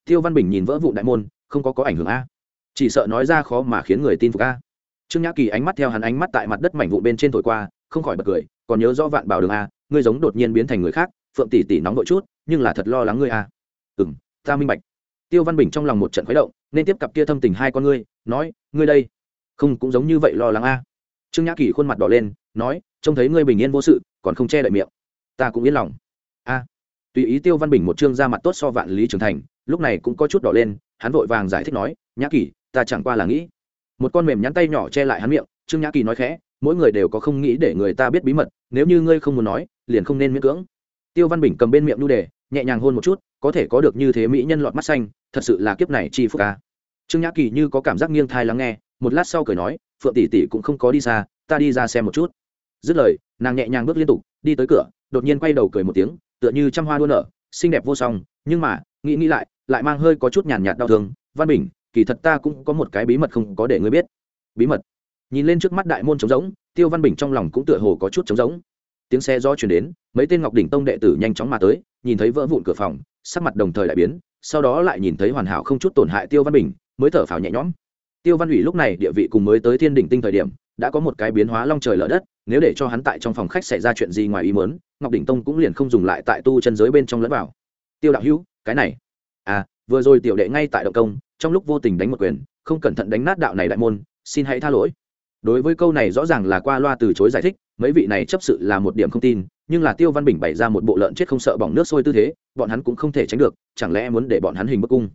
Tiêu văn bình nhìn vỡ vụ đại môn, không có có ảnh hưởng a. Chỉ sợ nói ra khó mà khiến người tin phục a. Trương nhã kỳ ánh mắt theo hắn ánh mắt tại mặt đất mảnh vụ bên trên thổi qua, không khỏi bật cười, còn nhớ rõ vạn bảo đường a ngươi giống đột nhiên biến thành người khác, phượng tỷ tỷ nóng nội chút, nhưng là thật lo lắng ngươi à. a ừ m ta minh bạch. Tiêu văn bình trong lòng một trận khuấy động, nên tiếp cặp kia thâm tình hai con ngươi, nói, ngươi đây, không cũng giống như vậy lo lắng a trương nhã kỳ khuôn mặt đỏ lên, nói, trông thấy ngươi bình yên vô sự, còn không che đậy miệng. Ta cũng yên lòng. A tùy ý tiêu văn bình một chương ra mặt tốt so vạn lý trưởng thành, lúc này cũng có chút đỏ lên, hắn vội vàng giải thích nói, nhã kỳ, ta chẳng qua là nghĩ. Một con mềm nhắn tay nhỏ che lại hắn miệng, trương nhã kỳ nói khẽ mỗi người đều có không nghĩ để người ta biết bí mật, nếu như ngươi không muốn nói, liền không nên miễn cưỡng. Tiêu văn bình cầm bên miệng nu đề, nhẹ nhàng hôn một chút, có thể có được như thế mỹ nhân lọt mắt xanh, thật sự là kiếp này chi phúc ca trương nhã kỳ như có cảm giác nghiêng thai lắng nghe, một lát sau cười nói, phượng tỷ tỷ cũng không có đi xa, ta đi ra xem một chút. Dứt lời, nàng nhẹ nhàng bước liên tục, đi tới cửa, đột nhiên quay đầu cười một tiếng, tựa như trăm hoa đua nở, xinh đẹp vô song, nhưng mà, nghĩ nghĩ lại lại mang hơi có chút nhàn nhạt đau thương. Văn bình, kỳ thật ta cũng có một cái bí mật không có để ngươi biết. Bí mật? Nhìn lên trước mắt đại môn trống rỗng, tiêu văn bình trong lòng cũng tựa hồ có chút trống rỗng. Tiếng xe do chuyển đến, mấy tên ngọc đỉnh tông đệ tử nhanh chóng mà tới, nhìn thấy vỡ vụn cửa phòng, sắc mặt đồng thời đại biến, sau đó lại nhìn thấy hoàn hảo không chút tổn hại tiêu văn bình, mới thở phào nhẹ nhõm. Tiêu văn ủy lúc này địa vị cùng mới tới thiên đỉnh tinh thời điểm, đã có một cái biến hóa long trời lở đất, nếu để cho hắn tại trong phòng khách xảy ra chuyện gì ngoài ý muốn, ngọc đỉnh tông cũng liền không dùng lại tại tu chân giới bên trong lẫn vào. Tiêu đạo hữu, cái này. À vừa rồi tiểu đệ ngay tại động công, trong lúc vô tình đánh một quyền, không cẩn thận đánh nát đạo này đại môn, xin hãy tha lỗi đối với câu này rõ ràng là qua loa từ chối giải thích, mấy vị này chấp sự là một điểm không tin, nhưng là tiêu văn bình bày ra một bộ lợn chết không sợ bỏng nước sôi tư thế, bọn hắn cũng không thể tránh được, chẳng lẽ muốn để bọn hắn hình bức cung?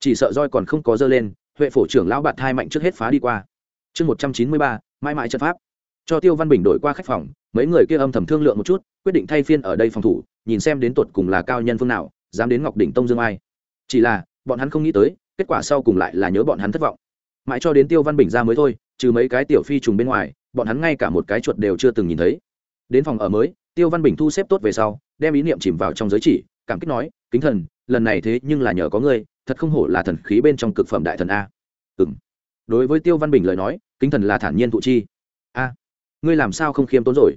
Chỉ sợ roi còn không có dơ lên, huệ phổ trưởng lão bạt hai mạnh trước hết phá đi qua. Chương một trăm chín mươi ba, mãi mãi trận pháp. Cho tiêu văn bình đổi qua khách phòng, mấy người kia âm thầm thương lượng một chút, quyết định thay phiên ở đây phòng thủ, nhìn xem đến tột cùng là cao nhân phương nào, dám đến ngọc đỉnh tông dương ai. Chỉ là, bọn hắn không nghĩ tới, kết quả sau cùng lại là nhớ bọn hắn thất vọng mãi cho đến tiêu văn bình ra mới thôi, trừ mấy cái tiểu phi trùng bên ngoài, bọn hắn ngay cả một cái chuột đều chưa từng nhìn thấy. Đến phòng ở mới, tiêu văn bình thu xếp tốt về sau, đem ý niệm chìm vào trong giới chỉ, cảm kích nói, kính thần, lần này thế nhưng là nhờ có ngươi, thật không hổ là thần khí bên trong cực phẩm đại thần a. Ừ m đối với tiêu văn bình lời nói, kính thần là thản nhiên thụ chi. A, ngươi làm sao không khiêm tốn rồi?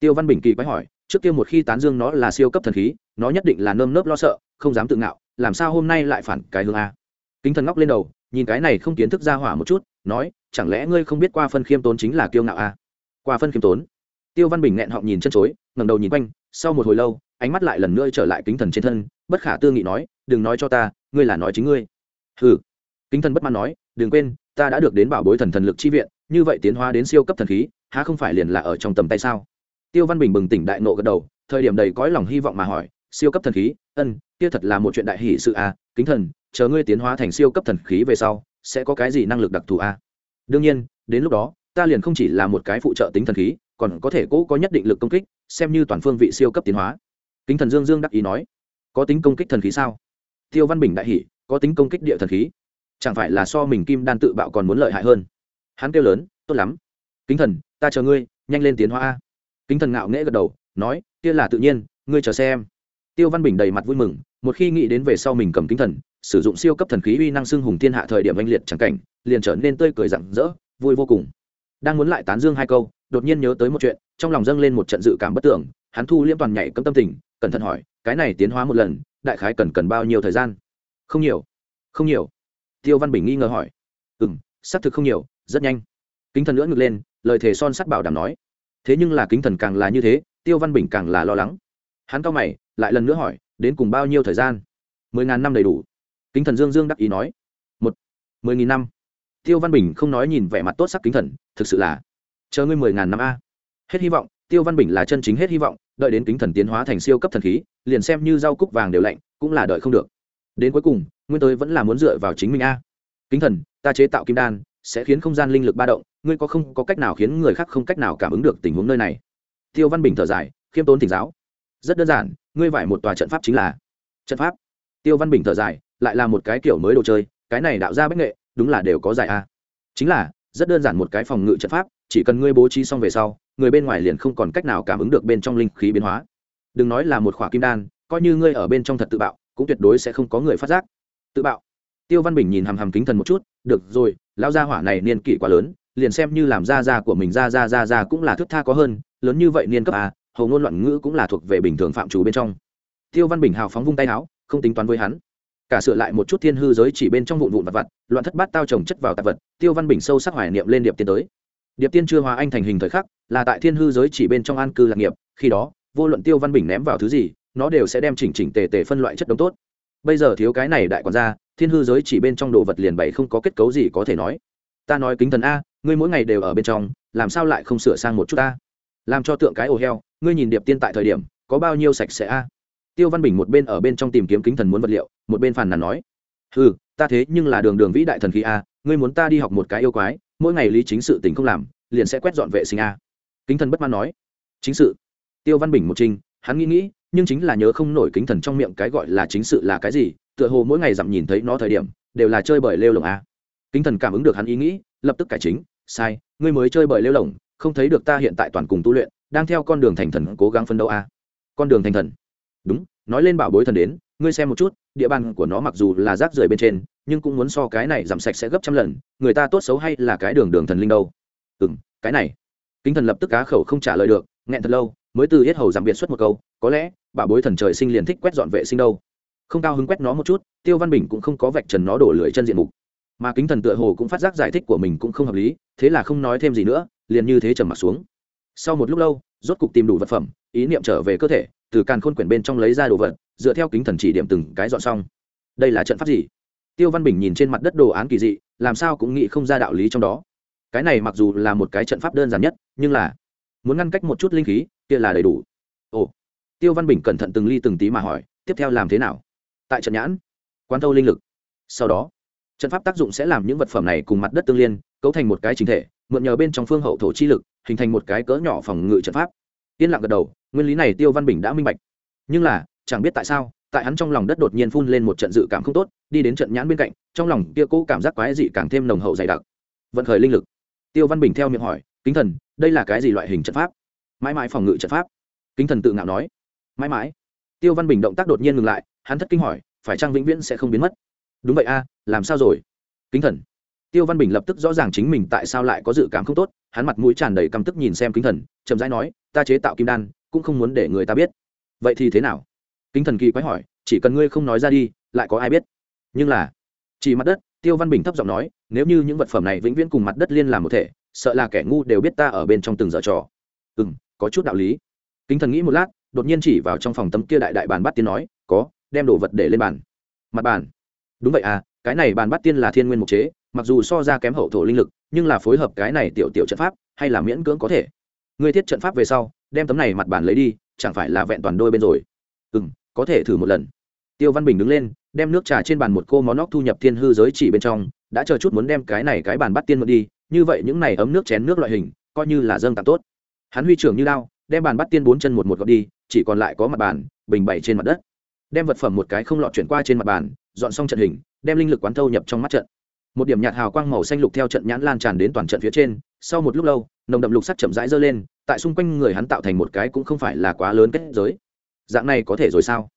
Tiêu văn bình kỳ quái hỏi, trước kia một khi tán dương nó là siêu cấp thần khí, nó nhất định là nơm nớp lo sợ, không dám tự ngạo, làm sao hôm nay lại phản cái hương a? Kính thần ngóc lên đầu nhìn cái này không kiến thức ra hỏa một chút nói chẳng lẽ ngươi không biết qua phân khiêm tốn chính là kiêu ngạo à? qua phân khiêm tốn? Tiêu văn bình nghẹn họng nhìn chân chối ngẩng đầu nhìn quanh sau một hồi lâu ánh mắt lại lần nữa trở lại kính thần trên thân bất khả tư nghị nói đừng nói cho ta ngươi là nói chính ngươi. Hừ. Kính thần bất mãn nói đừng quên ta đã được đến bảo bối thần thần lực chi viện như vậy tiến hóa đến siêu cấp thần khí há không phải liền là ở trong tầm tay sao? Tiêu văn bình bừng tỉnh đại nộ gật đầu thời điểm đầy cõi lòng hy vọng mà hỏi siêu cấp thần khí? Ân kia thật là một chuyện đại hỷ sự à, kính thần chờ ngươi tiến hóa thành siêu cấp thần khí về sau, sẽ có cái gì năng lực đặc thù a à? đương nhiên, đến lúc đó, ta liền không chỉ là một cái phụ trợ tính thần khí, còn có thể cố có nhất định lực công kích, xem như toàn phương vị siêu cấp tiến hóa. Kính thần dương dương đắc ý nói, có tính công kích thần khí sao? Tiêu văn bình đại hỷ có tính công kích địa thần khí. Chẳng phải là so mình kim đan tự bạo còn muốn lợi hại hơn? Hắn kêu lớn, tốt lắm. Kính thần, ta chờ ngươi, nhanh lên tiến hóa a. Kính thần ngạo nghễ gật đầu, nói, kia là tự nhiên, ngươi chờ xem. Tiêu văn bình đầy mặt vui mừng, một khi nghĩ đến về sau mình cầm kính thần sử dụng siêu cấp thần khí uy năng xưng hùng thiên hạ thời điểm anh liệt chẳng cảnh, liền trở nên tươi cười rặng rỡ, vui vô cùng. Đang muốn lại tán dương hai câu, đột nhiên nhớ tới một chuyện, trong lòng dâng lên một trận dự cảm bất tưởng, hắn thu liễm toàn nhảy cấm tâm tình, cẩn thận hỏi, cái này tiến hóa một lần, đại khái cần cần bao nhiêu thời gian? Không nhiều không nhiều. Tiêu văn bình nghi ngờ hỏi. Ừ m xác thực không nhiều, rất nhanh. Kính thần nữa ngược lên, lời thề son sắt bảo đảm nói. Thế nhưng là kính thần càng là như thế, tiêu văn bình càng là lo lắng. Hắn cao mày, lại lần nữa hỏi, đến cùng bao nhiêu thời gian? Mười ngàn năm đầy đủ kính thần dương dương đắc ý nói, một, mười nghìn năm. Tiêu văn bình không nói nhìn vẻ mặt tốt sắc kính thần, thực sự là, chờ ngươi mười ngàn năm a. Hết hy vọng, tiêu văn bình là chân chính hết hy vọng, đợi đến kính thần tiến hóa thành siêu cấp thần khí, liền xem như rau cúc vàng đều lạnh, cũng là đợi không được. Đến cuối cùng, nguyên tới vẫn là muốn dựa vào chính mình a. Kính thần, ta chế tạo kim đan, sẽ khiến không gian linh lực ba động, ngươi có không, có cách nào khiến người khác không cách nào cảm ứng được tình huống nơi này? Tiêu văn bình thở dài, khiêm tốn thỉnh giáo. Rất đơn giản, ngươi vải một tòa trận pháp chính là trận pháp. Tiêu văn bình thở dài lại là một cái kiểu mới đồ chơi, cái này đạo ra bách nghệ, đúng là đều có giải a. Chính là, rất đơn giản một cái phòng ngự trận pháp, chỉ cần ngươi bố trí xong về sau, người bên ngoài liền không còn cách nào cảm ứng được bên trong linh khí biến hóa. Đừng nói là một khỏa kim đan, coi như ngươi ở bên trong thật tự bạo, cũng tuyệt đối sẽ không có người phát giác. Tự bạo. Tiêu văn bình nhìn hàm hàm kính thần một chút, được rồi lao gia hỏa này niên kỷ quá lớn, liền xem như làm ra ra của mình ra ra ra ra cũng là thức tha có hơn, lớn như vậy niên cấp a, hầu ngôn loạn ngữ cũng là thuộc về bình thường phạm chủ bên trong. Tiêu văn bình hào phóng vung tay áo, không tính toán với hắn cả sửa lại một chút thiên hư giới chỉ bên trong vụn vụn vật vật loạn thất bát tao trồng chất vào tạp vật, tiêu văn bình sâu sắc hoài niệm lên điệp tiên tới. Điệp tiên chưa hòa anh thành hình thời khắc, là tại thiên hư giới chỉ bên trong an cư lạc nghiệp, khi đó, vô luận tiêu văn bình ném vào thứ gì, nó đều sẽ đem chỉnh chỉnh tề tề phân loại chất đống tốt. Bây giờ thiếu cái này đại còn ra thiên hư giới chỉ bên trong đồ vật liền bày không có kết cấu gì có thể nói. Ta nói kính thần a, ngươi mỗi ngày đều ở bên trong, làm sao lại không sửa sang một chút ta làm cho tượng cái ồ heo, ngươi nhìn điệp tiên tại thời điểm, có bao nhiêu sạch sẽ a? Tiêu văn bình một bên ở bên trong tìm kiếm kính thần muốn vật liệu, một bên phàn nàn nói ừ ta thế nhưng là đường đường vĩ đại thần khí a, ngươi muốn ta đi học một cái yêu quái, mỗi ngày lý chính sự tình không làm, liền sẽ quét dọn vệ sinh a. Kính thần bất mãn nói, chính sự? Tiêu văn bình một trinh hắn nghĩ nghĩ, nhưng chính là nhớ không nổi kính thần trong miệng cái gọi là chính sự là cái gì, tựa hồ mỗi ngày dặm nhìn thấy nó thời điểm, đều là chơi bời lêu lồng a. Kính thần cảm ứng được hắn ý nghĩ, lập tức cải chính, sai, ngươi mới chơi bời lêu lồng, không thấy được ta hiện tại toàn cùng tu luyện, đang theo con đường thành thần cố gắng phân đấu a. Con đường thành thần đúng, nói lên bảo bối thần đến, ngươi xem một chút, địa bàn của nó mặc dù là rác rưởi bên trên, nhưng cũng muốn so cái này giảm sạch sẽ gấp trăm lần, người ta tốt xấu hay là cái đường đường thần linh đâu? Ừ m cái này. Kính thần lập tức cá khẩu không trả lời được, nghẹn thật lâu, mới từ hết hầu giảm biệt xuất một câu, có lẽ, bảo bối thần trời sinh liền thích quét dọn vệ sinh đâu. Không cao hứng quét nó một chút, tiêu văn bình cũng không có vạch trần nó đổ lưỡi chân diện mục. Mà kính thần tựa hồ cũng phát giác giải thích của mình cũng không hợp lý, thế là không nói thêm gì nữa, liền như thế trầm m ặ t xuống. Sau một lúc lâu, rốt cục tìm đủ vật phẩm, ý niệm trở về cơ thể từ càn khôn quyển bên trong lấy ra đồ vật, dựa theo kính thần chỉ điểm từng cái dọn xong. Đây là trận pháp gì? Tiêu văn bình nhìn trên mặt đất đồ án kỳ dị, làm sao cũng nghĩ không ra đạo lý trong đó. Cái này mặc dù là một cái trận pháp đơn giản nhất, nhưng là muốn ngăn cách một chút linh khí, kia là đầy đủ. Ồ, tiêu văn bình cẩn thận từng ly từng tí mà hỏi, tiếp theo làm thế nào? Tại trận nhãn quan thâu linh lực. Sau đó, trận pháp tác dụng sẽ làm những vật phẩm này cùng mặt đất tương liên, cấu thành một cái chính thể, mượn nhờ bên trong phương hậu thổ chi lực, hình thành một cái cỡ nhỏ phòng ngự trận pháp yên lặng gật đầu, nguyên lý này tiêu văn bình đã minh bạch. Nhưng là, chẳng biết tại sao, tại hắn trong lòng đất đột nhiên phun lên một trận dự cảm không tốt, đi đến trận nhãn bên cạnh, trong lòng kia cố cảm giác quái dị càng thêm nồng hậu dày đặc. Vận khởi linh lực. Tiêu văn bình theo miệng hỏi, kính thần, đây là cái gì loại hình trận pháp? Mãi mãi phòng ngự trận pháp. Kính thần tự ngạo nói. Mãi mãi. Tiêu văn bình động tác đột nhiên ngừng lại, hắn thất kinh hỏi, phải trang vĩnh viễn sẽ không biến mất? Đúng vậy a, làm sao rồi? Kính thần. Tiêu văn bình lập tức rõ ràng chính mình tại sao lại có dự cảm không tốt hắn mặt mũi tràn đầy căm tức nhìn xem kính thần, chậm rãi nói, ta chế tạo kim đan, cũng không muốn để người ta biết. Vậy thì thế nào? Kính thần kỳ quái hỏi, chỉ cần ngươi không nói ra đi, lại có ai biết? Nhưng là, chỉ mặt đất, tiêu văn bình thấp giọng nói, nếu như những vật phẩm này vĩnh viễn cùng mặt đất liên làm một thể, sợ là kẻ ngu đều biết ta ở bên trong từng giờ trò. Ừ m có chút đạo lý. Kính thần nghĩ một lát, đột nhiên chỉ vào trong phòng tấm kia đại đại bàn bắt tiến nói, có, đem đồ vật để lên bàn. Mặt bàn? Đúng vậy à cái này bàn bắt tiên là thiên nguyên mục chế, mặc dù so ra kém hậu thổ linh lực, nhưng là phối hợp cái này tiểu tiểu trận pháp, hay là miễn cưỡng có thể. Người thiết trận pháp về sau, đem tấm này mặt bàn lấy đi, chẳng phải là vẹn toàn đôi bên rồi? Ừ m có thể thử một lần. Tiêu văn bình đứng lên, đem nước trà trên bàn một cô món nóc thu nhập thiên hư giới chỉ bên trong, đã chờ chút muốn đem cái này cái bàn bắt tiên mượn đi, như vậy những này ấm nước chén nước loại hình, coi như là dâng tặng tốt. Hắn huy trưởng như lao đem bàn bắt tiên bốn chân một một gọt đi, chỉ còn lại có mặt bàn, bình bày trên mặt đất. Đem vật phẩm một cái không lọt chuyển qua trên mặt bàn dọn xong trận hình, đem linh lực quán thâu nhập trong mắt trận. Một điểm nhạt hào quang màu xanh lục theo trận nhãn lan tràn đến toàn trận phía trên, sau một lúc lâu, nồng đậm lục sắt chậm rãi dơ lên, tại xung quanh người hắn tạo thành một cái cũng không phải là quá lớn kết giới. Dạng này có thể rồi sao?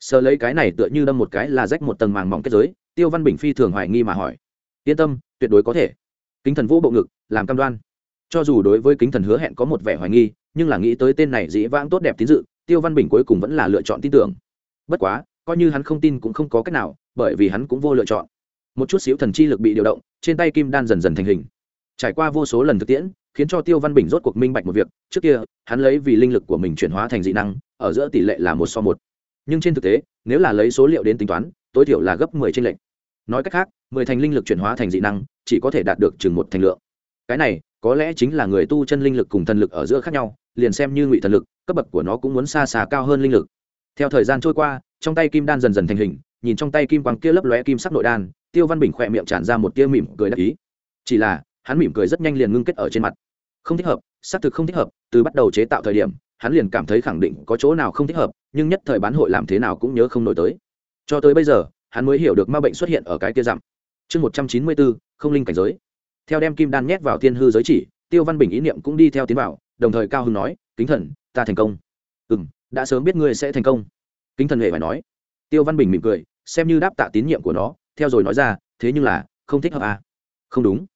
Sờ lấy cái này tựa như đâm một cái là rách một tầng màng mỏng kết giới, tiêu văn bình phi thường hoài nghi mà hỏi. Yên tâm, tuyệt đối có thể. Kính thần Vũ bộ ngực, làm cam đoan. Cho dù đối với kính thần hứa hẹn có một vẻ hoài nghi, nhưng là nghĩ tới tên này dĩ vãng tốt đẹp tín dự, tiêu văn bình cuối cùng vẫn là lựa chọn tin tưởng. Bất quá, coi như hắn không tin cũng không có cách nào bởi vì hắn cũng vô lựa chọn. Một chút xíu thần chi lực bị điều động, trên tay kim đan dần dần thành hình. Trải qua vô số lần thực tiễn, khiến cho tiêu văn bình rốt cuộc minh bạch một việc, trước kia, hắn lấy vì linh lực của mình chuyển hóa thành dị năng, ở giữa tỷ lệ là một so một. Nhưng trên thực tế, nếu là lấy số liệu đến tính toán, tối thiểu là gấp mười trên lệnh nói cách khác, mười thành linh lực chuyển hóa thành dị năng, chỉ có thể đạt được chừng một thành lượng. Cái này, có lẽ chính là người tu chân linh lực cùng thần lực ở giữa khác nhau, liền xem như ngụy thần lực, cấp bậc của nó cũng muốn xa xa cao hơn linh lực theo thời gian trôi qua, trong tay kim đan dần dần thành hình, nhìn trong tay kim quang kia lấp lóe kim sắc nội đan, tiêu văn bình khỏe miệng tràn ra một tia mỉm cười đắc ý. Chỉ là, hắn mỉm cười rất nhanh liền ngưng kết ở trên mặt. Không thích hợp, xác thực không thích hợp, từ bắt đầu chế tạo thời điểm, hắn liền cảm thấy khẳng định có chỗ nào không thích hợp, nhưng nhất thời bán hội làm thế nào cũng nhớ không nổi tới. Cho tới bây giờ, hắn mới hiểu được ma bệnh xuất hiện ở cái kia dặm. Chương một trăm chín mươi bốn, không linh cảnh giới. Theo đem kim đan nhét vào thiên hư giới chỉ, tiêu văn bình ý niệm cũng đi theo tiến vào, đồng thời cao hưng nói, kính thần, ta thành công. Ừ m đã sớm biết ngươi sẽ thành công. Kính thần huệ phải nói. Tiêu văn bình mỉm cười, xem như đáp tạ tín nhiệm của nó, theo rồi nói ra, thế nhưng là, không thích hợp à? Không đúng.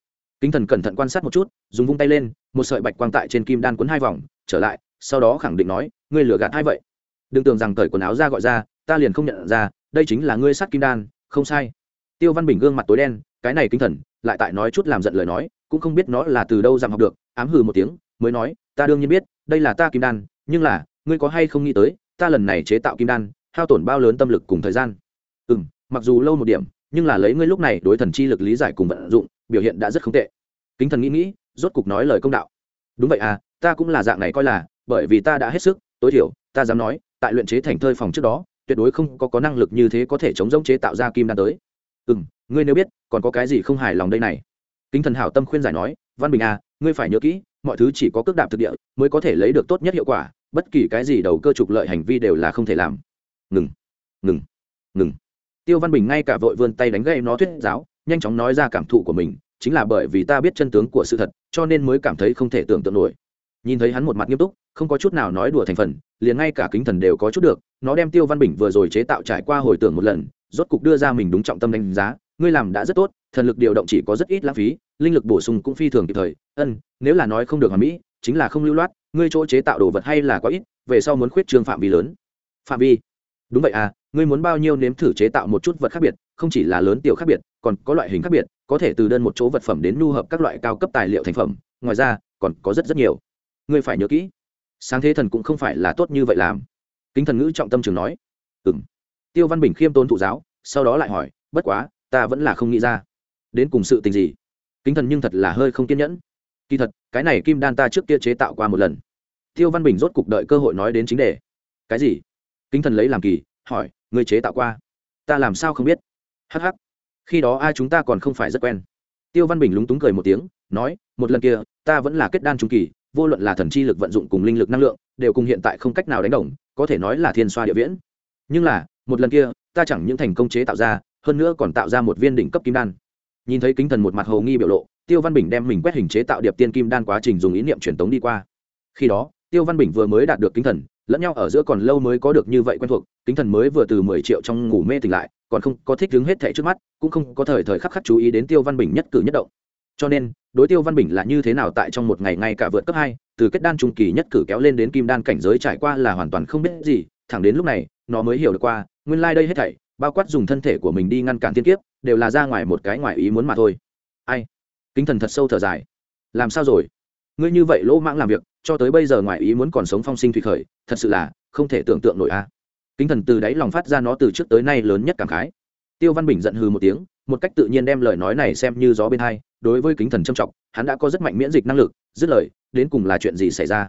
Kính thần cẩn thận quan sát một chút, dùng vung tay lên, một sợi bạch quang tại trên kim đan quấn hai vòng, trở lại, sau đó khẳng định nói, ngươi lừa gạt hai vậy? Đừng tưởng rằng cởi quần áo ra gọi ra, ta liền không nhận ra, đây chính là ngươi sát kim đan, không sai. Tiêu văn bình gương mặt tối đen, cái này kinh thần, lại tại nói chút làm giận lời nói, cũng không biết nó là từ đâu giảm học được, ám hừ một tiếng, mới nói, ta đương nhiên biết, đây là ta kim đan, nhưng là ngươi có hay không nghĩ tới ta lần này chế tạo kim đan hao tổn bao lớn tâm lực cùng thời gian? Ừ m mặc dù lâu một điểm nhưng là lấy ngươi lúc này đối thần chi lực lý giải cùng vận dụng biểu hiện đã rất không tệ. Kính thần nghĩ nghĩ rốt cục nói lời công đạo. Đúng vậy à ta cũng là dạng này coi là bởi vì ta đã hết sức tối thiểu ta dám nói tại luyện chế thành thơi phòng trước đó tuyệt đối không có, có năng lực như thế có thể chống giống chế tạo ra kim đan tới. Ừ m ngươi nếu biết còn có cái gì không hài lòng đây này? Kính thần hảo tâm khuyên giải nói văn bình à ngươi phải nhớ kỹ mọi thứ chỉ có cước đạp thực địa mới có thể lấy được tốt nhất hiệu quả bất kỳ cái gì đầu cơ trục lợi hành vi đều là không thể làm. Ngừng ngừng ngừng. Tiêu văn bình ngay cả vội vươn tay đánh gây nó thuyết giáo, nhanh chóng nói ra cảm thụ của mình, chính là bởi vì ta biết chân tướng của sự thật, cho nên mới cảm thấy không thể tưởng tượng nổi. Nhìn thấy hắn một mặt nghiêm túc, không có chút nào nói đùa thành phần, liền ngay cả kính thần đều có chút được, nó đem tiêu văn bình vừa rồi chế tạo trải qua hồi tưởng một lần, rốt cục đưa ra mình đúng trọng tâm đánh giá, ngươi làm đã rất tốt, thần lực điều động chỉ có rất ít lãng phí, linh lực bổ sung cũng phi thường kịp thời, ân, nếu là nói không được hà mỹ, chính là không lưu loát ngươi chỗ chế tạo đồ vật hay là quá ít, về sau muốn khuyết trương phạm vi lớn. Phạm vi? Đúng vậy à ngươi muốn bao nhiêu nếm thử chế tạo một chút vật khác biệt, không chỉ là lớn tiểu khác biệt, còn có loại hình khác biệt, có thể từ đơn một chỗ vật phẩm đến nhu hợp các loại cao cấp tài liệu thành phẩm, ngoài ra, còn có rất rất nhiều. Ngươi phải nhớ kỹ, sáng thế thần cũng không phải là tốt như vậy làm. Kính thần ngữ trọng tâm trường nói. Ừ m tiêu văn bình khiêm tôn thụ giáo, sau đó lại hỏi, bất quá, ta vẫn là không nghĩ ra. Đến cùng sự tình gì? Kính thần nhưng thật là hơi không kiên nhẫn kỳ thật, cái này kim đan ta trước kia chế tạo qua một lần. Tiêu văn bình rốt cục đợi cơ hội nói đến chính đề. Cái gì? Kính thần lấy làm kỳ, hỏi người chế tạo qua? Ta làm sao không biết? Hh ắ c ắ c khi đó ai chúng ta còn không phải rất quen. Tiêu văn bình lúng túng cười một tiếng, nói, một lần kia, ta vẫn là kết đan trung kỳ, vô luận là thần chi lực vận dụng cùng linh lực năng lượng, đều cùng hiện tại không cách nào đánh đồng, có thể nói là thiên xoa địa viễn. Nhưng là, một lần kia, ta chẳng những thành công chế tạo ra, hơn nữa còn tạo ra một viên đỉnh cấp kim đan. Nhìn thấy kính thần một mặt hầu nghi biểu lộ tiêu văn bình đem mình quét hình chế tạo điệp tiên kim đan quá trình dùng ý niệm truyền tống đi qua. Khi đó, tiêu văn bình vừa mới đạt được kính thần, lẫn nhau ở giữa còn lâu mới có được như vậy quen thuộc, kính thần mới vừa từ mười triệu trong ngủ mê tỉnh lại, còn không có thích đứng hết thẻ trước mắt, cũng không có thời thời khắc khắc chú ý đến tiêu văn bình nhất cử nhất động. Cho nên, đối tiêu văn bình là như thế nào tại trong một ngày ngay cả vượt cấp hai, từ kết đan trung kỳ nhất cử kéo lên đến kim đan cảnh giới trải qua là hoàn toàn không biết gì, thẳng đến lúc này, nó mới hiểu được qua, nguyên lai、like、đây hết thảy, bao quát dùng thân thể của mình đi ngăn cản tiên kiếp, đều là ra ngoài một cái ngoài ý muốn mà thôi. Ai? Kính thần thật sâu thở dài. Làm sao rồi? Ngươi như vậy lỗ mãng làm việc, cho tới bây giờ ngoài ý muốn còn sống phong sinh thủy khởi, thật sự là không thể tưởng tượng nổi a. Kính thần từ đáy lòng phát ra nó từ trước tới nay lớn nhất cảm khái. Tiêu văn bình giận hừ một tiếng, một cách tự nhiên đem lời nói này xem như gió bên hai, đối với kính thần trâm trọng, hắn đã có rất mạnh miễn dịch năng lực, dứt lời, đến cùng là chuyện gì xảy ra?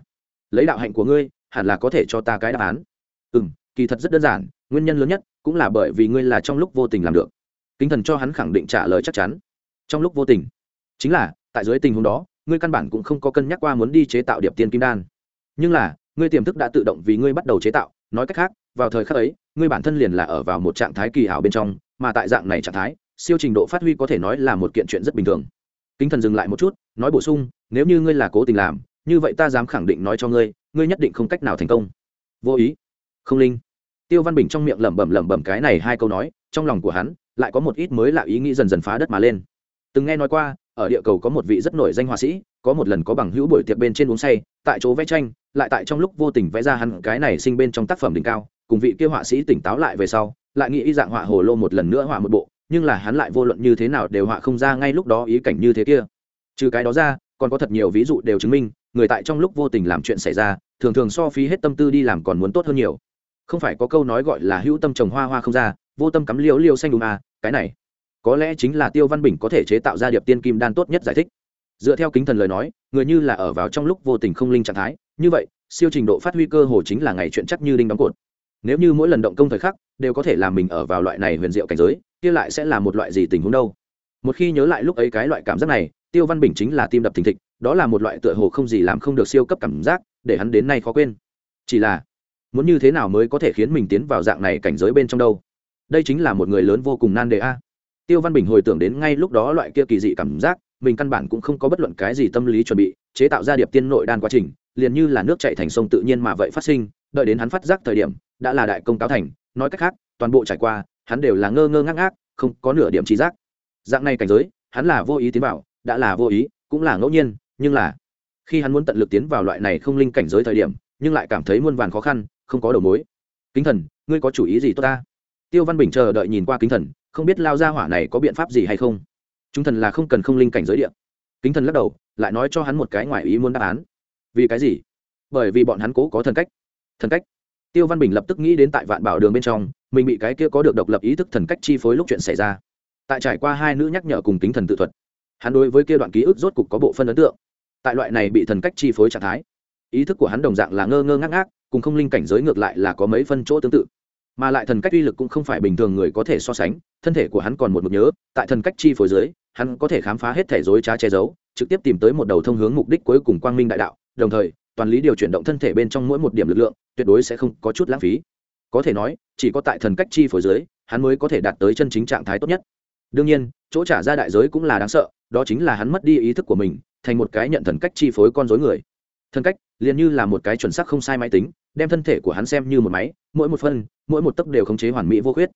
Lấy đạo hạnh của ngươi, hẳn là có thể cho ta cái đáp án. Ừ m kỳ thật rất đơn giản, nguyên nhân lớn nhất cũng là bởi vì ngươi là trong lúc vô tình làm được. Kính thần cho hắn khẳng định trả lời chắc chắn. Trong lúc vô tình chính là, tại dưới tình huống đó, ngươi căn bản cũng không có cân nhắc qua muốn đi chế tạo điệp tiên kim đan. Nhưng là, ngươi tiềm thức đã tự động vì ngươi bắt đầu chế tạo, nói cách khác, vào thời khắc ấy, ngươi bản thân liền là ở vào một trạng thái kỳ ảo bên trong, mà tại dạng này trạng thái, siêu trình độ phát huy có thể nói là một kiện chuyện rất bình thường. Kính thần dừng lại một chút, nói bổ sung, nếu như ngươi là cố tình làm, như vậy ta dám khẳng định nói cho ngươi ngươi nhất định không cách nào thành công. Vô ý. Không linh. Tiêu văn bình trong miệng lẩm bẩm lẩm bẩm cái này hai câu nói, trong lòng của hắn, lại có một ít mới lạ ý nghĩ dần dần phá đất mà lên. Từng nghe nói qua ở địa cầu có một vị rất nổi danh họa sĩ, có một lần có bằng hữu buổi tiệc bên trên uống say, tại chỗ vẽ tranh, lại tại trong lúc vô tình vẽ ra hắn cái này sinh bên trong tác phẩm đỉnh cao, cùng vị kia họa sĩ tỉnh táo lại về sau, lại nghĩ ý dạng họa hồ lô một lần nữa họa một bộ, nhưng là hắn lại vô luận như thế nào đều họa không ra ngay lúc đó ý cảnh như thế kia. Trừ cái đó ra, còn có thật nhiều ví dụ đều chứng minh, người tại trong lúc vô tình làm chuyện xảy ra, thường thường so phí hết tâm tư đi làm còn muốn tốt hơn nhiều. Không phải có câu nói gọi là hữu tâm trồng hoa hoa không ra, vô tâm cắm liễu liêu xanh đúng à cái này có lẽ chính là tiêu văn bình có thể chế tạo ra điệp tiên kim đan tốt nhất giải thích. Dựa theo kính thần lời nói, người như là ở vào trong lúc vô tình không linh trạng thái, như vậy, siêu trình độ phát huy cơ hồ chính là ngày chuyện chắc như đinh đóng cột. Nếu như mỗi lần động công thời khắc, đều có thể làm mình ở vào loại này huyền diệu cảnh giới, kia lại sẽ là một loại gì tình huống đâu? Một khi nhớ lại lúc ấy cái loại cảm giác này, tiêu văn bình chính là tim đập thình thịch, đó là một loại tựa hồ không gì làm không được siêu cấp cảm giác, để hắn đến nay khó quên. Chỉ là, muốn như thế nào mới có thể khiến mình tiến vào dạng này cảnh giới bên trong đâu? Đây chính là một người lớn vô cùng nan đề a tiêu văn bình hồi tưởng đến ngay lúc đó loại kia kỳ dị cảm giác, mình căn bản cũng không có bất luận cái gì tâm lý chuẩn bị, chế tạo ra điệp tiên nội đan quá trình, liền như là nước chạy thành sông tự nhiên mà vậy phát sinh, đợi đến hắn phát giác thời điểm, đã là đại công cáo thành, nói cách khác, toàn bộ trải qua, hắn đều là ngơ ngơ ngác ngác, không có nửa điểm trí giác. Dạng này cảnh giới, hắn là vô ý tiến vào, đã là vô ý, cũng là ngẫu nhiên, nhưng là khi hắn muốn tận lực tiến vào loại này không linh cảnh giới thời điểm, nhưng lại cảm thấy muôn vàn khó khăn, không có đầu mối. Kính thần, ngươi có chủ ý gì tốt ta? Tiêu văn bình chờ đợi nhìn qua kính thần không biết lao ra hỏa này có biện pháp gì hay không. Chúng thần là không cần không linh cảnh giới địa. Kính thần lắc đầu, lại nói cho hắn một cái ngoài ý muốn đáp án. Vì cái gì? Bởi vì bọn hắn cố có thần cách. Thần cách? Tiêu văn bình lập tức nghĩ đến tại vạn bảo đường bên trong, mình bị cái kia có được độc lập ý thức thần cách chi phối lúc chuyện xảy ra. Tại trải qua hai nữ nhắc nhở cùng kính thần tự thuật, hắn đối với kia đoạn ký ức rốt cục có bộ phân ấn tượng. Tại loại này bị thần cách chi phối trạng thái, ý thức của hắn đồng dạng là ngơ ngơ ngác ngác, cùng không linh cảnh giới ngược lại là có mấy phân chỗ tương tự mà lại thần cách uy lực cũng không phải bình thường người có thể so sánh, thân thể của hắn còn một mực nhớ, tại thần cách chi phối dưới, hắn có thể khám phá hết thể dối trá che giấu, trực tiếp tìm tới một đầu thông hướng mục đích cuối cùng quang minh đại đạo, đồng thời, toàn lý điều chuyển động thân thể bên trong mỗi một điểm lực lượng, tuyệt đối sẽ không có chút lãng phí. Có thể nói, chỉ có tại thần cách chi phối dưới, hắn mới có thể đạt tới chân chính trạng thái tốt nhất. Đương nhiên, chỗ trả ra đại giới cũng là đáng sợ, đó chính là hắn mất đi ý thức của mình, thành một cái nhận thần cách chi phối con dối người. Thần cách, liền như là một cái chuẩn xác không sai máy tính, đem thân thể của hắn xem như một máy mỗi một phân, mỗi một tấc đều khống chế hoàn mỹ vô khuyết.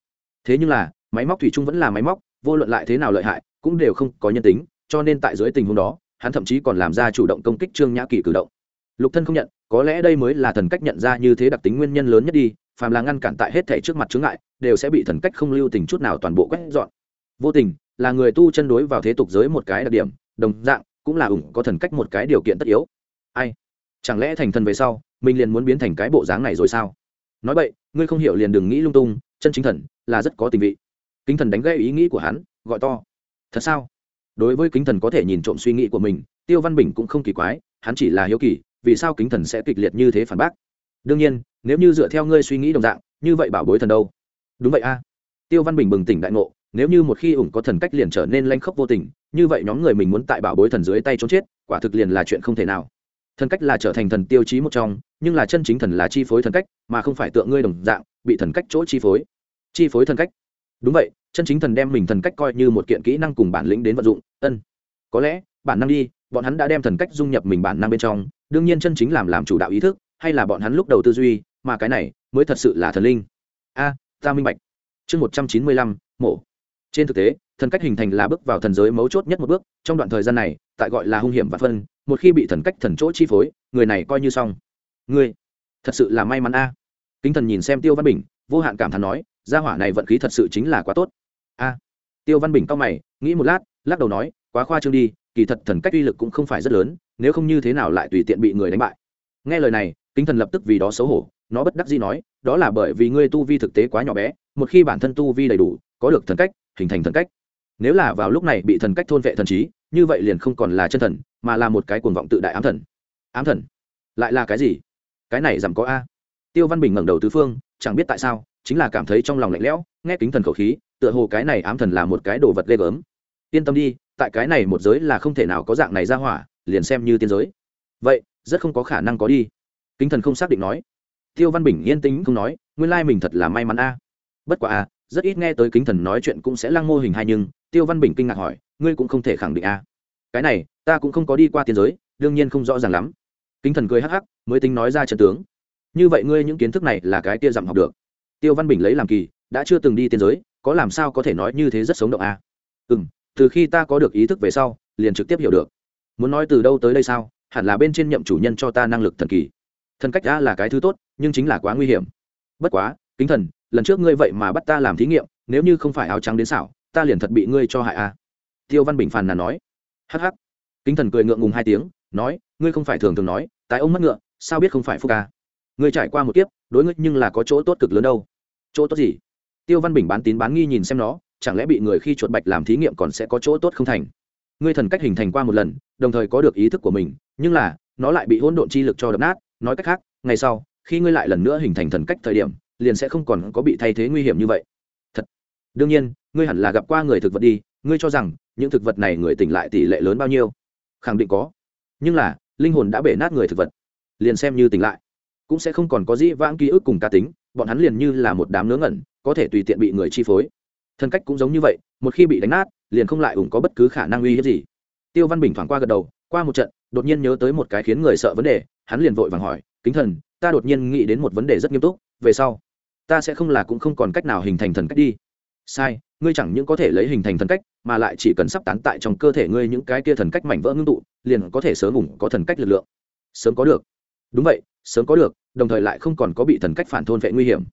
Thế nhưng là, máy móc thủy chung vẫn là máy móc, vô luận lại thế nào lợi hại, cũng đều không có nhân tính, cho nên tại dưới tình huống đó, hắn thậm chí còn làm ra chủ động công kích trương nhã kỳ cử động. Lục thân không nhận, có lẽ đây mới là thần cách nhận ra như thế đặc tính nguyên nhân lớn nhất đi, phàm là ngăn cản tại hết thể trước mặt chướng ngại, đều sẽ bị thần cách không lưu tình chút nào toàn bộ quét dọn. Vô tình, là người tu chân đối vào thế tục giới một cái đặc điểm, đồng dạng, cũng là ủng có thần cách một cái điều kiện tất yếu. Ai? Chẳng lẽ thành thần về sau, mình liền muốn biến thành cái bộ dáng này rồi sao? Nói vậy ngươi không hiểu liền đừng nghĩ lung tung, chân chính thần là rất có tình vị. Kính thần đánh gây ý nghĩ của hắn, gọi to. Thật sao? Đối với kính thần có thể nhìn trộm suy nghĩ của mình, tiêu văn bình cũng không kỳ quái, hắn chỉ là hiếu kỳ, vì sao kính thần sẽ kịch liệt như thế phản bác? Đương nhiên, nếu như dựa theo ngươi suy nghĩ đồng dạng, như vậy bảo bối thần đâu? Đúng vậy a. Tiêu văn bình bừng tỉnh đại ngộ, nếu như một khi ủng có thần cách liền trở nên lanh khốc vô tình, như vậy nhóm người mình muốn tại bảo bối thần dưới tay trốn chết, quả thực liền là chuyện không thể nào thần cách là trở thành thần tiêu chí một trong, nhưng là chân chính thần là chi phối thần cách, mà không phải tượng ngươi đồng dạng, bị thần cách chỗ chi phối. Chi phối thần cách. Đúng vậy, chân chính thần đem mình thần cách coi như một kiện kỹ năng cùng bản lĩnh đến vận dụng, ân. Có lẽ, bản năng đi, bọn hắn đã đem thần cách dung nhập mình bản năng bên trong, đương nhiên chân chính làm làm chủ đạo ý thức, hay là bọn hắn lúc đầu tư duy, mà cái này mới thật sự là thần linh. A, ta minh bạch. Chương một trăm chín mươi lăm, mổ. Trên thực tế, thần cách hình thành là bước vào thần giới mấu chốt nhất một bước, trong đoạn thời gian này, tại gọi là hung hiểm và phân một khi bị thần cách thần chỗ chi phối, người này coi như xong. Ngươi, thật sự là may mắn a. Kính thần nhìn xem tiêu văn bình, vô hạn cảm thán nói, gia hỏa này vận khí thật sự chính là quá tốt. A. Tiêu văn bình cao mày, nghĩ một lát, lắc đầu nói, quá khoa trương đi, kỳ thật thần cách uy lực cũng không phải rất lớn, nếu không như thế nào lại tùy tiện bị người đánh bại. Nghe lời này, kính thần lập tức vì đó xấu hổ, nó bất đắc dĩ nói, đó là bởi vì ngươi tu vi thực tế quá nhỏ bé, một khi bản thân tu vi đầy đủ, có được thần cách, hình thành thần cách. Nếu là vào lúc này bị thần cách thôn vệ thần trí như vậy liền không còn là chân thần, mà là một cái cuồng vọng tự đại ám thần. Ám thần? Lại là cái gì? Cái này giảm có a. Tiêu văn bình ngẩng đầu tứ phương, chẳng biết tại sao, chính là cảm thấy trong lòng lạnh lẽo, nghe kính thần khẩu khí, tựa hồ cái này ám thần là một cái đồ vật ghê gớm. Yên tâm đi, tại cái này một giới là không thể nào có dạng này ra hỏa, liền xem như tiên giới. Vậy, rất không có khả năng có đi. Kính thần không xác định nói. Tiêu văn bình yên tĩnh không nói, nguyên lai mình thật là may mắn a. Bất quả a, rất ít nghe tới kính thần nói chuyện cũng sẽ lăng mô hình hay nhưng tiêu văn bình kinh ngạc hỏi, ngươi cũng không thể khẳng định a cái này, ta cũng không có đi qua tiên giới, đương nhiên không rõ ràng lắm. Kính thần cười hắc hắc, mới tính nói ra trận tướng. Như vậy ngươi những kiến thức này là cái tia dặm học được? Tiêu văn bình lấy làm kỳ, đã chưa từng đi tiên giới, có làm sao có thể nói như thế rất sống động à? a ừ m từ khi ta có được ý thức về sau, liền trực tiếp hiểu được. Muốn nói từ đâu tới đây sao? Hẳn là bên trên nhậm chủ nhân cho ta năng lực thần kỳ. Thần cách đã là cái thứ tốt, nhưng chính là quá nguy hiểm. Bất quá, kính thần, lần trước ngươi vậy mà bắt ta làm thí nghiệm, nếu như không phải áo trắng đến xảo ta liền thật bị ngươi cho hại a tiêu văn bình phàn nàn nói. Hh kính thần cười ngượng ngùng hai tiếng, nói, ngươi không phải thường thường nói tại ông mất ngựa, sao biết không phải phúc ca ngươi trải qua một kiếp, đối ngươi nhưng là có chỗ tốt cực lớn đâu. Chỗ tốt gì? Tiêu văn bình bán tín bán nghi nhìn xem nó, chẳng lẽ bị người khi chuột bạch làm thí nghiệm còn sẽ có chỗ tốt không thành? Ngươi thần cách hình thành qua một lần, đồng thời có được ý thức của mình, nhưng là, nó lại bị hỗn độn chi lực cho đập nát, nói cách khác, ngày sau, khi ngươi lại lần nữa hình thành thần cách thời điểm, liền sẽ không còn có bị thay thế nguy hiểm như vậy. Thật. Đương nhiên ngươi hẳn là gặp qua người thực vật đi, ngươi cho rằng những thực vật này người tỉnh lại tỷ lệ lớn bao nhiêu? Khẳng định có. Nhưng là, linh hồn đã bể nát người thực vật. Liền xem như tỉnh lại, cũng sẽ không còn có dĩ vãng ký ức cùng cá tính, bọn hắn liền như là một đám nướng ngẩn, có thể tùy tiện bị người chi phối. Thân cách cũng giống như vậy, một khi bị đánh nát, liền không lại ủng có bất cứ khả năng uy hiếp gì. Tiêu văn bình thoảng qua gật đầu, qua một trận, đột nhiên nhớ tới một cái khiến người sợ vấn đề, hắn liền vội vàng hỏi, kính thần, ta đột nhiên nghĩ đến một vấn đề rất nghiêm túc, về sau, ta sẽ không là cũng không còn cách nào hình thành thần cách đi. Sai ngươi chẳng những có thể lấy hình thành thần cách, mà lại chỉ cần sắp tán tại trong cơ thể ngươi những cái kia thần cách mảnh vỡ ngưng tụ, liền có thể sớm ủng có thần cách lực lượng. Sớm có được. Đúng vậy, sớm có được, đồng thời lại không còn có bị thần cách phản thôn vệ nguy hiểm.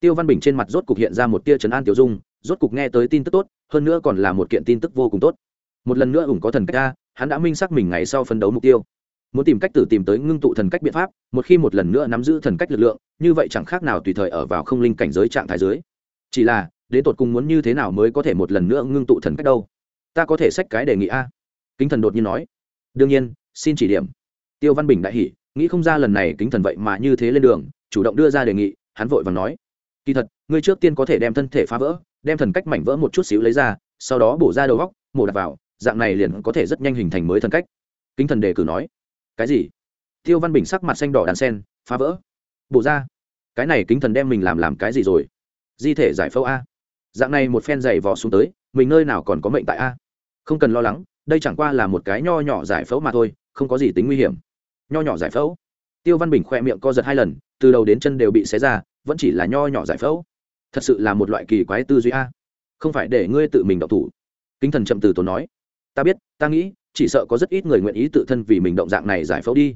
Tiêu văn bình trên mặt rốt cục hiện ra một tia trấn an tiểu dung, rốt cục nghe tới tin tức tốt, hơn nữa còn là một kiện tin tức vô cùng tốt. Một lần nữa ủng có thần cách ra, hắn đã minh xác mình ngày sau phấn đấu mục tiêu. Muốn tìm cách tử tìm tới ngưng tụ thần cách biện pháp, một khi một lần nữa nắm giữ thần cách lực lượng, như vậy chẳng khác nào tùy thời ở vào không linh cảnh giới trạng thái dưới. Chỉ là đến tột cùng muốn như thế nào mới có thể một lần nữa ngưng tụ thần cách đâu? Ta có thể xách cái đề nghị a. Kính thần đột nhiên nói. Đương nhiên, xin chỉ điểm. Tiêu văn bình đại hỉ, nghĩ không ra lần này kính thần vậy mà như thế lên đường, chủ động đưa ra đề nghị, hắn vội và nói. Kỳ thật, ngươi trước tiên có thể đem thân thể phá vỡ, đem thần cách mảnh vỡ một chút xíu lấy ra, sau đó bổ ra đầu góc, mổ đặt vào, dạng này liền có thể rất nhanh hình thành mới thần cách. Kính thần đề cử nói. Cái gì? Tiêu văn bình sắc mặt xanh đỏ đàn sen, phá vỡ. Bổ ra? Cái này kính thần đem mình làm làm cái gì rồi? Di thể giải phẫu a dạng này một phen dày vò xuống tới, mình nơi nào còn có mệnh tại a? Không cần lo lắng, đây chẳng qua là một cái nho nhỏ giải phẫu mà thôi, không có gì tính nguy hiểm. Nho nhỏ giải phẫu? Tiêu văn bình khoe miệng co giật hai lần, từ đầu đến chân đều bị xé ra, vẫn chỉ là nho nhỏ giải phẫu. Thật sự là một loại kỳ quái tư duy a. Không phải để ngươi tự mình động thủ. Kính thần chậm từ tốn nói. Ta biết, ta nghĩ, chỉ sợ có rất ít người nguyện ý tự thân vì mình động dạng này giải phẫu đi.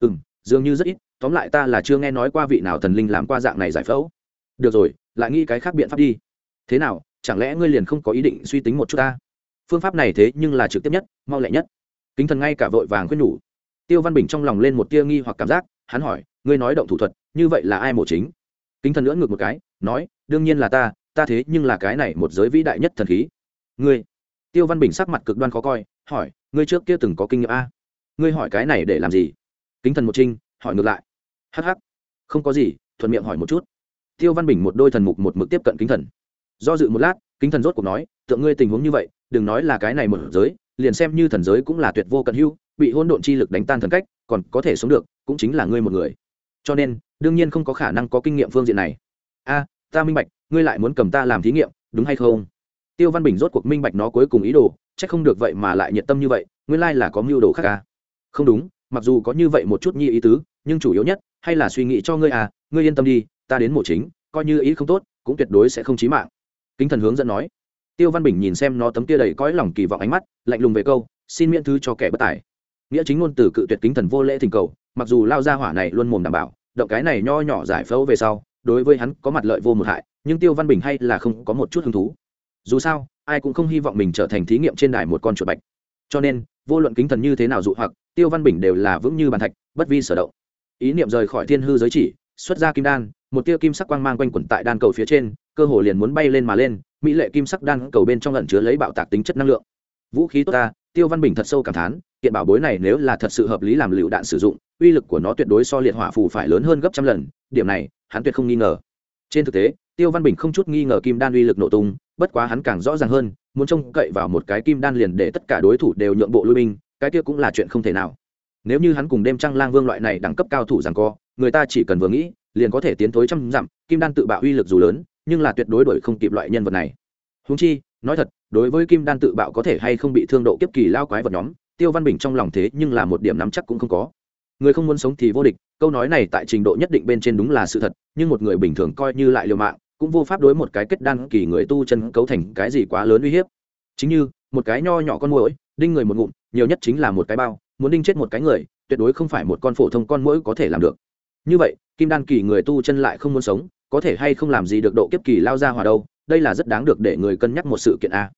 Ừ m dường như rất ít, tóm lại ta là chưa nghe nói qua vị nào thần linh làm qua dạng này giải phẫu. Được rồi, lại nghĩ cái khác biện pháp đi thế nào, chẳng lẽ ngươi liền không có ý định suy tính một chút ta? Phương pháp này thế nhưng là trực tiếp nhất, mau lẹ nhất. Kính thần ngay cả vội vàng khuyên nhủ. Tiêu văn bình trong lòng lên một tia nghi hoặc cảm giác, hắn hỏi, ngươi nói động thủ thuật, như vậy là ai mổ chính? Kính thần lưỡn ngược một cái, nói, đương nhiên là ta ta thế nhưng là cái này một giới vĩ đại nhất thần khí. Ngươi? Tiêu văn bình sắc mặt cực đoan khó coi, hỏi, ngươi trước kia từng có kinh nghiệm a? Ngươi hỏi cái này để làm gì? Kính thần một trinh, hỏi ngược lại. Hh không có gì, thuận miệng hỏi một chút. Tiêu văn bình một đôi thần mục một mực tiếp cận kính thần do dự một lát, kính thần rốt cuộc nói, tượng ngươi tình huống như vậy, đừng nói là cái này một giới, liền xem như thần giới cũng là tuyệt vô cận hưu bị hôn độn chi lực đánh tan thần cách, còn có thể sống được, cũng chính là ngươi một người. Cho nên, đương nhiên không có khả năng có kinh nghiệm phương diện này. A, ta minh bạch, ngươi lại muốn cầm ta làm thí nghiệm, đúng hay không? Tiêu văn bình rốt cuộc minh bạch nó cuối cùng ý đồ c h ắ c không được vậy mà lại nhiệt tâm như vậy, nguyên lai là có mưu đồ khác à. không đúng, mặc dù có như vậy một chút nhi ý tứ, nhưng chủ yếu nhất, hay là suy nghĩ cho ngươi à ngươi yên tâm đi, ta đến mộ chính, coi như ý không tốt, cũng tuyệt đối sẽ không chí mạng kính thần hướng dẫn nói. Tiêu văn bình nhìn xem nó tấm kia đầy cõi lòng kỳ vọng ánh mắt, lạnh lùng về câu, xin miễn thư cho kẻ bất tài. Nghĩa chính ngôn từ cự tuyệt kính thần vô lễ thỉnh cầu, mặc dù lao ra hỏa này luôn mồm đảm bảo, động cái này nho nhỏ giải phẫu về sau, đối với hắn có mặt lợi vô một hại, nhưng tiêu văn bình hay là không có một chút hứng thú. Dù sao, ai cũng không hy vọng mình trở thành thí nghiệm trên đài một con chuột bạch. Cho nên, vô luận kính thần như thế nào dụ hoặc, tiêu văn bình đều là vững như bàn thạch, bất vi sở động. Ý niệm rời khỏi thiên hư giới chỉ, xuất ra kim đan một tia kim sắc quang mang quanh quẩn tại đan cầu phía trên, cơ hồ liền muốn bay lên mà lên, mỹ lệ kim sắc đan cầu bên trong lẩn chứa lấy bạo tạc tính chất năng lượng. Vũ khí tốt ta, tiêu văn bình thật sâu cảm thán, kiện bảo bối này nếu là thật sự hợp lý làm lựu đạn sử dụng, uy lực của nó tuyệt đối so liệt hỏa phù phải lớn hơn gấp trăm lần, điểm này, hắn tuyệt không nghi ngờ. Trên thực tế, tiêu văn bình không chút nghi ngờ kim đan uy lực nổ tung, bất quá hắn càng rõ ràng hơn, muốn trông cậy vào một cái kim đan liền để tất cả đối thủ đều nhượng bộ lui binh, cái kia cũng là chuyện không thể nào. Nếu như hắn cùng đêm trăng lang vương loại này đẳng cấp cao thủ rằng co người ta chỉ cần vừa nghĩ, liền có thể tiến thối trăm dặm, kim đan tự bạo uy lực dù lớn, nhưng là tuyệt đối đổi không kịp loại nhân vật này. Húng chi, nói thật, đối với kim đan tự bạo có thể hay không bị thương độ kiếp kỳ lao quái vật nhóm, tiêu văn bình trong lòng thế nhưng là một điểm nắm chắc cũng không có. Người không muốn sống thì vô địch, câu nói này tại trình độ nhất định bên trên đúng là sự thật, nhưng một người bình thường coi như lại liều mạng, cũng vô pháp đối một cái kết đan kỳ người tu chân cấu thành cái gì quá lớn uy hiếp. Chính như, một cái nho nhỏ con mũi đinh người một ngụm, nhiều nhất chính là một cái bao, muốn đinh chết một cái người, tuyệt đối không phải một con phổ thông con mũi có thể làm được như vậy, kim đan kỳ người tu chân lại không muốn sống, có thể hay không làm gì được độ kiếp kỳ lao ra hòa đâu, đây là rất đáng được để người cân nhắc một sự kiện a.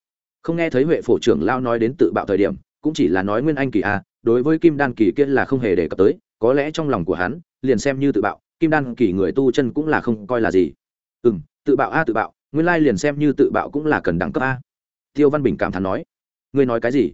Không nghe thấy huệ phổ trưởng lao nói đến tự bạo thời điểm, cũng chỉ là nói nguyên anh kỳ a, đối với kim đan kỳ kia là không hề đề cập tới, có lẽ trong lòng của hắn, liền xem như tự bạo, kim đan kỳ người tu chân cũng là không coi là gì. Ừ m tự bạo a tự bạo, nguyên lai liền xem như tự bạo cũng là cần đẳng cấp a. Tiêu văn bình cảm thán nói, ngươi nói cái gì?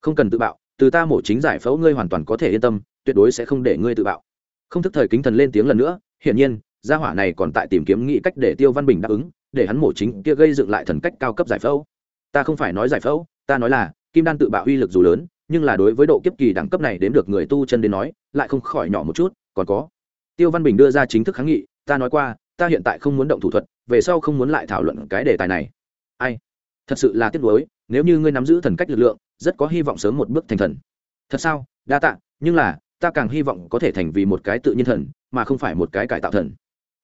Không cần tự bạo, từ ta mổ chính giải phẫu ngươi hoàn toàn có thể yên tâm, tuyệt đối sẽ không để ngươi tự bạo không thức thời kính thần lên tiếng lần nữa, hiển nhiên, gia hỏa này còn tại tìm kiếm nghĩ cách để tiêu văn bình đáp ứng, để hắn mổ chính kia gây dựng lại thần cách cao cấp giải phẫu. Ta không phải nói giải phẫu, ta nói là, kim đan tự bạo uy lực dù lớn, nhưng là đối với độ kiếp kỳ đẳng cấp này đến được người tu chân đến nói, lại không khỏi nhỏ một chút, còn có. Tiêu văn bình đưa ra chính thức kháng nghị, ta nói qua, ta hiện tại không muốn động thủ thuật, về sau không muốn lại thảo luận cái đề tài này. Ai? Thật sự là tiếc nuối, nếu như ngươi nắm giữ thần cách lực lượng, rất có hy vọng sớm một bước thành thần. Thật sao? Đa tạ, nhưng là ta càng hy vọng có thể thành vì một cái tự nhiên thần, mà không phải một cái cải tạo thần.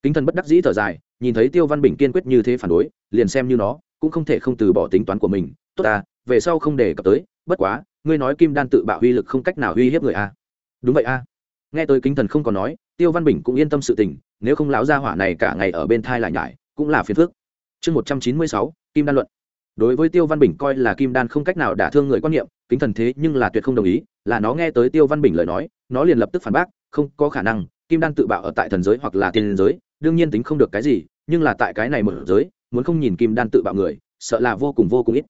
Kính thần bất đắc dĩ thở dài, nhìn thấy tiêu văn bình kiên quyết như thế phản đối, liền xem như nó, cũng không thể không từ bỏ tính toán của mình. Tốt ta, về sau không để cập tới, bất quá, ngươi nói kim đan tự bạo uy lực không cách nào uy hiếp người a. Đúng vậy a. Nghe tới kính thần không còn nói, tiêu văn bình cũng yên tâm sự tình, nếu không láo ra hỏa này cả ngày ở bên thai lại nhải, cũng là phiền phước chương một trăm chín mươi sáu, kim đan luận đối với tiêu văn bình coi là kim đan không cách nào đả thương người quan niệm, kính thần thế nhưng là tuyệt không đồng ý, là nó nghe tới tiêu văn bình lời nói, nó liền lập tức phản bác, không có khả năng, kim đan tự bạo ở tại thần giới hoặc là tiên giới, đương nhiên tính không được cái gì, nhưng là tại cái này một giới, muốn không nhìn kim đan tự bạo người, sợ là vô cùng vô cùng ít.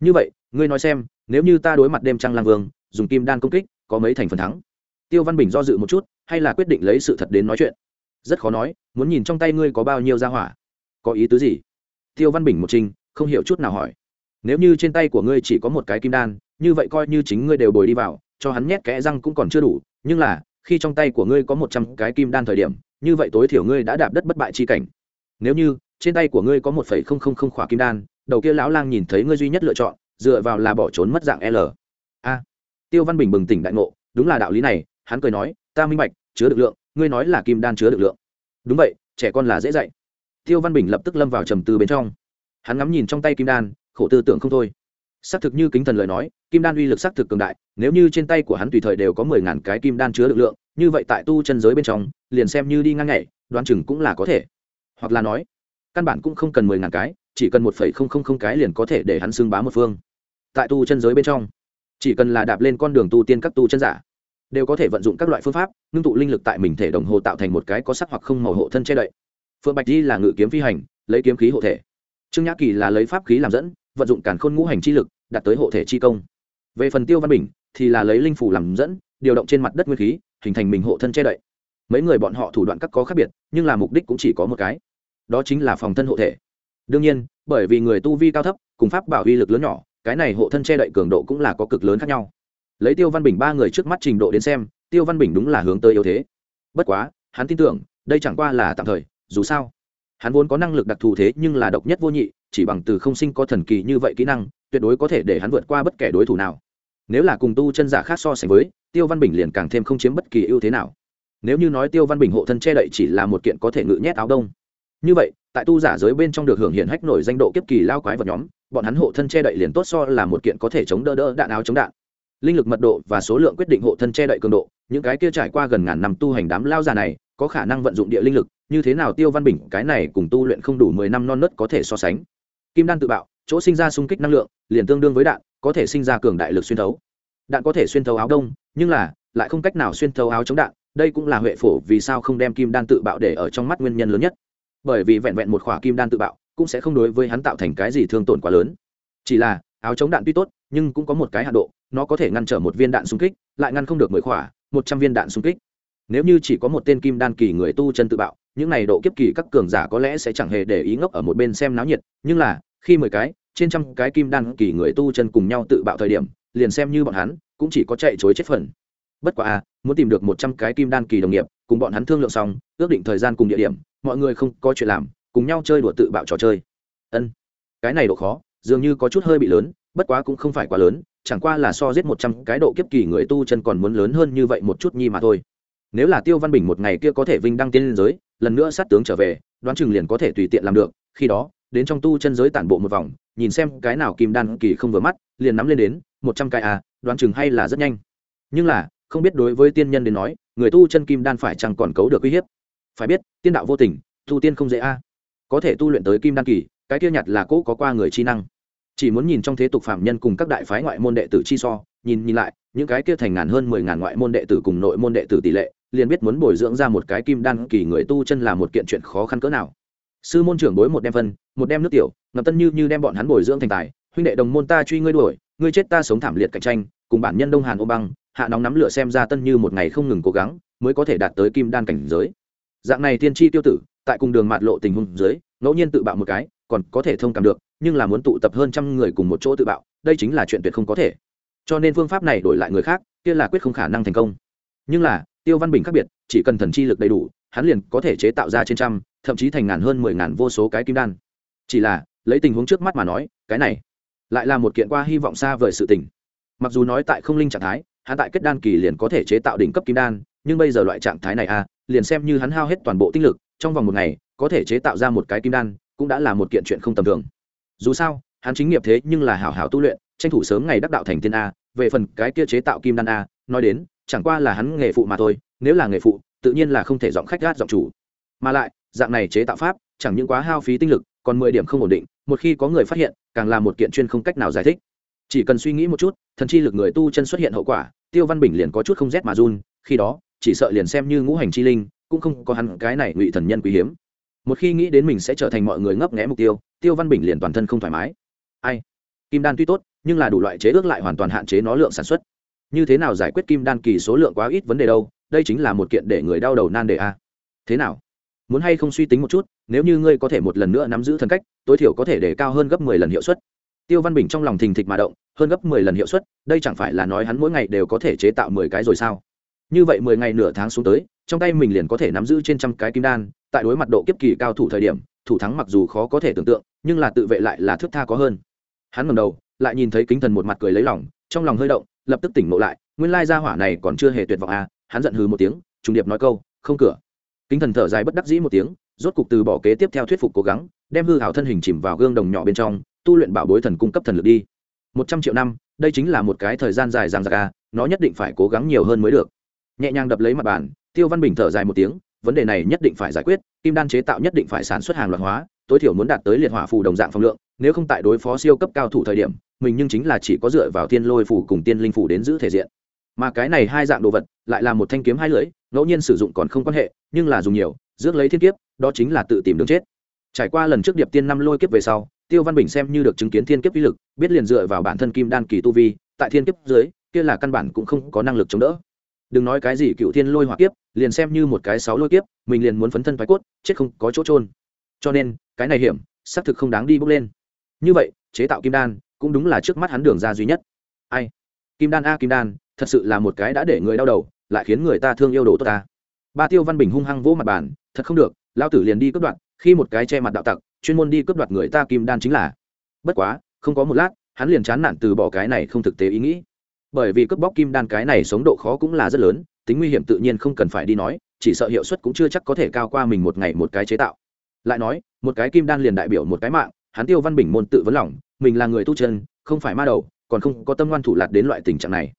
Như vậy, ngươi nói xem, nếu như ta đối mặt đêm trăng lang vương, dùng kim đan công kích, có mấy thành phần thắng? Tiêu văn bình do dự một chút, hay là quyết định lấy sự thật đến nói chuyện? Rất khó nói, muốn nhìn trong tay ngươi có bao nhiêu ra hỏa. Có ý tứ gì? Tiêu văn bình một trình không hiểu chút nào hỏi. Nếu như trên tay của ngươi chỉ có một cái kim đan, như vậy coi như chính ngươi đều bồi đi vào, cho hắn nhét kẽ răng cũng còn chưa đủ. Nhưng là, khi trong tay của ngươi có một trăm cái kim đan thời điểm, như vậy tối thiểu ngươi đã đạp đất bất bại chi cảnh. Nếu như, trên tay của ngươi có một phẩy không không không khỏa kim đan, đầu kia lão lang nhìn thấy ngươi duy nhất lựa chọn, dựa vào là bỏ trốn mất dạng l. A. Tiêu văn bình bừng tỉnh đại ngộ, đúng là đạo lý này, hắn cười nói, ta minh bạch, chứa được lượng, ngươi nói là kim đan chứa được lượng. Đúng vậy, trẻ con là dễ dạy. Tiêu văn bình lập tức lâm vào trầm tư bên trong hắn ngắm nhìn trong tay kim đan, khổ tư tưởng không thôi. Xác thực như kính thần lời nói, kim đan uy lực xác thực cường đại, nếu như trên tay của hắn tùy thời đều có mười ngàn cái kim đan chứa lực lượng, như vậy tại tu chân giới bên trong, liền xem như đi ngang nhảy, đoán chừng cũng là có thể. Hoặc là nói, căn bản cũng không cần mười ngàn cái, chỉ cần một phẩy không không không cái liền có thể để hắn xưng bá một phương. Tại tu chân giới bên trong, chỉ cần là đạp lên con đường tu tiên các tu chân giả, đều có thể vận dụng các loại phương pháp, ngưng tụ linh lực tại mình thể đồng hồ tạo thành một cái có sắc hoặc không màu hộ thân che đậy. Phượng bạch di là ngự kiếm phi hành, lấy kiếm khí hộ thể trương nhã kỳ là lấy pháp khí làm dẫn, vận dụng cản khôn ngũ hành chi lực, đạt tới hộ thể chi công. Về phần tiêu văn bình, thì là lấy linh phủ làm dẫn, điều động trên mặt đất nguyên khí, hình thành mình hộ thân che đậy. Mấy người bọn họ thủ đoạn các có khác biệt, nhưng là mục đích cũng chỉ có một cái. Đó chính là phòng thân hộ thể. Đương nhiên, bởi vì người tu vi cao thấp, cùng pháp bảo uy lực lớn nhỏ, cái này hộ thân che đậy cường độ cũng là có cực lớn khác nhau. Lấy tiêu văn bình ba người trước mắt trình độ đến xem, tiêu văn bình đúng là hướng tới yếu thế. Bất quá, hắn tin tưởng, đây chẳng qua là tạm thời, dù sao hắn vốn có năng lực đặc thù thế nhưng là độc nhất vô nhị, chỉ bằng từ không sinh có thần kỳ như vậy kỹ năng, tuyệt đối có thể để hắn vượt qua bất kể đối thủ nào. Nếu là cùng tu chân giả khác so sánh với, tiêu văn bình liền càng thêm không chiếm bất kỳ ưu thế nào. Nếu như nói tiêu văn bình hộ thân che đậy chỉ là một kiện có thể ngự nhét áo đông. Như vậy, tại tu giả giới bên trong được hưởng hiện hách nổi danh độ kiếp kỳ lao quái vật nhóm, bọn hắn hộ thân che đậy liền tốt so là một kiện có thể chống đỡ đỡ đạn áo chống đạn. Linh lực mật độ và số lượng quyết định hộ thân che đậy cường độ, những cái kia trải qua gần ngàn năm tu hành đám lao già này, có khả năng vận dụng địa linh lực như thế nào tiêu văn bình, cái này cùng tu luyện không đủ mười năm non nớt có thể so sánh. Kim đan tự bạo, chỗ sinh ra sung kích năng lượng, liền tương đương với đạn, có thể sinh ra cường đại lực xuyên thấu. Đạn có thể xuyên thấu áo đông, nhưng là, lại không cách nào xuyên thấu áo chống đạn, đây cũng là huệ phổ vì sao không đem kim đan tự bạo để ở trong mắt nguyên nhân lớn nhất. Bởi vì vẹn vẹn một khỏa kim đan tự bạo, cũng sẽ không đối với hắn tạo thành cái gì thương tổn quá lớn. Chỉ là, áo chống đạn tuy tốt, nhưng cũng có một cái hạ độ, nó có thể ngăn trở một viên đạn xung kích, lại ngăn không được mười khỏa, một trăm viên đạn xung kích. Nếu như chỉ có một tên kim đan kỳ người tu chân tự bạo những này độ kiếp kỳ các cường giả có lẽ sẽ chẳng hề để ý ngốc ở một bên xem náo nhiệt, nhưng là, khi mười cái, trên trăm cái kim đan kỳ người tu chân cùng nhau tự bạo thời điểm, liền xem như bọn hắn cũng chỉ có chạy chối chết phần. Bất quá à muốn tìm được một trăm cái kim đan kỳ đồng nghiệp, cùng bọn hắn thương lượng xong, ước định thời gian cùng địa điểm, mọi người không có chuyện làm, cùng nhau chơi đùa tự bạo trò chơi. Ân, cái này độ khó, dường như có chút hơi bị lớn, bất quá cũng không phải quá lớn, chẳng qua là so giết một trăm cái độ kiếp kỳ người tu chân còn muốn lớn hơn như vậy một chút nhi mà thôi. Nếu là tiêu văn bình một ngày kia có thể vinh đăng tiên liên giới lần nữa sát tướng trở về, đoán chừng liền có thể tùy tiện làm được, khi đó, đến trong tu chân giới tản bộ một vòng, nhìn xem cái nào kim đan kỳ không vừa mắt, liền nắm lên đến, một trăm cái à đoán chừng hay là rất nhanh. Nhưng là, không biết đối với tiên nhân đến nói, người tu chân kim đan phải chăng còn cấu được uy hiếp? Phải biết, tiên đạo vô tình, tu tiên không dễ a. Có thể tu luyện tới kim đan kỳ, cái kia nhặt là cỗ có qua người chi năng. Chỉ muốn nhìn trong thế tục phạm nhân cùng các đại phái ngoại môn đệ tử chi so, nhìn nhìn lại, những cái kia thành ngàn hơn mười ngàn ngoại môn đệ tử cùng nội môn đệ tử tỷ lệ liền biết muốn bồi dưỡng ra một cái kim đan kỳ người tu chân là một kiện chuyện khó khăn cỡ nào. Sư môn trưởng bối một đem phân, một đem nước tiểu ngập tân như như đem bọn hắn bồi dưỡng thành tài, huynh đệ đồng môn ta truy ngươi đuổi, ngươi chết ta sống thảm liệt cạnh tranh, cùng bản nhân đông hàn ô băng, hạ nóng nắm lửa xem ra tân như một ngày không ngừng cố gắng, mới có thể đạt tới kim đan cảnh giới. Dạng này tiên tri tiêu tử, tại cùng đường mạt lộ tình huống dưới, ngẫu nhiên tự bạo một cái, còn có thể thông cảm được, nhưng là muốn tụ tập hơn trăm người cùng một chỗ tự bạo, đây chính là chuyện tuyệt không có thể. Cho nên phương pháp này đổi lại người khác, kia là quyết không khả năng thành công. Nhưng là tiêu văn bình khác biệt chỉ cần thần chi lực đầy đủ hắn liền có thể chế tạo ra trên trăm thậm chí thành ngàn hơn mười ngàn vô số cái kim đan. Chỉ là lấy tình huống trước mắt mà nói cái này lại là một kiện qua hy vọng xa vời sự tình. Mặc dù nói tại không linh trạng thái hắn tại kết đan kỳ liền có thể chế tạo đỉnh cấp kim đan nhưng bây giờ loại trạng thái này a à, liền xem như hắn hao hết toàn bộ tinh lực trong vòng một ngày có thể chế tạo ra một cái kim đan cũng đã là một kiện chuyện không tầm thường. Dù sao hắn chính nghiệp thế nhưng là hảo hảo tu luyện tranh thủ sớm ngày đắc đạo thành tiên a về phần cái kia chế tạo kim đan a nói đến chẳng qua là hắn nghề phụ mà thôi, nếu là nghề phụ, tự nhiên là không thể giọng khách gát giọng chủ. Mà lại, dạng này chế tạo pháp, chẳng những quá hao phí tinh lực, còn mười điểm không ổn định, một khi có người phát hiện, càng là một kiện chuyên không cách nào giải thích. Chỉ cần suy nghĩ một chút, thần chi lực người tu chân xuất hiện hậu quả, tiêu văn bình liền có chút không rét mà run, khi đó, chỉ sợ liền xem như ngũ hành chi linh, cũng không có hắn cái này ngụy thần nhân quý hiếm. Một khi nghĩ đến mình sẽ trở thành mọi người ngấp nghẽ mục tiêu tiêu văn bình liền toàn thân không thoải mái. Ai? Kim đan tuy tốt, nhưng là đủ loại chế ước lại hoàn toàn hạn chế nó lượng sản xuất như thế nào giải quyết kim đan kỳ số lượng quá ít vấn đề đâu, đây chính là một kiện để người đau đầu nan đề a. Thế nào? Muốn hay không suy tính một chút, nếu như ngươi có thể một lần nữa nắm giữ thần cách, tối thiểu có thể để cao hơn gấp mười lần hiệu suất. Tiêu văn bình trong lòng thình thịch mà động, hơn gấp mười lần hiệu suất, đây chẳng phải là nói hắn mỗi ngày đều có thể chế tạo mười cái rồi sao? Như vậy mười ngày nửa tháng xuống tới, trong tay mình liền có thể nắm giữ trên trăm cái kim đan, tại đối mặt độ kiếp kỳ cao thủ thời điểm, thủ thắng mặc dù khó có thể tưởng tượng, nhưng là tự vệ lại là thước tha có hơn. Hắn ngầm đầu, lại nhìn thấy kính thần một mặt cười lấy lòng, trong lòng hơi động lập tức tỉnh ngộ lại, nguyên lai gia hỏa này còn chưa hề tuyệt vọng à hắn giận hừ một tiếng, trùng điệp nói câu, không cửa. Kính thần thở dài bất đắc dĩ một tiếng, rốt cục từ bỏ kế tiếp theo thuyết phục cố gắng, đem hư hảo thân hình chìm vào gương đồng nhỏ bên trong, tu luyện bảo bối thần cung cấp thần lực đi. Một trăm triệu năm, đây chính là một cái thời gian dài dằng dặc à nó nhất định phải cố gắng nhiều hơn mới được. Nhẹ nhàng đập lấy mặt bàn, tiêu văn bình thở dài một tiếng, vấn đề này nhất định phải giải quyết, kim đan chế tạo nhất định phải sản xuất hàng loạt hóa, tối thiểu muốn đạt tới liệt hỏa phù đồng dạng phong lượng, nếu không tại đối phó siêu cấp cao thủ thời điểm mình nhưng chính là chỉ có dựa vào thiên lôi phủ cùng tiên linh phủ đến giữ thể diện. Mà cái này hai dạng đồ vật, lại là một thanh kiếm hai lưỡi, ngẫu nhiên sử dụng còn không quan hệ, nhưng là dùng nhiều, rước lấy thiên kiếp, đó chính là tự tìm đường chết. Trải qua lần trước điệp tiên năm lôi kiếp về sau, tiêu văn bình xem như được chứng kiến thiên kiếp uy lực, biết liền dựa vào bản thân kim đan kỳ tu vi, tại thiên kiếp dưới, kia là căn bản cũng không có năng lực chống đỡ. Đừng nói cái gì cựu thiên lôi hỏa kiếp, liền xem như một cái sáu lôi kiếp, mình liền muốn phấn thân thoái cốt, chết không có chỗ trôn cho nên, cái này hiểm, xác thực không đáng đi bước lên. Như vậy, chế tạo kim đan cũng đúng là trước mắt hắn đường ra duy nhất. Ai? Kim đan a, kim đan, thật sự là một cái đã để người đau đầu, lại khiến người ta thương yêu đồ tốt ta. Ba tiêu văn bình hung hăng vỗ mặt bàn, thật không được lao tử liền đi cướp đoạt, khi một cái che mặt đạo tặc, chuyên môn đi cướp đoạt người ta kim đan chính là. Bất quá, không có một lát, hắn liền chán nản từ bỏ cái này không thực tế ý nghĩ. Bởi vì cướp bóc kim đan cái này sống độ khó cũng là rất lớn, tính nguy hiểm tự nhiên không cần phải đi nói, chỉ sợ hiệu suất cũng chưa chắc có thể cao qua mình một ngày một cái chế tạo. Lại nói, một cái kim đan liền đại biểu một cái mạng, hắn tiêu văn bình môn tự vấn lòng mình là người tu chân, không phải ma đầu, còn không có tâm ngoan thủ lạt đến loại tình trạng này.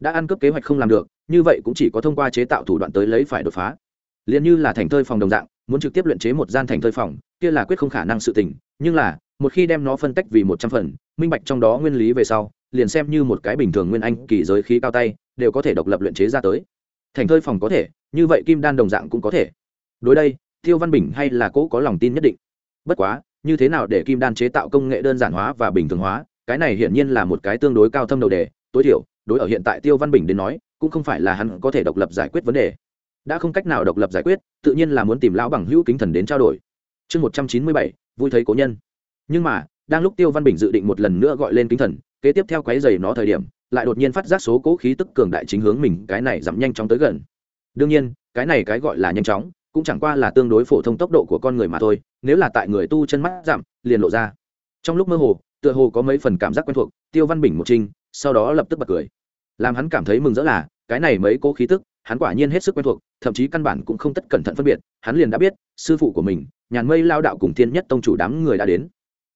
Đã ăn cướp kế hoạch không làm được, như vậy cũng chỉ có thông qua chế tạo thủ đoạn tới lấy phải đột phá. Liền như là thành thơi phòng đồng dạng, muốn trực tiếp luyện chế một gian thành thơi phòng, kia là quyết không khả năng sự tình, nhưng là, một khi đem nó phân tách vì một trăm phần, minh bạch trong đó nguyên lý về sau, liền xem như một cái bình thường nguyên anh kỳ giới khí cao tay, đều có thể độc lập luyện chế ra tới. Thành thơi phòng có thể, như vậy kim đan đồng dạng cũng có thể. Đối đây, tiêu văn bình hay là cố có lòng tin nhất định. Bất quá như thế nào để kim đan chế tạo công nghệ đơn giản hóa và bình thường hóa, cái này hiển nhiên là một cái tương đối cao thâm đầu đề. Tối thiểu, đối ở hiện tại tiêu văn bình đến nói, cũng không phải là hắn có thể độc lập giải quyết vấn đề. Đã không cách nào độc lập giải quyết, tự nhiên là muốn tìm lão bằng hữu kính thần đến trao đổi. Chương một trăm chín mươi bảy, vui thấy cố nhân. Nhưng mà, đang lúc tiêu văn bình dự định một lần nữa gọi lên kính thần, kế tiếp theo quái dày nó thời điểm, lại đột nhiên phát giác số cố khí tức cường đại chính hướng mình, cái này giảm nhanh chóng tới gần. Đương nhiên, cái này cái gọi là nhanh chóng cũng chẳng qua là tương đối phổ thông tốc độ của con người mà thôi, nếu là tại người tu chân mắt giảm, liền lộ ra. Trong lúc mơ hồ, tựa hồ có mấy phần cảm giác quen thuộc, tiêu văn bình một trinh, sau đó lập tức bật cười. Làm hắn cảm thấy mừng rỡ là, cái này mấy cố khí tức, hắn quả nhiên hết sức quen thuộc, thậm chí căn bản cũng không tất cẩn thận phân biệt, hắn liền đã biết, sư phụ của mình, nhàn mây lao đạo cùng thiên nhất tông chủ đám người đã đến.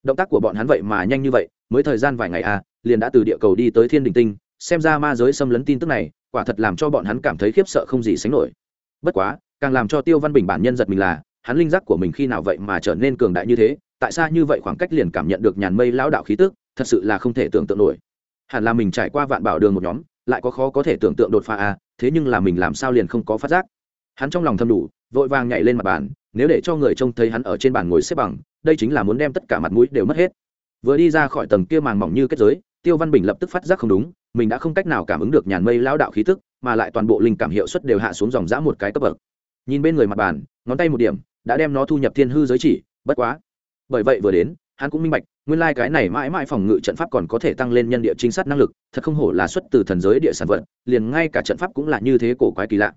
Động tác của bọn hắn vậy mà nhanh như vậy, mới thời gian vài ngày à liền đã từ địa cầu đi tới thiên đình tinh, xem ra ma giới xâm lấn tin tức này, quả thật làm cho bọn hắn cảm thấy khiếp sợ không gì sánh nổi. Bất quá càng làm cho tiêu văn bình bản nhân giật mình là, hắn linh giác của mình khi nào vậy mà trở nên cường đại như thế, tại sao như vậy khoảng cách liền cảm nhận được nhàn mây lão đạo khí tức, thật sự là không thể tưởng tượng nổi. Hẳn là mình trải qua vạn bảo đường một nhóm, lại có khó có thể tưởng tượng đột phá à thế nhưng là mình làm sao liền không có phát giác. Hắn trong lòng thầm đủ, vội vàng nhảy lên mặt bàn, nếu để cho người trông thấy hắn ở trên bàn ngồi xếp bằng, đây chính là muốn đem tất cả mặt mũi đều mất hết. Vừa đi ra khỏi tầng kia màng mỏng như kết giới, tiêu văn bình lập tức phát giác không đúng, mình đã không cách nào cảm ứng được nhàn mây lão đạo khí tức, mà lại toàn bộ linh cảm hiệu suất đều hạ xuống dòng dã một cái cấp bậc nhìn bên người mặt bàn, ngón tay một điểm, đã đem nó thu nhập thiên hư giới chỉ, bất quá. Bởi vậy vừa đến, hắn cũng minh bạch, nguyên lai、like、cái này mãi mãi phòng ngự trận pháp còn có thể tăng lên nhân địa chính sát năng lực, thật không hổ là xuất từ thần giới địa sản vật, liền ngay cả trận pháp cũng là như thế cổ quái kỳ lạ.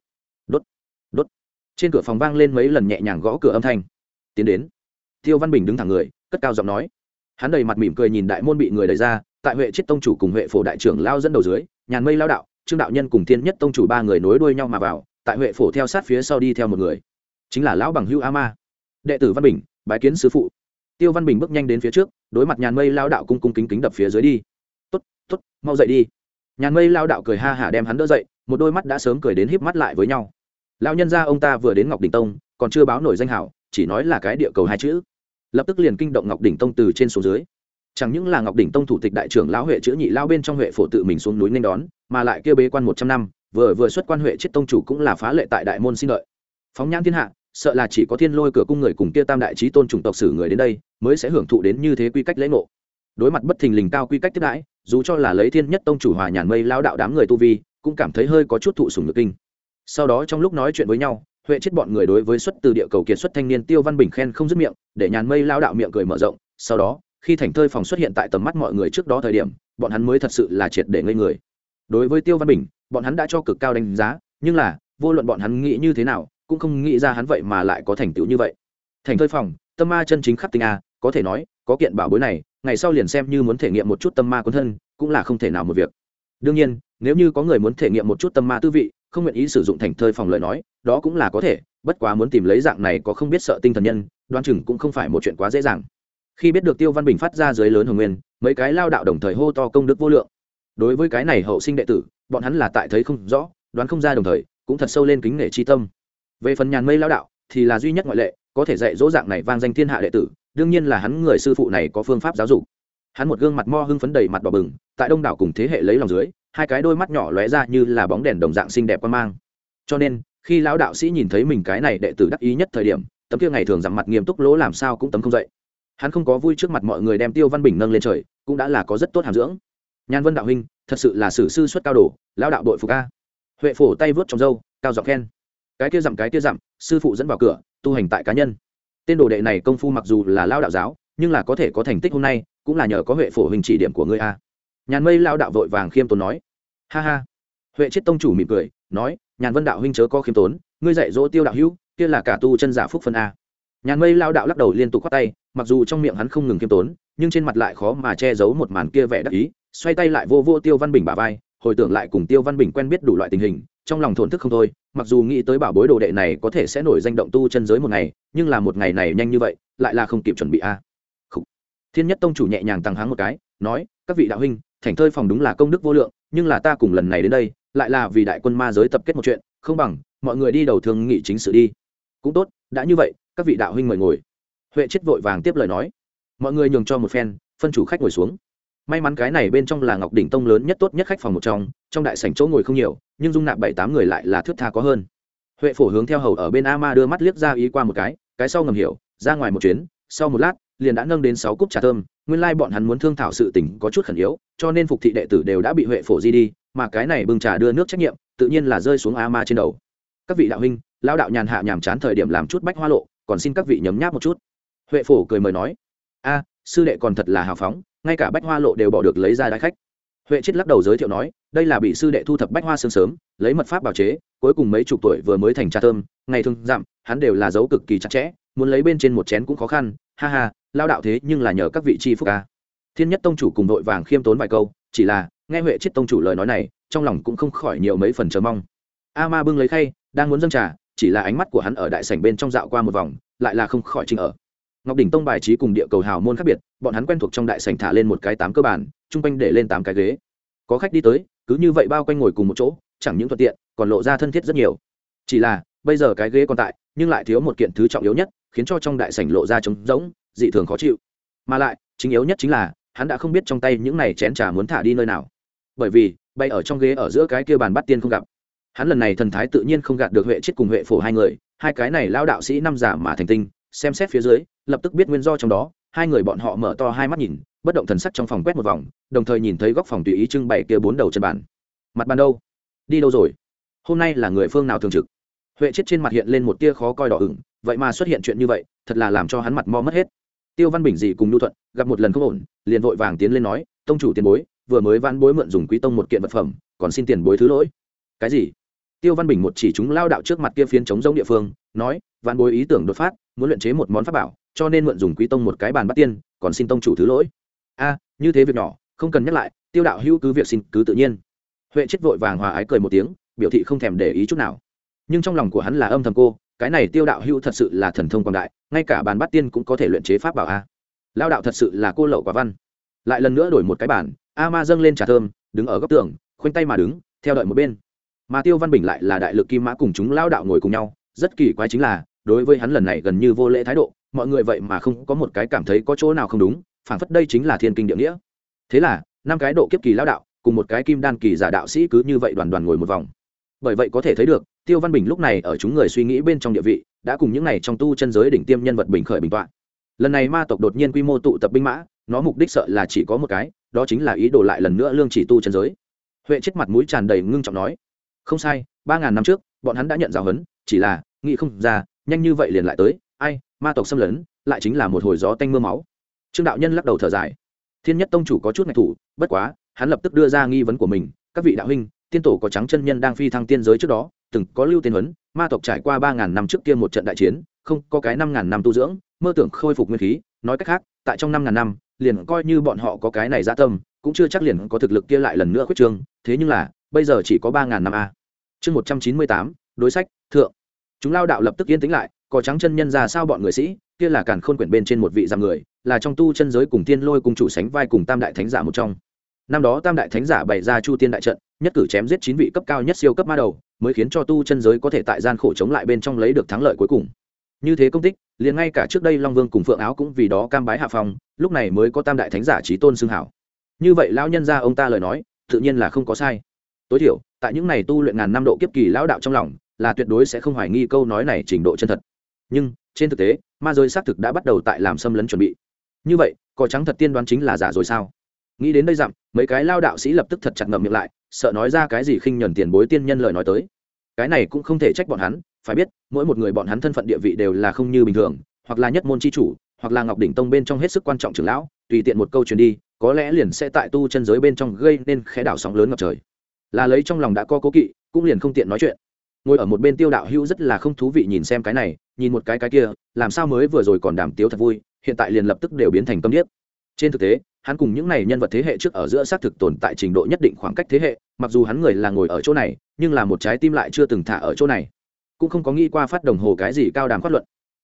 Đốt đốt. Trên cửa phòng vang lên mấy lần nhẹ nhàng gõ cửa âm thanh. Tiến đến. Tiêu văn bình đứng thẳng người, cất cao giọng nói. Hắn đầy mặt mỉm cười nhìn đại môn bị người đẩy ra, tại huệ chiết tông chủ cùng huệ phổ đại trưởng lao dẫn đầu dưới, nhàn mây lao đạo, trương đạo nhân cùng thiên nhất tông chủ ba người nối đuôi nhau mà vào tại huệ phổ theo sát phía sau đi theo một người. Chính là lão bằng hưu a ma. Đệ tử văn bình, bái kiến sứ phụ. Tiêu văn bình bước nhanh đến phía trước, đối mặt nhàn mây lao đạo cung cung kính kính đập phía dưới đi. T ố t t ố t mau dậy đi. Nhàn mây lao đạo cười ha hả đem hắn đỡ dậy, một đôi mắt đã sớm cười đến híp mắt lại với nhau. Lao nhân ra ông ta vừa đến ngọc đình tông, còn chưa báo nổi danh hảo, chỉ nói là cái địa cầu hai chữ. Lập tức liền kinh động ngọc đỉnh tông từ trên xuống dưới. Chẳng những là ngọc đỉnh tông thủ tịch đại trưởng lão huệ chữ nhị lao bên trong huệ phổ tự mình xuống núi nên đón, mà lại kêu bế quan một trăm năm vừa vừa xuất quan huệ chết tông chủ cũng là phá lệ tại đại môn xin lợi. Phóng nhãn thiên hạ, sợ là chỉ có thiên lôi cửa cung người cùng kia tam đại trí tôn chủng tộc sử người đến đây, mới sẽ hưởng thụ đến như thế quy cách lễ ngộ. Đối mặt bất thình lình cao quy cách tiếp đãi, dù cho là lấy thiên nhất tông chủ hòa nhàn mây lao đạo đám người tu vi, cũng cảm thấy hơi có chút thụ sùng ngực kinh. Sau đó trong lúc nói chuyện với nhau, huệ chết bọn người đối với xuất từ địa cầu kiệt xuất thanh niên tiêu văn bình khen không dứt miệng, để nhàn mây lao đạo miệng cười mở rộng. Sau đó, khi thành thơi phòng xuất hiện tại tầm mắt mọi người trước đó thời điểm, bọn hắn mới thật sự là triệt để ngây người. Đối với tiêu văn bình bọn hắn đã cho cực cao đánh giá, nhưng là, vô luận bọn hắn nghĩ như thế nào, cũng không nghĩ ra hắn vậy mà lại có thành tựu như vậy. Thành thơi phòng, tâm ma chân chính khắc tinh a, có thể nói, có kiện bảo bối này, ngày sau liền xem như muốn thể nghiệm một chút tâm ma cuốn thân, cũng là không thể nào một việc. Đương nhiên, nếu như có người muốn thể nghiệm một chút tâm ma tư vị, không nguyện ý sử dụng thành thơi phòng lời nói, đó cũng là có thể, bất quá muốn tìm lấy dạng này có không biết sợ tinh thần nhân đoan chừng cũng không phải một chuyện quá dễ dàng. Khi biết được tiêu văn bình phát ra dưới lớn hồng nguyên, mấy cái lao đạo đồng thời hô to công đức vô lượng. Đối với cái này hậu sinh đệ tử bọn hắn là tại thấy không rõ, đoán không ra đồng thời, cũng thật sâu lên kính nể chi tâm. Về phần nhàn mây lao đạo, thì là duy nhất ngoại lệ, có thể dạy dỗ dạng này vang danh thiên hạ đệ tử, đương nhiên là hắn người sư phụ này có phương pháp giáo dục. Hắn một gương mặt mo hưng phấn đầy mặt đỏ bừng, tại đông đảo cùng thế hệ lấy lòng dưới, hai cái đôi mắt nhỏ lóe ra như là bóng đèn đồng dạng xinh đẹp quan mang. Cho nên, khi lão đạo sĩ nhìn thấy mình cái này đệ tử đắc ý nhất thời điểm, tấm kia ngày thường dặm mặt nghiêm túc lỗ làm sao cũng tấm không dậy. Hắn không có vui trước mặt mọi người đem tiêu văn bình nâng lên trời, cũng đã là có rất tốt hàm dưỡng. Nhan vân đạo huynh thật sự là sử sư xuất cao đồ, lão đạo đội phục a. Huệ phổ tay vớt trong dâu cao giọng khen. Cái kia dặm, cái kia dặm, sư phụ dẫn vào cửa, tu hành tại cá nhân. Tên đồ đệ này công phu mặc dù là lao đạo giáo, nhưng là có thể có thành tích hôm nay, cũng là nhờ có huệ phổ hình chỉ điểm của ngươi a. Nhàn mây lao đạo vội vàng khiêm tốn nói. Ha ha. Huệ chết tông chủ mỉm cười, nói, nhàn vân đạo huynh chớ có khiêm tốn, ngươi dạy dỗ tiêu đạo hữu, kia là cả tu chân giả phúc phân a. Nhàn mây lao đạo lắc đầu liên tục khoát tay, mặc dù trong miệng hắn không ngừng khiêm tốn, nhưng trên mặt lại khó mà che giấu một màn kia vẻ đắc ý xoay tay lại vô vô tiêu văn bình bả vai, hồi tưởng lại cùng tiêu văn bình quen biết đủ loại tình hình, trong lòng thổn thức không thôi, mặc dù nghĩ tới bảo bối đồ đệ này có thể sẽ nổi danh động tu chân giới một ngày, nhưng là một ngày này nhanh như vậy, lại là không kịp chuẩn bị a. Thiên nhất tông chủ nhẹ nhàng tăng háng một cái, nói, các vị đạo huynh thành thơi phòng đúng là công đức vô lượng, nhưng là ta cùng lần này đến đây, lại là vì đại quân ma giới tập kết một chuyện, không bằng, mọi người đi đầu thương nghị chính sự đi. Cũng tốt, đã như vậy, các vị đạo huynh mời ngồi. Huệ chết vội vàng tiếp lời nói. Mọi người nhường cho một phen, phân chủ khách ngồi xuống may mắn cái này bên trong là ngọc đỉnh tông lớn nhất tốt nhất khách phòng một trong trong đại sảnh chỗ ngồi không nhiều, nhưng dung nạp bảy tám người lại là thước tha có hơn. Huệ phổ hướng theo hầu ở bên a ma đưa mắt liếc ra ý qua một cái cái sau ngầm hiểu, ra ngoài một chuyến, sau một lát, liền đã nâng đến sáu cúp trà thơm, nguyên lai bọn hắn muốn thương thảo sự tình có chút khẩn yếu, cho nên phục thị đệ tử đều đã bị huệ phổ di đi, mà cái này bưng trà đưa nước trách nhiệm, tự nhiên là rơi xuống a ma trên đầu. Các vị đạo huynh lao đạo nhàn hạ nhàm chán thời điểm làm chút bách hoa lộ, còn xin các vị nhấm nháp một chút. Huệ phổ cười mời nói, a, sư đệ còn thật là hào phóng ngay cả bách hoa lộ đều bỏ được lấy ra đái khách. Huệ chết lắc đầu giới thiệu nói, đây là bị sư đệ thu thập bách hoa sương sớm, lấy mật pháp bào chế, cuối cùng mấy chục tuổi vừa mới thành trà thơm, ngày thường dặm, hắn đều là dấu cực kỳ chặt chẽ, muốn lấy bên trên một chén cũng khó khăn, ha ha, lao đạo thế nhưng là nhờ các vị tri phúc ca thiên nhất tông chủ cùng đội vàng khiêm tốn vài câu, chỉ là, nghe huệ chết tông chủ lời nói này, trong lòng cũng không khỏi nhiều mấy phần chờ mong. A ma bưng lấy khay, đang muốn dâng trà, chỉ là ánh mắt của hắn ở đại sảnh bên trong dạo qua một vòng, lại là không khỏi trình ở ngọc đỉnh tông bài trí cùng địa cầu hào môn khác biệt, bọn hắn quen thuộc trong đại sảnh thả lên một cái tám cơ bản, chung quanh để lên tám cái ghế. Có khách đi tới, cứ như vậy bao quanh ngồi cùng một chỗ, chẳng những thuận tiện, còn lộ ra thân thiết rất nhiều. Chỉ là, bây giờ cái ghế còn tại, nhưng lại thiếu một kiện thứ trọng yếu nhất, khiến cho trong đại sảnh lộ ra trống rỗng, dị thường khó chịu. Mà lại, chính yếu nhất chính là, hắn đã không biết trong tay những này chén trà muốn thả đi nơi nào. Bởi vì, bay ở trong ghế ở giữa cái kia bàn bắt tiên không gặp. Hắn lần này thần thái tự nhiên không gạt được huệ chết cùng huệ phổ hai người, hai cái này lao đạo sĩ năm giả mà thành tinh xem xét phía dưới, lập tức biết nguyên do trong đó, hai người bọn họ mở to hai mắt nhìn, bất động thần sắc trong phòng quét một vòng, đồng thời nhìn thấy góc phòng tùy ý trưng bày kia bốn đầu chân bàn. Mặt bàn đâu? Đi đâu rồi? Hôm nay là người phương nào thường trực? Huệ chết trên mặt hiện lên một tia khó coi đỏ ửng, vậy mà xuất hiện chuyện như vậy, thật là làm cho hắn mặt mo mất hết. Tiêu văn bình dị cùng nhu thuận, gặp một lần không ổn, liền vội vàng tiến lên nói, tông chủ tiền bối, vừa mới van bối mượn dùng quý tông một kiện vật phẩm, còn xin tiền bối thứ lỗi. Cái gì? Tiêu văn bình một chỉ chúng lao đạo trước mặt kia phiến chống giống địa phương, nói van bối ý tưởng đột phát muốn luyện chế một món pháp bảo, cho nên mượn dùng quý tông một cái bàn bắt tiên, còn xin tông chủ thứ lỗi. A, như thế việc nhỏ, không cần nhắc lại, tiêu đạo hữu cứ việc xin cứ tự nhiên. Huệ chết vội vàng hòa ái cười một tiếng, biểu thị không thèm để ý chút nào. Nhưng trong lòng của hắn là âm thầm cô, cái này tiêu đạo hữu thật sự là thần thông quảng đại, ngay cả bàn bắt tiên cũng có thể luyện chế pháp bảo a. Lao đạo thật sự là cô lậu quả văn. Lại lần nữa đổi một cái bản a ma dâng lên trà thơm, đứng ở góc tường, khoanh tay mà đứng, theo đợi một bên. Mà tiêu văn bình lại là đại lực kim mã cùng chúng lao đạo ngồi cùng nhau, rất kỳ quái chính là đối với hắn lần này gần như vô lễ thái độ, mọi người vậy mà không có một cái cảm thấy có chỗ nào không đúng phảng phất đây chính là thiên kinh địa nghĩa. Thế là, năm cái độ kiếp kỳ lao đạo, cùng một cái kim đan kỳ giả đạo sĩ cứ như vậy đoàn đoàn ngồi một vòng. Bởi vậy có thể thấy được, tiêu văn bình lúc này ở chúng người suy nghĩ bên trong địa vị, đã cùng những này trong tu chân giới đỉnh tiêm nhân vật bình khởi bình tọa. Lần này ma tộc đột nhiên quy mô tụ tập binh mã, nó mục đích sợ là chỉ có một cái, đó chính là ý đồ lại lần nữa lương chỉ tu chân giới. Huệ chết mặt mũi tràn đầy ngưng trọng nói, không sai, ba ngàn năm trước, bọn hắn đã nhận giáo huấn, chỉ là, nghĩ không ra nhanh như vậy liền lại tới, ai, ma tộc xâm lấn, lại chính là một hồi gió tanh mưa máu. Trương đạo nhân lắc đầu thở dài. Thiên nhất tông chủ có chút ngạch thủ, bất quá, hắn lập tức đưa ra nghi vấn của mình, các vị đạo huynh, tiên tổ có trắng chân nhân đang phi thăng tiên giới trước đó, từng có lưu tiên huấn, ma tộc trải qua ba ngàn năm trước kia một trận đại chiến, không, có cái năm ngàn năm tu dưỡng, mơ tưởng khôi phục nguyên khí, nói cách khác, tại trong năm ngàn năm, liền coi như bọn họ có cái này gia tâm, cũng chưa chắc liền có thực lực kia lại lần nữa khuyết trương, thế nhưng là, bây giờ chỉ có ba ngàn năm a. Chương một trăm chín mươi tám, đối sách, thượng chúng lao đạo lập tức yên tĩnh lại có trắng chân nhân ra sao bọn người sĩ, kia là càn khôn quyển bên trên một vị giam người, là trong tu chân giới cùng tiên lôi cùng chủ sánh vai cùng tam đại thánh giả một trong. Năm đó tam đại thánh giả bày ra chu tiên đại trận, nhất cử chém giết chín vị cấp cao nhất siêu cấp ma đầu, mới khiến cho tu chân giới có thể tại gian khổ chống lại bên trong lấy được thắng lợi cuối cùng. Như thế công tích, liền ngay cả trước đây long vương cùng phượng áo cũng vì đó cam bái hạ phong, lúc này mới có tam đại thánh giả trí tôn xưng hảo. Như vậy lão nhân ra ông ta lời nói, tự nhiên là không có sai. Tối thiểu, tại những này tu luyện ngàn năm độ kiếp kỳ lão đạo trong lòng là tuyệt đối sẽ không hoài nghi câu nói này trình độ chân thật. Nhưng, trên thực tế, ma giới xác thực đã bắt đầu tại làm xâm lấn chuẩn bị. Như vậy cỏ trắng thật tiên đoán chính là giả rồi sao? Nghĩ đến đây dặm, mấy cái lao đạo sĩ lập tức thật chặt ngậm miệng lại, sợ nói ra cái gì khinh nhuần tiền bối tiên nhân lời nói tới. Cái này cũng không thể trách bọn hắn, phải biết, mỗi một người bọn hắn thân phận địa vị đều là không như bình thường, hoặc là nhất môn c h i chủ, hoặc là ngọc đỉnh tông bên trong hết sức quan trọng trưởng lão, tùy tiện một câu truyền đi, có lẽ liền sẽ tại tu chân giới bên trong gây nên khẽ đảo sóng lớn ngập trời. Là lấy trong lòng đã có cố kỵ, cũng liền không tiện nói chuyện ngồi ở một bên tiêu đạo hữu rất là không thú vị nhìn xem cái này, nhìn một cái cái kia, làm sao mới vừa rồi còn đàm tiếu thật vui, hiện tại liền lập tức đều biến thành tâm điếc. Trên thực tế, hắn cùng những này nhân vật thế hệ trước ở giữa xác thực tồn tại trình độ nhất định khoảng cách thế hệ, mặc dù hắn người là ngồi ở chỗ này, nhưng là một trái tim lại chưa từng thả ở chỗ này. Cũng không có nghĩ qua phát đồng hồ cái gì cao đàm phát luận.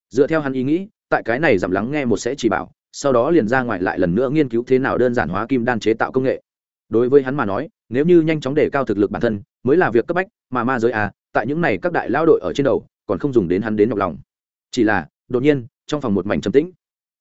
Dựa theo hắn ý nghĩ, tại cái này giảm lắng nghe một sẽ chỉ bảo, sau đó liền ra ngoài lại lần nữa nghiên cứu thế nào đơn giản hóa kim đan chế tạo công nghệ. Đối với hắn mà nói, nếu như nhanh chóng đề cao thực lực bản thân, mới là việc cấp bách, mà ma giới à tại những này các đại lao đội ở trên đầu, còn không dùng đến hắn đến nhọc lòng. Chỉ là, đột nhiên, trong phòng một mảnh trầm tĩnh.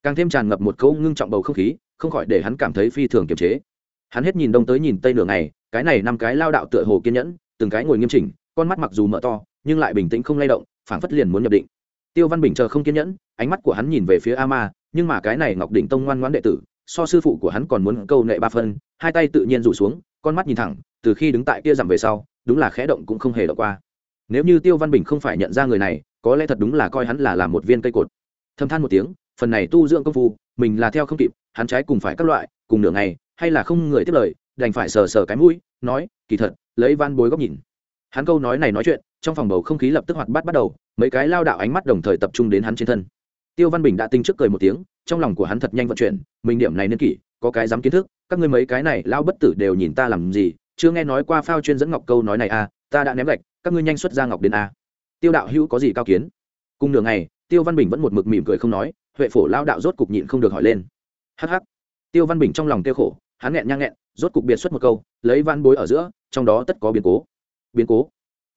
Càng thêm tràn ngập một câu ngưng trọng bầu không khí, không khỏi để hắn cảm thấy phi thường kiềm chế. Hắn hết nhìn đông tới nhìn tây nửa ngày, cái này năm cái lao đạo tựa hồ kiên nhẫn, từng cái ngồi nghiêm chỉnh, con mắt mặc dù mở to, nhưng lại bình tĩnh không lay động, phảng phất liền muốn nhập định. Tiêu văn bình chờ không kiên nhẫn, ánh mắt của hắn nhìn về phía a ma nhưng mà cái này ngọc định tông ngoan ngoãn đệ tử, so sư phụ của hắn còn muốn câu nệ ba phân, hai tay tự nhiên rủ xuống, con mắt nhìn thẳng, từ khi đứng tại kia dặm về sau, đúng là khẽ động cũng không hề đọc qua nếu như tiêu văn bình không phải nhận ra người này, có lẽ thật đúng là coi hắn là làm một viên cây cột. Thâm than một tiếng, phần này tu dưỡng công phu, mình là theo không kịp, hắn trái cùng phải các loại, cùng nửa ngày, hay là không người tiếp lời, đành phải sờ sờ cái mũi, nói, kỳ thật, lấy van bối góc nhìn. Hắn câu nói này nói chuyện, trong phòng bầu không khí lập tức hoạt bát bắt đầu, mấy cái lao đạo ánh mắt đồng thời tập trung đến hắn trên thân. Tiêu văn bình đã tinh trước cười một tiếng, trong lòng của hắn thật nhanh vận chuyển, mình điểm này nên kỷ, có cái dám kiến thức, các ngươi mấy cái này, lao bất tử đều nhìn ta làm gì, chưa nghe nói qua phao chuyên dẫn ngọc câu nói này à ta đã ném gạch các ngươi nhanh xuất ra ngọc đến a. Tiêu đạo hữu có gì cao kiến? Cùng nửa ngày, tiêu văn bình vẫn một mực mỉm cười không nói, huệ phổ lao đạo rốt cục nhịn không được hỏi lên. Hh tiêu văn bình trong lòng tiêu khổ, hắn nghẹn nhang nghẹn, rốt cục biệt xuất một câu, lấy văn bối ở giữa, trong đó tất có biến cố. Biến cố.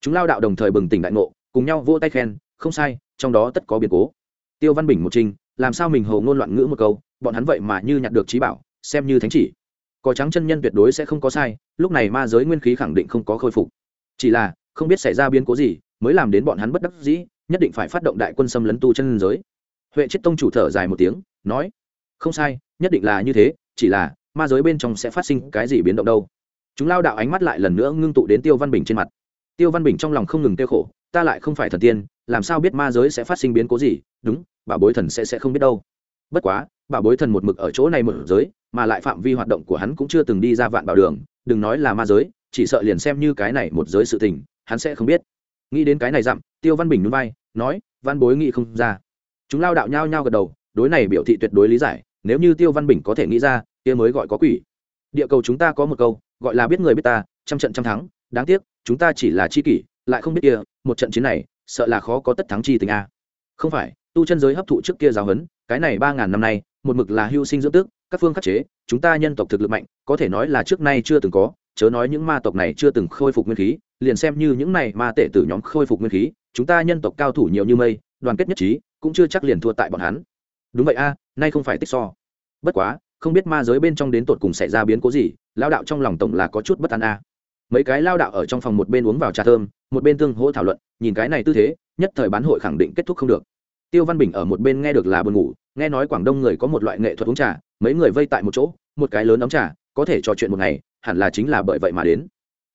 Chúng lao đạo đồng thời bừng tỉnh đại ngộ, cùng nhau vỗ tay khen, không sai, trong đó tất có biến cố. Tiêu văn bình một trình, làm sao mình hầu ngôn loạn ngữ một câu, bọn hắn vậy mà như nhặt được trí bảo, xem như thánh chỉ. Có trắng chân nhân tuyệt đối sẽ không có sai, lúc này ma giới nguyên khí khẳng định không có khôi phục. Chỉ là không biết xảy ra biến cố gì, mới làm đến bọn hắn bất đắc dĩ, nhất định phải phát động đại quân xâm lấn tu chân giới. Huệ chết tông chủ thở dài một tiếng, nói, không sai, nhất định là như thế, chỉ là ma giới bên trong sẽ phát sinh cái gì biến động đâu. Chúng lao đạo ánh mắt lại lần nữa ngưng tụ đến tiêu văn bình trên mặt. Tiêu văn bình trong lòng không ngừng tiêu khổ, ta lại không phải thần tiên, làm sao biết ma giới sẽ phát sinh biến cố gì? Đúng, bảo bối thần sẽ sẽ không biết đâu. Bất quá, bảo bối thần một mực ở chỗ này một giới, mà lại phạm vi hoạt động của hắn cũng chưa từng đi ra vạn bảo đường, đừng nói là ma giới, chỉ sợ liền xem như cái này một giới sự tình hắn sẽ không biết. Nghĩ đến cái này dặm, tiêu văn bình núi vai, nói, văn bối nghĩ không ra. Chúng lao đạo nhao nhao gật đầu, đối này biểu thị tuyệt đối lý giải, nếu như tiêu văn bình có thể nghĩ ra, kia mới gọi có quỷ. Địa cầu chúng ta có một câu, gọi là biết người biết ta, trăm trận trăm thắng, đáng tiếc, chúng ta chỉ là chi kỷ, lại không biết kia, một trận chiến này, sợ là khó có tất thắng chi tình a. Không phải, tu chân giới hấp thụ trước kia giáo huấn, cái này ba ngàn năm nay, một mực là hưu sinh dưỡng tước, các phương khắc chế, chúng ta nhân tộc thực lực mạnh, có thể nói là trước nay chưa từng có, chớ nói những ma tộc này chưa từng khôi phục nguyên khí liền xem như những này ma tệ tử nhóm khôi phục nguyên khí, chúng ta nhân tộc cao thủ nhiều như mây, đoàn kết nhất trí, cũng chưa chắc liền thua tại bọn hắn. Đúng vậy a, nay không phải tích so. Bất quá, không biết ma giới bên trong đến tột cùng xảy ra biến cố gì lao đạo trong lòng tổng là có chút bất an a. Mấy cái lao đạo ở trong phòng một bên uống vào trà thơm, một bên tương hỗ thảo luận, nhìn cái này tư thế, nhất thời bán hội khẳng định kết thúc không được. Tiêu văn bình ở một bên nghe được là buồn ngủ, nghe nói quảng đông người có một loại nghệ thuật uống trà, mấy người vây tại một chỗ, một cái lớn ấm trà, có thể trò chuyện một ngày, hẳn là chính là bởi vậy mà đến.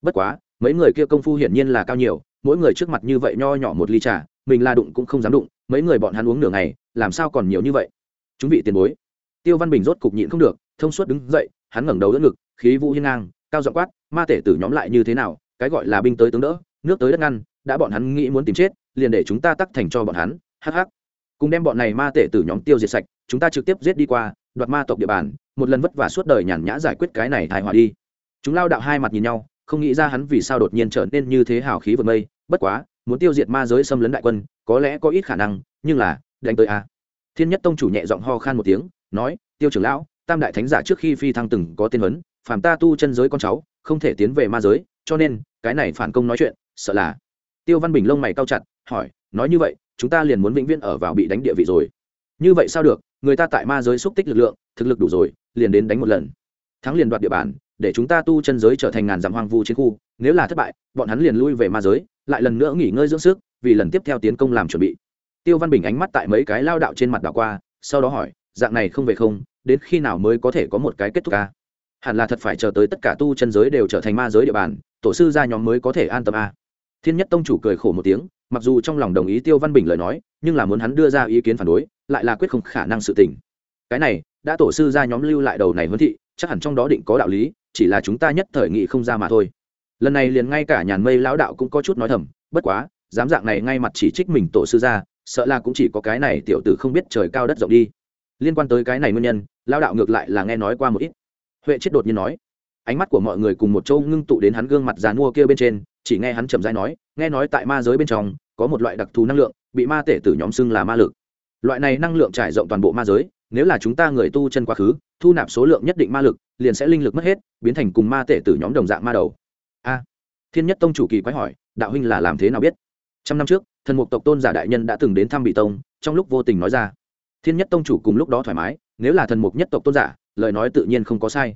Bất quá mấy người kia công phu hiển nhiên là cao nhiều, mỗi người trước mặt như vậy nho nhỏ một ly trà, mình la đụng cũng không dám đụng, mấy người bọn hắn uống nửa ngày, làm sao còn nhiều như vậy? Chúng vị tiền bối. Tiêu văn bình rốt cục nhịn không được, thông suốt đứng dậy, hắn ngẩng đầu đỡ ngực, khí vũ hiên ngang, cao giọng quát, ma tể tử nhóm lại như thế nào? Cái gọi là binh tới tướng đỡ, nước tới đất ngăn, đã bọn hắn nghĩ muốn tìm chết, liền để chúng ta tắc thành cho bọn hắn. Hắc hắc. Cùng đem bọn này ma tể tử nhóm tiêu diệt sạch, chúng ta trực tiếp giết đi qua, đoạt ma tộc địa bàn, một lần vất vả suốt đời nhàn nhã giải quyết cái này thai hòa đi. Chúng lao đạo hai mặt nhìn nhau không nghĩ ra hắn vì sao đột nhiên trở nên như thế hào khí vượt mây, bất quá, muốn tiêu diệt ma giới xâm lấn đại quân, có lẽ có ít khả năng, nhưng là, đánh tới a. Thiên nhất tông chủ nhẹ giọng ho khan một tiếng, nói, tiêu trưởng lão, tam đại thánh giả trước khi phi thăng từng có tiên vấn phàm ta tu chân giới con cháu, không thể tiến về ma giới, cho nên, cái này phản công nói chuyện, sợ là. Tiêu văn bình lông mày cao chặt, hỏi, nói như vậy, chúng ta liền muốn vĩnh viễn ở vào bị đánh địa vị rồi. Như vậy sao được, người ta tại ma giới xúc tích lực lượng, thực lực đủ rồi, liền đến đánh một lần. Thắng liền đoạt địa bàn để chúng ta tu chân giới trở thành ngàn dặm hoang vu chiến khu, nếu là thất bại, bọn hắn liền lui về ma giới, lại lần nữa nghỉ ngơi dưỡng sức, vì lần tiếp theo tiến công làm chuẩn bị. Tiêu văn bình ánh mắt tại mấy cái lao đạo trên mặt đảo qua, sau đó hỏi, dạng này không về không, đến khi nào mới có thể có một cái kết thúc ca hẳn là thật phải chờ tới tất cả tu chân giới đều trở thành ma giới địa bàn, tổ sư gia nhóm mới có thể an tâm a. Thiên nhất tông chủ cười khổ một tiếng, mặc dù trong lòng đồng ý tiêu văn bình lời nói, nhưng là muốn hắn đưa ra ý kiến phản đối, lại là quyết không khả năng sự tình. Cái này, đã tổ sư gia nhóm lưu lại đầu này huấn thị chắc hẳn trong đó định có đạo lý chỉ là chúng ta nhất thời nghị không ra mà thôi. Lần này liền ngay cả nhàn mây lão đạo cũng có chút nói thầm bất quá dám dạng này ngay mặt chỉ trích mình tổ sư ra, sợ là cũng chỉ có cái này tiểu tử không biết trời cao đất rộng đi. Liên quan tới cái này nguyên nhân lão đạo ngược lại là nghe nói qua một ít. Huệ chết đột nhiên nói. Ánh mắt của mọi người cùng một châu ngưng tụ đến hắn gương mặt dàn mua kia bên trên chỉ nghe hắn chậm rãi nói nghe nói tại ma giới bên trong có một loại đặc thù năng lượng bị ma tể tử nhóm xưng là ma lực. Loại này năng lượng trải rộng toàn bộ ma giới nếu là chúng ta người tu chân quá khứ, thu nạp số lượng nhất định ma lực, liền sẽ linh lực mất hết, biến thành cùng ma tể tử nhóm đồng dạng ma đầu. A. Thiên nhất tông chủ kỳ quái hỏi, đạo huynh là làm thế nào biết? Trăm năm trước, thần mục tộc tôn giả đại nhân đã từng đến thăm bị tông, trong lúc vô tình nói ra. Thiên nhất tông chủ cùng lúc đó thoải mái, nếu là thần mục nhất tộc tôn giả, lời nói tự nhiên không có sai.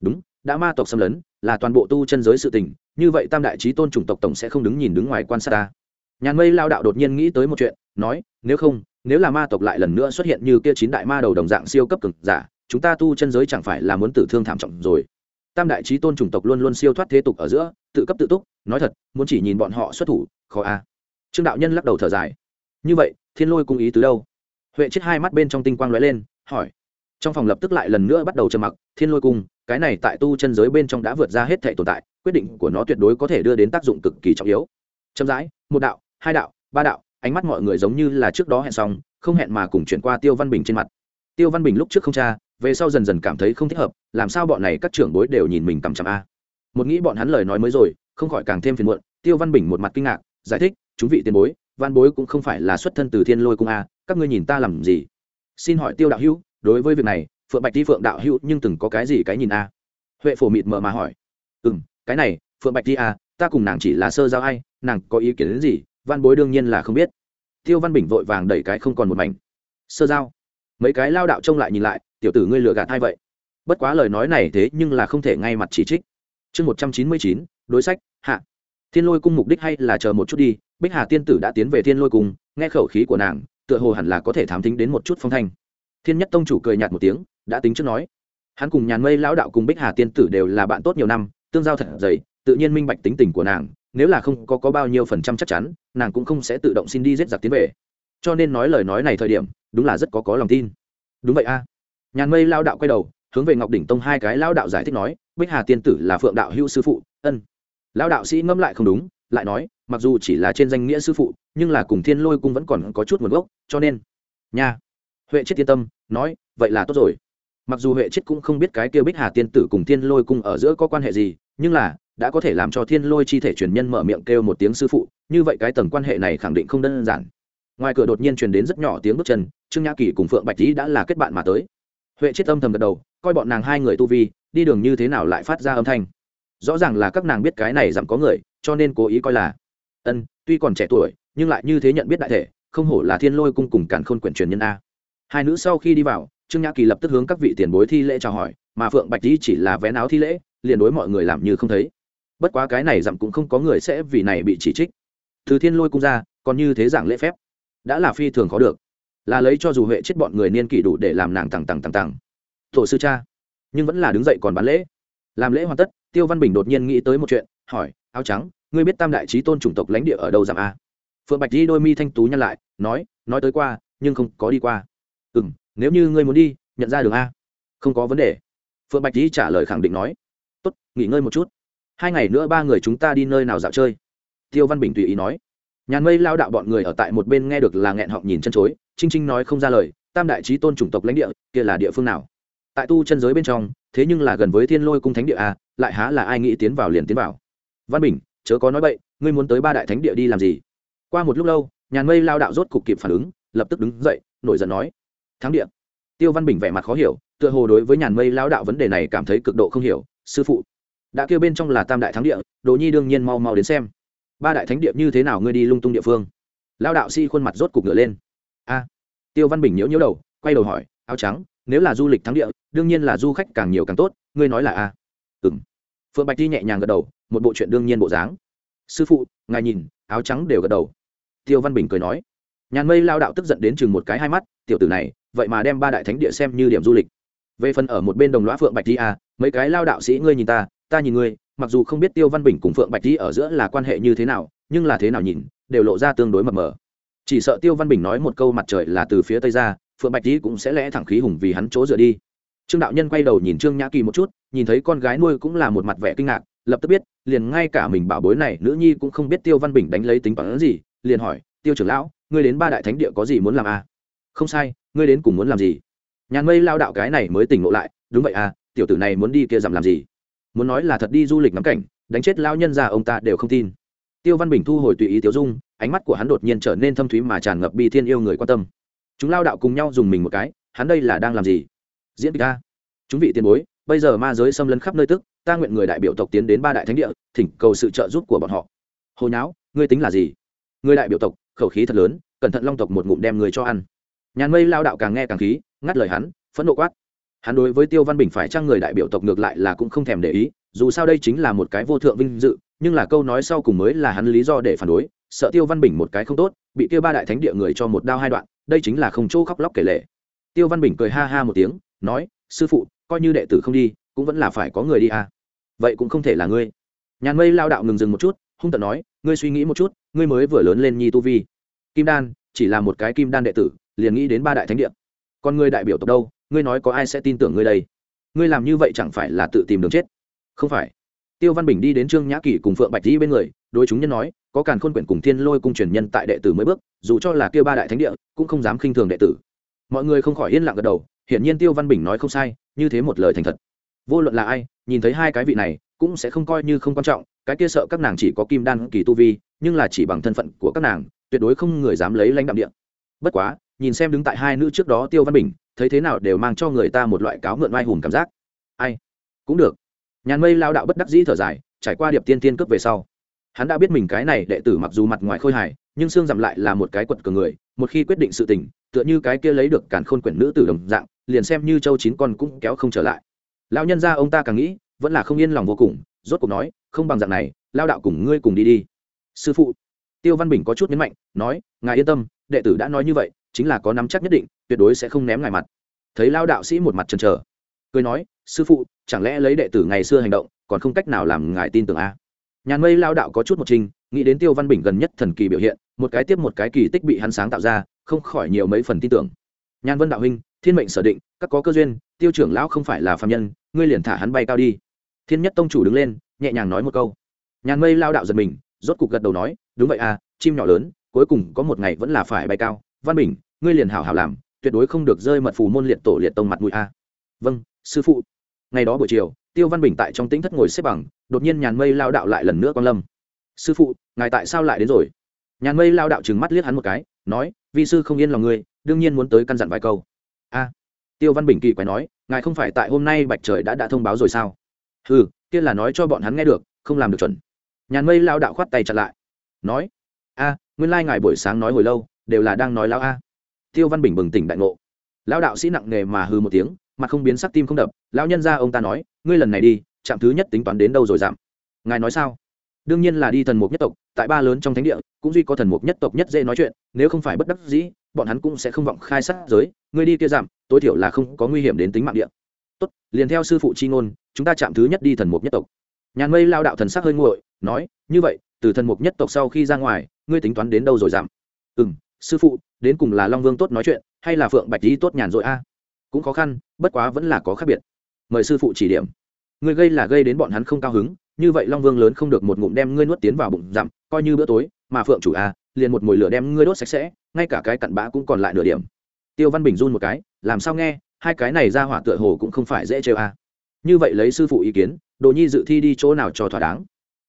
Đúng, đã ma tộc xâm lấn, là toàn bộ tu chân giới sự tình, như vậy tam đại trí tôn chủng tộc tổng sẽ không đứng nhìn đứng ngoài quan sát ta nhàn mây lao đạo đột nhiên nghĩ tới một chuyện, nói, nếu không, nếu là ma tộc lại lần nữa xuất hiện như kia chín đại ma đầu đồng dạng siêu cấp cực giả, chúng ta tu chân giới chẳng phải là muốn tử thương thảm trọng rồi. Tam đại trí tôn chủng tộc luôn luôn siêu thoát thế tục ở giữa, tự cấp tự túc, nói thật, muốn chỉ nhìn bọn họ xuất thủ, khó a. Trương đạo nhân lắc đầu thở dài. Như vậy, thiên lôi cung ý từ đâu? Huệ chết hai mắt bên trong tinh quang lóe lên, hỏi. Trong phòng lập tức lại lần nữa bắt đầu trầm mặc, thiên lôi cung, cái này tại tu chân giới bên trong đã vượt ra hết thể tồn tại, quyết định của nó tuyệt đối có thể đưa đến tác dụng cực kỳ trọng yếu. Chậm rãi, một đạo hai đạo, ba đạo, ánh mắt mọi người giống như là trước đó hẹn xong, không hẹn mà cùng chuyển qua tiêu văn bình trên mặt. Tiêu văn bình lúc trước không cha về sau dần dần cảm thấy không thích hợp, làm sao bọn này các trưởng bối đều nhìn mình cầm chằm a. Một nghĩ bọn hắn lời nói mới rồi, không khỏi càng thêm phiền muộn, tiêu văn bình một mặt kinh ngạc, giải thích, chúng vị tiền bối, văn bối cũng không phải là xuất thân từ thiên lôi cung a, các ngươi nhìn ta làm gì? Xin hỏi tiêu đạo hữu, đối với việc này, phượng bạch ti phượng đạo hữu nhưng từng có cái gì cái nhìn a? Huệ phổ mịt mờ mà hỏi. Ừ m cái này, phượng bạch ti a à, ta cùng nàng chỉ là sơ giao ai, nàng có ý kiến đến gì văn bối đương nhiên là không biết. Tiêu văn bình vội vàng đẩy cái không còn một mảnh. Sơ giao, mấy cái lao đạo trông lại nhìn lại, tiểu tử ngươi lừa gạt hay vậy? Bất quá lời nói này thế nhưng là không thể ngay mặt chỉ trích. Chương một trăm chín mươi chín, đối sách, hạ. Thiên lôi cung mục đích hay là chờ một chút đi, bích hà tiên tử đã tiến về thiên lôi cung, nghe khẩu khí của nàng, tựa hồ hẳn là có thể thám tính đến một chút phong thanh. Thiên nhất tông chủ cười nhạt một tiếng, đã tính trước nói. Hắn cùng nhàn mây lão đạo cùng bích hà tiên tử đều là bạn tốt nhiều năm, tương giao thật dày, tự nhiên minh bạch tính tình của nàng nếu là không có, có bao nhiêu phần trăm chắc chắn nàng cũng không sẽ tự động xin đi giết giặc tiến về. Cho nên nói lời nói này thời điểm đúng là rất có có lòng tin. Đúng vậy a. Nhàn mây lao đạo quay đầu hướng về ngọc đỉnh tông hai cái lao đạo giải thích nói bích hà tiên tử là phượng đạo hữu sư phụ ân. Lao đạo sĩ ngâm lại không đúng lại nói mặc dù chỉ là trên danh nghĩa sư phụ nhưng là cùng thiên lôi cung vẫn còn có chút nguồn gốc cho nên nha. Huệ chết yên tâm nói vậy là tốt rồi. Mặc dù huệ chết cũng không biết cái kia bích hà tiên tử cùng thiên lôi cung ở giữa có quan hệ gì nhưng là đã có thể làm cho thiên lôi chi thể truyền nhân mở miệng kêu một tiếng sư phụ, như vậy cái tầng quan hệ này khẳng định không đơn giản. Ngoài cửa đột nhiên truyền đến rất nhỏ tiếng bước chân, trương nhã kỳ cùng phượng bạch lý đã là kết bạn mà tới. Huệ chết âm thầm gật đầu, coi bọn nàng hai người tu vi, đi đường như thế nào lại phát ra âm thanh. Rõ ràng là các nàng biết cái này giảm có người, cho nên cố ý coi là, ân, tuy còn trẻ tuổi, nhưng lại như thế nhận biết đại thể, không hổ là thiên lôi cung cùng cản khôn quyển truyền nhân a. Hai nữ sau khi đi vào, trương nhã kỳ lập tức hướng các vị tiền bối thi lễ chào hỏi, mà phượng bạch lý chỉ là vé áo thi lễ, liền đối mọi người làm như không thấy bất quá cái này dặm cũng không có người sẽ vì này bị chỉ trích. Từ thiên lôi cung ra, còn như thế giảng lễ phép, đã là phi thường khó được. Là lấy cho dù huệ chết bọn người niên kỷ đủ để làm nàng tằng tằng tằng tằng. Tổ sư cha, nhưng vẫn là đứng dậy còn bán lễ. Làm lễ hoàn tất, tiêu văn bình đột nhiên nghĩ tới một chuyện, hỏi, áo trắng, ngươi biết tam đại trí tôn chủng tộc lãnh địa ở đâu giảm a? Phượng bạch đi đôi mi thanh tú nhăn lại, nói nói tới qua, nhưng không có đi qua. Ừ m nếu như ngươi muốn đi, nhận ra đường a. Không có vấn đề. Phượng bạch đi trả lời khẳng định nói, tốt, nghỉ ngơi một chút hai ngày nữa ba người chúng ta đi nơi nào dạo chơi? Tiêu văn bình tùy ý nói. Nhàn mây lao đạo bọn người ở tại một bên nghe được là nghẹn họng nhìn chân chối chinh chinh nói không ra lời, tam đại trí tôn chủng tộc lãnh địa, kia là địa phương nào? Tại tu chân giới bên trong, thế nhưng là gần với thiên lôi cung thánh địa a lại há là ai nghĩ tiến vào liền tiến vào. Văn bình, chớ có nói bậy, ngươi muốn tới ba đại thánh địa đi làm gì? Qua một lúc lâu, nhàn mây lao đạo rốt cục kịp phản ứng, lập tức đứng dậy, nổi giận nói. Thắng địa. Tiêu văn bình vẻ mặt khó hiểu, tựa hồ đối với nhàn mây lao đạo vấn đề này cảm thấy cực độ không hiểu, sư phụ đã kêu bên trong là tam đại thắng địa, đồ nhi đương nhiên mau mau đến xem. Ba đại thánh địa như thế nào ngươi đi lung tung địa phương? Lao đạo si khuôn mặt rốt cục ngựa lên. A. Tiêu văn bình nhiễu nhiễu đầu, quay đầu hỏi, áo trắng, nếu là du lịch thắng địa, đương nhiên là du khách càng nhiều càng tốt, ngươi nói là a. À? ừng phượng bạch đi nhẹ nhàng gật đầu, một bộ chuyện đương nhiên bộ dáng. Sư phụ, ngài nhìn, áo trắng đều gật đầu. Tiêu văn bình cười nói. Nhàn mây lao đạo tức giận đến chừng một cái hai mắt, tiểu tử này, vậy mà đem ba đại thánh địa xem như điểm du lịch. Về phần ở một bên đồng loã phượng bạch đi à mấy cái lao đạo sĩ ngươi nhìn ta ta nhìn ngươi, mặc dù không biết tiêu văn bình cùng phượng bạch đi ở giữa là quan hệ như thế nào, nhưng là thế nào nhìn, đều lộ ra tương đối mập mờ. Chỉ sợ tiêu văn bình nói một câu mặt trời là từ phía tây ra, phượng bạch đi cũng sẽ lẽ thẳng khí hùng vì hắn chỗ dựa đi. Trương đạo nhân quay đầu nhìn trương nhã kỳ một chút, nhìn thấy con gái nuôi cũng là một mặt vẻ kinh ngạc, lập tức biết, liền ngay cả mình bảo bối này, nữ nhi cũng không biết tiêu văn bình đánh lấy tính toán gì, liền hỏi, tiêu trưởng lão, ngươi đến ba đại thánh địa có gì muốn làm à? không sai, ngươi đến cùng muốn làm gì? Nhàn mây lao đạo cái này mới tỉnh ngộ lại, đúng vậy à tiểu tử này muốn đi kia giảm làm gì? Muốn nói là thật đi du lịch ngắm cảnh, đánh chết lao nhân ra ông ta đều không tin. Tiêu văn bình thu hồi tùy ý tiêu dung, ánh mắt của hắn đột nhiên trở nên thâm thúy mà tràn ngập bi thiên yêu người quan tâm. Chúng lao đạo cùng nhau dùng mình một cái, hắn đây là đang làm gì? Diễn kịch ta. Chúng vị tiền bối, bây giờ ma giới xâm lấn khắp nơi tức, ta nguyện người đại biểu tộc tiến đến ba đại thánh địa, thỉnh cầu sự trợ giúp của bọn họ. Hồi não ngươi tính là gì? Người đại biểu tộc, khẩu khí thật lớn, cẩn thận long tộc một ngụm đem người cho ăn. Nhàn mây lao đạo càng nghe càng khí, ngắt lời hắn, phẫn nộ quát hắn đối với tiêu văn bình phải trang người đại biểu tộc ngược lại là cũng không thèm để ý, dù sao đây chính là một cái vô thượng vinh dự, nhưng là câu nói sau cùng mới là hắn lý do để phản đối, sợ tiêu văn bình một cái không tốt, bị tiêu ba đại thánh địa người cho một đao hai đoạn, đây chính là không chỗ khóc lóc kể lệ. Tiêu văn bình cười ha ha một tiếng, nói, sư phụ, coi như đệ tử không đi, cũng vẫn là phải có người đi à. Vậy cũng không thể là ngươi. Nhàn mây lao đạo ngừng dừng một chút, hung tận nói, ngươi suy nghĩ một chút, ngươi mới vừa lớn lên nhi tu vi. Kim đan, chỉ là một cái kim đan đệ tử, liền nghĩ đến ba đại thánh địa. Còn ngươi đại biểu tộc đâu? Ngươi nói có ai sẽ tin tưởng ngươi đây? Ngươi làm như vậy chẳng phải là tự tìm đường chết? Không phải. Tiêu văn bình đi đến trương nhã kỳ cùng phượng bạch di bên người, đối chúng nhân nói, có càn khôn quyển cùng thiên lôi cung truyền nhân tại đệ tử mới bước, dù cho là kêu ba đại thánh địa, cũng không dám khinh thường đệ tử. Mọi người không khỏi yên lặng gật đầu, hiển nhiên tiêu văn bình nói không sai, như thế một lời thành thật. Vô luận là ai, nhìn thấy hai cái vị này, cũng sẽ không coi như không quan trọng, cái kia sợ các nàng chỉ có kim đan kỳ tu vi, nhưng là chỉ bằng thân phận của các nàng, tuyệt đối không người dám lấy lãnh đạm điện bất quá nhìn xem đứng tại hai nữ trước đó tiêu văn bình, thấy thế nào đều mang cho người ta một loại cáo mượn oai hùng cảm giác. Ai? Cũng được. Nhàn mây lao đạo bất đắc dĩ thở dài, trải qua điệp tiên tiên cướp về sau. Hắn đã biết mình cái này đệ tử mặc dù mặt ngoài khôi hài, nhưng xương dặm lại là một cái quật cờ người, một khi quyết định sự tình, tựa như cái kia lấy được cản khôn quyển nữ tử đồng dạng, liền xem như châu chín con cũng kéo không trở lại. Lão nhân ra ông ta càng nghĩ, vẫn là không yên lòng vô cùng, rốt cuộc nói, không bằng dạng này, lao đạo cùng ngươi cùng đi đi. Sư phụ. Tiêu văn bình có chút nhấn mạnh, nói, ngài yên tâm, đệ tử đã nói như vậy chính là có nắm chắc nhất định, tuyệt đối sẽ không ném ngài mặt. Thấy lao đạo sĩ một mặt chần chờ, cười nói, sư phụ, chẳng lẽ lấy đệ tử ngày xưa hành động, còn không cách nào làm ngài tin tưởng a? À? nhàn mây lao đạo có chút một trình, nghĩ đến tiêu văn bình gần nhất thần kỳ biểu hiện, một cái tiếp một cái kỳ tích bị hắn sáng tạo ra, không khỏi nhiều mấy phần tin tưởng. Nhàn vân đạo huynh, thiên mệnh sở định, các có cơ duyên, tiêu trưởng lão không phải là phạm nhân, ngươi liền thả hắn bay cao đi. Thiên nhất tông chủ đứng lên, nhẹ nhàng nói một câu. Nhàn mây lao đạo giật mình, rốt cục gật đầu nói, đúng vậy à chim nhỏ lớn, cuối cùng có một ngày vẫn là phải bay cao văn bình, ngươi liền hảo hảo làm, tuyệt đối không được rơi mật phù môn liệt tổ liệt tông mặt mũi a. Vâng sư phụ. Ngày đó buổi chiều, tiêu văn bình tại trong tĩnh thất ngồi xếp bằng, đột nhiên nhàn mây lao đạo lại lần nữa quan lâm. Sư phụ, ngài tại sao lại đến rồi? Nhàn mây lao đạo trừng mắt liếc hắn một cái, nói vì sư không yên lòng ngươi, đương nhiên muốn tới căn dặn vài câu. A. Tiêu văn bình kỳ quái nói, ngài không phải tại hôm nay bạch trời đã đã thông báo rồi sao? Ừ kia là nói cho bọn hắn nghe được, không làm được chuẩn. Nhàn mây lao đạo khoát tay chặt lại, nói, a, nguyên lai ngài buổi sáng nói hồi lâu đều là đang nói lão a. Tiêu văn bình bừng tỉnh đại ngộ. Lão đạo sĩ nặng nề mà hư một tiếng, mặt không biến sắc tim không đập. Lão nhân ra ông ta nói, ngươi lần này đi, trạm thứ nhất tính toán đến đâu rồi giảm? Ngài nói sao? Đương nhiên là đi thần mục nhất tộc, tại ba lớn trong thánh địa, cũng duy có thần mục nhất tộc nhất dễ nói chuyện, nếu không phải bất đắc dĩ, bọn hắn cũng sẽ không vọng khai sát giới. Ngươi đi kia giảm, tối thiểu là không có nguy hiểm đến tính mạng địa. Tốt, liền theo sư phụ chi ngôn, chúng ta chạm thứ nhất đi thần mục nhất tộc. Nhàn mây lao đạo thần sắc hơi nguội, nói, như vậy, từ thần mục nhất tộc sau khi ra ngoài, ngươi tính toán đến đâu rồi giảm? Ừ m sư phụ, đến cùng là long vương tốt nói chuyện, hay là phượng bạch lý tốt nhàn rỗi a? Cũng khó khăn, bất quá vẫn là có khác biệt. Mời sư phụ chỉ điểm. Người gây là gây đến bọn hắn không cao hứng, như vậy long vương lớn không được một ngụm đem ngươi nuốt tiến vào bụng dặm, coi như bữa tối, mà phượng chủ a, liền một mồi lửa đem ngươi đốt sạch sẽ, ngay cả cái cặn bã cũng còn lại nửa điểm. Tiêu văn bình run một cái, làm sao nghe, hai cái này ra hỏa tựa hồ cũng không phải dễ chơi a. Như vậy lấy sư phụ ý kiến, đồ nhi dự thi đi chỗ nào cho thỏa đáng?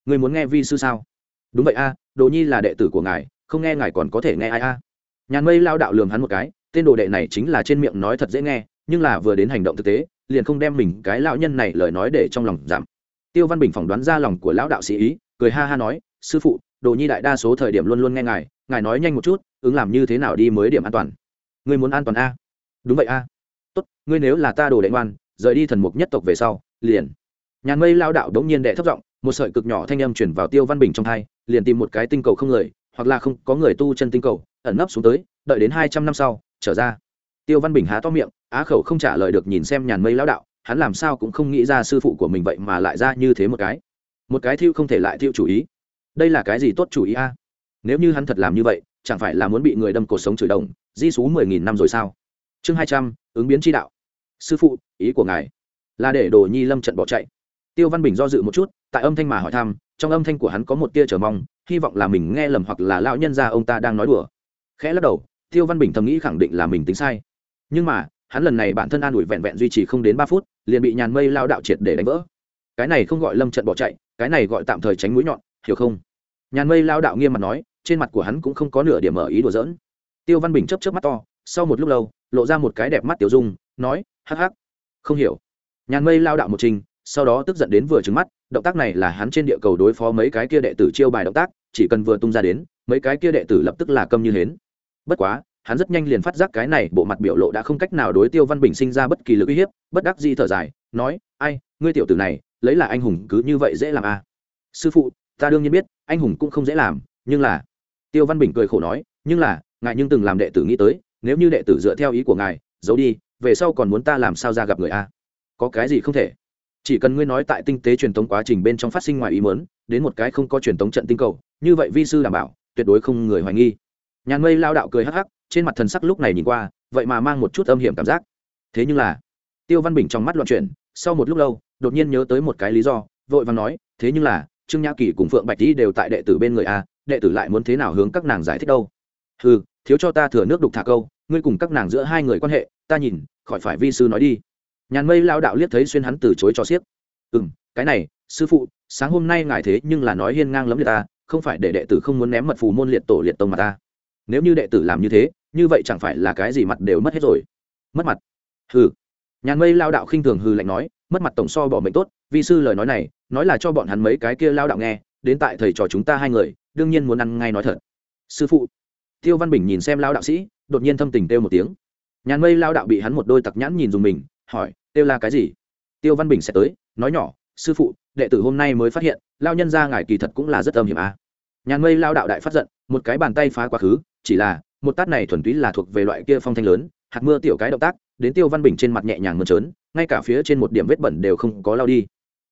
Người muốn nghe vi sư sao? Đúng vậy a, đồ nhi là đệ tử của ngài không nghe ngài còn có thể nghe ai a. Nhàn mây lao đạo lường hắn một cái, tên đồ đệ này chính là trên miệng nói thật dễ nghe, nhưng là vừa đến hành động thực tế, liền không đem mình, cái lão nhân này lời nói để trong lòng giảm. Tiêu văn bình phỏng đoán ra lòng của lão đạo sĩ ý, cười ha ha nói, sư phụ, đồ nhi đại đa số thời điểm luôn luôn nghe ngài ngài nói nhanh một chút, ứng làm như thế nào đi mới điểm an toàn. Ngươi muốn an toàn a? Đúng vậy a. Tốt, ngươi nếu là ta đồ đệ ngoan, rời đi thần mục nhất tộc về sau, liền. Nhàn mây lao đạo đống nhiên đệ thấp giọng, một sợi cực nhỏ thanh âm chuyển vào tiêu văn bình trong thai liền tìm một cái tinh cầu không lời hoặc là không có người tu chân tinh cầu, ẩn nấp xuống tới, đợi đến hai trăm năm sau, trở ra. Tiêu văn bình há to miệng, á khẩu không trả lời được nhìn xem nhàn mây lão đạo, hắn làm sao cũng không nghĩ ra sư phụ của mình vậy mà lại ra như thế một cái. Một cái thiêu không thể lại thiêu chủ ý. Đây là cái gì tốt chủ ý a? Nếu như hắn thật làm như vậy, chẳng phải là muốn bị người đâm cuộc sống chửi đồng, di xú mười nghìn năm rồi sao? Chương hai trăm, ứng biến tri đạo. Sư phụ, ý của ngài là để đồ nhi lâm trận bỏ chạy. Tiêu văn bình do dự một chút, tại âm thanh mà hỏi thăm trong âm thanh của hắn có một tia chờ mong, hy vọng là mình nghe lầm hoặc là lão nhân gia ông ta đang nói đùa. Khẽ lắc đầu, tiêu văn bình thầm nghĩ khẳng định là mình tính sai. Nhưng mà, hắn lần này bản thân an ủi vẹn vẹn duy trì không đến ba phút, liền bị nhàn mây lao đạo triệt để đánh vỡ. Cái này không gọi lâm trận bỏ chạy, cái này gọi tạm thời tránh mũi nhọn, hiểu không? Nhàn mây lao đạo nghiêm mặt nói, trên mặt của hắn cũng không có nửa điểm mở ý đùa giỡn. Tiêu văn bình chấp chấp mắt to, sau một lúc lâu, lộ ra một cái đẹp mắt tiểu dung, nói, hắc hắc. Không hiểu. Nhàn mây lao đạo một trình, sau đó tức giận đến vừa trứng mắt động tác này là hắn trên địa cầu đối phó mấy cái kia đệ tử chiêu bài động tác, chỉ cần vừa tung ra đến, mấy cái kia đệ tử lập tức là câm như hến. Bất quá, hắn rất nhanh liền phát giác cái này bộ mặt biểu lộ đã không cách nào đối tiêu văn bình sinh ra bất kỳ lực uy hiếp, bất đắc di thở dài, nói, ai, ngươi tiểu tử này, lấy là anh hùng cứ như vậy dễ làm à. sư phụ, ta đương nhiên biết, anh hùng cũng không dễ làm, nhưng là tiêu văn bình cười khổ nói, nhưng là, ngài nhưng từng làm đệ tử nghĩ tới, nếu như đệ tử dựa theo ý của ngài, giấu đi, về sau còn muốn ta làm sao ra gặp người a có cái gì không thể? Chỉ cần ngươi nói tại tinh tế truyền thống quá trình bên trong phát sinh ngoài ý mớn đến một cái không có truyền thống trận tinh cầu, như vậy vi sư đảm bảo, tuyệt đối không người hoài nghi. Nhàn mây lao đạo cười hắc hắc, trên mặt thần sắc lúc này nhìn qua, vậy mà mang một chút âm hiểm cảm giác. Thế nhưng là, tiêu văn bình trong mắt loạn chuyển, sau một lúc lâu, đột nhiên nhớ tới một cái lý do, vội và nói, thế nhưng là, trương nhã kỳ cùng phượng bạch tý đều tại đệ tử bên người a, đệ tử lại muốn thế nào hướng các nàng giải thích đâu? Ừ thiếu cho ta thừa nước đục thả câu, ngươi cùng các nàng giữa hai người quan hệ, ta nhìn, khỏi phải vi sư nói đi nhàn mây lao đạo liếc thấy xuyên hắn từ chối cho siếc ừ m cái này, sư phụ, sáng hôm nay ngài thế nhưng là nói hiên ngang lắm liệt ta, không phải để đệ tử không muốn ném mật phù môn liệt tổ liệt tông mà ta. Nếu như đệ tử làm như thế, như vậy chẳng phải là cái gì mặt đều mất hết rồi. Mất mặt? Hừ. Nhàn mây lao đạo khinh thường hừ lạnh nói, mất mặt tổng so bỏ mệnh tốt Vì sư lời nói này, nói là cho bọn hắn mấy cái kia lao đạo nghe, đến tại thầy trò chúng ta hai người, đương nhiên muốn ăn ngay nói thật. Sư phụ. Tiêu văn bình nhìn xem lao đạo sĩ, đột nhiên thâm tình kêu một tiếng. Nhàn mây lao đạo bị hắn một đôi tặc nhãn nhìn dùng mình hỏi, tiêu là cái gì? Tiêu văn bình sẽ tới, nói nhỏ, sư phụ, đệ tử hôm nay mới phát hiện lao nhân ra ngài kỳ thật cũng là rất âm hiểm à. nhàn mây lao đạo đại phát giận, một cái bàn tay phá quá khứ, chỉ là, một tát này thuần túy là thuộc về loại kia phong thanh lớn, hạt mưa tiểu cái động tác, đến tiêu văn bình trên mặt nhẹ nhàng mơn trớn, ngay cả phía trên một điểm vết bẩn đều không có lao đi.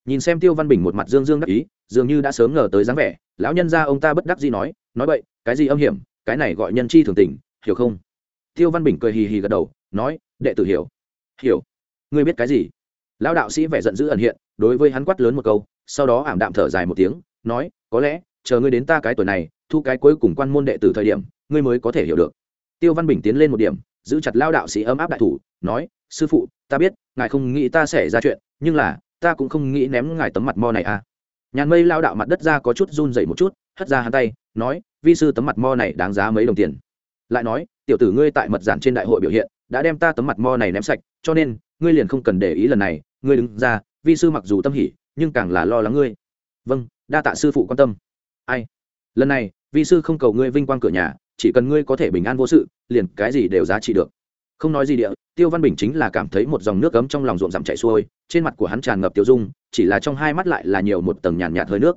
Nhìn xem tiêu văn bình một mặt dương dương đắc ý, dường như đã sớm ngờ tới dáng vẻ, lão nhân ra ông ta bất đắc gì nói nói vậy cái gì âm hiểm, cái này gọi nhân chi thường tình, hiểu không? Tiêu văn bình cười hì hì gật đầu, nói, đệ tử hiểu. Hiểu? Ngươi biết cái gì? Lão đạo sĩ vẻ giận dữ ẩn hiện, đối với hắn quát lớn một câu, sau đó ảm đạm thở dài một tiếng, nói, có lẽ, chờ ngươi đến ta cái tuổi này, thu cái cuối cùng quan môn đệ tử thời điểm, ngươi mới có thể hiểu được. Tiêu văn bình tiến lên một điểm, giữ chặt lao đạo sĩ ấm áp đại thủ, nói, sư phụ, ta biết, ngài không nghĩ ta sẽ ra chuyện, nhưng là, ta cũng không nghĩ ném ngài tấm mặt mo này à. Nhàn mây lao đạo mặt đất ra có chút run dậy một chút, hất ra hắn tay, nói, vi sư tấm mặt mo này đáng giá mấy đồng tiền. Lại nói, tiểu tử ngươi tại mật giản trên đại hội biểu hiện, đã đem ta tấm mặt mo này ném sạch, cho nên ngươi liền không cần để ý lần này, ngươi đứng ra, vi sư mặc dù tâm hỉ, nhưng càng là lo lắng ngươi. Vâng đa tạ sư phụ quan tâm. Ai? Lần này, vi sư không cầu ngươi vinh quang cửa nhà, chỉ cần ngươi có thể bình an vô sự, liền cái gì đều giá trị được. Không nói gì địa, tiêu văn bình chính là cảm thấy một dòng nước cấm trong lòng ruộng rằm chạy xuôi, trên mặt của hắn tràn ngập tiêu dung, chỉ là trong hai mắt lại là nhiều một tầng nhàn nhạt hơi nước.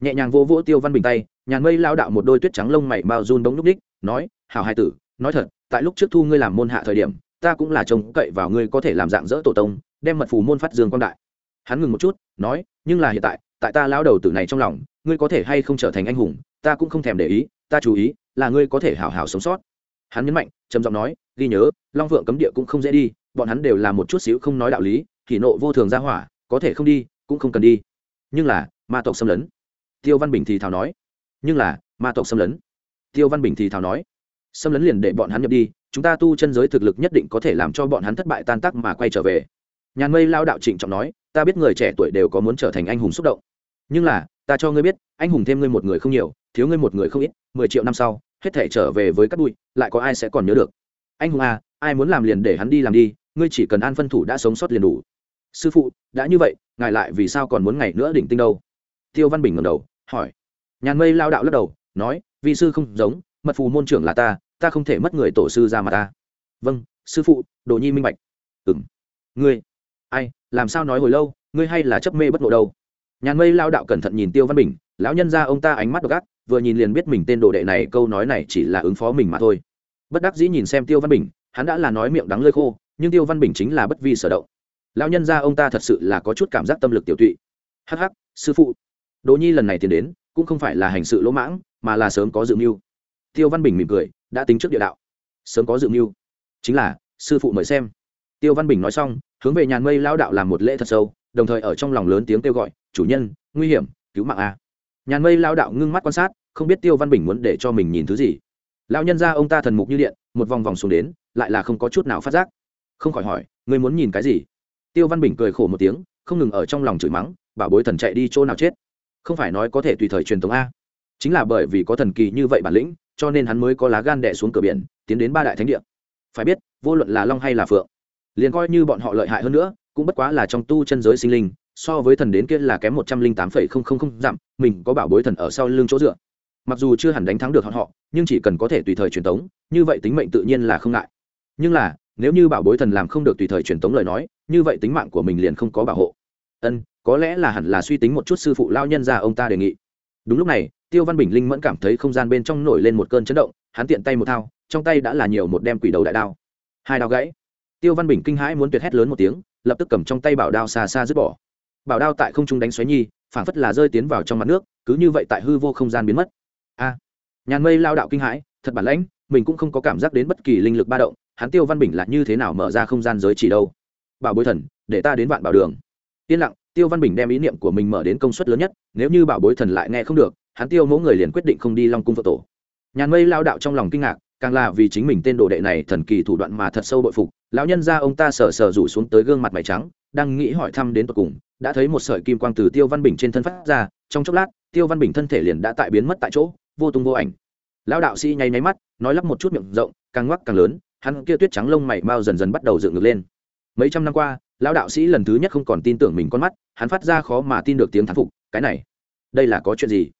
Nhẹ nhàng vô vỗ tiêu văn bình tay, nhàn mây lao đạo một đôi tuyết trắng lông mày bao run bóng núc đích nói, hảo hai tử, nói thật, tại lúc trước thu ngươi làm môn hạ thời điểm ta cũng là trông cậy vào ngươi có thể làm dạng dỡ tổ tông, đem mật phù môn phát dương quan đại. Hắn ngừng một chút, nói, nhưng là hiện tại tại ta lao đầu tử này trong lòng, ngươi có thể hay không trở thành anh hùng, ta cũng không thèm để ý, ta chú ý là ngươi có thể hảo hảo sống sót. Hắn nhấn mạnh, trầm giọng nói, ghi nhớ, long vượng cấm địa cũng không dễ đi, bọn hắn đều là một chút xíu không nói đạo lý thì nộ vô thường ra hỏa, có thể không đi, cũng không cần đi. Nhưng là, ma tộc xâm lấn. Tiêu văn bình thì thào nói, nhưng là, ma tộc xâm lấn. Tiêu văn bình thì thào nói, xâm lấn liền để bọn hắn nhập đi chúng ta tu chân giới thực lực nhất định có thể làm cho bọn hắn thất bại tan tác mà quay trở về. Nhàn mây lao đạo trịnh trọng nói, ta biết người trẻ tuổi đều có muốn trở thành anh hùng xúc động. Nhưng là, ta cho ngươi biết, anh hùng thêm ngươi một người không nhiều, thiếu ngươi một người không ít, mười triệu năm sau, hết thể trở về với các bụi, lại có ai sẽ còn nhớ được? Anh hùng à ai muốn làm liền để hắn đi làm đi, ngươi chỉ cần an phân thủ đã sống sót liền đủ. Sư phụ, đã như vậy, ngài lại vì sao còn muốn ngày nữa đỉnh tinh đâu? Tiêu văn bình ngầm đầu, hỏi. Nhàn mây lao đạo lắc đầu, nói vì sư không giống, mật phù môn trưởng là ta ta không thể mất người tổ sư ra mà ta. Vâng sư phụ, đồ nhi minh bạch. Ừng ngươi, ai, làm sao nói hồi lâu, ngươi hay là chấp mê bất ngộ đâu? Nhàn mây lao đạo cẩn thận nhìn tiêu văn bình, lão nhân ra ông ta ánh mắt đ gác vừa nhìn liền biết mình tên đồ đệ này câu nói này chỉ là ứng phó mình mà thôi. Bất đắc dĩ nhìn xem tiêu văn bình, hắn đã là nói miệng đắng lơi khô, nhưng tiêu văn bình chính là bất vi sở động. Lão nhân ra ông ta thật sự là có chút cảm giác tâm lực tiểu tụy. Hh sư phụ. Đồ nhi lần này tiến đến, cũng không phải là hành sự lỗ mãng, mà là sớm có dự mưu. Tiêu văn bình mỉm cười đã tính trước địa đạo. Sớm có dự mưu. Chính là, sư phụ mời xem. Tiêu văn bình nói xong, hướng về nhàn mây lao đạo làm một lễ thật sâu, đồng thời ở trong lòng lớn tiếng kêu gọi, chủ nhân, nguy hiểm, cứu mạng a. Nhàn mây lao đạo ngưng mắt quan sát, không biết tiêu văn bình muốn để cho mình nhìn thứ gì. Lão nhân ra ông ta thần mục như điện, một vòng vòng xuống đến, lại là không có chút nào phát giác. Không khỏi hỏi người muốn nhìn cái gì? Tiêu văn bình cười khổ một tiếng, không ngừng ở trong lòng chửi mắng, bảo bối thần chạy đi chỗ nào chết? Không phải nói có thể tùy thời truyền thống a? Chính là bởi vì có thần kỳ như vậy bản lĩnh cho nên hắn mới có lá gan đẻ xuống cửa biển, tiến đến ba đại thánh địa. Phải biết, vô luận là long hay là phượng, liền coi như bọn họ lợi hại hơn nữa, cũng bất quá là trong tu chân giới sinh linh, so với thần đến kia là kém một trăm linh tám phẩy không không không dặm, mình có bảo bối thần ở sau lưng chỗ dựa. Mặc dù chưa hẳn đánh thắng được họ họ, nhưng chỉ cần có thể tùy thời truyền tống, như vậy tính mệnh tự nhiên là không ngại. Nhưng là, nếu như bảo bối thần làm không được tùy thời truyền tống lời nói, như vậy tính mạng của mình liền không có bảo hộ. Ân, có lẽ là hẳn là suy tính một chút sư phụ lao nhân ra ông ta đề nghị. Đúng lúc này tiêu văn bình linh mẫn cảm thấy không gian bên trong nổi lên một cơn chấn động, hắn tiện tay một thao, trong tay đã là nhiều một đem quỷ đầu đại đao. Hai đao gãy. Tiêu văn bình kinh hãi muốn tuyệt hét lớn một tiếng, lập tức cầm trong tay bảo đao xa xa dứt bỏ. Bảo đao tại không trung đánh xoáy nhi, phảng phất là rơi tiến vào trong mặt nước, cứ như vậy tại hư vô không gian biến mất. A. Nhàn mây lao đạo kinh hãi, thật bản lãnh, mình cũng không có cảm giác đến bất kỳ linh lực ba động, hắn tiêu văn bình là như thế nào mở ra không gian giới chỉ đâu? Bảo bối thần, để ta đến vạn bảo đường. Yên lặng, tiêu văn bình đem ý niệm của mình mở đến công suất lớn nhất, nếu như bảo bối thần lại nghe không được hắn tiêu mẫu người liền quyết định không đi long cung phật tổ. Nhàn mây lao đạo trong lòng kinh ngạc, càng là vì chính mình tên đồ đệ này thần kỳ thủ đoạn mà thật sâu bội phục. Lão nhân ra ông ta sờ sờ rủ xuống tới gương mặt mày trắng, đang nghĩ hỏi thăm đến tột cùng, đã thấy một sợi kim quang từ tiêu văn bình trên thân phát ra, trong chốc lát, tiêu văn bình thân thể liền đã tại biến mất tại chỗ, vô tung vô ảnh. Lão đạo sĩ nháy nháy mắt, nói lắp một chút miệng rộng, càng ngoắc càng lớn, hắn kia tuyết trắng lông mày mau dần dần bắt đầu dựng ngược lên. Mấy trăm năm qua, lão đạo sĩ lần thứ nhất không còn tin tưởng mình con mắt, hắn phát ra khó mà tin được tiếng thán phục, cái này, đây là có chuyện gì?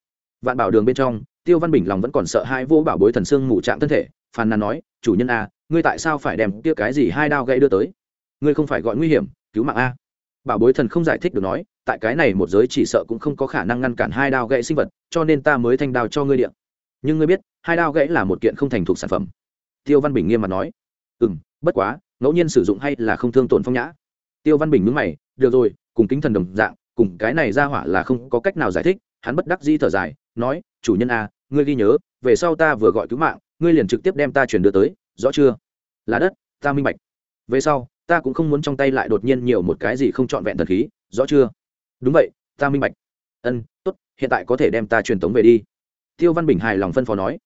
Vạn bảo đường bên trong, tiêu văn bình lòng vẫn còn sợ hai vô bảo bối thần xương ngủ trạng thân thể, phàn nàn nói, chủ nhân a, ngươi tại sao phải đem kia cái gì hai đao gãy đưa tới? Ngươi không phải gọi nguy hiểm, cứu mạng a. Bảo bối thần không giải thích được nói, tại cái này một giới chỉ sợ cũng không có khả năng ngăn cản hai đao gãy sinh vật, cho nên ta mới thanh đao cho ngươi điện. Nhưng ngươi biết, hai đao gãy là một kiện không thành thục sản phẩm. Tiêu văn bình nghiêm mặt nói ừ m bất quá, ngẫu nhiên sử dụng hay là không thương tổn phong nhã. Tiêu văn bình mướn mày, được rồi, cùng kính thần đồng dạng, cùng cái này ra hỏa là không có cách nào giải thích, hắn bất đắc di thở dài nói chủ nhân a ngươi ghi nhớ về sau ta vừa gọi cứu mạng ngươi liền trực tiếp đem ta chuyển đưa tới rõ chưa? Là đất ta minh bạch. Về sau ta cũng không muốn trong tay lại đột nhiên nhiều một cái gì không trọn vẹn thần khí rõ chưa? Đúng vậy ta minh bạch. Ân tốt hiện tại có thể đem ta truyền tống về đi. Tiêu văn bình hài lòng phân phó nói.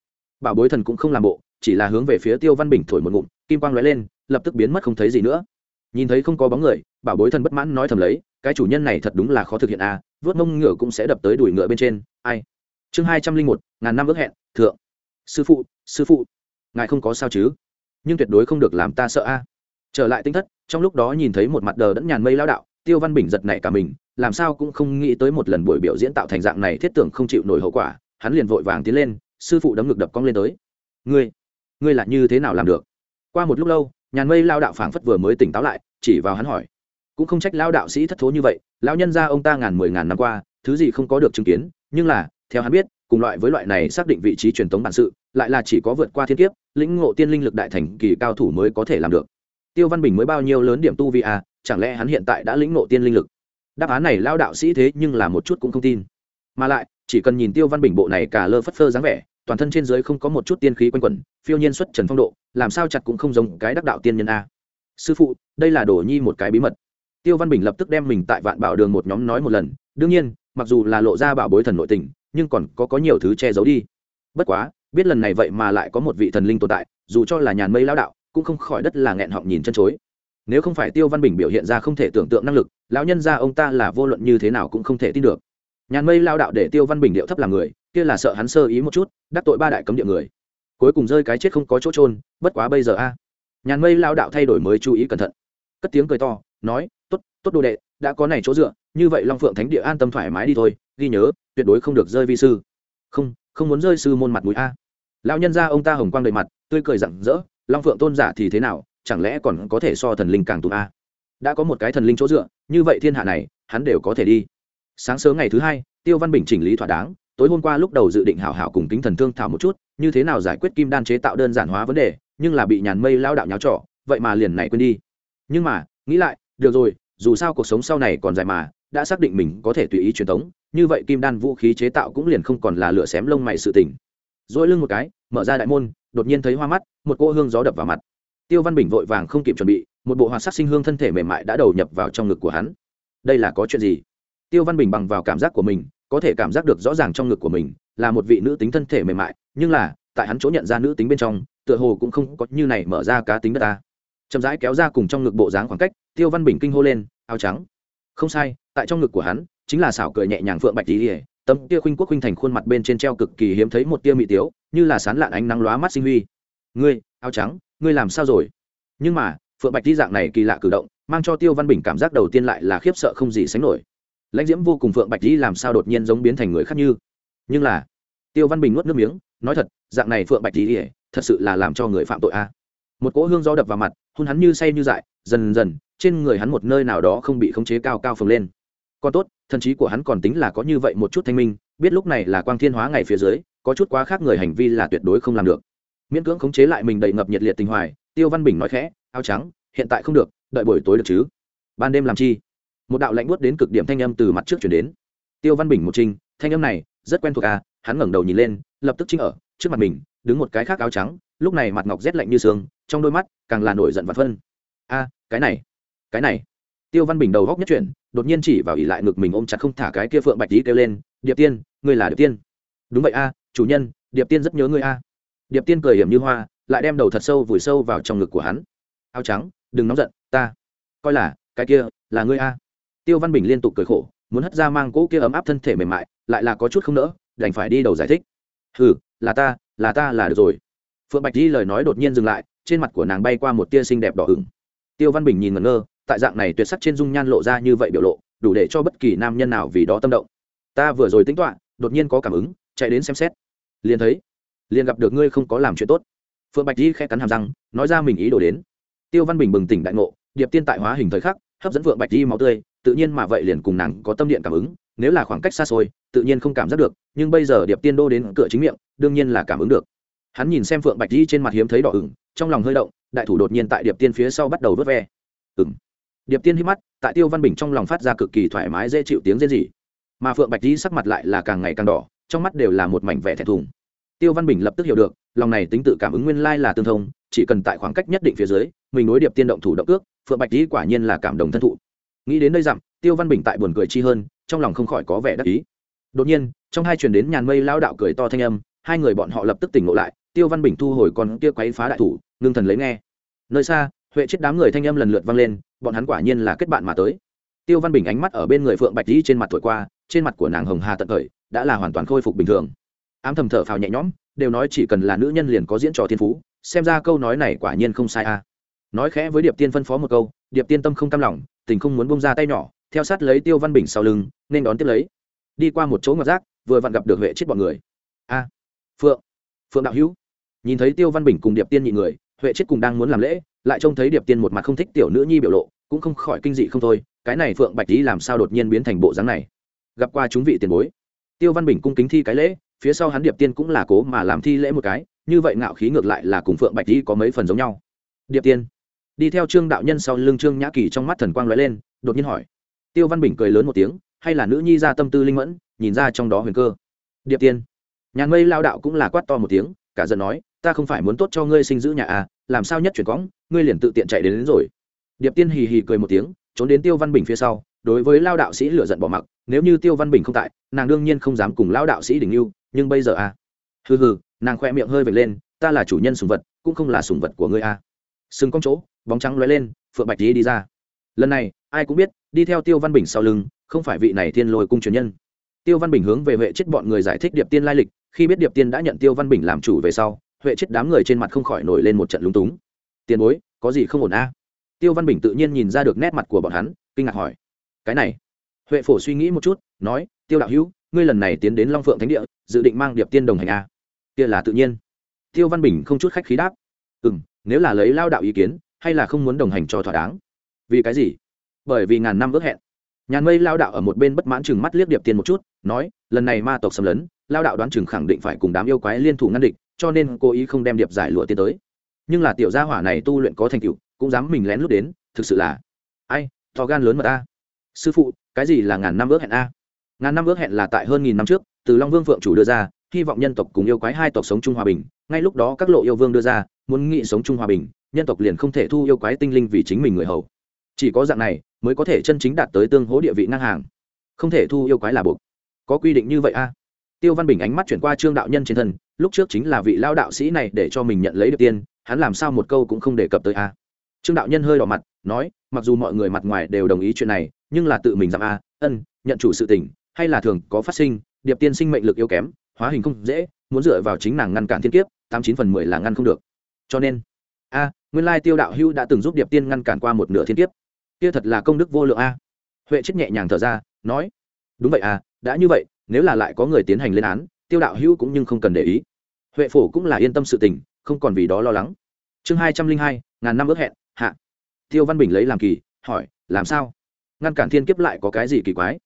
Bảo bối thần cũng không làm bộ chỉ là hướng về phía tiêu văn bình thổi một ngụm kim quang lóe lên lập tức biến mất không thấy gì nữa. Nhìn thấy không có bóng người bảo bối thần bất mãn nói thầm lấy cái chủ nhân này thật đúng là khó thực hiện a à, vớt mông ngựa cũng sẽ đập tới đuổi ngựa bên trên ai? Chương hai trăm linh một, ngàn năm ước hẹn, thượng. Sư phụ sư phụ. Ngài không có sao chứ? Nhưng tuyệt đối không được làm ta sợ a. Trở lại tinh thất, trong lúc đó nhìn thấy một mặt đờ đẫn nhàn mây lao đạo, tiêu văn bình giật nảy cả mình, làm sao cũng không nghĩ tới một lần buổi biểu diễn tạo thành dạng này thiết tưởng không chịu nổi hậu quả, hắn liền vội vàng tiến lên, sư phụ đấm ngực đập cong lên tới. Ngươi ngươi là như thế nào làm được? Qua một lúc lâu, nhàn mây lao đạo phảng phất vừa mới tỉnh táo lại, chỉ vào hắn hỏi. Cũng không trách lao đạo sĩ thất thố như vậy lão nhân ra ông ta ngàn mười ngàn năm qua, thứ gì không có được chứng kiến, nhưng là theo hắn biết, cùng loại với loại này xác định vị trí truyền thống bản sự, lại là chỉ có vượt qua thiên kiếp, lĩnh ngộ tiên linh lực đại thành kỳ cao thủ mới có thể làm được. Tiêu văn bình mới bao nhiêu lớn điểm tu vi à chẳng lẽ hắn hiện tại đã lĩnh ngộ tiên linh lực? Đáp án này lao đạo sĩ thế nhưng là một chút cũng không tin. Mà lại, chỉ cần nhìn tiêu văn bình bộ này cả lơ phất phơ dáng vẻ, toàn thân trên giới không có một chút tiên khí quanh quẩn, phiêu nhiên xuất trần phong độ, làm sao chặt cũng không giống cái đắc đạo tiên nhân a. Sư phụ, đây là đồ nhi một cái bí mật. Tiêu văn bình lập tức đem mình tại vạn bảo đường một nhóm nói một lần, đương nhiên, mặc dù là lộ ra bảo bối thần nội tình nhưng còn có có nhiều thứ che giấu đi. Bất quá, biết lần này vậy mà lại có một vị thần linh tồn tại, dù cho là nhàn mây lao đạo, cũng không khỏi đất là nghẹn họng nhìn chân chối. Nếu không phải tiêu văn bình biểu hiện ra không thể tưởng tượng năng lực, lão nhân ra ông ta là vô luận như thế nào cũng không thể tin được. Nhàn mây lao đạo để tiêu văn bình điệu thấp làm người, kia là sợ hắn sơ ý một chút, đắc tội ba đại cấm địa người. Cuối cùng rơi cái chết không có chỗ trôn bất quá bây giờ a. Nhàn mây lao đạo thay đổi mới chú ý cẩn thận. Cất tiếng cười to, nói t ố t t ố t đồ đệ, đã có này chỗ dựa, như vậy long phượng thánh địa an tâm thoải mái đi thôi ghi nhớ, tuyệt đối không được rơi vi sư. Không không muốn rơi sư môn mặt mũi a. Lão nhân ra ông ta hồng quang đầy mặt, tươi cười rặng rỡ, long phượng tôn giả thì thế nào, chẳng lẽ còn có thể so thần linh càng tụt a? Đã có một cái thần linh chỗ dựa, như vậy thiên hạ này, hắn đều có thể đi. Sáng sớm ngày thứ hai, tiêu văn bình chỉnh lý thỏa đáng, tối hôm qua lúc đầu dự định hảo hảo cùng tính thần thương thảo một chút, như thế nào giải quyết kim đan chế tạo đơn giản hóa vấn đề, nhưng là bị nhàn mây lao đạo nháo trọ vậy mà liền này quên đi. Nhưng mà, nghĩ lại, được rồi, dù sao cuộc sống sau này còn dài mà đã xác định mình có thể tùy ý truyền thống như vậy kim đan vũ khí chế tạo cũng liền không còn là lửa xém lông mày sự tình. Dỗi lưng một cái, mở ra đại môn, đột nhiên thấy hoa mắt, một cỗ hương gió đập vào mặt. Tiêu văn bình vội vàng không kịp chuẩn bị, một bộ hoạt sắc sinh hương thân thể mềm mại đã đầu nhập vào trong ngực của hắn. Đây là có chuyện gì? Tiêu văn bình bằng vào cảm giác của mình, có thể cảm giác được rõ ràng trong ngực của mình là một vị nữ tính thân thể mềm mại, nhưng là, tại hắn chỗ nhận ra nữ tính bên trong, tựa hồ cũng không có như này mở ra cá tính đất ta. Chậm rãi kéo ra cùng trong ngực bộ dáng khoảng cách, tiêu văn bình kinh hô lên, áo trắng. Không sai tại trong ngực của hắn, chính là xảo cười nhẹ nhàng phượng bạch tỉ tấm tia khuynh quốc khuynh thành khuôn mặt bên trên treo cực kỳ hiếm thấy một tia mị tiếu, như là sán lạn ánh nắng lóa mắt sinh huy. Ngươi, áo trắng, ngươi làm sao rồi? Nhưng mà, phượng bạch tí dạng này kỳ lạ cử động, mang cho tiêu văn bình cảm giác đầu tiên lại là khiếp sợ không gì sánh nổi. Lãnh diễm vô cùng phượng bạch tí làm sao đột nhiên giống biến thành người khác như? Nhưng là, tiêu văn bình nuốt nước miếng, nói thật, dạng này phượng bạch tí thật sự là làm cho người phạm tội a. Một cỗ hương do đập vào mặt hôn hắn như say như dại, dần dần, trên người hắn một nơi nào đó không bị khống chế cao cao phồng lên còn tốt, thần trí của hắn còn tính là có như vậy một chút thanh minh, biết lúc này là quang thiên hóa ngày phía dưới, có chút quá khác người hành vi là tuyệt đối không làm được. Miễn cưỡng khống chế lại mình đầy ngập nhiệt liệt tình hoài, tiêu văn bình nói khẽ, áo trắng, hiện tại không được, đợi buổi tối được chứ? Ban đêm làm chi? Một đạo lạnh buốt đến cực điểm thanh âm từ mặt trước chuyển đến. Tiêu văn bình một trinh, thanh âm này rất quen thuộc à hắn ngẩng đầu nhìn lên, lập tức chính ở, trước mặt mình, đứng một cái khác áo trắng, lúc này mặt ngọc rét lạnh như sương, trong đôi mắt càng là nổi giận và phân. A, cái này cái này tiêu văn bình đầu góc nhất chuyển, đột nhiên chỉ vào ỉ lại ngực mình ôm chặt không thả cái kia phượng bạch tý kêu lên, điệp tiên, ngươi là điệp tiên. Đúng vậy a, chủ nhân, điệp tiên rất nhớ ngươi a. Điệp tiên cười hiểm như hoa, lại đem đầu thật sâu vùi sâu vào trong ngực của hắn. Áo trắng, đừng nóng giận, ta coi là, cái kia là ngươi a. Tiêu văn bình liên tục cười khổ, muốn hất ra mang cỗ kia ấm áp thân thể mềm mại, lại là có chút không nỡ, đành phải đi đầu giải thích. Hừ, là ta là ta là được rồi. Phượng bạch di lời nói đột nhiên dừng lại, trên mặt của nàng bay qua một tia xinh đẹp đỏ ửng. Tiêu văn bình nhìn ngẩn ngơ tại dạng này tuyệt sắc trên dung nhan lộ ra như vậy biểu lộ, đủ để cho bất kỳ nam nhân nào vì đó tâm động. Ta vừa rồi tính toán, đột nhiên có cảm ứng, chạy đến xem xét. Liền thấy, liền gặp được ngươi không có làm chuyện tốt. Phượng bạch di khẽ cắn hàm răng, nói ra mình ý đồ đến. Tiêu văn bình bừng tỉnh đại ngộ, điệp tiên tại hóa hình thời khắc, hấp dẫn phượng bạch di máu tươi, tự nhiên mà vậy liền cùng nàng có tâm điện cảm ứng, nếu là khoảng cách xa xôi, tự nhiên không cảm giác được, nhưng bây giờ điệp tiên đô đến cửa chính miệng, đương nhiên là cảm ứng được. Hắn nhìn xem phượng bạch di trên mặt hiếm thấy đỏ ửng, trong lòng hơi động, đại thủ đột nhiên tại điệp tiên phía sau bắt đầu vớt ve. Ừng điệp tiên hít mắt, tại tiêu văn bình trong lòng phát ra cực kỳ thoải mái dễ chịu tiếng rên rỉ. Mà phượng bạch di sắc mặt lại là càng ngày càng đỏ, trong mắt đều là một mảnh vẻ thẹn thùng. Tiêu văn bình lập tức hiểu được, lòng này tính tự cảm ứng nguyên lai là tương thông, chỉ cần tại khoảng cách nhất định phía dưới, mình nối điệp tiên động thủ động ước phượng bạch di quả nhiên là cảm động thân thụ. Nghĩ đến đây dặm, tiêu văn bình tại buồn cười chi hơn, trong lòng không khỏi có vẻ đắc ý. Đột nhiên, trong hai truyền đến nhàn mây lao đạo cười to thanh âm, hai người bọn họ lập tức tỉnh ngộ lại, tiêu văn bình thu hồi con kia quấy phá đại thủ, ngưng thần lấy nghe. Nơi xa huệ chết đám người thanh âm lần lượt vang lên, bọn hắn quả nhiên là kết bạn mà tới. Tiêu văn bình ánh mắt ở bên người phượng bạch dĩ trên mặt thổi qua, trên mặt của nàng hồng hà tận thời, đã là hoàn toàn khôi phục bình thường. Ám thầm thở phào nhẹ nhõm, đều nói chỉ cần là nữ nhân liền có diễn trò thiên phú, xem ra câu nói này quả nhiên không sai a. Nói khẽ với điệp tiên phân phó một câu, điệp tiên tâm không cam lòng, tình không muốn bông ra tay nhỏ, theo sát lấy tiêu văn bình sau lưng, nên đón tiếp lấy. Đi qua một chỗ ngọc rác, vừa vặn gặp được huệ chết bọn người. A, phượng phượng đạo hữu. Nhìn thấy tiêu văn bình cùng điệp tiên nhị người, huệ chết cùng đang muốn làm lễ lại trông thấy điệp tiên một mặt không thích tiểu nữ nhi biểu lộ, cũng không khỏi kinh dị không thôi, cái này phượng bạch lý làm sao đột nhiên biến thành bộ dáng này? Gặp qua chúng vị tiền bối. Tiêu văn bình cung kính thi cái lễ, phía sau hắn điệp tiên cũng là cố mà làm thi lễ một cái, như vậy ngạo khí ngược lại là cùng phượng bạch lý có mấy phần giống nhau. Điệp tiên, đi theo trương đạo nhân sau lưng trương nhã kỳ trong mắt thần quang lóe lên, đột nhiên hỏi. Tiêu văn bình cười lớn một tiếng, hay là nữ nhi ra tâm tư linh mẫn, nhìn ra trong đó huyền cơ? Điệp tiên, nhàn mây lao đạo cũng là quát to một tiếng, cả giận nói, ta không phải muốn tốt cho ngươi sinh giữ nhà à làm sao nhất chuyển cõng ngươi liền tự tiện chạy đến, đến rồi. Điệp tiên hì hì cười một tiếng trốn đến tiêu văn bình phía sau đối với lao đạo sĩ lựa giận bỏ mặc nếu như tiêu văn bình không tại nàng đương nhiên không dám cùng lao đạo sĩ đình lưu nhưng bây giờ à? Hừ hừ nàng khoe miệng hơi vệt lên ta là chủ nhân sùng vật cũng không là sùng vật của ngươi à? Sừng cong chỗ bóng trắng lóe lên phượng bạch lý đi ra. Lần này ai cũng biết đi theo tiêu văn bình sau lưng không phải vị này thiên lôi cung truyền nhân. Tiêu văn bình hướng về huệ chết bọn người giải thích điệp tiên lai lịch khi biết điệp tiên đã nhận tiêu văn bình làm chủ về sau huệ chết đám người trên mặt không khỏi nổi lên một trận lúng túng. Tiền bối, có gì không ổn a tiêu văn bình tự nhiên nhìn ra được nét mặt của bọn hắn, kinh ngạc hỏi. Cái này? Huệ phổ suy nghĩ một chút, nói, tiêu đạo hữu, ngươi lần này tiến đến long phượng thánh địa, dự định mang điệp tiên đồng hành a kia là tự nhiên. Tiêu văn bình không chút khách khí đáp. Ừ m nếu là lấy lao đạo ý kiến, hay là không muốn đồng hành cho thỏa đáng. Vì cái gì? Bởi vì ngàn năm ước hẹn. Nhàn mây lao đạo ở một bên bất mãn chừng mắt liếc điệp tiên một chút, nói, lần này ma tộc xâm lấn, lao đạo đoán chừng khẳng định phải cùng đám yêu quái liên thủ ngăn địch cho nên cố ý không đem điệp giải lụa tiến tới. Nhưng là tiểu gia hỏa này tu luyện có thành tựu, cũng dám mình lén lút đến, thực sự là ai, to gan lớn mà ta sư phụ, cái gì là ngàn năm ước hẹn a? Ngàn năm ước hẹn là tại hơn nghìn năm trước, từ long vương phượng chủ đưa ra, hy vọng nhân tộc cùng yêu quái hai tộc sống chung hòa bình. Ngay lúc đó các lộ yêu vương đưa ra, muốn nghị sống chung hòa bình, nhân tộc liền không thể thu yêu quái tinh linh vì chính mình người hầu. Chỉ có dạng này, mới có thể chân chính đạt tới tương hố địa vị ngang hàng. Không thể thu yêu quái là buộc. Có quy định như vậy a? Tiêu văn bình ánh mắt chuyển qua trương đạo nhân trên thân lúc trước chính là vị lao đạo sĩ này để cho mình nhận lấy được tiền, hắn làm sao một câu cũng không đề cập tới a. Trương đạo nhân hơi đỏ mặt nói mặc dù mọi người mặt ngoài đều đồng ý chuyện này nhưng là tự mình giảm a ân nhận chủ sự tình hay là thường có phát sinh điệp tiên sinh mệnh lực yếu kém hóa hình không dễ muốn dựa vào chính nàng ngăn cản thiên kiếp tám chín phần mười là ngăn không được. Cho nên a nguyên lai tiêu đạo hữu đã từng giúp điệp tiên ngăn cản qua một nửa thiên kiếp. Kia thật là công đức vô lượng a. Huệ chết nhẹ nhàng thở ra nói đúng vậy à đã như vậy nếu là lại có người tiến hành lên án, tiêu đạo hữu cũng nhưng không cần để ý. Huệ phổ cũng là yên tâm sự tình, không còn vì đó lo lắng. Chương hai trăm linh hai, ngàn năm ước hẹn, hạ. Tiêu văn bình lấy làm kỳ, hỏi, làm sao? Ngăn cản thiên kiếp lại có cái gì kỳ quái?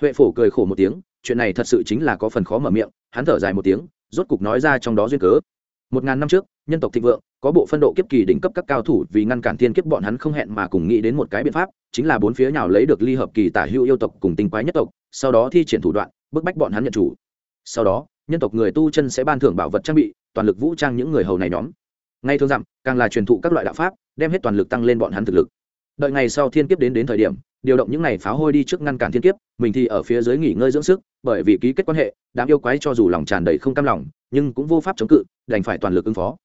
Huệ phổ cười khổ một tiếng, chuyện này thật sự chính là có phần khó mở miệng. Hắn thở dài một tiếng, rốt cục nói ra trong đó duyên cớ. Một ngàn năm trước, nhân tộc thịnh vượng, có bộ phân độ kiếp kỳ đỉnh cấp các cao thủ vì ngăn cản thiên kiếp bọn hắn không hẹn mà cùng nghĩ đến một cái biện pháp, chính là bốn phía nào lấy được ly hợp kỳ tả hữu yêu tộc cùng tinh quái nhất tộc, sau đó thi triển thủ đoạn bức bách bọn hắn nhận chủ. Sau đó nhân tộc người tu chân sẽ ban thưởng bảo vật trang bị toàn lực vũ trang những người hầu này nhóm. Ngay thường dặm càng là truyền thụ các loại đạo pháp đem hết toàn lực tăng lên bọn hắn thực lực. Đợi ngày sau thiên kiếp đến đến thời điểm điều động những này pháo hôi đi trước ngăn cản thiên kiếp mình thì ở phía dưới nghỉ ngơi dưỡng sức bởi vì ký kết quan hệ đám yêu quái cho dù lòng tràn đầy không cam lòng nhưng cũng vô pháp chống cự đành phải toàn lực ứng phó.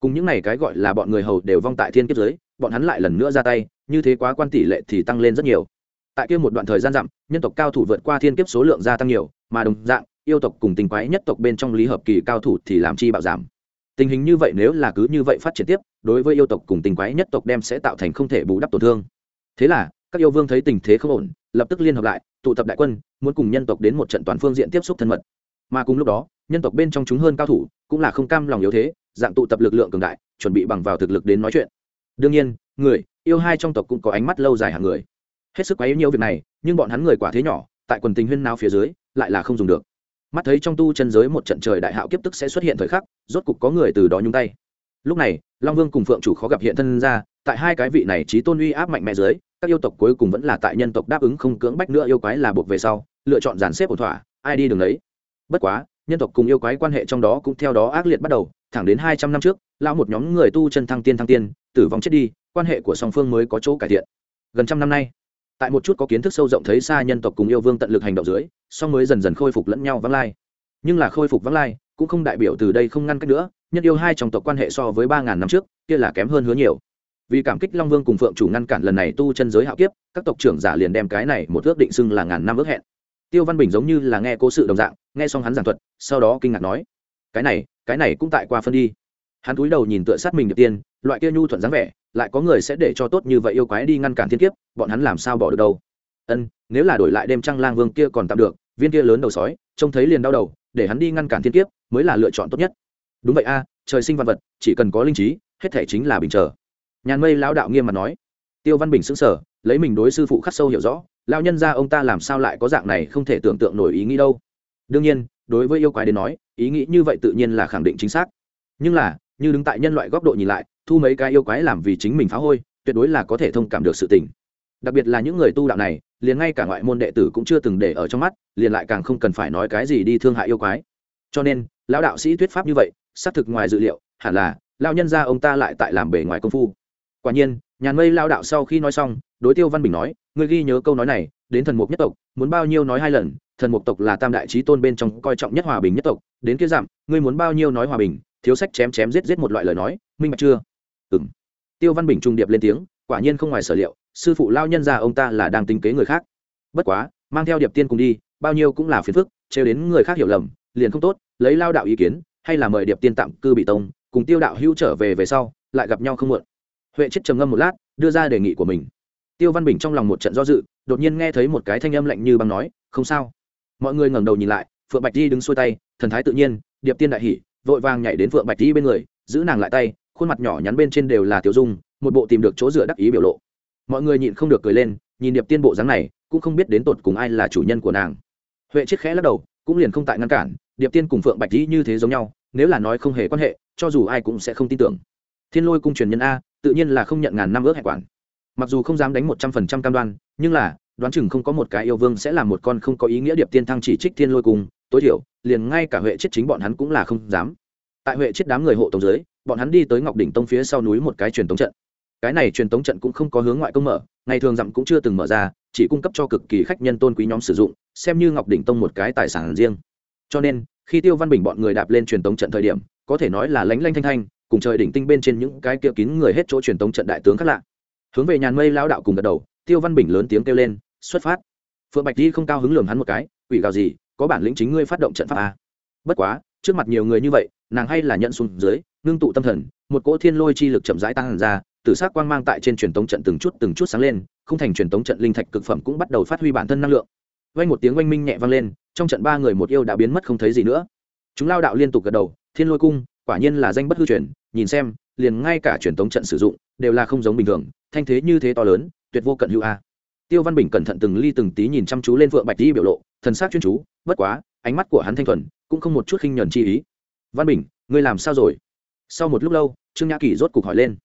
Cùng những này cái gọi là bọn người hầu đều vong tại thiên kiếp dưới, bọn hắn lại lần nữa ra tay như thế quá quan tỷ lệ thì tăng lên rất nhiều tại kia một đoạn thời gian dặm, nhân tộc cao thủ vượt qua thiên kiếp số lượng gia tăng nhiều, mà đồng dạng, yêu tộc cùng tình quái nhất tộc bên trong lý hợp kỳ cao thủ thì làm chi bạo giảm. Tình hình như vậy nếu là cứ như vậy phát triển tiếp, đối với yêu tộc cùng tình quái nhất tộc đem sẽ tạo thành không thể bù đắp tổn thương. Thế là, các yêu vương thấy tình thế không ổn, lập tức liên hợp lại, tụ tập đại quân, muốn cùng nhân tộc đến một trận toàn phương diện tiếp xúc thân mật. Mà cùng lúc đó, nhân tộc bên trong chúng hơn cao thủ cũng là không cam lòng yếu thế, dạng tụ tập lực lượng cường đại, chuẩn bị bằng vào thực lực đến nói chuyện. Đương nhiên, người, yêu hai trong tộc cũng có ánh mắt lâu dài hàng người hết sức quá yếu nhiều việc này, nhưng bọn hắn người quả thế nhỏ, tại quần tình huyên nao phía dưới, lại là không dùng được. Mắt thấy trong tu chân giới một trận trời đại hạo kiếp tức sẽ xuất hiện thời khắc, rốt cục có người từ đó nhung tay. Lúc này, long vương cùng phượng chủ khó gặp hiện thân ra, tại hai cái vị này trí tôn uy áp mạnh mẽ dưới, các yêu tộc cuối cùng vẫn là tại nhân tộc đáp ứng không cưỡng bách nữa yêu quái là buộc về sau, lựa chọn dàn xếp ổn thỏa, ai đi đường đấy bất quá, nhân tộc cùng yêu quái quan hệ trong đó cũng theo đó ác liệt bắt đầu, thẳng đến hai trăm năm trước lao một nhóm người tu chân thăng tiên thăng tiên, tử vong chết đi, quan hệ của song phương mới có chỗ cải thiện. Gần trăm năm nay tại một chút có kiến thức sâu rộng thấy xa nhân tộc cùng yêu vương tận lực hành động dưới, song mới dần dần khôi phục lẫn nhau vắng lai. Nhưng là khôi phục vắng lai, cũng không đại biểu từ đây không ngăn cách nữa, nhân yêu hai trong tộc quan hệ so với ba ngàn năm trước, kia là kém hơn hứa nhiều. Vì cảm kích long vương cùng phượng chủ ngăn cản lần này tu chân giới hạo kiếp, các tộc trưởng giả liền đem cái này một ước định xưng là ngàn năm ước hẹn. Tiêu văn bình giống như là nghe cố sự đồng dạng, nghe xong hắn giảng thuật, sau đó kinh ngạc nói, cái này cái này cũng tại qua phân đi. Hắn cúi đầu nhìn tựa sát mình được tiên, loại kia nhu thuận dáng vẻ lại có người sẽ để cho tốt như vậy yêu quái đi ngăn cản thiên kiếp, bọn hắn làm sao bỏ được đâu? Ân, nếu là đổi lại đêm trăng lang vương kia còn tạm được, viên kia lớn đầu sói, trông thấy liền đau đầu, để hắn đi ngăn cản thiên kiếp mới là lựa chọn tốt nhất. Đúng vậy a, trời sinh văn vật, chỉ cần có linh trí, hết thể chính là bình trở. nhàn mây lão đạo nghiêm mặt nói. Tiêu văn bình xứng sở lấy mình đối sư phụ khắc sâu hiểu rõ, lão nhân ra ông ta làm sao lại có dạng này không thể tưởng tượng nổi ý nghĩ đâu. Đương nhiên, đối với yêu quái đến nói, ý nghĩ như vậy tự nhiên là khẳng định chính xác. Nhưng là như đứng tại nhân loại góc độ nhìn lại, thu mấy cái yêu quái làm vì chính mình phá hôi, tuyệt đối là có thể thông cảm được sự tình. Đặc biệt là những người tu đạo này, liền ngay cả ngoại môn đệ tử cũng chưa từng để ở trong mắt, liền lại càng không cần phải nói cái gì đi thương hại yêu quái. Cho nên, lão đạo sĩ thuyết pháp như vậy, xác thực ngoài dự liệu, hẳn là lao nhân ra ông ta lại tại làm bề ngoài công phu. Quả nhiên, nhàn mây lao đạo sau khi nói xong, đối tiêu văn bình nói, ngươi ghi nhớ câu nói này, đến thần mục nhất tộc, muốn bao nhiêu nói hai lần, thần mục tộc là tam đại trí tôn bên trong coi trọng nhất hòa bình nhất tộc, đến kia giảm, ngươi muốn bao nhiêu nói hòa bình thiếu sách chém chém giết giết một loại lời nói, minh bạch chưa? Ừ m tiêu văn bình trung điệp lên tiếng, quả nhiên không ngoài sở liệu, sư phụ lao nhân ra ông ta là đang tính kế người khác. Bất quá, mang theo điệp tiên cùng đi, bao nhiêu cũng là phiền phức, trêu đến người khác hiểu lầm, liền không tốt, lấy lao đạo ý kiến, hay là mời điệp tiên tạm cư bị tông, cùng tiêu đạo hữu trở về về sau, lại gặp nhau không muộn. Huệ chết trầm ngâm một lát, đưa ra đề nghị của mình. Tiêu văn bình trong lòng một trận do dự, đột nhiên nghe thấy một cái thanh âm lạnh như băng nói, không sao. Mọi người ngẩng đầu nhìn lại, phượng bạch di đứng xuôi tay, thần thái tự nhiên, điệp tiên đại hỉ vội vàng nhảy đến phượng bạch di bên người, giữ nàng lại tay, khuôn mặt nhỏ nhắn bên trên đều là tiểu dung, một bộ tìm được chỗ dựa đắc ý biểu lộ. Mọi người nhịn không được cười lên, nhìn điệp tiên bộ dáng này, cũng không biết đến tột cùng ai là chủ nhân của nàng. Huệ chết khẽ lắc đầu, cũng liền không tại ngăn cản, điệp tiên cùng phượng bạch di như thế giống nhau, nếu là nói không hề quan hệ, cho dù ai cũng sẽ không tin tưởng. Thiên lôi cung truyền nhân a, tự nhiên là không nhận ngàn năm ước hẹn quản. Mặc dù không dám đánh một trăm phần trăm cam đoan, nhưng là, đoán chừng không có một cái yêu vương sẽ là một con không có ý nghĩa điệp tiên thăng chỉ trích thiên lôi cung tối thiểu, liền ngay cả huệ chết chính bọn hắn cũng là không dám. Tại huệ chết đám người hộ tống dưới, bọn hắn đi tới ngọc đỉnh tông phía sau núi một cái truyền tống trận. Cái này truyền tống trận cũng không có hướng ngoại công mở, ngày thường dặm cũng chưa từng mở ra, chỉ cung cấp cho cực kỳ khách nhân tôn quý nhóm sử dụng, xem như ngọc đỉnh tông một cái tài sản riêng. Cho nên, khi tiêu văn bình bọn người đạp lên truyền tống trận thời điểm, có thể nói là lánh lanh thanh thanh, cùng trời đỉnh tinh bên trên những cái kia kín người hết chỗ truyền tống trận đại tướng khác lạ. Hướng về nhàn mây lao đạo cùng gật đầu, tiêu văn bình lớn tiếng kêu lên, xuất phát. Phượng bạch di không cao hứng lường hắn một cái, quỷ gào gì có bản lĩnh chính ngươi phát động trận pháp a. Bất quá, trước mặt nhiều người như vậy, nàng hay là nhận xuống dưới, ngưng tụ tâm thần, một cỗ thiên lôi chi lực chậm rãi tăng ra, tử s ắ c quang mang tại trên truyền tống trận từng chút từng chút sáng lên, không thành truyền tống trận linh thạch cực phẩm cũng bắt đầu phát huy bản thân năng lượng. Vay một tiếng oanh minh nhẹ vang lên, trong trận ba người một yêu đã biến mất không thấy gì nữa. Chúng lao đạo liên tục gật đầu, thiên lôi cung, quả nhiên là danh bất hư truyền, nhìn xem, liền ngay cả truyền tống trận sử dụng, đều là không giống bình thường, thanh thế như thế to lớn, tuyệt vô cận hữu a. Tiêu văn bình cẩn thận từng ly từng tí nhìn chăm chú lên phượng bạch di biểu lộ thần s á c chuyên chú, bất quá, ánh mắt của hắn thanh thuần, cũng không một chút khinh nhuần chi ý. Văn bình, ngươi làm sao rồi? Sau một lúc lâu, trương nhã kỳ rốt cục hỏi lên.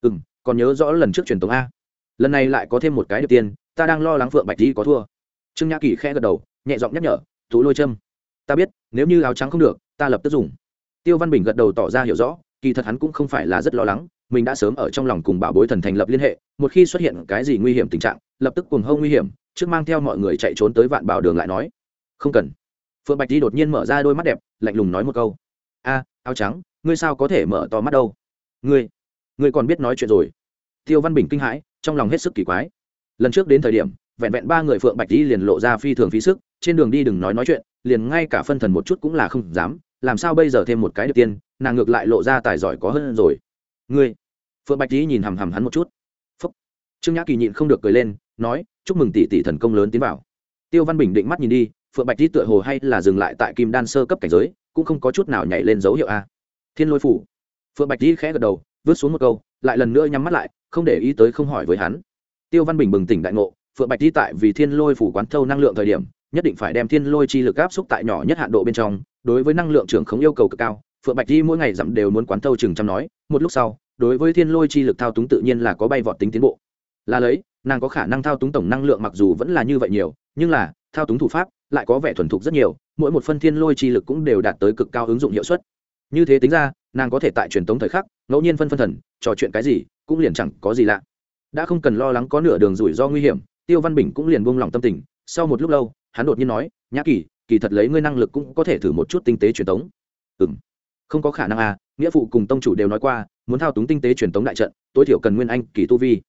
Ừ m còn nhớ rõ lần trước truyền tống a. Lần này lại có thêm một cái điệp tiên, ta đang lo lắng phượng bạch di có thua. Trương nhã kỳ khẽ gật đầu, nhẹ giọng nhắc nhở, thú lôi châm. Ta biết, nếu như áo trắng không được, ta lập tức dùng. Tiêu văn bình gật đầu tỏ ra hiểu rõ, kỳ thật hắn cũng không phải là rất lo lắng, mình đã sớm ở trong lòng cùng bảo bối thần thành lập liên hệ, một khi xuất hiện cái gì nguy hiểm tình trạng, lập tức cùng hông nguy hiểm trước mang theo mọi người chạy trốn tới vạn bảo đường lại nói, không cần. Phượng bạch đi đột nhiên mở ra đôi mắt đẹp, lạnh lùng nói một câu, a, áo trắng, ngươi sao có thể mở to mắt đâu? Ngươi ngươi còn biết nói chuyện rồi. Tiêu văn bình kinh hãi, trong lòng hết sức kỳ quái. Lần trước đến thời điểm, vẹn vẹn ba người phượng bạch đi liền lộ ra phi thường phí sức, trên đường đi đừng nói nói chuyện, liền ngay cả phân thần một chút cũng là không dám, làm sao bây giờ thêm một cái được tiên, nàng ngược lại lộ ra tài giỏi có hơn rồi. Ngươi? Phượng bạch đi nhìn hằm hằm hắn một chút. Phúc. Trương nhã kỳ nhịn không được cười lên nói, chúc mừng tỷ tỷ thần công lớn tiến vào. Tiêu văn bình định mắt nhìn đi, phượng bạch đi tựa hồ hay là dừng lại tại kim đan sơ cấp cảnh giới, cũng không có chút nào nhảy lên dấu hiệu a. Thiên lôi phủ. Phượng bạch đi khẽ gật đầu, vứt xuống một câu, lại lần nữa nhắm mắt lại, không để ý tới không hỏi với hắn. Tiêu văn bình bừng tỉnh đại ngộ, phượng bạch đi tại vì thiên lôi phủ quán thâu năng lượng thời điểm, nhất định phải đem thiên lôi chi lực áp xúc tại nhỏ nhất hạn độ bên trong, đối với năng lượng trưởng không yêu cầu cực cao, phượng bạch di mỗi ngày dặm đều muốn quán thâu chừng trăm nói, một lúc sau, đối với thiên lôi chi lực thao túng tự nhiên là có bay vọt tính tiến bộ. Là lấy nàng có khả năng thao túng tổng năng lượng mặc dù vẫn là như vậy nhiều, nhưng là, thao túng thủ pháp lại có vẻ thuần thục rất nhiều, mỗi một phân thiên lôi chi lực cũng đều đạt tới cực cao ứng dụng hiệu suất. Như thế tính ra, nàng có thể tại truyền tống thời khắc, ngẫu nhiên phân phân thần, trò chuyện cái gì cũng liền chẳng có gì lạ. Đã không cần lo lắng có nửa đường rủi ro nguy hiểm, tiêu văn bình cũng liền buông lỏng tâm tình, sau một lúc lâu, hắn đột nhiên nói, nhã kỳ kỳ thật lấy ngươi năng lực cũng có thể thử một chút tinh tế truyền tống. Ừ m không có khả năng à nghĩa phụ cùng tông chủ đều nói qua, muốn thao túng tinh tế truyền tống đại trận, tối thiểu cần nguyên anh kỳ tu vi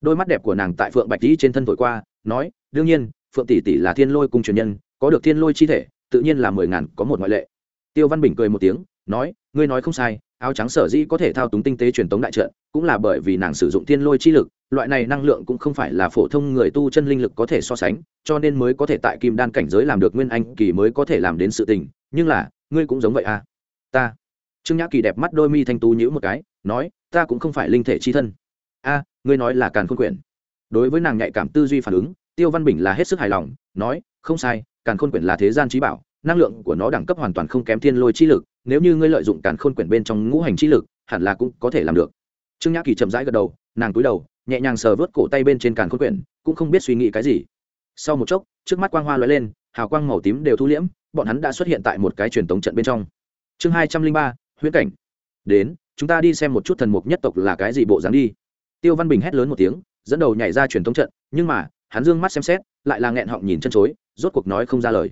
đôi mắt đẹp của nàng tại phượng bạch tỷ trên thân thổi qua, nói, đương nhiên, phượng tỷ tỷ là thiên lôi cung truyền nhân, có được thiên lôi chi thể, tự nhiên là mười ngàn có một ngoại lệ. Tiêu văn bình cười một tiếng, nói, ngươi nói không sai, áo trắng sở dĩ có thể thao túng tinh tế truyền tống đại trận, cũng là bởi vì nàng sử dụng thiên lôi chi lực, loại này năng lượng cũng không phải là phổ thông người tu chân linh lực có thể so sánh, cho nên mới có thể tại kim đan cảnh giới làm được nguyên anh kỳ mới có thể làm đến sự tình, nhưng là, ngươi cũng giống vậy à? Ta. Trương nhã kỳ đẹp mắt đôi mi thanh tú nhữ một cái, nói, ta cũng không phải linh thể chi thân. A ngươi nói là càn khôn quyển. Đối với nàng nhạy cảm tư duy phản ứng, tiêu văn bình là hết sức hài lòng, nói, không sai, càn khôn quyển là thế gian trí bảo, năng lượng của nó đẳng cấp hoàn toàn không kém thiên lôi chi lực, nếu như ngươi lợi dụng càn khôn quyển bên trong ngũ hành chi lực, hẳn là cũng có thể làm được. Trương nhã kỳ chậm rãi gật đầu, nàng cúi đầu, nhẹ nhàng sờ vớt cổ tay bên trên càn khôn quyển, cũng không biết suy nghĩ cái gì. Sau một chốc, trước mắt quang hoa lóe lên, hào quang màu tím đều thu liễm, bọn hắn đã xuất hiện tại một cái truyền tống trận bên trong. Chương hai trăm linh ba, huyễn cảnh. Đến, chúng ta đi xem một chút thần mục nhất tộc là cái gì bộ dáng đi tiêu văn bình hét lớn một tiếng, dẫn đầu nhảy ra truyền tống trận, nhưng mà, hắn dương mắt xem xét, lại là nghẹn họng nhìn chân chối, rốt cuộc nói không ra lời.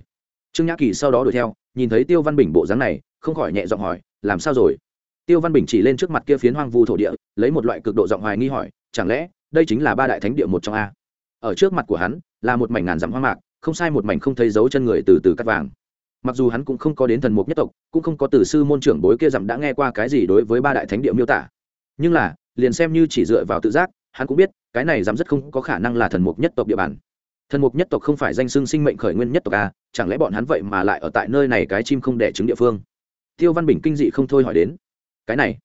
Trương nhã kỳ sau đó đuổi theo, nhìn thấy tiêu văn bình bộ dáng này, không khỏi nhẹ giọng hỏi, làm sao rồi? Tiêu văn bình chỉ lên trước mặt kia phiến hoang vu thổ địa, lấy một loại cực độ giọng hoài nghi hỏi, chẳng lẽ, đây chính là ba đại thánh địa một trong a? Ở trước mặt của hắn, là một mảnh ngàn dặm hoang mạc, không sai một mảnh không thấy dấu chân người từ từ cắt vàng. Mặc dù hắn cũng không có đến thần mục nhất tộc, cũng không có từ sư môn trưởng bối kia dặm đã nghe qua cái gì đối với ba đại thánh địa miêu tả nhưng là, liền xem như chỉ dựa vào tự giác, hắn cũng biết, cái này dám rất không có khả năng là thần mục nhất tộc địa bàn. Thần mục nhất tộc không phải danh xưng sinh mệnh khởi nguyên nhất tộc à chẳng lẽ bọn hắn vậy mà lại ở tại nơi này cái chim không đẻ trứng địa phương? Tiêu văn bình kinh dị không thôi hỏi đến. Cái này,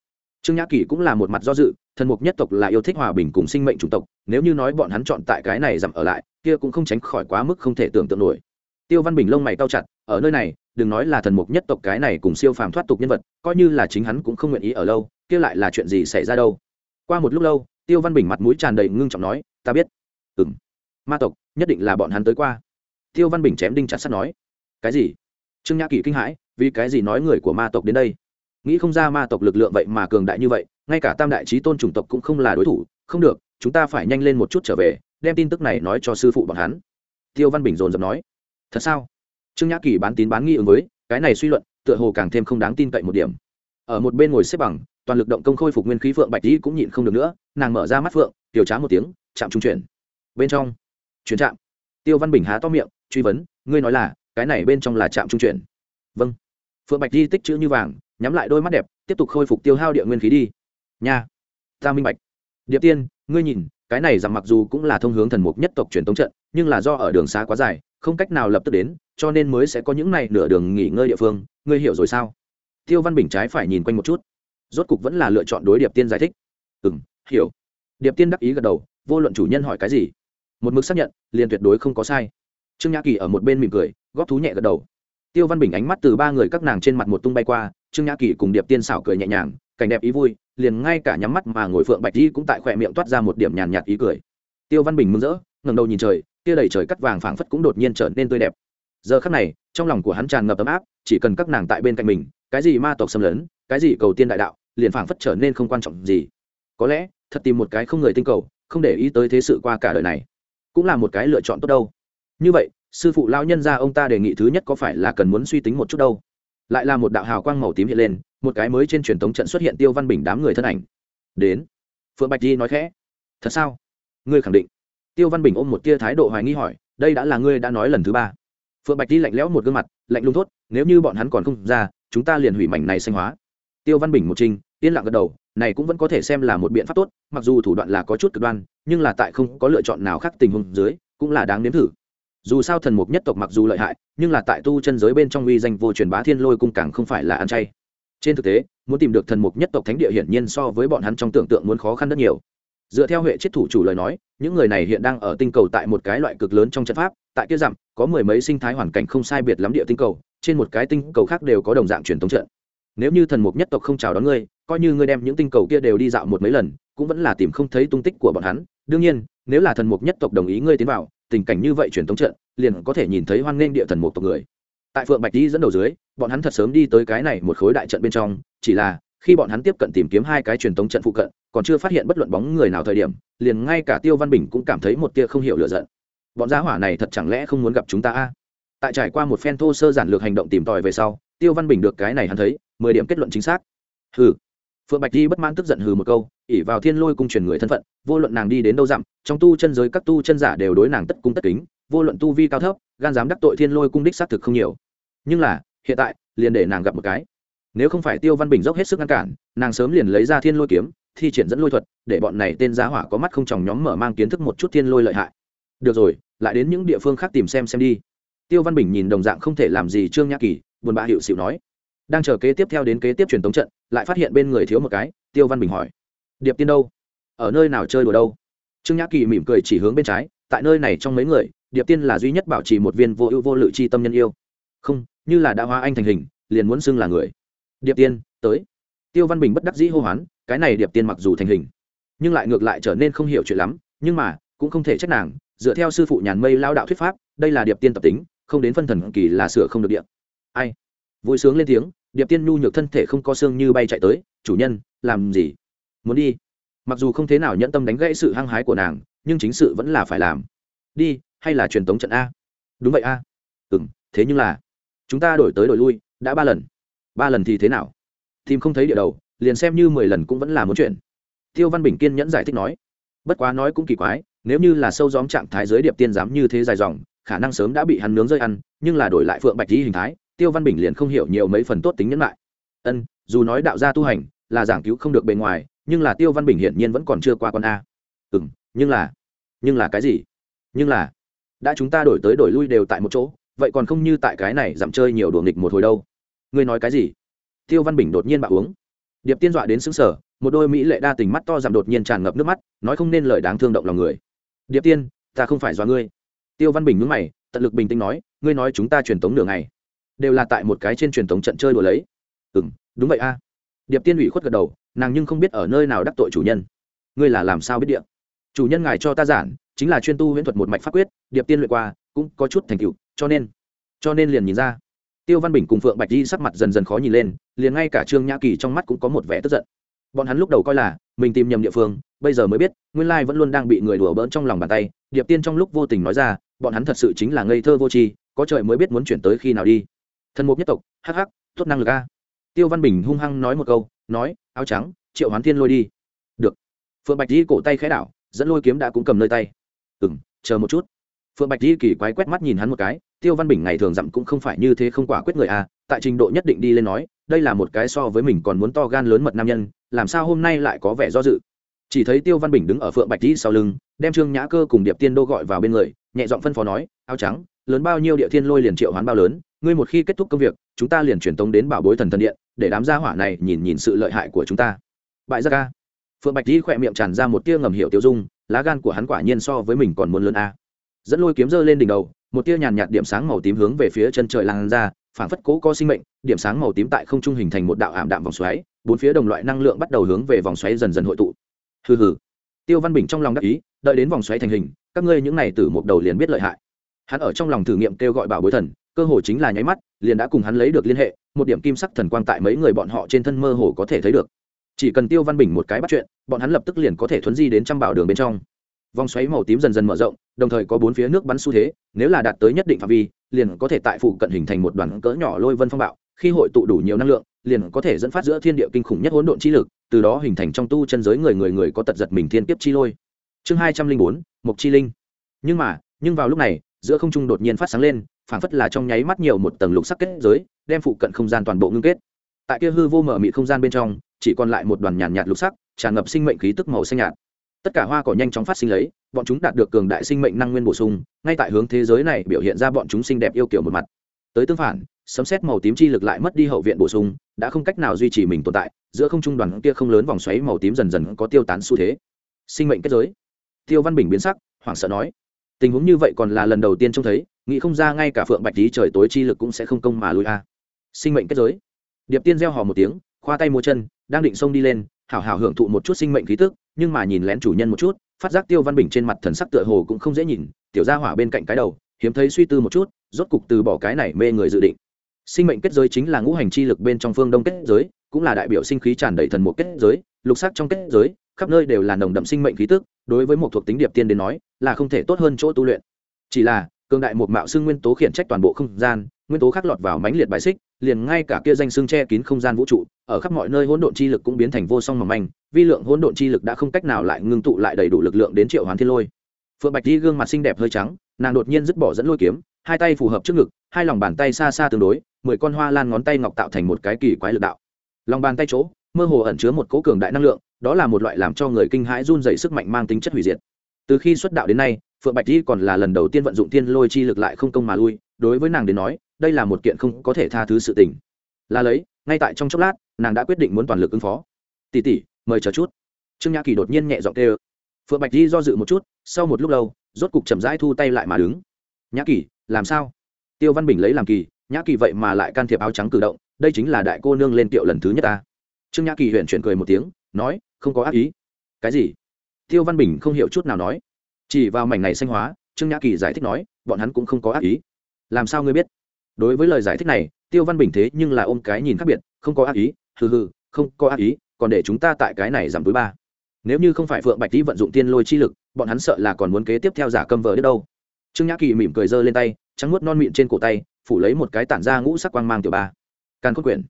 trương nhã kỳ cũng là một mặt do dự, thần mục nhất tộc là yêu thích hòa bình cùng sinh mệnh chủng tộc, nếu như nói bọn hắn chọn tại cái này dặm ở lại, kia cũng không tránh khỏi quá mức không thể tưởng tượng nổi. Tiêu văn bình lông mày cao chặt, ở nơi này đừng nói là thần mục nhất tộc cái này cùng siêu phàm thoát tục nhân vật, coi như là chính hắn cũng không nguyện ý ở lâu, kia lại là chuyện gì xảy ra đâu? Qua một lúc lâu, tiêu văn bình mặt mũi tràn đầy ngưng trọng nói, ta biết. Ừ m ma tộc, nhất định là bọn hắn tới qua. Tiêu văn bình chém đinh chặt sắt nói, cái gì? Trương nhã kỳ kinh hãi, vì cái gì nói người của ma tộc đến đây? Nghĩ không ra ma tộc lực lượng vậy mà cường đại như vậy, ngay cả tam đại trí tôn chủng tộc cũng không là đối thủ, không được, chúng ta phải nhanh lên một chút trở về, đem tin tức này nói cho sư phụ bọn hắn. Tiêu văn bình dồn dập nói, thật sao? Trương nhã kỳ bán tín bán nghi ứng với, cái này suy luận, tựa hồ càng thêm không đáng tin cậy một điểm. Ở một bên ngồi xếp bằng, toàn lực động công khôi phục nguyên khí phượng bạch dĩ cũng nhịn không được nữa, nàng mở ra mắt phượng, tiểu trá một tiếng, chạm trung chuyển. Bên trong, chuyển chạm. Tiêu văn bình há to miệng, truy vấn, ngươi nói là, cái này bên trong là trạm trung chuyển. Vâng. Phượng bạch di tích chữ như vàng, nhắm lại đôi mắt đẹp, tiếp tục khôi phục tiêu hao địa nguyên khí đi. Nha. Ta minh bạch. Điệp tiên, ngươi nhìn, cái này rằng mặc dù cũng là thông hướng thần mục nhất tộc truyền tống trận, nhưng là do ở đường xá quá dài không cách nào lập tức đến, cho nên mới sẽ có những này nửa đường nghỉ ngơi địa phương, ngươi hiểu rồi sao? Tiêu văn bình trái phải nhìn quanh một chút, rốt cục vẫn là lựa chọn đối điệp tiên giải thích. Ừ m hiểu. Điệp tiên đắc ý gật đầu, vô luận chủ nhân hỏi cái gì, một mực xác nhận, liền tuyệt đối không có sai. Trương nhã kỳ ở một bên mỉm cười, góp thú nhẹ gật đầu. Tiêu văn bình ánh mắt từ ba người các nàng trên mặt một tung bay qua, trương nhã kỳ cùng điệp tiên xảo cười nhẹ nhàng, cảnh đẹp ý vui, liền ngay cả nhắm mắt mà ngồi phượng bạch di cũng tại khỏe miệng toát ra một điểm nhàn nhạt ý cười. Tiêu văn bình mừng rỡ, ngẩng đầu nhìn trời kia đầy trời cắt vàng phảng phất cũng đột nhiên trở nên tươi đẹp. Giờ khắc này, trong lòng của hắn tràn ngập ấm áp, chỉ cần các nàng tại bên cạnh mình, cái gì ma tộc xâm lấn, cái gì cầu tiên đại đạo, liền phảng phất trở nên không quan trọng gì. Có lẽ, thật tìm một cái không người tinh cầu, không để ý tới thế sự qua cả đời này, cũng là một cái lựa chọn tốt đâu. Như vậy, sư phụ lao nhân ra ông ta đề nghị thứ nhất có phải là cần muốn suy tính một chút đâu? Lại là một đạo hào quang màu tím hiện lên, một cái mới trên truyền thống trận xuất hiện tiêu văn bình đám người thân ảnh. Đến. Phượng bạch di nói khẽ. Thật sao? Ngươi khẳng định tiêu văn bình ôm một tia thái độ hoài nghi hỏi đây đã là ngươi đã nói lần thứ ba. Phượng bạch di lạnh lẽo một gương mặt lạnh lùng thốt nếu như bọn hắn còn không ra chúng ta liền hủy mảnh này xanh hóa. Tiêu văn bình một trinh, yên lặng gật đầu này cũng vẫn có thể xem là một biện pháp tốt mặc dù thủ đoạn là có chút cực đoan nhưng là tại không có lựa chọn nào khác tình huống dưới cũng là đáng nếm thử. Dù sao thần mục nhất tộc mặc dù lợi hại nhưng là tại tu chân giới bên trong uy danh vô truyền bá thiên lôi cung càng không phải là ăn chay. Trên thực tế muốn tìm được thần mục nhất tộc thánh địa hiển nhiên so với bọn hắn trong tưởng tượng muốn khó khăn rất nhiều dựa theo hệ chết thủ chủ lời nói, những người này hiện đang ở tinh cầu tại một cái loại cực lớn trong trận pháp, tại kia dặm, có mười mấy sinh thái hoàn cảnh không sai biệt lắm địa tinh cầu, trên một cái tinh cầu khác đều có đồng dạng truyền thống trận. Nếu như thần mục nhất tộc không chào đón ngươi, coi như ngươi đem những tinh cầu kia đều đi dạo một mấy lần, cũng vẫn là tìm không thấy tung tích của bọn hắn. Đương nhiên, nếu là thần mục nhất tộc đồng ý ngươi tiến vào, tình cảnh như vậy truyền thống trận, liền có thể nhìn thấy hoan nghênh địa thần mục tộc người. Tại phượng bạch đi dẫn đầu dưới, bọn hắn thật sớm đi tới cái này một khối đại trận bên trong, chỉ là khi bọn hắn tiếp cận tìm kiếm hai cái truyền thống trận phụ cận, còn chưa phát hiện bất luận bóng người nào thời điểm, liền ngay cả tiêu văn bình cũng cảm thấy một tia không hiểu lựa giận. Bọn giá hỏa này thật chẳng lẽ không muốn gặp chúng ta a? Tại trải qua một phen thô sơ giản lược hành động tìm tòi về sau, tiêu văn bình được cái này hắn thấy, mười điểm kết luận chính xác. Hừ. Phượng bạch di bất mãn tức giận hừ một câu ỉ vào thiên lôi cung truyền người thân phận, vô luận nàng đi đến đâu dặm, trong tu chân giới các tu chân giả đều đối nàng tất cung tất kính, vô luận tu vi cao thấp, gan dám đắc tội thiên lôi cung đích xác thực không nhiều. Nhưng là, hiện tại, liền để nàng gặp một cái nếu không phải tiêu văn bình dốc hết sức ngăn cản, nàng sớm liền lấy ra thiên lôi kiếm, thi triển dẫn lôi thuật, để bọn này tên giá hỏa có mắt không chòng nhóm mở mang kiến thức một chút thiên lôi lợi hại. Được rồi, lại đến những địa phương khác tìm xem xem đi. Tiêu văn bình nhìn đồng dạng không thể làm gì trương nhã kỳ, buồn bã hiệu xịu nói. Đang chờ kế tiếp theo đến kế tiếp truyền tống trận, lại phát hiện bên người thiếu một cái, tiêu văn bình hỏi. Điệp tiên đâu? Ở nơi nào chơi đùa đâu? Trương nhã kỳ mỉm cười chỉ hướng bên trái, tại nơi này trong mấy người, điệp tiên là duy nhất bảo trì một viên vô ưu vô lự c h i tâm nhân yêu. Không, như là đã hóa anh thành hình, liền muốn xưng là người điệp tiên, tới. Tiêu văn bình bất đắc dĩ hô hoán, cái này điệp tiên mặc dù thành hình, nhưng lại ngược lại trở nên không hiểu chuyện lắm, nhưng mà, cũng không thể trách nàng, dựa theo sư phụ nhàn mây lao đạo thuyết pháp, đây là điệp tiên tập tính, không đến phân thần kỳ là sửa không được điệp ai? Vui sướng lên tiếng, điệp tiên nhu nhược thân thể không có xương như bay chạy tới, chủ nhân, làm gì? Muốn đi? Mặc dù không thế nào nhẫn tâm đánh gãy sự hăng hái của nàng, nhưng chính sự vẫn là phải làm. Đi, hay là truyền tống trận a? Đúng vậy a. Ừ m thế nhưng là, chúng ta đổi tới đổi lui, đã ba lần ba lần thì thế nào? Tìm không thấy địa đầu, liền xem như mười lần cũng vẫn là muốn chuyện tiêu văn bình kiên nhẫn giải thích nói. Bất quá nói cũng kỳ quái, nếu như là sâu gióm trạng thái giới điệp tiên dám như thế dài dòng, khả năng sớm đã bị hắn nướng rơi ăn, nhưng là đổi lại phượng bạch lý hình thái, tiêu văn bình liền không hiểu nhiều mấy phần tốt tính nhẫn lại. Ân, dù nói đạo gia tu hành, là giảng cứu không được bề ngoài, nhưng là tiêu văn bình hiển nhiên vẫn còn chưa qua con a. Ừ m nhưng là nhưng là cái gì? Nhưng là, đã chúng ta đổi tới đổi lui đều tại một chỗ, vậy còn không như tại cái này giảm chơi nhiều đùa nghịch một hồi đâu ngươi nói cái gì? Tiêu văn bình đột nhiên bạo uống. Điệp tiên dọa đến xứng sở một đôi mỹ lệ đa tình mắt to giảm đột nhiên tràn ngập nước mắt, nói không nên lời đáng thương động lòng người. Điệp tiên, ta không phải do ngươi. Tiêu văn bình nhúng mày, tận lực bình tĩnh nói, ngươi nói chúng ta truyền tống nửa ngày, đều là tại một cái trên truyền tống trận chơi đùa lấy. Ừ m đúng vậy a. Điệp tiên ủy khuất gật đầu, nàng nhưng không biết ở nơi nào đắc tội chủ nhân. Ngươi là làm sao biết điệp chủ nhân ngài cho ta giản chính là chuyên tu huyễn thuật một mạch pháp quyết, điệp tiên luyện qua, cũng có chút thành tựu, cho nên cho nên liền nhìn ra tiêu văn bình cùng phượng bạch di sắc mặt dần dần khó nhìn lên, liền ngay cả trương nhã kỳ trong mắt cũng có một vẻ tức giận. Bọn hắn lúc đầu coi là, mình tìm nhầm địa phương, bây giờ mới biết, nguyên lai vẫn luôn đang bị người đùa bỡn trong lòng bàn tay. Điệp tiên trong lúc vô tình nói ra, bọn hắn thật sự chính là ngây thơ vô tri, có trời mới biết muốn chuyển tới khi nào đi. Thần mục nhất tộc, hắc hắc, tốt năng lực a. Tiêu văn bình hung hăng nói một câu, nói, áo trắng, triệu hoán thiên lôi đi. Được. Phượng bạch di cổ tay khẽ đảo, dẫn lôi kiếm đã cũng cầm nơi tay. Ừ chờ một chút phượng bạch di kỳ quái quét mắt nhìn hắn một cái, tiêu văn bình ngày thường dặm cũng không phải như thế không quả quyết người à? tại trình độ nhất định đi lên nói, đây là một cái so với mình còn muốn to gan lớn mật nam nhân, làm sao hôm nay lại có vẻ do dự. Chỉ thấy tiêu văn bình đứng ở phượng bạch di sau lưng, đem trương nhã cơ cùng điệp tiên đô gọi vào bên người, nhẹ giọng phân phó nói, áo trắng, lớn bao nhiêu địa thiên lôi liền triệu hoán bao lớn, ngươi một khi kết thúc công việc, chúng ta liền truyền tống đến bảo bối thần thần điện, để đám gia hỏa này nhìn nhìn sự lợi hại của chúng ta. Bại gia ca. Phượng bạch di khỏe miệng tràn ra một tia ngầm hiểu tiêu dung, lá gan của hắn quả nhiên so với mình còn muốn lớn a dẫn lôi kiếm dơ lên đỉnh đầu, một tia nhàn nhạt điểm sáng màu tím hướng về phía chân trời lan ra, phảng phất cố có sinh mệnh, điểm sáng màu tím tại không trung hình thành một đạo ảm đạm vòng xoáy, bốn phía đồng loại năng lượng bắt đầu hướng về vòng xoáy dần dần hội tụ. Hừ hừ. Tiêu văn bình trong lòng đắc ý, đợi đến vòng xoáy thành hình, các ngươi những này từ một đầu liền biết lợi hại. Hắn ở trong lòng thử nghiệm kêu gọi bảo bối thần, cơ hồ chính là nháy mắt, liền đã cùng hắn lấy được liên hệ, một điểm kim sắc thần quang tại mấy người bọn họ trên thân mơ hồ có thể thấy được. Chỉ cần tiêu văn bình một cái bắt chuyện, bọn hắn lập tức liền có thể thuấn di đến trăm bảo đường bên trong vòng xoáy màu tím dần dần mở rộng, đồng thời có bốn phía nước bắn xu thế, nếu là đạt tới nhất định phạm vi, liền có thể tại phụ cận hình thành một đoàn cỡ nhỏ lôi vân phong bạo, khi hội tụ đủ nhiều năng lượng, liền có thể dẫn phát giữa thiên địa kinh khủng nhất hỗn độn chi lực, từ đó hình thành trong tu chân giới người người người có tật giật mình thiên kiếp chi lôi. Chương hai trăm linh bốn, mộc chi linh. Nhưng mà, nhưng vào lúc này, giữa không trung đột nhiên phát sáng lên, phảng phất là trong nháy mắt nhiều một tầng lục sắc kết giới, đem phụ cận không gian toàn bộ ngưng kết. Tại kia hư vô mở mị không gian bên trong, chỉ còn lại một đoàn nhàn nhạt lục sắc, tràn ngập sinh mệnh khí tức màu xanh nhạt tất cả hoa cỏ nhanh chóng phát sinh lấy, bọn chúng đạt được cường đại sinh mệnh năng nguyên bổ sung, ngay tại hướng thế giới này biểu hiện ra bọn chúng xinh đẹp yêu kiểu một mặt. Tới tương phản, sấm xét màu tím chi lực lại mất đi hậu viện bổ sung, đã không cách nào duy trì mình tồn tại, giữa không trung đoàn kia không lớn vòng xoáy màu tím dần dần có tiêu tán xu thế. Sinh mệnh kết giới. Tiêu văn bình biến sắc, hoảng sợ nói, tình huống như vậy còn là lần đầu tiên trông thấy, nghĩ không ra ngay cả phượng bạch lý trời tối chi lực cũng sẽ không công mà lui a. Sinh mệnh kết giới. Điệp tiên gieo hò một tiếng, khoa tay mua chân, đang định xông đi lên, hảo hảo hưởng thụ một chút sinh mệnh khí tức nhưng mà nhìn lén chủ nhân một chút, phát giác tiêu văn bình trên mặt thần sắc tựa hồ cũng không dễ nhìn, tiểu gia hỏa bên cạnh cái đầu, hiếm thấy suy tư một chút, rốt cục từ bỏ cái này mê người dự định. Sinh mệnh kết giới chính là ngũ hành chi lực bên trong phương đông kết giới, cũng là đại biểu sinh khí tràn đầy thần một kết giới, lục sắc trong kết giới, khắp nơi đều là nồng đậm sinh mệnh khí tức, đối với một thuộc tính điệp tiên đến nói, là không thể tốt hơn chỗ tu luyện. Chỉ là, cường đại một mạo xương nguyên tố khiển trách toàn bộ không gian nguyên tố khác lọt vào mánh liệt bài xích, liền ngay cả kia danh xương che kín không gian vũ trụ, ở khắp mọi nơi hỗn độn chi lực cũng biến thành vô song mỏng manh, vi lượng hỗn độn chi lực đã không cách nào lại ngưng tụ lại đầy đủ lực lượng đến triệu hoán thiên lôi. Phượng bạch di gương mặt xinh đẹp hơi trắng, nàng đột nhiên dứt bỏ dẫn lôi kiếm, hai tay phù hợp trước ngực, hai lòng bàn tay xa xa tương đối, mười con hoa lan ngón tay ngọc tạo thành một cái kỳ quái lực đạo. Lòng bàn tay chỗ, mơ hồ ẩn chứa một cỗ cường đại năng lượng, đó là một loại làm cho người kinh hãi run dày sức mạnh mang tính chất hủy diệt. Từ khi xuất đạo đến nay, phượng bạch di còn là lần đầu tiên vận dụng thiên lôi chi lực lại không công mà lui đối với nàng đến nói, đây là một kiện không có thể tha thứ sự tình. Là lấy, ngay tại trong chốc lát, nàng đã quyết định muốn toàn lực ứng phó. Tỷ tỷ, mời chờ chút. Trương nhã kỳ đột nhiên nhẹ giọng tê ơ phượng bạch di do dự một chút, sau một lúc lâu, rốt cục chậm rãi thu tay lại mà đứng. Nhã kỳ, làm sao? Tiêu văn bình lấy làm kỳ, nhã kỳ vậy mà lại can thiệp áo trắng cử động, đây chính là đại cô nương lên tiệu lần thứ nhất ta. Trương nhã kỳ huyện chuyển cười một tiếng, nói, không có ác ý. Cái gì? Tiêu văn bình không hiểu chút nào nói. Chỉ vào mảnh này xanh hóa, trương nhã kỳ giải thích nói, bọn hắn cũng không có ác ý làm sao ngươi biết? Đối với lời giải thích này, tiêu văn bình thế nhưng là ôm cái nhìn khác biệt, không có ác ý, hừ hừ, không có ác ý, còn để chúng ta tại cái này giảm túi ba. Nếu như không phải phượng bạch tý vận dụng tiên lôi chi lực, bọn hắn sợ là còn muốn kế tiếp theo giả câm vờ đến đâu. Trương nhã kỳ mỉm cười giơ lên tay, trắng nuốt non mịn trên cổ tay, phủ lấy một cái tản ra ngũ sắc quang mang tiểu ba. Càn khôn quyển.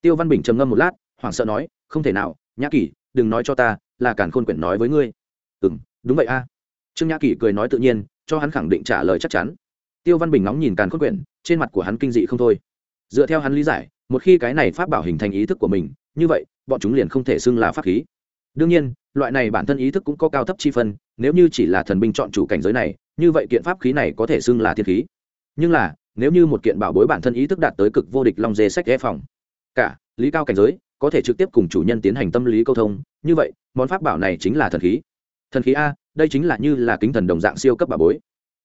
Tiêu văn bình trầm ngâm một lát, hoảng sợ nói, không thể nào, nhã kỳ, đừng nói cho ta, là càn khôn quyển nói với ngươi. Ừ m đúng vậy a. Trương nhã kỳ cười nói tự nhiên, cho hắn khẳng định trả lời chắc chắn tiêu văn bình nóng nhìn càn khôn quyển, trên mặt của hắn kinh dị không thôi. Dựa theo hắn lý giải, một khi cái này pháp bảo hình thành ý thức của mình, như vậy, bọn chúng liền không thể xưng là pháp khí. Đương nhiên, loại này bản thân ý thức cũng có cao thấp chi phân, nếu như chỉ là thần binh chọn chủ cảnh giới này, như vậy kiện pháp khí này có thể xưng là thiên khí. Nhưng là, nếu như một kiện bảo bối bản thân ý thức đạt tới cực vô địch long dê sách ghé phòng, cả lý cao cảnh giới có thể trực tiếp cùng chủ nhân tiến hành tâm lý câu thông, như vậy, món pháp bảo này chính là thần khí. Thần khí a, đây chính là như là kính thần đồng dạng siêu cấp bảo bối.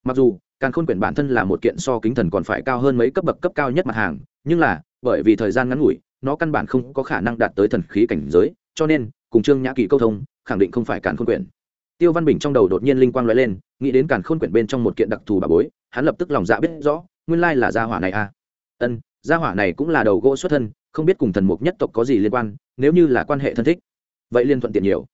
Mặc dù càng khôn quyển bản thân là một kiện so kính thần còn phải cao hơn mấy cấp bậc cấp cao nhất mặt hàng, nhưng là, bởi vì thời gian ngắn ngủi, nó căn bản không có khả năng đạt tới thần khí cảnh giới, cho nên, cùng trương nhã kỳ câu thông, khẳng định không phải càn khôn quyển. Tiêu văn bình trong đầu đột nhiên linh quang lóe lên, nghĩ đến càn khôn quyển bên trong một kiện đặc thù bà bối, hắn lập tức lòng dạ biết rõ, nguyên lai là gia hỏa này à. Ân, gia hỏa này cũng là đầu gỗ xuất thân, không biết cùng thần mục nhất tộc có gì liên quan, nếu như là quan hệ thân thích, vậy liên thuận tiện nhiều.